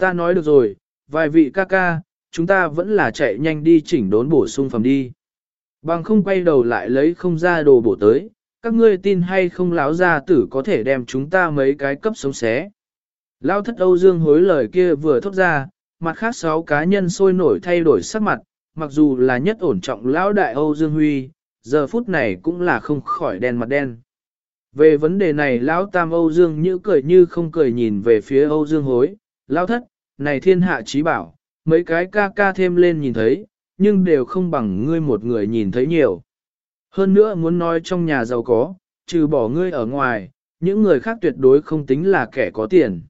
Ta nói được rồi, vài vị ca ca, chúng ta vẫn là chạy nhanh đi chỉnh đốn bổ sung phẩm đi. Bằng không quay đầu lại lấy không ra đồ bổ tới, các ngươi tin hay không lão gia tử có thể đem chúng ta mấy cái cấp sống xé. Lão thất Âu Dương hối lời kia vừa thốt ra, mặt khác sáu cá nhân sôi nổi thay đổi sắc mặt, mặc dù là nhất ổn trọng lão đại Âu Dương Huy, giờ phút này cũng là không khỏi đen mặt đen. Về vấn đề này lão tam Âu Dương như cười như không cười nhìn về phía Âu Dương hối, lão thất, này thiên hạ trí bảo, mấy cái ca ca thêm lên nhìn thấy, nhưng đều không bằng ngươi một người nhìn thấy nhiều. Hơn nữa muốn nói trong nhà giàu có, trừ bỏ ngươi ở ngoài, những người khác tuyệt đối không tính là kẻ có tiền.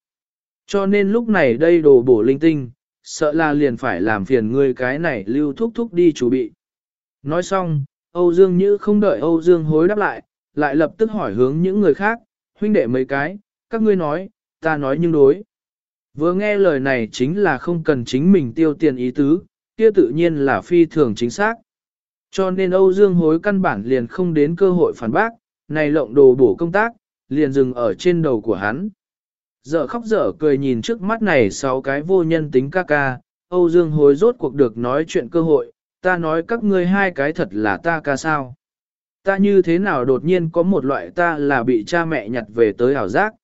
Cho nên lúc này đây đồ bổ linh tinh, sợ là liền phải làm phiền ngươi cái này lưu thúc thúc đi chủ bị. Nói xong, Âu Dương Nhữ không đợi Âu Dương hối đáp lại, lại lập tức hỏi hướng những người khác, huynh đệ mấy cái, các ngươi nói, ta nói nhưng đối. Vừa nghe lời này chính là không cần chính mình tiêu tiền ý tứ, kia tự nhiên là phi thường chính xác. Cho nên Âu Dương hối căn bản liền không đến cơ hội phản bác, này lộng đồ bổ công tác, liền dừng ở trên đầu của hắn. Dở khóc dở cười nhìn trước mắt này sáu cái vô nhân tính ca ca, Âu Dương hối rốt cuộc được nói chuyện cơ hội, ta nói các ngươi hai cái thật là ta ca sao. Ta như thế nào đột nhiên có một loại ta là bị cha mẹ nhặt về tới ảo giác.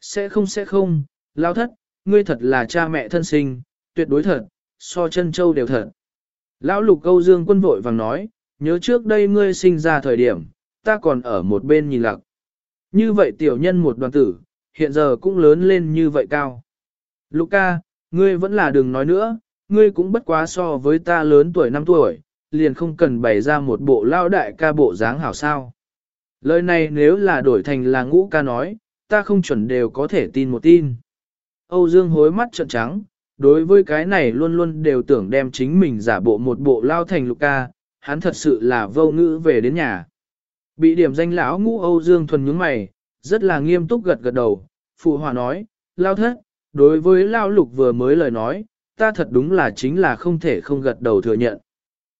Sẽ không sẽ không, lao thất, ngươi thật là cha mẹ thân sinh, tuyệt đối thật, so chân châu đều thật. Lão lục câu dương quân vội vàng nói, nhớ trước đây ngươi sinh ra thời điểm, ta còn ở một bên nhìn lặng. Như vậy tiểu nhân một đoàn tử, hiện giờ cũng lớn lên như vậy cao. Luca, ngươi vẫn là đừng nói nữa, ngươi cũng bất quá so với ta lớn tuổi 5 tuổi, liền không cần bày ra một bộ lao đại ca bộ dáng hảo sao. Lời này nếu là đổi thành là ngũ ca nói, ta không chuẩn đều có thể tin một tin. Âu Dương hối mắt trợn trắng, đối với cái này luôn luôn đều tưởng đem chính mình giả bộ một bộ lao thành lục ca, hắn thật sự là vô ngữ về đến nhà. Bị điểm danh lão ngũ Âu Dương thuần nhướng mày, rất là nghiêm túc gật gật đầu, phụ hòa nói, lao thất, đối với lao lục vừa mới lời nói, ta thật đúng là chính là không thể không gật đầu thừa nhận.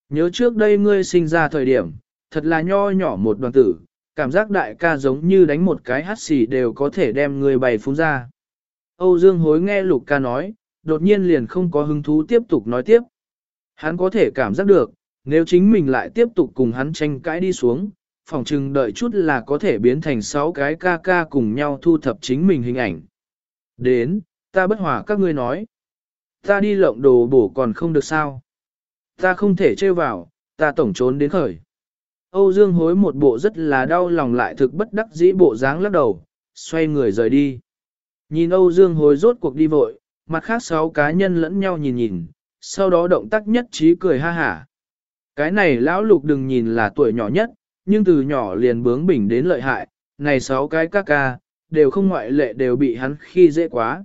Nhớ trước đây ngươi sinh ra thời điểm, thật là nho nhỏ một đoàn tử, cảm giác đại ca giống như đánh một cái hát xì đều có thể đem ngươi bày phun ra. Âu Dương hối nghe lục ca nói, đột nhiên liền không có hứng thú tiếp tục nói tiếp. Hắn có thể cảm giác được, nếu chính mình lại tiếp tục cùng hắn tranh cãi đi xuống, phòng chừng đợi chút là có thể biến thành sáu cái ca ca cùng nhau thu thập chính mình hình ảnh. Đến, ta bất hòa các ngươi nói. Ta đi lộng đồ bổ còn không được sao. Ta không thể trêu vào, ta tổng trốn đến khởi. Âu Dương hối một bộ rất là đau lòng lại thực bất đắc dĩ bộ dáng lắc đầu, xoay người rời đi. Nhìn Âu Dương hối rốt cuộc đi vội, mặt khác sáu cá nhân lẫn nhau nhìn nhìn, sau đó động tác nhất trí cười ha hả. Cái này lão lục đừng nhìn là tuổi nhỏ nhất, nhưng từ nhỏ liền bướng bỉnh đến lợi hại, này sáu cái ca ca, đều không ngoại lệ đều bị hắn khi dễ quá.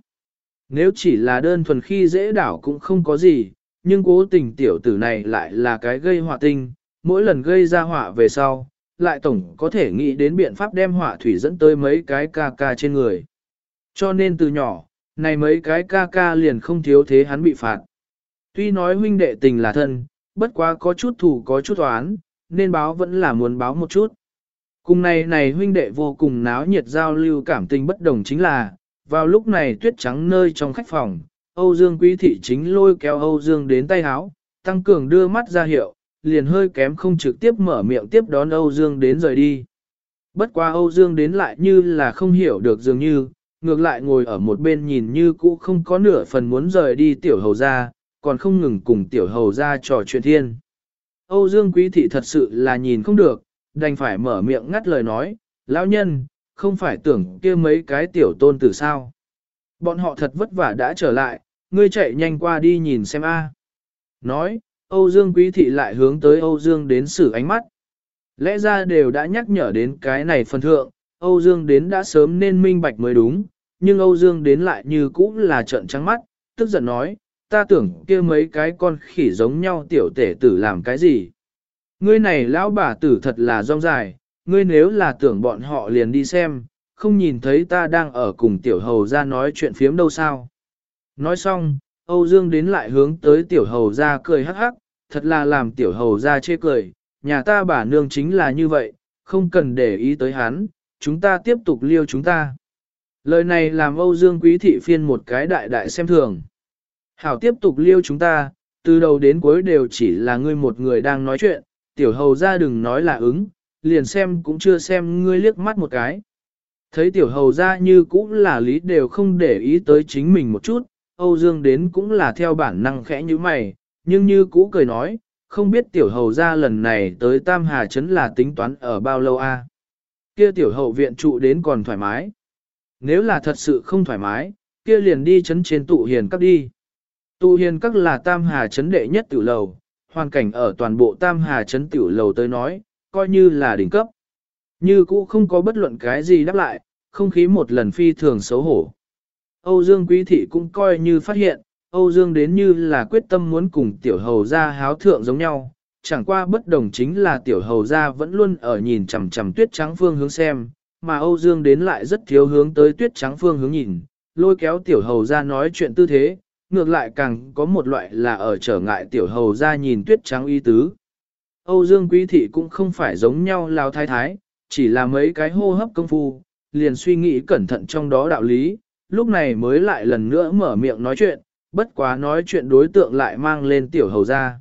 Nếu chỉ là đơn thuần khi dễ đảo cũng không có gì, nhưng cố tình tiểu tử này lại là cái gây họa tinh, mỗi lần gây ra họa về sau, lại tổng có thể nghĩ đến biện pháp đem họa thủy dẫn tới mấy cái ca ca trên người. Cho nên từ nhỏ, này mấy cái ca ca liền không thiếu thế hắn bị phạt. Tuy nói huynh đệ tình là thân, bất quá có chút thủ có chút oán, nên báo vẫn là muốn báo một chút. Cùng này này huynh đệ vô cùng náo nhiệt giao lưu cảm tình bất đồng chính là, vào lúc này tuyết trắng nơi trong khách phòng, Âu Dương Quý Thị chính lôi kéo Âu Dương đến tay háo, tăng cường đưa mắt ra hiệu, liền hơi kém không trực tiếp mở miệng tiếp đón Âu Dương đến rời đi. Bất quá Âu Dương đến lại như là không hiểu được dường như, ngược lại ngồi ở một bên nhìn như cũ không có nửa phần muốn rời đi tiểu hầu ra, còn không ngừng cùng tiểu hầu ra trò chuyện thiên. Âu Dương Quý Thị thật sự là nhìn không được, đành phải mở miệng ngắt lời nói, lão nhân, không phải tưởng kia mấy cái tiểu tôn tử sao. Bọn họ thật vất vả đã trở lại, ngươi chạy nhanh qua đi nhìn xem a. Nói, Âu Dương Quý Thị lại hướng tới Âu Dương đến xử ánh mắt. Lẽ ra đều đã nhắc nhở đến cái này phần thượng, Âu Dương đến đã sớm nên minh bạch mới đúng, nhưng Âu Dương đến lại như cũ là trợn trắng mắt, tức giận nói, ta tưởng kia mấy cái con khỉ giống nhau tiểu tể tử làm cái gì. Ngươi này lão bà tử thật là rong dài, ngươi nếu là tưởng bọn họ liền đi xem, không nhìn thấy ta đang ở cùng tiểu hầu ra nói chuyện phiếm đâu sao. Nói xong, Âu Dương đến lại hướng tới tiểu hầu ra cười hắc hắc, thật là làm tiểu hầu ra chê cười, nhà ta bà nương chính là như vậy, không cần để ý tới hắn, chúng ta tiếp tục liêu chúng ta. Lời này làm Âu Dương Quý Thị phiên một cái đại đại xem thường. Hảo tiếp tục liêu chúng ta, từ đầu đến cuối đều chỉ là ngươi một người đang nói chuyện, tiểu hầu ra đừng nói là ứng, liền xem cũng chưa xem ngươi liếc mắt một cái. Thấy tiểu hầu ra như cũng là lý đều không để ý tới chính mình một chút, Âu Dương đến cũng là theo bản năng khẽ như mày, nhưng như cũ cười nói, không biết tiểu hầu ra lần này tới Tam Hà Trấn là tính toán ở bao lâu a? Kia tiểu hậu viện trụ đến còn thoải mái. Nếu là thật sự không thoải mái, kia liền đi chấn trên tụ hiền các đi. Tụ hiền các là Tam Hà chấn đệ nhất tiểu lầu, hoàn cảnh ở toàn bộ Tam Hà chấn tiểu lầu tới nói, coi như là đỉnh cấp. Như cũ không có bất luận cái gì đáp lại, không khí một lần phi thường xấu hổ. Âu Dương Quý Thị cũng coi như phát hiện, Âu Dương đến như là quyết tâm muốn cùng tiểu hầu ra háo thượng giống nhau, chẳng qua bất đồng chính là tiểu hầu gia vẫn luôn ở nhìn chằm chằm tuyết trắng phương hướng xem, mà Âu Dương đến lại rất thiếu hướng tới tuyết trắng phương hướng nhìn, lôi kéo tiểu hầu gia nói chuyện tư thế, ngược lại càng có một loại là ở trở ngại tiểu hầu gia nhìn tuyết trắng y tứ. Âu Dương Quý Thị cũng không phải giống nhau lao thái thái, chỉ là mấy cái hô hấp công phu, liền suy nghĩ cẩn thận trong đó đạo lý, lúc này mới lại lần nữa mở miệng nói chuyện, bất quá nói chuyện đối tượng lại mang lên tiểu hầu gia.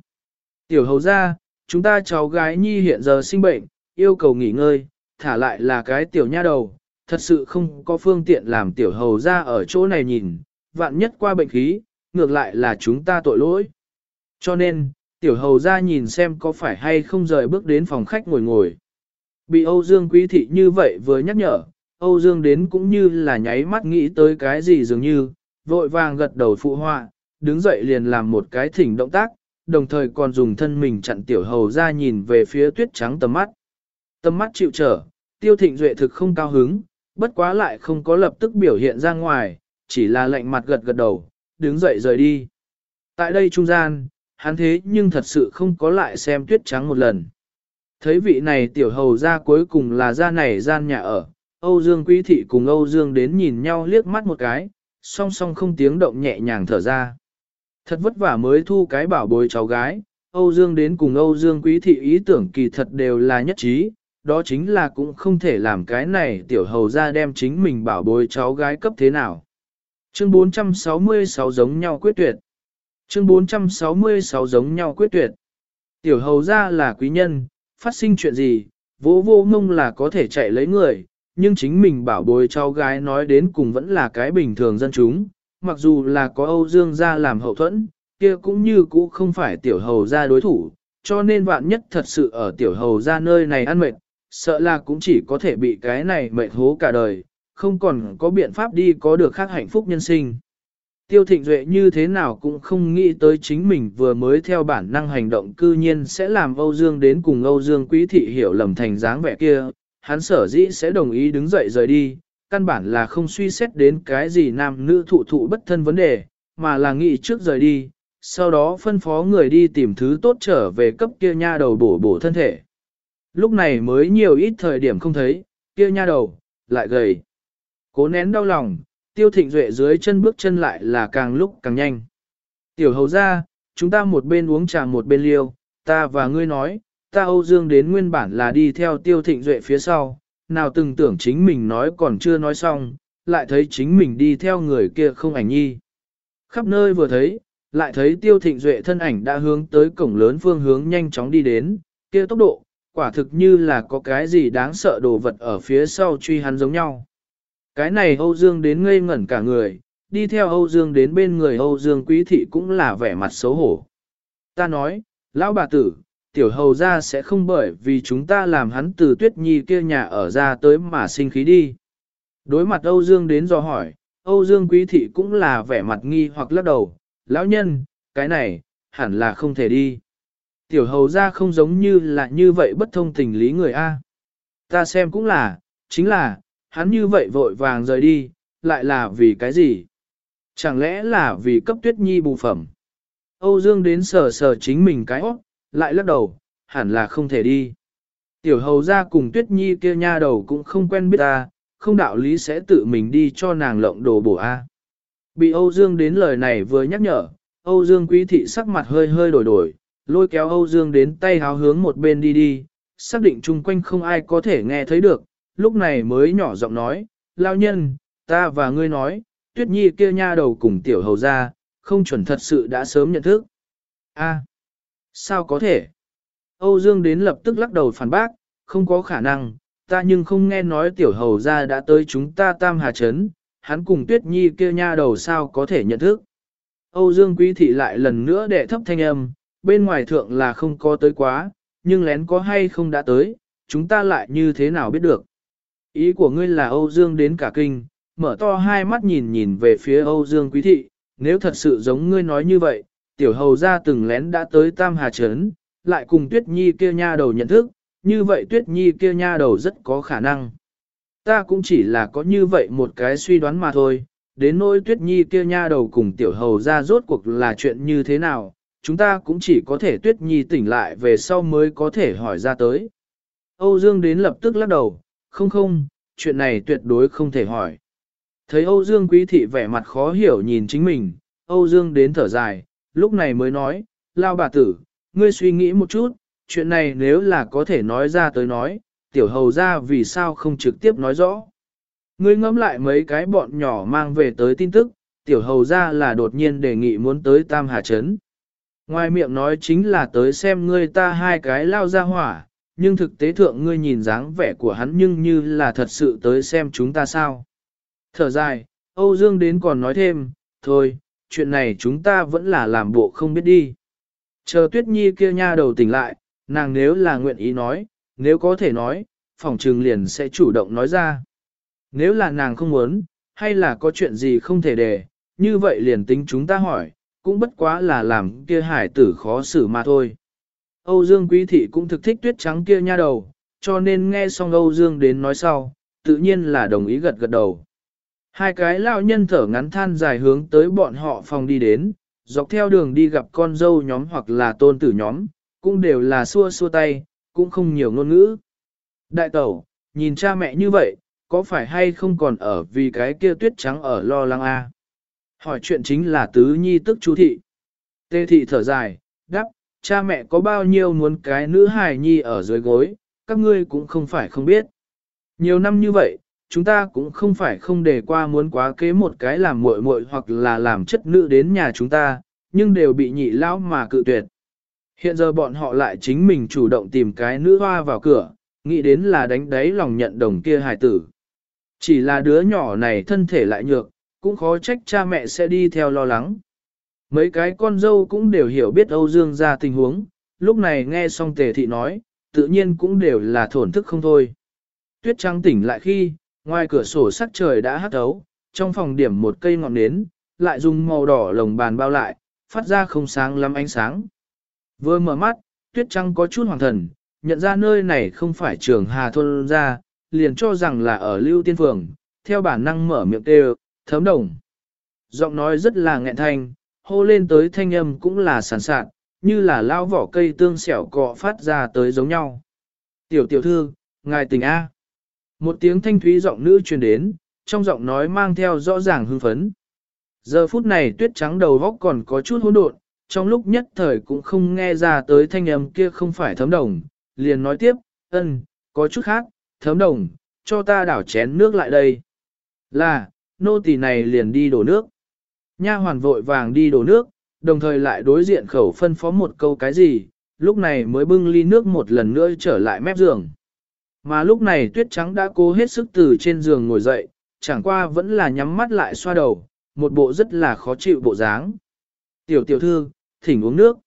Tiểu hầu ra, chúng ta cháu gái nhi hiện giờ sinh bệnh, yêu cầu nghỉ ngơi, thả lại là cái tiểu nha đầu, thật sự không có phương tiện làm tiểu hầu ra ở chỗ này nhìn, vạn nhất qua bệnh khí, ngược lại là chúng ta tội lỗi. Cho nên, tiểu hầu ra nhìn xem có phải hay không rời bước đến phòng khách ngồi ngồi. Bị Âu Dương Quý Thị như vậy vừa nhắc nhở, Âu Dương đến cũng như là nháy mắt nghĩ tới cái gì dường như, vội vàng gật đầu phụ họa, đứng dậy liền làm một cái thỉnh động tác, đồng thời còn dùng thân mình chặn tiểu hầu ra nhìn về phía tuyết trắng tầm mắt. Tầm mắt chịu trở, tiêu thịnh duệ thực không cao hứng, bất quá lại không có lập tức biểu hiện ra ngoài, chỉ là lạnh mặt gật gật đầu, đứng dậy rời đi. Tại đây trung gian, hắn thế nhưng thật sự không có lại xem tuyết trắng một lần. Thấy vị này tiểu hầu ra cuối cùng là ra này gian nhà ở, Âu Dương Quý Thị cùng Âu Dương đến nhìn nhau liếc mắt một cái, song song không tiếng động nhẹ nhàng thở ra. Thật vất vả mới thu cái bảo bối cháu gái, Âu Dương đến cùng Âu Dương Quý Thị ý tưởng kỳ thật đều là nhất trí, đó chính là cũng không thể làm cái này tiểu hầu ra đem chính mình bảo bối cháu gái cấp thế nào. Chương 466 giống nhau quyết tuyệt. Chương 466 giống nhau quyết tuyệt. Tiểu hầu ra là quý nhân, phát sinh chuyện gì, vô vô ngông là có thể chạy lấy người, nhưng chính mình bảo bối cháu gái nói đến cùng vẫn là cái bình thường dân chúng, mặc dù là có Âu Dương gia làm hậu thuẫn, kia cũng như cũ không phải tiểu hầu gia đối thủ, cho nên vạn nhất thật sự ở tiểu hầu gia nơi này ăn mệt, sợ là cũng chỉ có thể bị cái này mệt hố cả đời, không còn có biện pháp đi có được khác hạnh phúc nhân sinh. Tiêu thịnh duệ như thế nào cũng không nghĩ tới chính mình vừa mới theo bản năng hành động cư nhiên sẽ làm Âu Dương đến cùng Âu Dương quý thị hiểu lầm thành dáng vẻ kia, hắn sở dĩ sẽ đồng ý đứng dậy rời đi, căn bản là không suy xét đến cái gì nam nữ thụ thụ bất thân vấn đề, mà là nghĩ trước rời đi, sau đó phân phó người đi tìm thứ tốt trở về cấp kia nha đầu bổ bổ thân thể. Lúc này mới nhiều ít thời điểm không thấy, kia nha đầu, lại gầy. Cố nén đau lòng, tiêu thịnh duệ dưới chân bước chân lại là càng lúc càng nhanh. Tiểu hầu ra, chúng ta một bên uống trà một bên liêu, ta và ngươi nói, ta Âu Dương đến nguyên bản là đi theo tiêu thịnh duệ phía sau, nào từng tưởng chính mình nói còn chưa nói xong, lại thấy chính mình đi theo người kia không ảnh nhi. Khắp nơi vừa thấy, lại thấy tiêu thịnh duệ thân ảnh đã hướng tới cổng lớn phương hướng nhanh chóng đi đến, kia tốc độ, quả thực như là có cái gì đáng sợ đồ vật ở phía sau truy hắn giống nhau. Cái này Âu Dương đến ngây ngẩn cả người, đi theo Âu Dương đến bên người Âu Dương quý thị cũng là vẻ mặt xấu hổ. Ta nói, lão bà tử, tiểu hầu ra sẽ không bởi vì chúng ta làm hắn từ tuyết nhi kia nhà ở ra tới mà sinh khí đi. Đối mặt Âu Dương đến do hỏi, Âu Dương quý thị cũng là vẻ mặt nghi hoặc lắc đầu, lão nhân, cái này, hẳn là không thể đi. Tiểu hầu ra không giống như là như vậy bất thông tình lý người A. Ta xem cũng là, chính là, hắn như vậy vội vàng rời đi, lại là vì cái gì? Chẳng lẽ là vì cấp tuyết nhi bù phẩm? Âu Dương đến sờ sờ chính mình cái óc, lại lắc đầu, hẳn là không thể đi. Tiểu hầu ra cùng tuyết nhi kia nha đầu cũng không quen biết ta, không đạo lý sẽ tự mình đi cho nàng lộng đồ bổ A. Bị Âu Dương đến lời này vừa nhắc nhở, Âu Dương quý thị sắc mặt hơi hơi đổi đổi, lôi kéo Âu Dương đến tay háo hướng một bên đi đi, xác định chung quanh không ai có thể nghe thấy được, lúc này mới nhỏ giọng nói, lao nhân, ta và ngươi nói, tuyết nhi kia nha đầu cùng tiểu hầu ra, không chuẩn thật sự đã sớm nhận thức. A, sao có thể? Âu Dương đến lập tức lắc đầu phản bác, không có khả năng, ta nhưng không nghe nói tiểu hầu ra đã tới chúng ta tam hà chấn, hắn cùng tuyết nhi kia nha đầu sao có thể nhận thức. Âu Dương quý thị lại lần nữa đệ thấp thanh âm, bên ngoài thượng là không có tới quá, nhưng lén có hay không đã tới, chúng ta lại như thế nào biết được. Ý của ngươi là Âu Dương đến cả kinh, mở to hai mắt nhìn nhìn về phía Âu Dương quý thị, nếu thật sự giống ngươi nói như vậy, tiểu hầu ra từng lén đã tới Tam Hà Trấn, lại cùng Tuyết Nhi kia nha đầu nhận thức, như vậy Tuyết Nhi kia nha đầu rất có khả năng. Ta cũng chỉ là có như vậy một cái suy đoán mà thôi, đến nỗi Tuyết Nhi kia nha đầu cùng tiểu hầu ra rốt cuộc là chuyện như thế nào, chúng ta cũng chỉ có thể Tuyết Nhi tỉnh lại về sau mới có thể hỏi ra tới. Âu Dương đến lập tức lắc đầu, không không, chuyện này tuyệt đối không thể hỏi. Thấy Âu Dương quý thị vẻ mặt khó hiểu nhìn chính mình, Âu Dương đến thở dài, lúc này mới nói, lao bà tử, ngươi suy nghĩ một chút, chuyện này nếu là có thể nói ra tới nói, tiểu hầu ra vì sao không trực tiếp nói rõ. Ngươi ngẫm lại mấy cái bọn nhỏ mang về tới tin tức, tiểu hầu ra là đột nhiên đề nghị muốn tới Tam Hà Trấn. Ngoài miệng nói chính là tới xem ngươi ta hai cái lao ra hỏa, nhưng thực tế thượng ngươi nhìn dáng vẻ của hắn nhưng như là thật sự tới xem chúng ta sao. Thở dài, Âu Dương đến còn nói thêm, thôi, chuyện này chúng ta vẫn là làm bộ không biết đi. Chờ tuyết nhi kia nha đầu tỉnh lại, nàng nếu là nguyện ý nói, nếu có thể nói, phòng trừng liền sẽ chủ động nói ra. Nếu là nàng không muốn, hay là có chuyện gì không thể đề, như vậy liền tính chúng ta hỏi, cũng bất quá là làm kia hải tử khó xử mà thôi. Âu Dương Quý Thị cũng thực thích tuyết trắng kia nha đầu, cho nên nghe xong Âu Dương đến nói sau, tự nhiên là đồng ý gật gật đầu. Hai cái lão nhân thở ngắn than dài hướng tới bọn họ phòng đi đến, dọc theo đường đi gặp con dâu nhóm hoặc là tôn tử nhóm, cũng đều là xua xua tay, cũng không nhiều ngôn ngữ. Đại tẩu, nhìn cha mẹ như vậy, có phải hay không còn ở vì cái kia tuyết trắng ở lo lắng a? Hỏi chuyện chính là tứ nhi tức chú thị. Tê thị thở dài, đáp, cha mẹ có bao nhiêu muốn cái nữ hài nhi ở dưới gối, các ngươi cũng không phải không biết. Nhiều năm như vậy, chúng ta cũng không phải không để qua muốn quá kế một cái làm muội muội hoặc là làm chất nữ đến nhà chúng ta, nhưng đều bị nhị lão mà cự tuyệt. Hiện giờ bọn họ lại chính mình chủ động tìm cái nữ hoa vào cửa, nghĩ đến là đánh đáy lòng nhận đồng kia hài tử. Chỉ là đứa nhỏ này thân thể lại nhược, cũng khó trách cha mẹ sẽ đi theo lo lắng. Mấy cái con dâu cũng đều hiểu biết Âu Dương ra tình huống, lúc này nghe xong tề thị nói, tự nhiên cũng đều là thổn thức không thôi. Tuyết trắng tỉnh lại khi, ngoài cửa sổ sắc trời đã hắt thấu, trong phòng điểm một cây ngọn nến, lại dùng màu đỏ lồng bàn bao lại, phát ra không sáng lắm ánh sáng. Vừa mở mắt, tuyết trắng có chút hoàng thần, nhận ra nơi này không phải trường Hà Thôn ra, liền cho rằng là ở Lưu Tiên Phường, theo bản năng mở miệng kêu, thấm đồng. Giọng nói rất là nghẹn thanh, hô lên tới thanh âm cũng là sản sạt, như là lao vỏ cây tương xẻo cọ phát ra tới giống nhau. Tiểu tiểu thư, ngài tình A. Một tiếng thanh thúy giọng nữ truyền đến, trong giọng nói mang theo rõ ràng hưng phấn. Giờ phút này tuyết trắng đầu vóc còn có chút hỗn độn, trong lúc nhất thời cũng không nghe ra tới thanh âm kia không phải thấm đồng, liền nói tiếp, ân, có chút khác, thấm đồng, cho ta đảo chén nước lại đây. Là, nô tỳ này liền đi đổ nước. Nha hoàn vội vàng đi đổ nước, đồng thời lại đối diện khẩu phân phó một câu cái gì, lúc này mới bưng ly nước một lần nữa trở lại mép giường. Mà lúc này tuyết trắng đã cố hết sức từ trên giường ngồi dậy, chẳng qua vẫn là nhắm mắt lại xoa đầu, một bộ rất là khó chịu bộ dáng. Tiểu tiểu thư, thỉnh uống nước.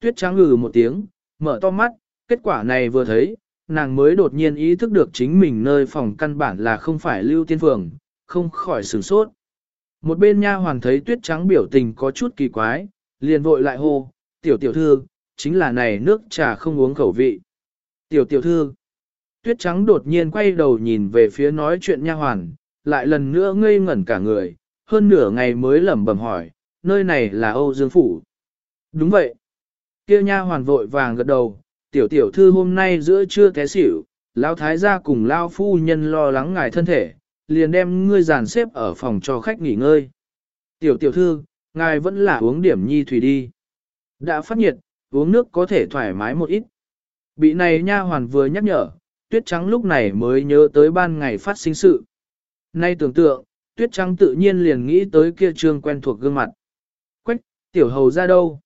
Tuyết trắng ngừ một tiếng, mở to mắt, kết quả này vừa thấy, nàng mới đột nhiên ý thức được chính mình nơi phòng căn bản là không phải lưu tiên phường, không khỏi sửng sốt. Một bên nha hoàn thấy tuyết trắng biểu tình có chút kỳ quái, liền vội lại hô, tiểu tiểu thư, chính là này nước trà không uống khẩu vị. Tiểu tiểu thư, tuyết trắng đột nhiên quay đầu nhìn về phía nói chuyện nha hoàn, lại lần nữa ngây ngẩn cả người, hơn nửa ngày mới lẩm bẩm hỏi, nơi này là Âu Dương Phủ. Đúng vậy. Kia nha hoàn vội vàng gật đầu, tiểu tiểu thư hôm nay giữa trưa té xỉu, lão thái gia cùng lao phu nhân lo lắng ngài thân thể, liền đem ngươi dàn xếp ở phòng cho khách nghỉ ngơi. Tiểu tiểu thư, ngài vẫn là uống điểm nhi thủy đi. Đã phát nhiệt, uống nước có thể thoải mái một ít. Bị này nha hoàn vừa nhắc nhở, tuyết trắng lúc này mới nhớ tới ban ngày phát sinh sự. Nay tưởng tượng, tuyết trắng tự nhiên liền nghĩ tới kia trương quen thuộc gương mặt. Quách, tiểu hầu ra đâu?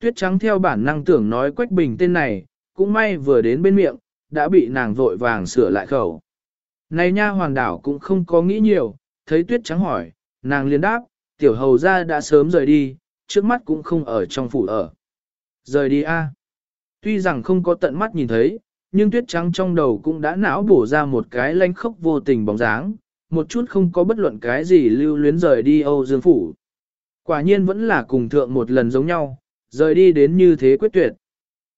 Tuyết trắng theo bản năng tưởng nói Quách Bình tên này, cũng may vừa đến bên miệng, đã bị nàng vội vàng sửa lại khẩu. Này nha hoàng đảo cũng không có nghĩ nhiều, thấy tuyết trắng hỏi, nàng liền đáp, tiểu hầu ra đã sớm rời đi, trước mắt cũng không ở trong phủ ở. Rời đi a. Tuy rằng không có tận mắt nhìn thấy, nhưng tuyết trắng trong đầu cũng đã não bổ ra một cái lanh khốc vô tình bóng dáng, một chút không có bất luận cái gì lưu luyến rời đi Âu Dương Phủ. Quả nhiên vẫn là cùng thượng một lần giống nhau, rời đi đến như thế quyết tuyệt.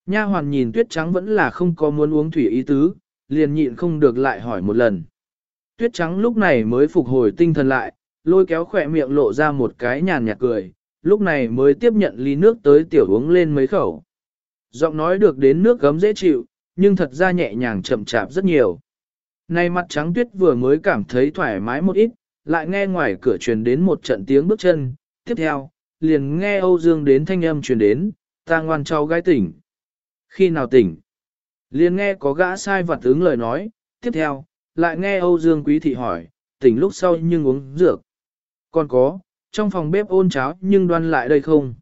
Nha hoàn nhìn tuyết trắng vẫn là không có muốn uống thủy ý tứ, liền nhịn không được lại hỏi một lần. Tuyết trắng lúc này mới phục hồi tinh thần lại, lôi kéo khỏe miệng lộ ra một cái nhàn nhạt cười, lúc này mới tiếp nhận ly nước tới tiểu uống lên mấy khẩu. Giọng nói được đến nước gấm dễ chịu, nhưng thật ra nhẹ nhàng chậm chạp rất nhiều. Nay mặt trắng tuyết vừa mới cảm thấy thoải mái một ít, lại nghe ngoài cửa truyền đến một trận tiếng bước chân, tiếp theo, liền nghe Âu Dương đến thanh âm truyền đến, ta ngoan cháu gái tỉnh. Khi nào tỉnh? Liền nghe có gã sai vật ứng lời nói, tiếp theo, lại nghe Âu Dương Quý Thị hỏi, tỉnh lúc sau nhưng uống dược. Còn có, trong phòng bếp ôn cháo nhưng đoan lại đây không?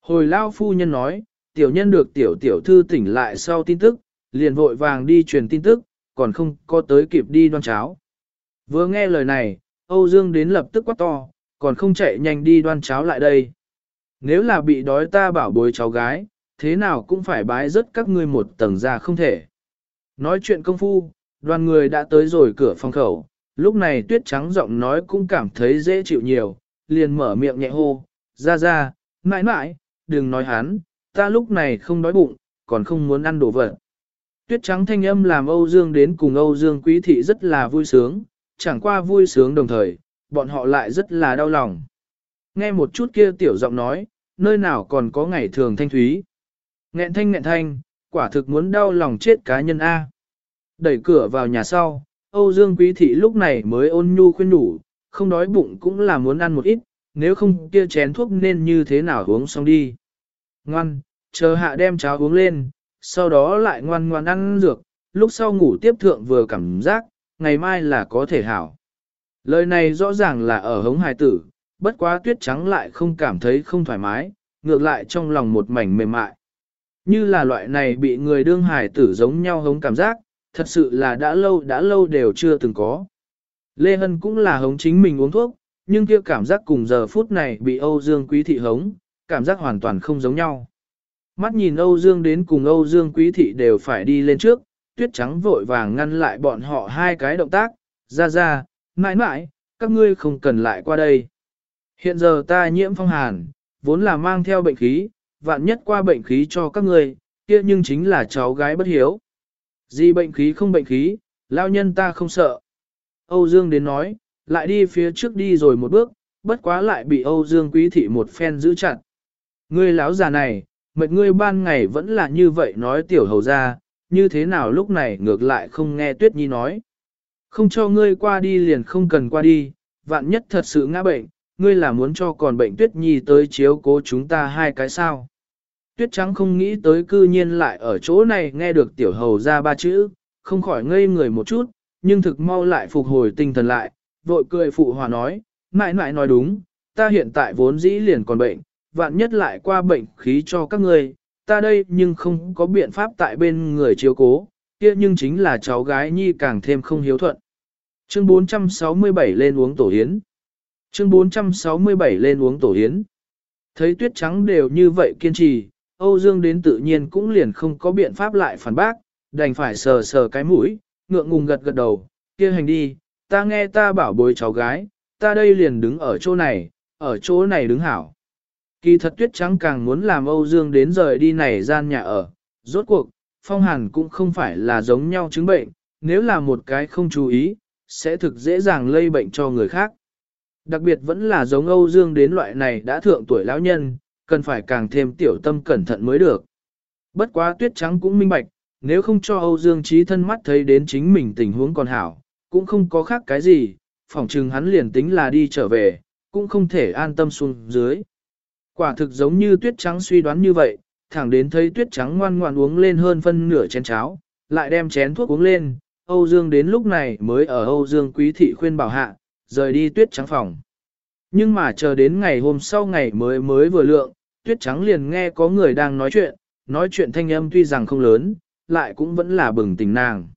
Hồi lao phu nhân nói, tiểu nhân được tiểu tiểu thư tỉnh lại sau tin tức, liền vội vàng đi truyền tin tức, còn không có tới kịp đi đoan cháo. Vừa nghe lời này, Âu Dương đến lập tức quát to, còn không chạy nhanh đi đoan cháo lại đây. Nếu là bị đói ta bảo bối cháu gái, thế nào cũng phải bái rớt các ngươi một tầng ra không thể. Nói chuyện công phu, đoàn người đã tới rồi cửa phòng khẩu, lúc này tuyết trắng giọng nói cũng cảm thấy dễ chịu nhiều, liền mở miệng nhẹ hô, ra ra, mãi mãi, đừng nói hắn, ta lúc này không đói bụng, còn không muốn ăn đồ vật. Tuyết trắng thanh âm làm Âu Dương đến cùng Âu Dương quý thị rất là vui sướng, chẳng qua vui sướng đồng thời, bọn họ lại rất là đau lòng. Nghe một chút kia tiểu giọng nói, nơi nào còn có ngày thường thanh thúy. Nghẹn thanh nghẹn thanh, quả thực muốn đau lòng chết cá nhân A. Đẩy cửa vào nhà sau, Âu Dương Quý Thị lúc này mới ôn nhu khuyên nhủ, không đói bụng cũng là muốn ăn một ít, nếu không kia chén thuốc nên như thế nào uống xong đi. Ngoan, chờ hạ đem cháo uống lên, sau đó lại ngoan ngoan ăn dược, lúc sau ngủ tiếp thượng vừa cảm giác, ngày mai là có thể hảo. Lời này rõ ràng là ở hống hài tử, bất quá tuyết trắng lại không cảm thấy không thoải mái, ngược lại trong lòng một mảnh mềm mại. Như là loại này bị người đương hài tử giống nhau hống cảm giác, thật sự là đã lâu đã lâu đều chưa từng có. Lê Hân cũng là hống chính mình uống thuốc, nhưng kia cảm giác cùng giờ phút này bị Âu Dương Quý Thị hống, cảm giác hoàn toàn không giống nhau. Mắt nhìn Âu Dương đến cùng Âu Dương Quý Thị đều phải đi lên trước, tuyết trắng vội vàng ngăn lại bọn họ hai cái động tác, ra ra, mãi mãi, các ngươi không cần lại qua đây. Hiện giờ ta nhiễm phong hàn, vốn là mang theo bệnh khí, vạn nhất qua bệnh khí cho các ngươi, kia nhưng chính là cháu gái bất hiếu. Gì bệnh khí không bệnh khí, lao nhân ta không sợ. Âu Dương đến nói, lại đi phía trước đi rồi một bước, bất quá lại bị Âu Dương quý thị một phen giữ chặt. Ngươi lão già này, mệt ngươi ban ngày vẫn là như vậy nói tiểu hầu ra, như thế nào lúc này ngược lại không nghe Tuyết Nhi nói. Không cho ngươi qua đi liền không cần qua đi, vạn nhất thật sự ngã bệnh, ngươi là muốn cho còn bệnh Tuyết Nhi tới chiếu cố chúng ta hai cái sao. Tuyết Trắng không nghĩ tới cư nhiên lại ở chỗ này nghe được tiểu hầu ra ba chữ, không khỏi ngây người một chút, nhưng thực mau lại phục hồi tinh thần lại, vội cười phụ hòa nói, mãi mãi nói đúng, ta hiện tại vốn dĩ liền còn bệnh, vạn nhất lại qua bệnh khí cho các ngươi, ta đây nhưng không có biện pháp tại bên người chiếu cố, kia nhưng chính là cháu gái nhi càng thêm không hiếu thuận. Chương 467 lên uống tổ hiến. Chương 467 lên uống tổ hiến. Thấy tuyết trắng đều như vậy kiên trì, Âu Dương đến tự nhiên cũng liền không có biện pháp lại phản bác, đành phải sờ sờ cái mũi, ngượng ngùng gật gật đầu, kia hành đi, ta nghe ta bảo bối cháu gái, ta đây liền đứng ở chỗ này, ở chỗ này đứng hảo. Kỳ thật tuyết trắng càng muốn làm Âu Dương đến rời đi này gian nhà ở, rốt cuộc, phong hàn cũng không phải là giống nhau chứng bệnh, nếu là một cái không chú ý, sẽ thực dễ dàng lây bệnh cho người khác. Đặc biệt vẫn là giống Âu Dương đến loại này đã thượng tuổi lão nhân, cần phải càng thêm tiểu tâm cẩn thận mới được. Bất quá tuyết trắng cũng minh bạch, nếu không cho Âu Dương trí thân mắt thấy đến chính mình tình huống còn hảo, cũng không có khác cái gì, phỏng chừng hắn liền tính là đi trở về, cũng không thể an tâm xuống dưới. Quả thực giống như tuyết trắng suy đoán như vậy, thẳng đến thấy tuyết trắng ngoan ngoan uống lên hơn phân nửa chén cháo, lại đem chén thuốc uống lên, Âu Dương đến lúc này mới ở Âu Dương quý thị khuyên bảo hạ, rời đi tuyết trắng phòng. Nhưng mà chờ đến ngày hôm sau ngày mới mới vừa lượng, tuyết trắng liền nghe có người đang nói chuyện, nói chuyện thanh âm tuy rằng không lớn, lại cũng vẫn là bừng tỉnh nàng.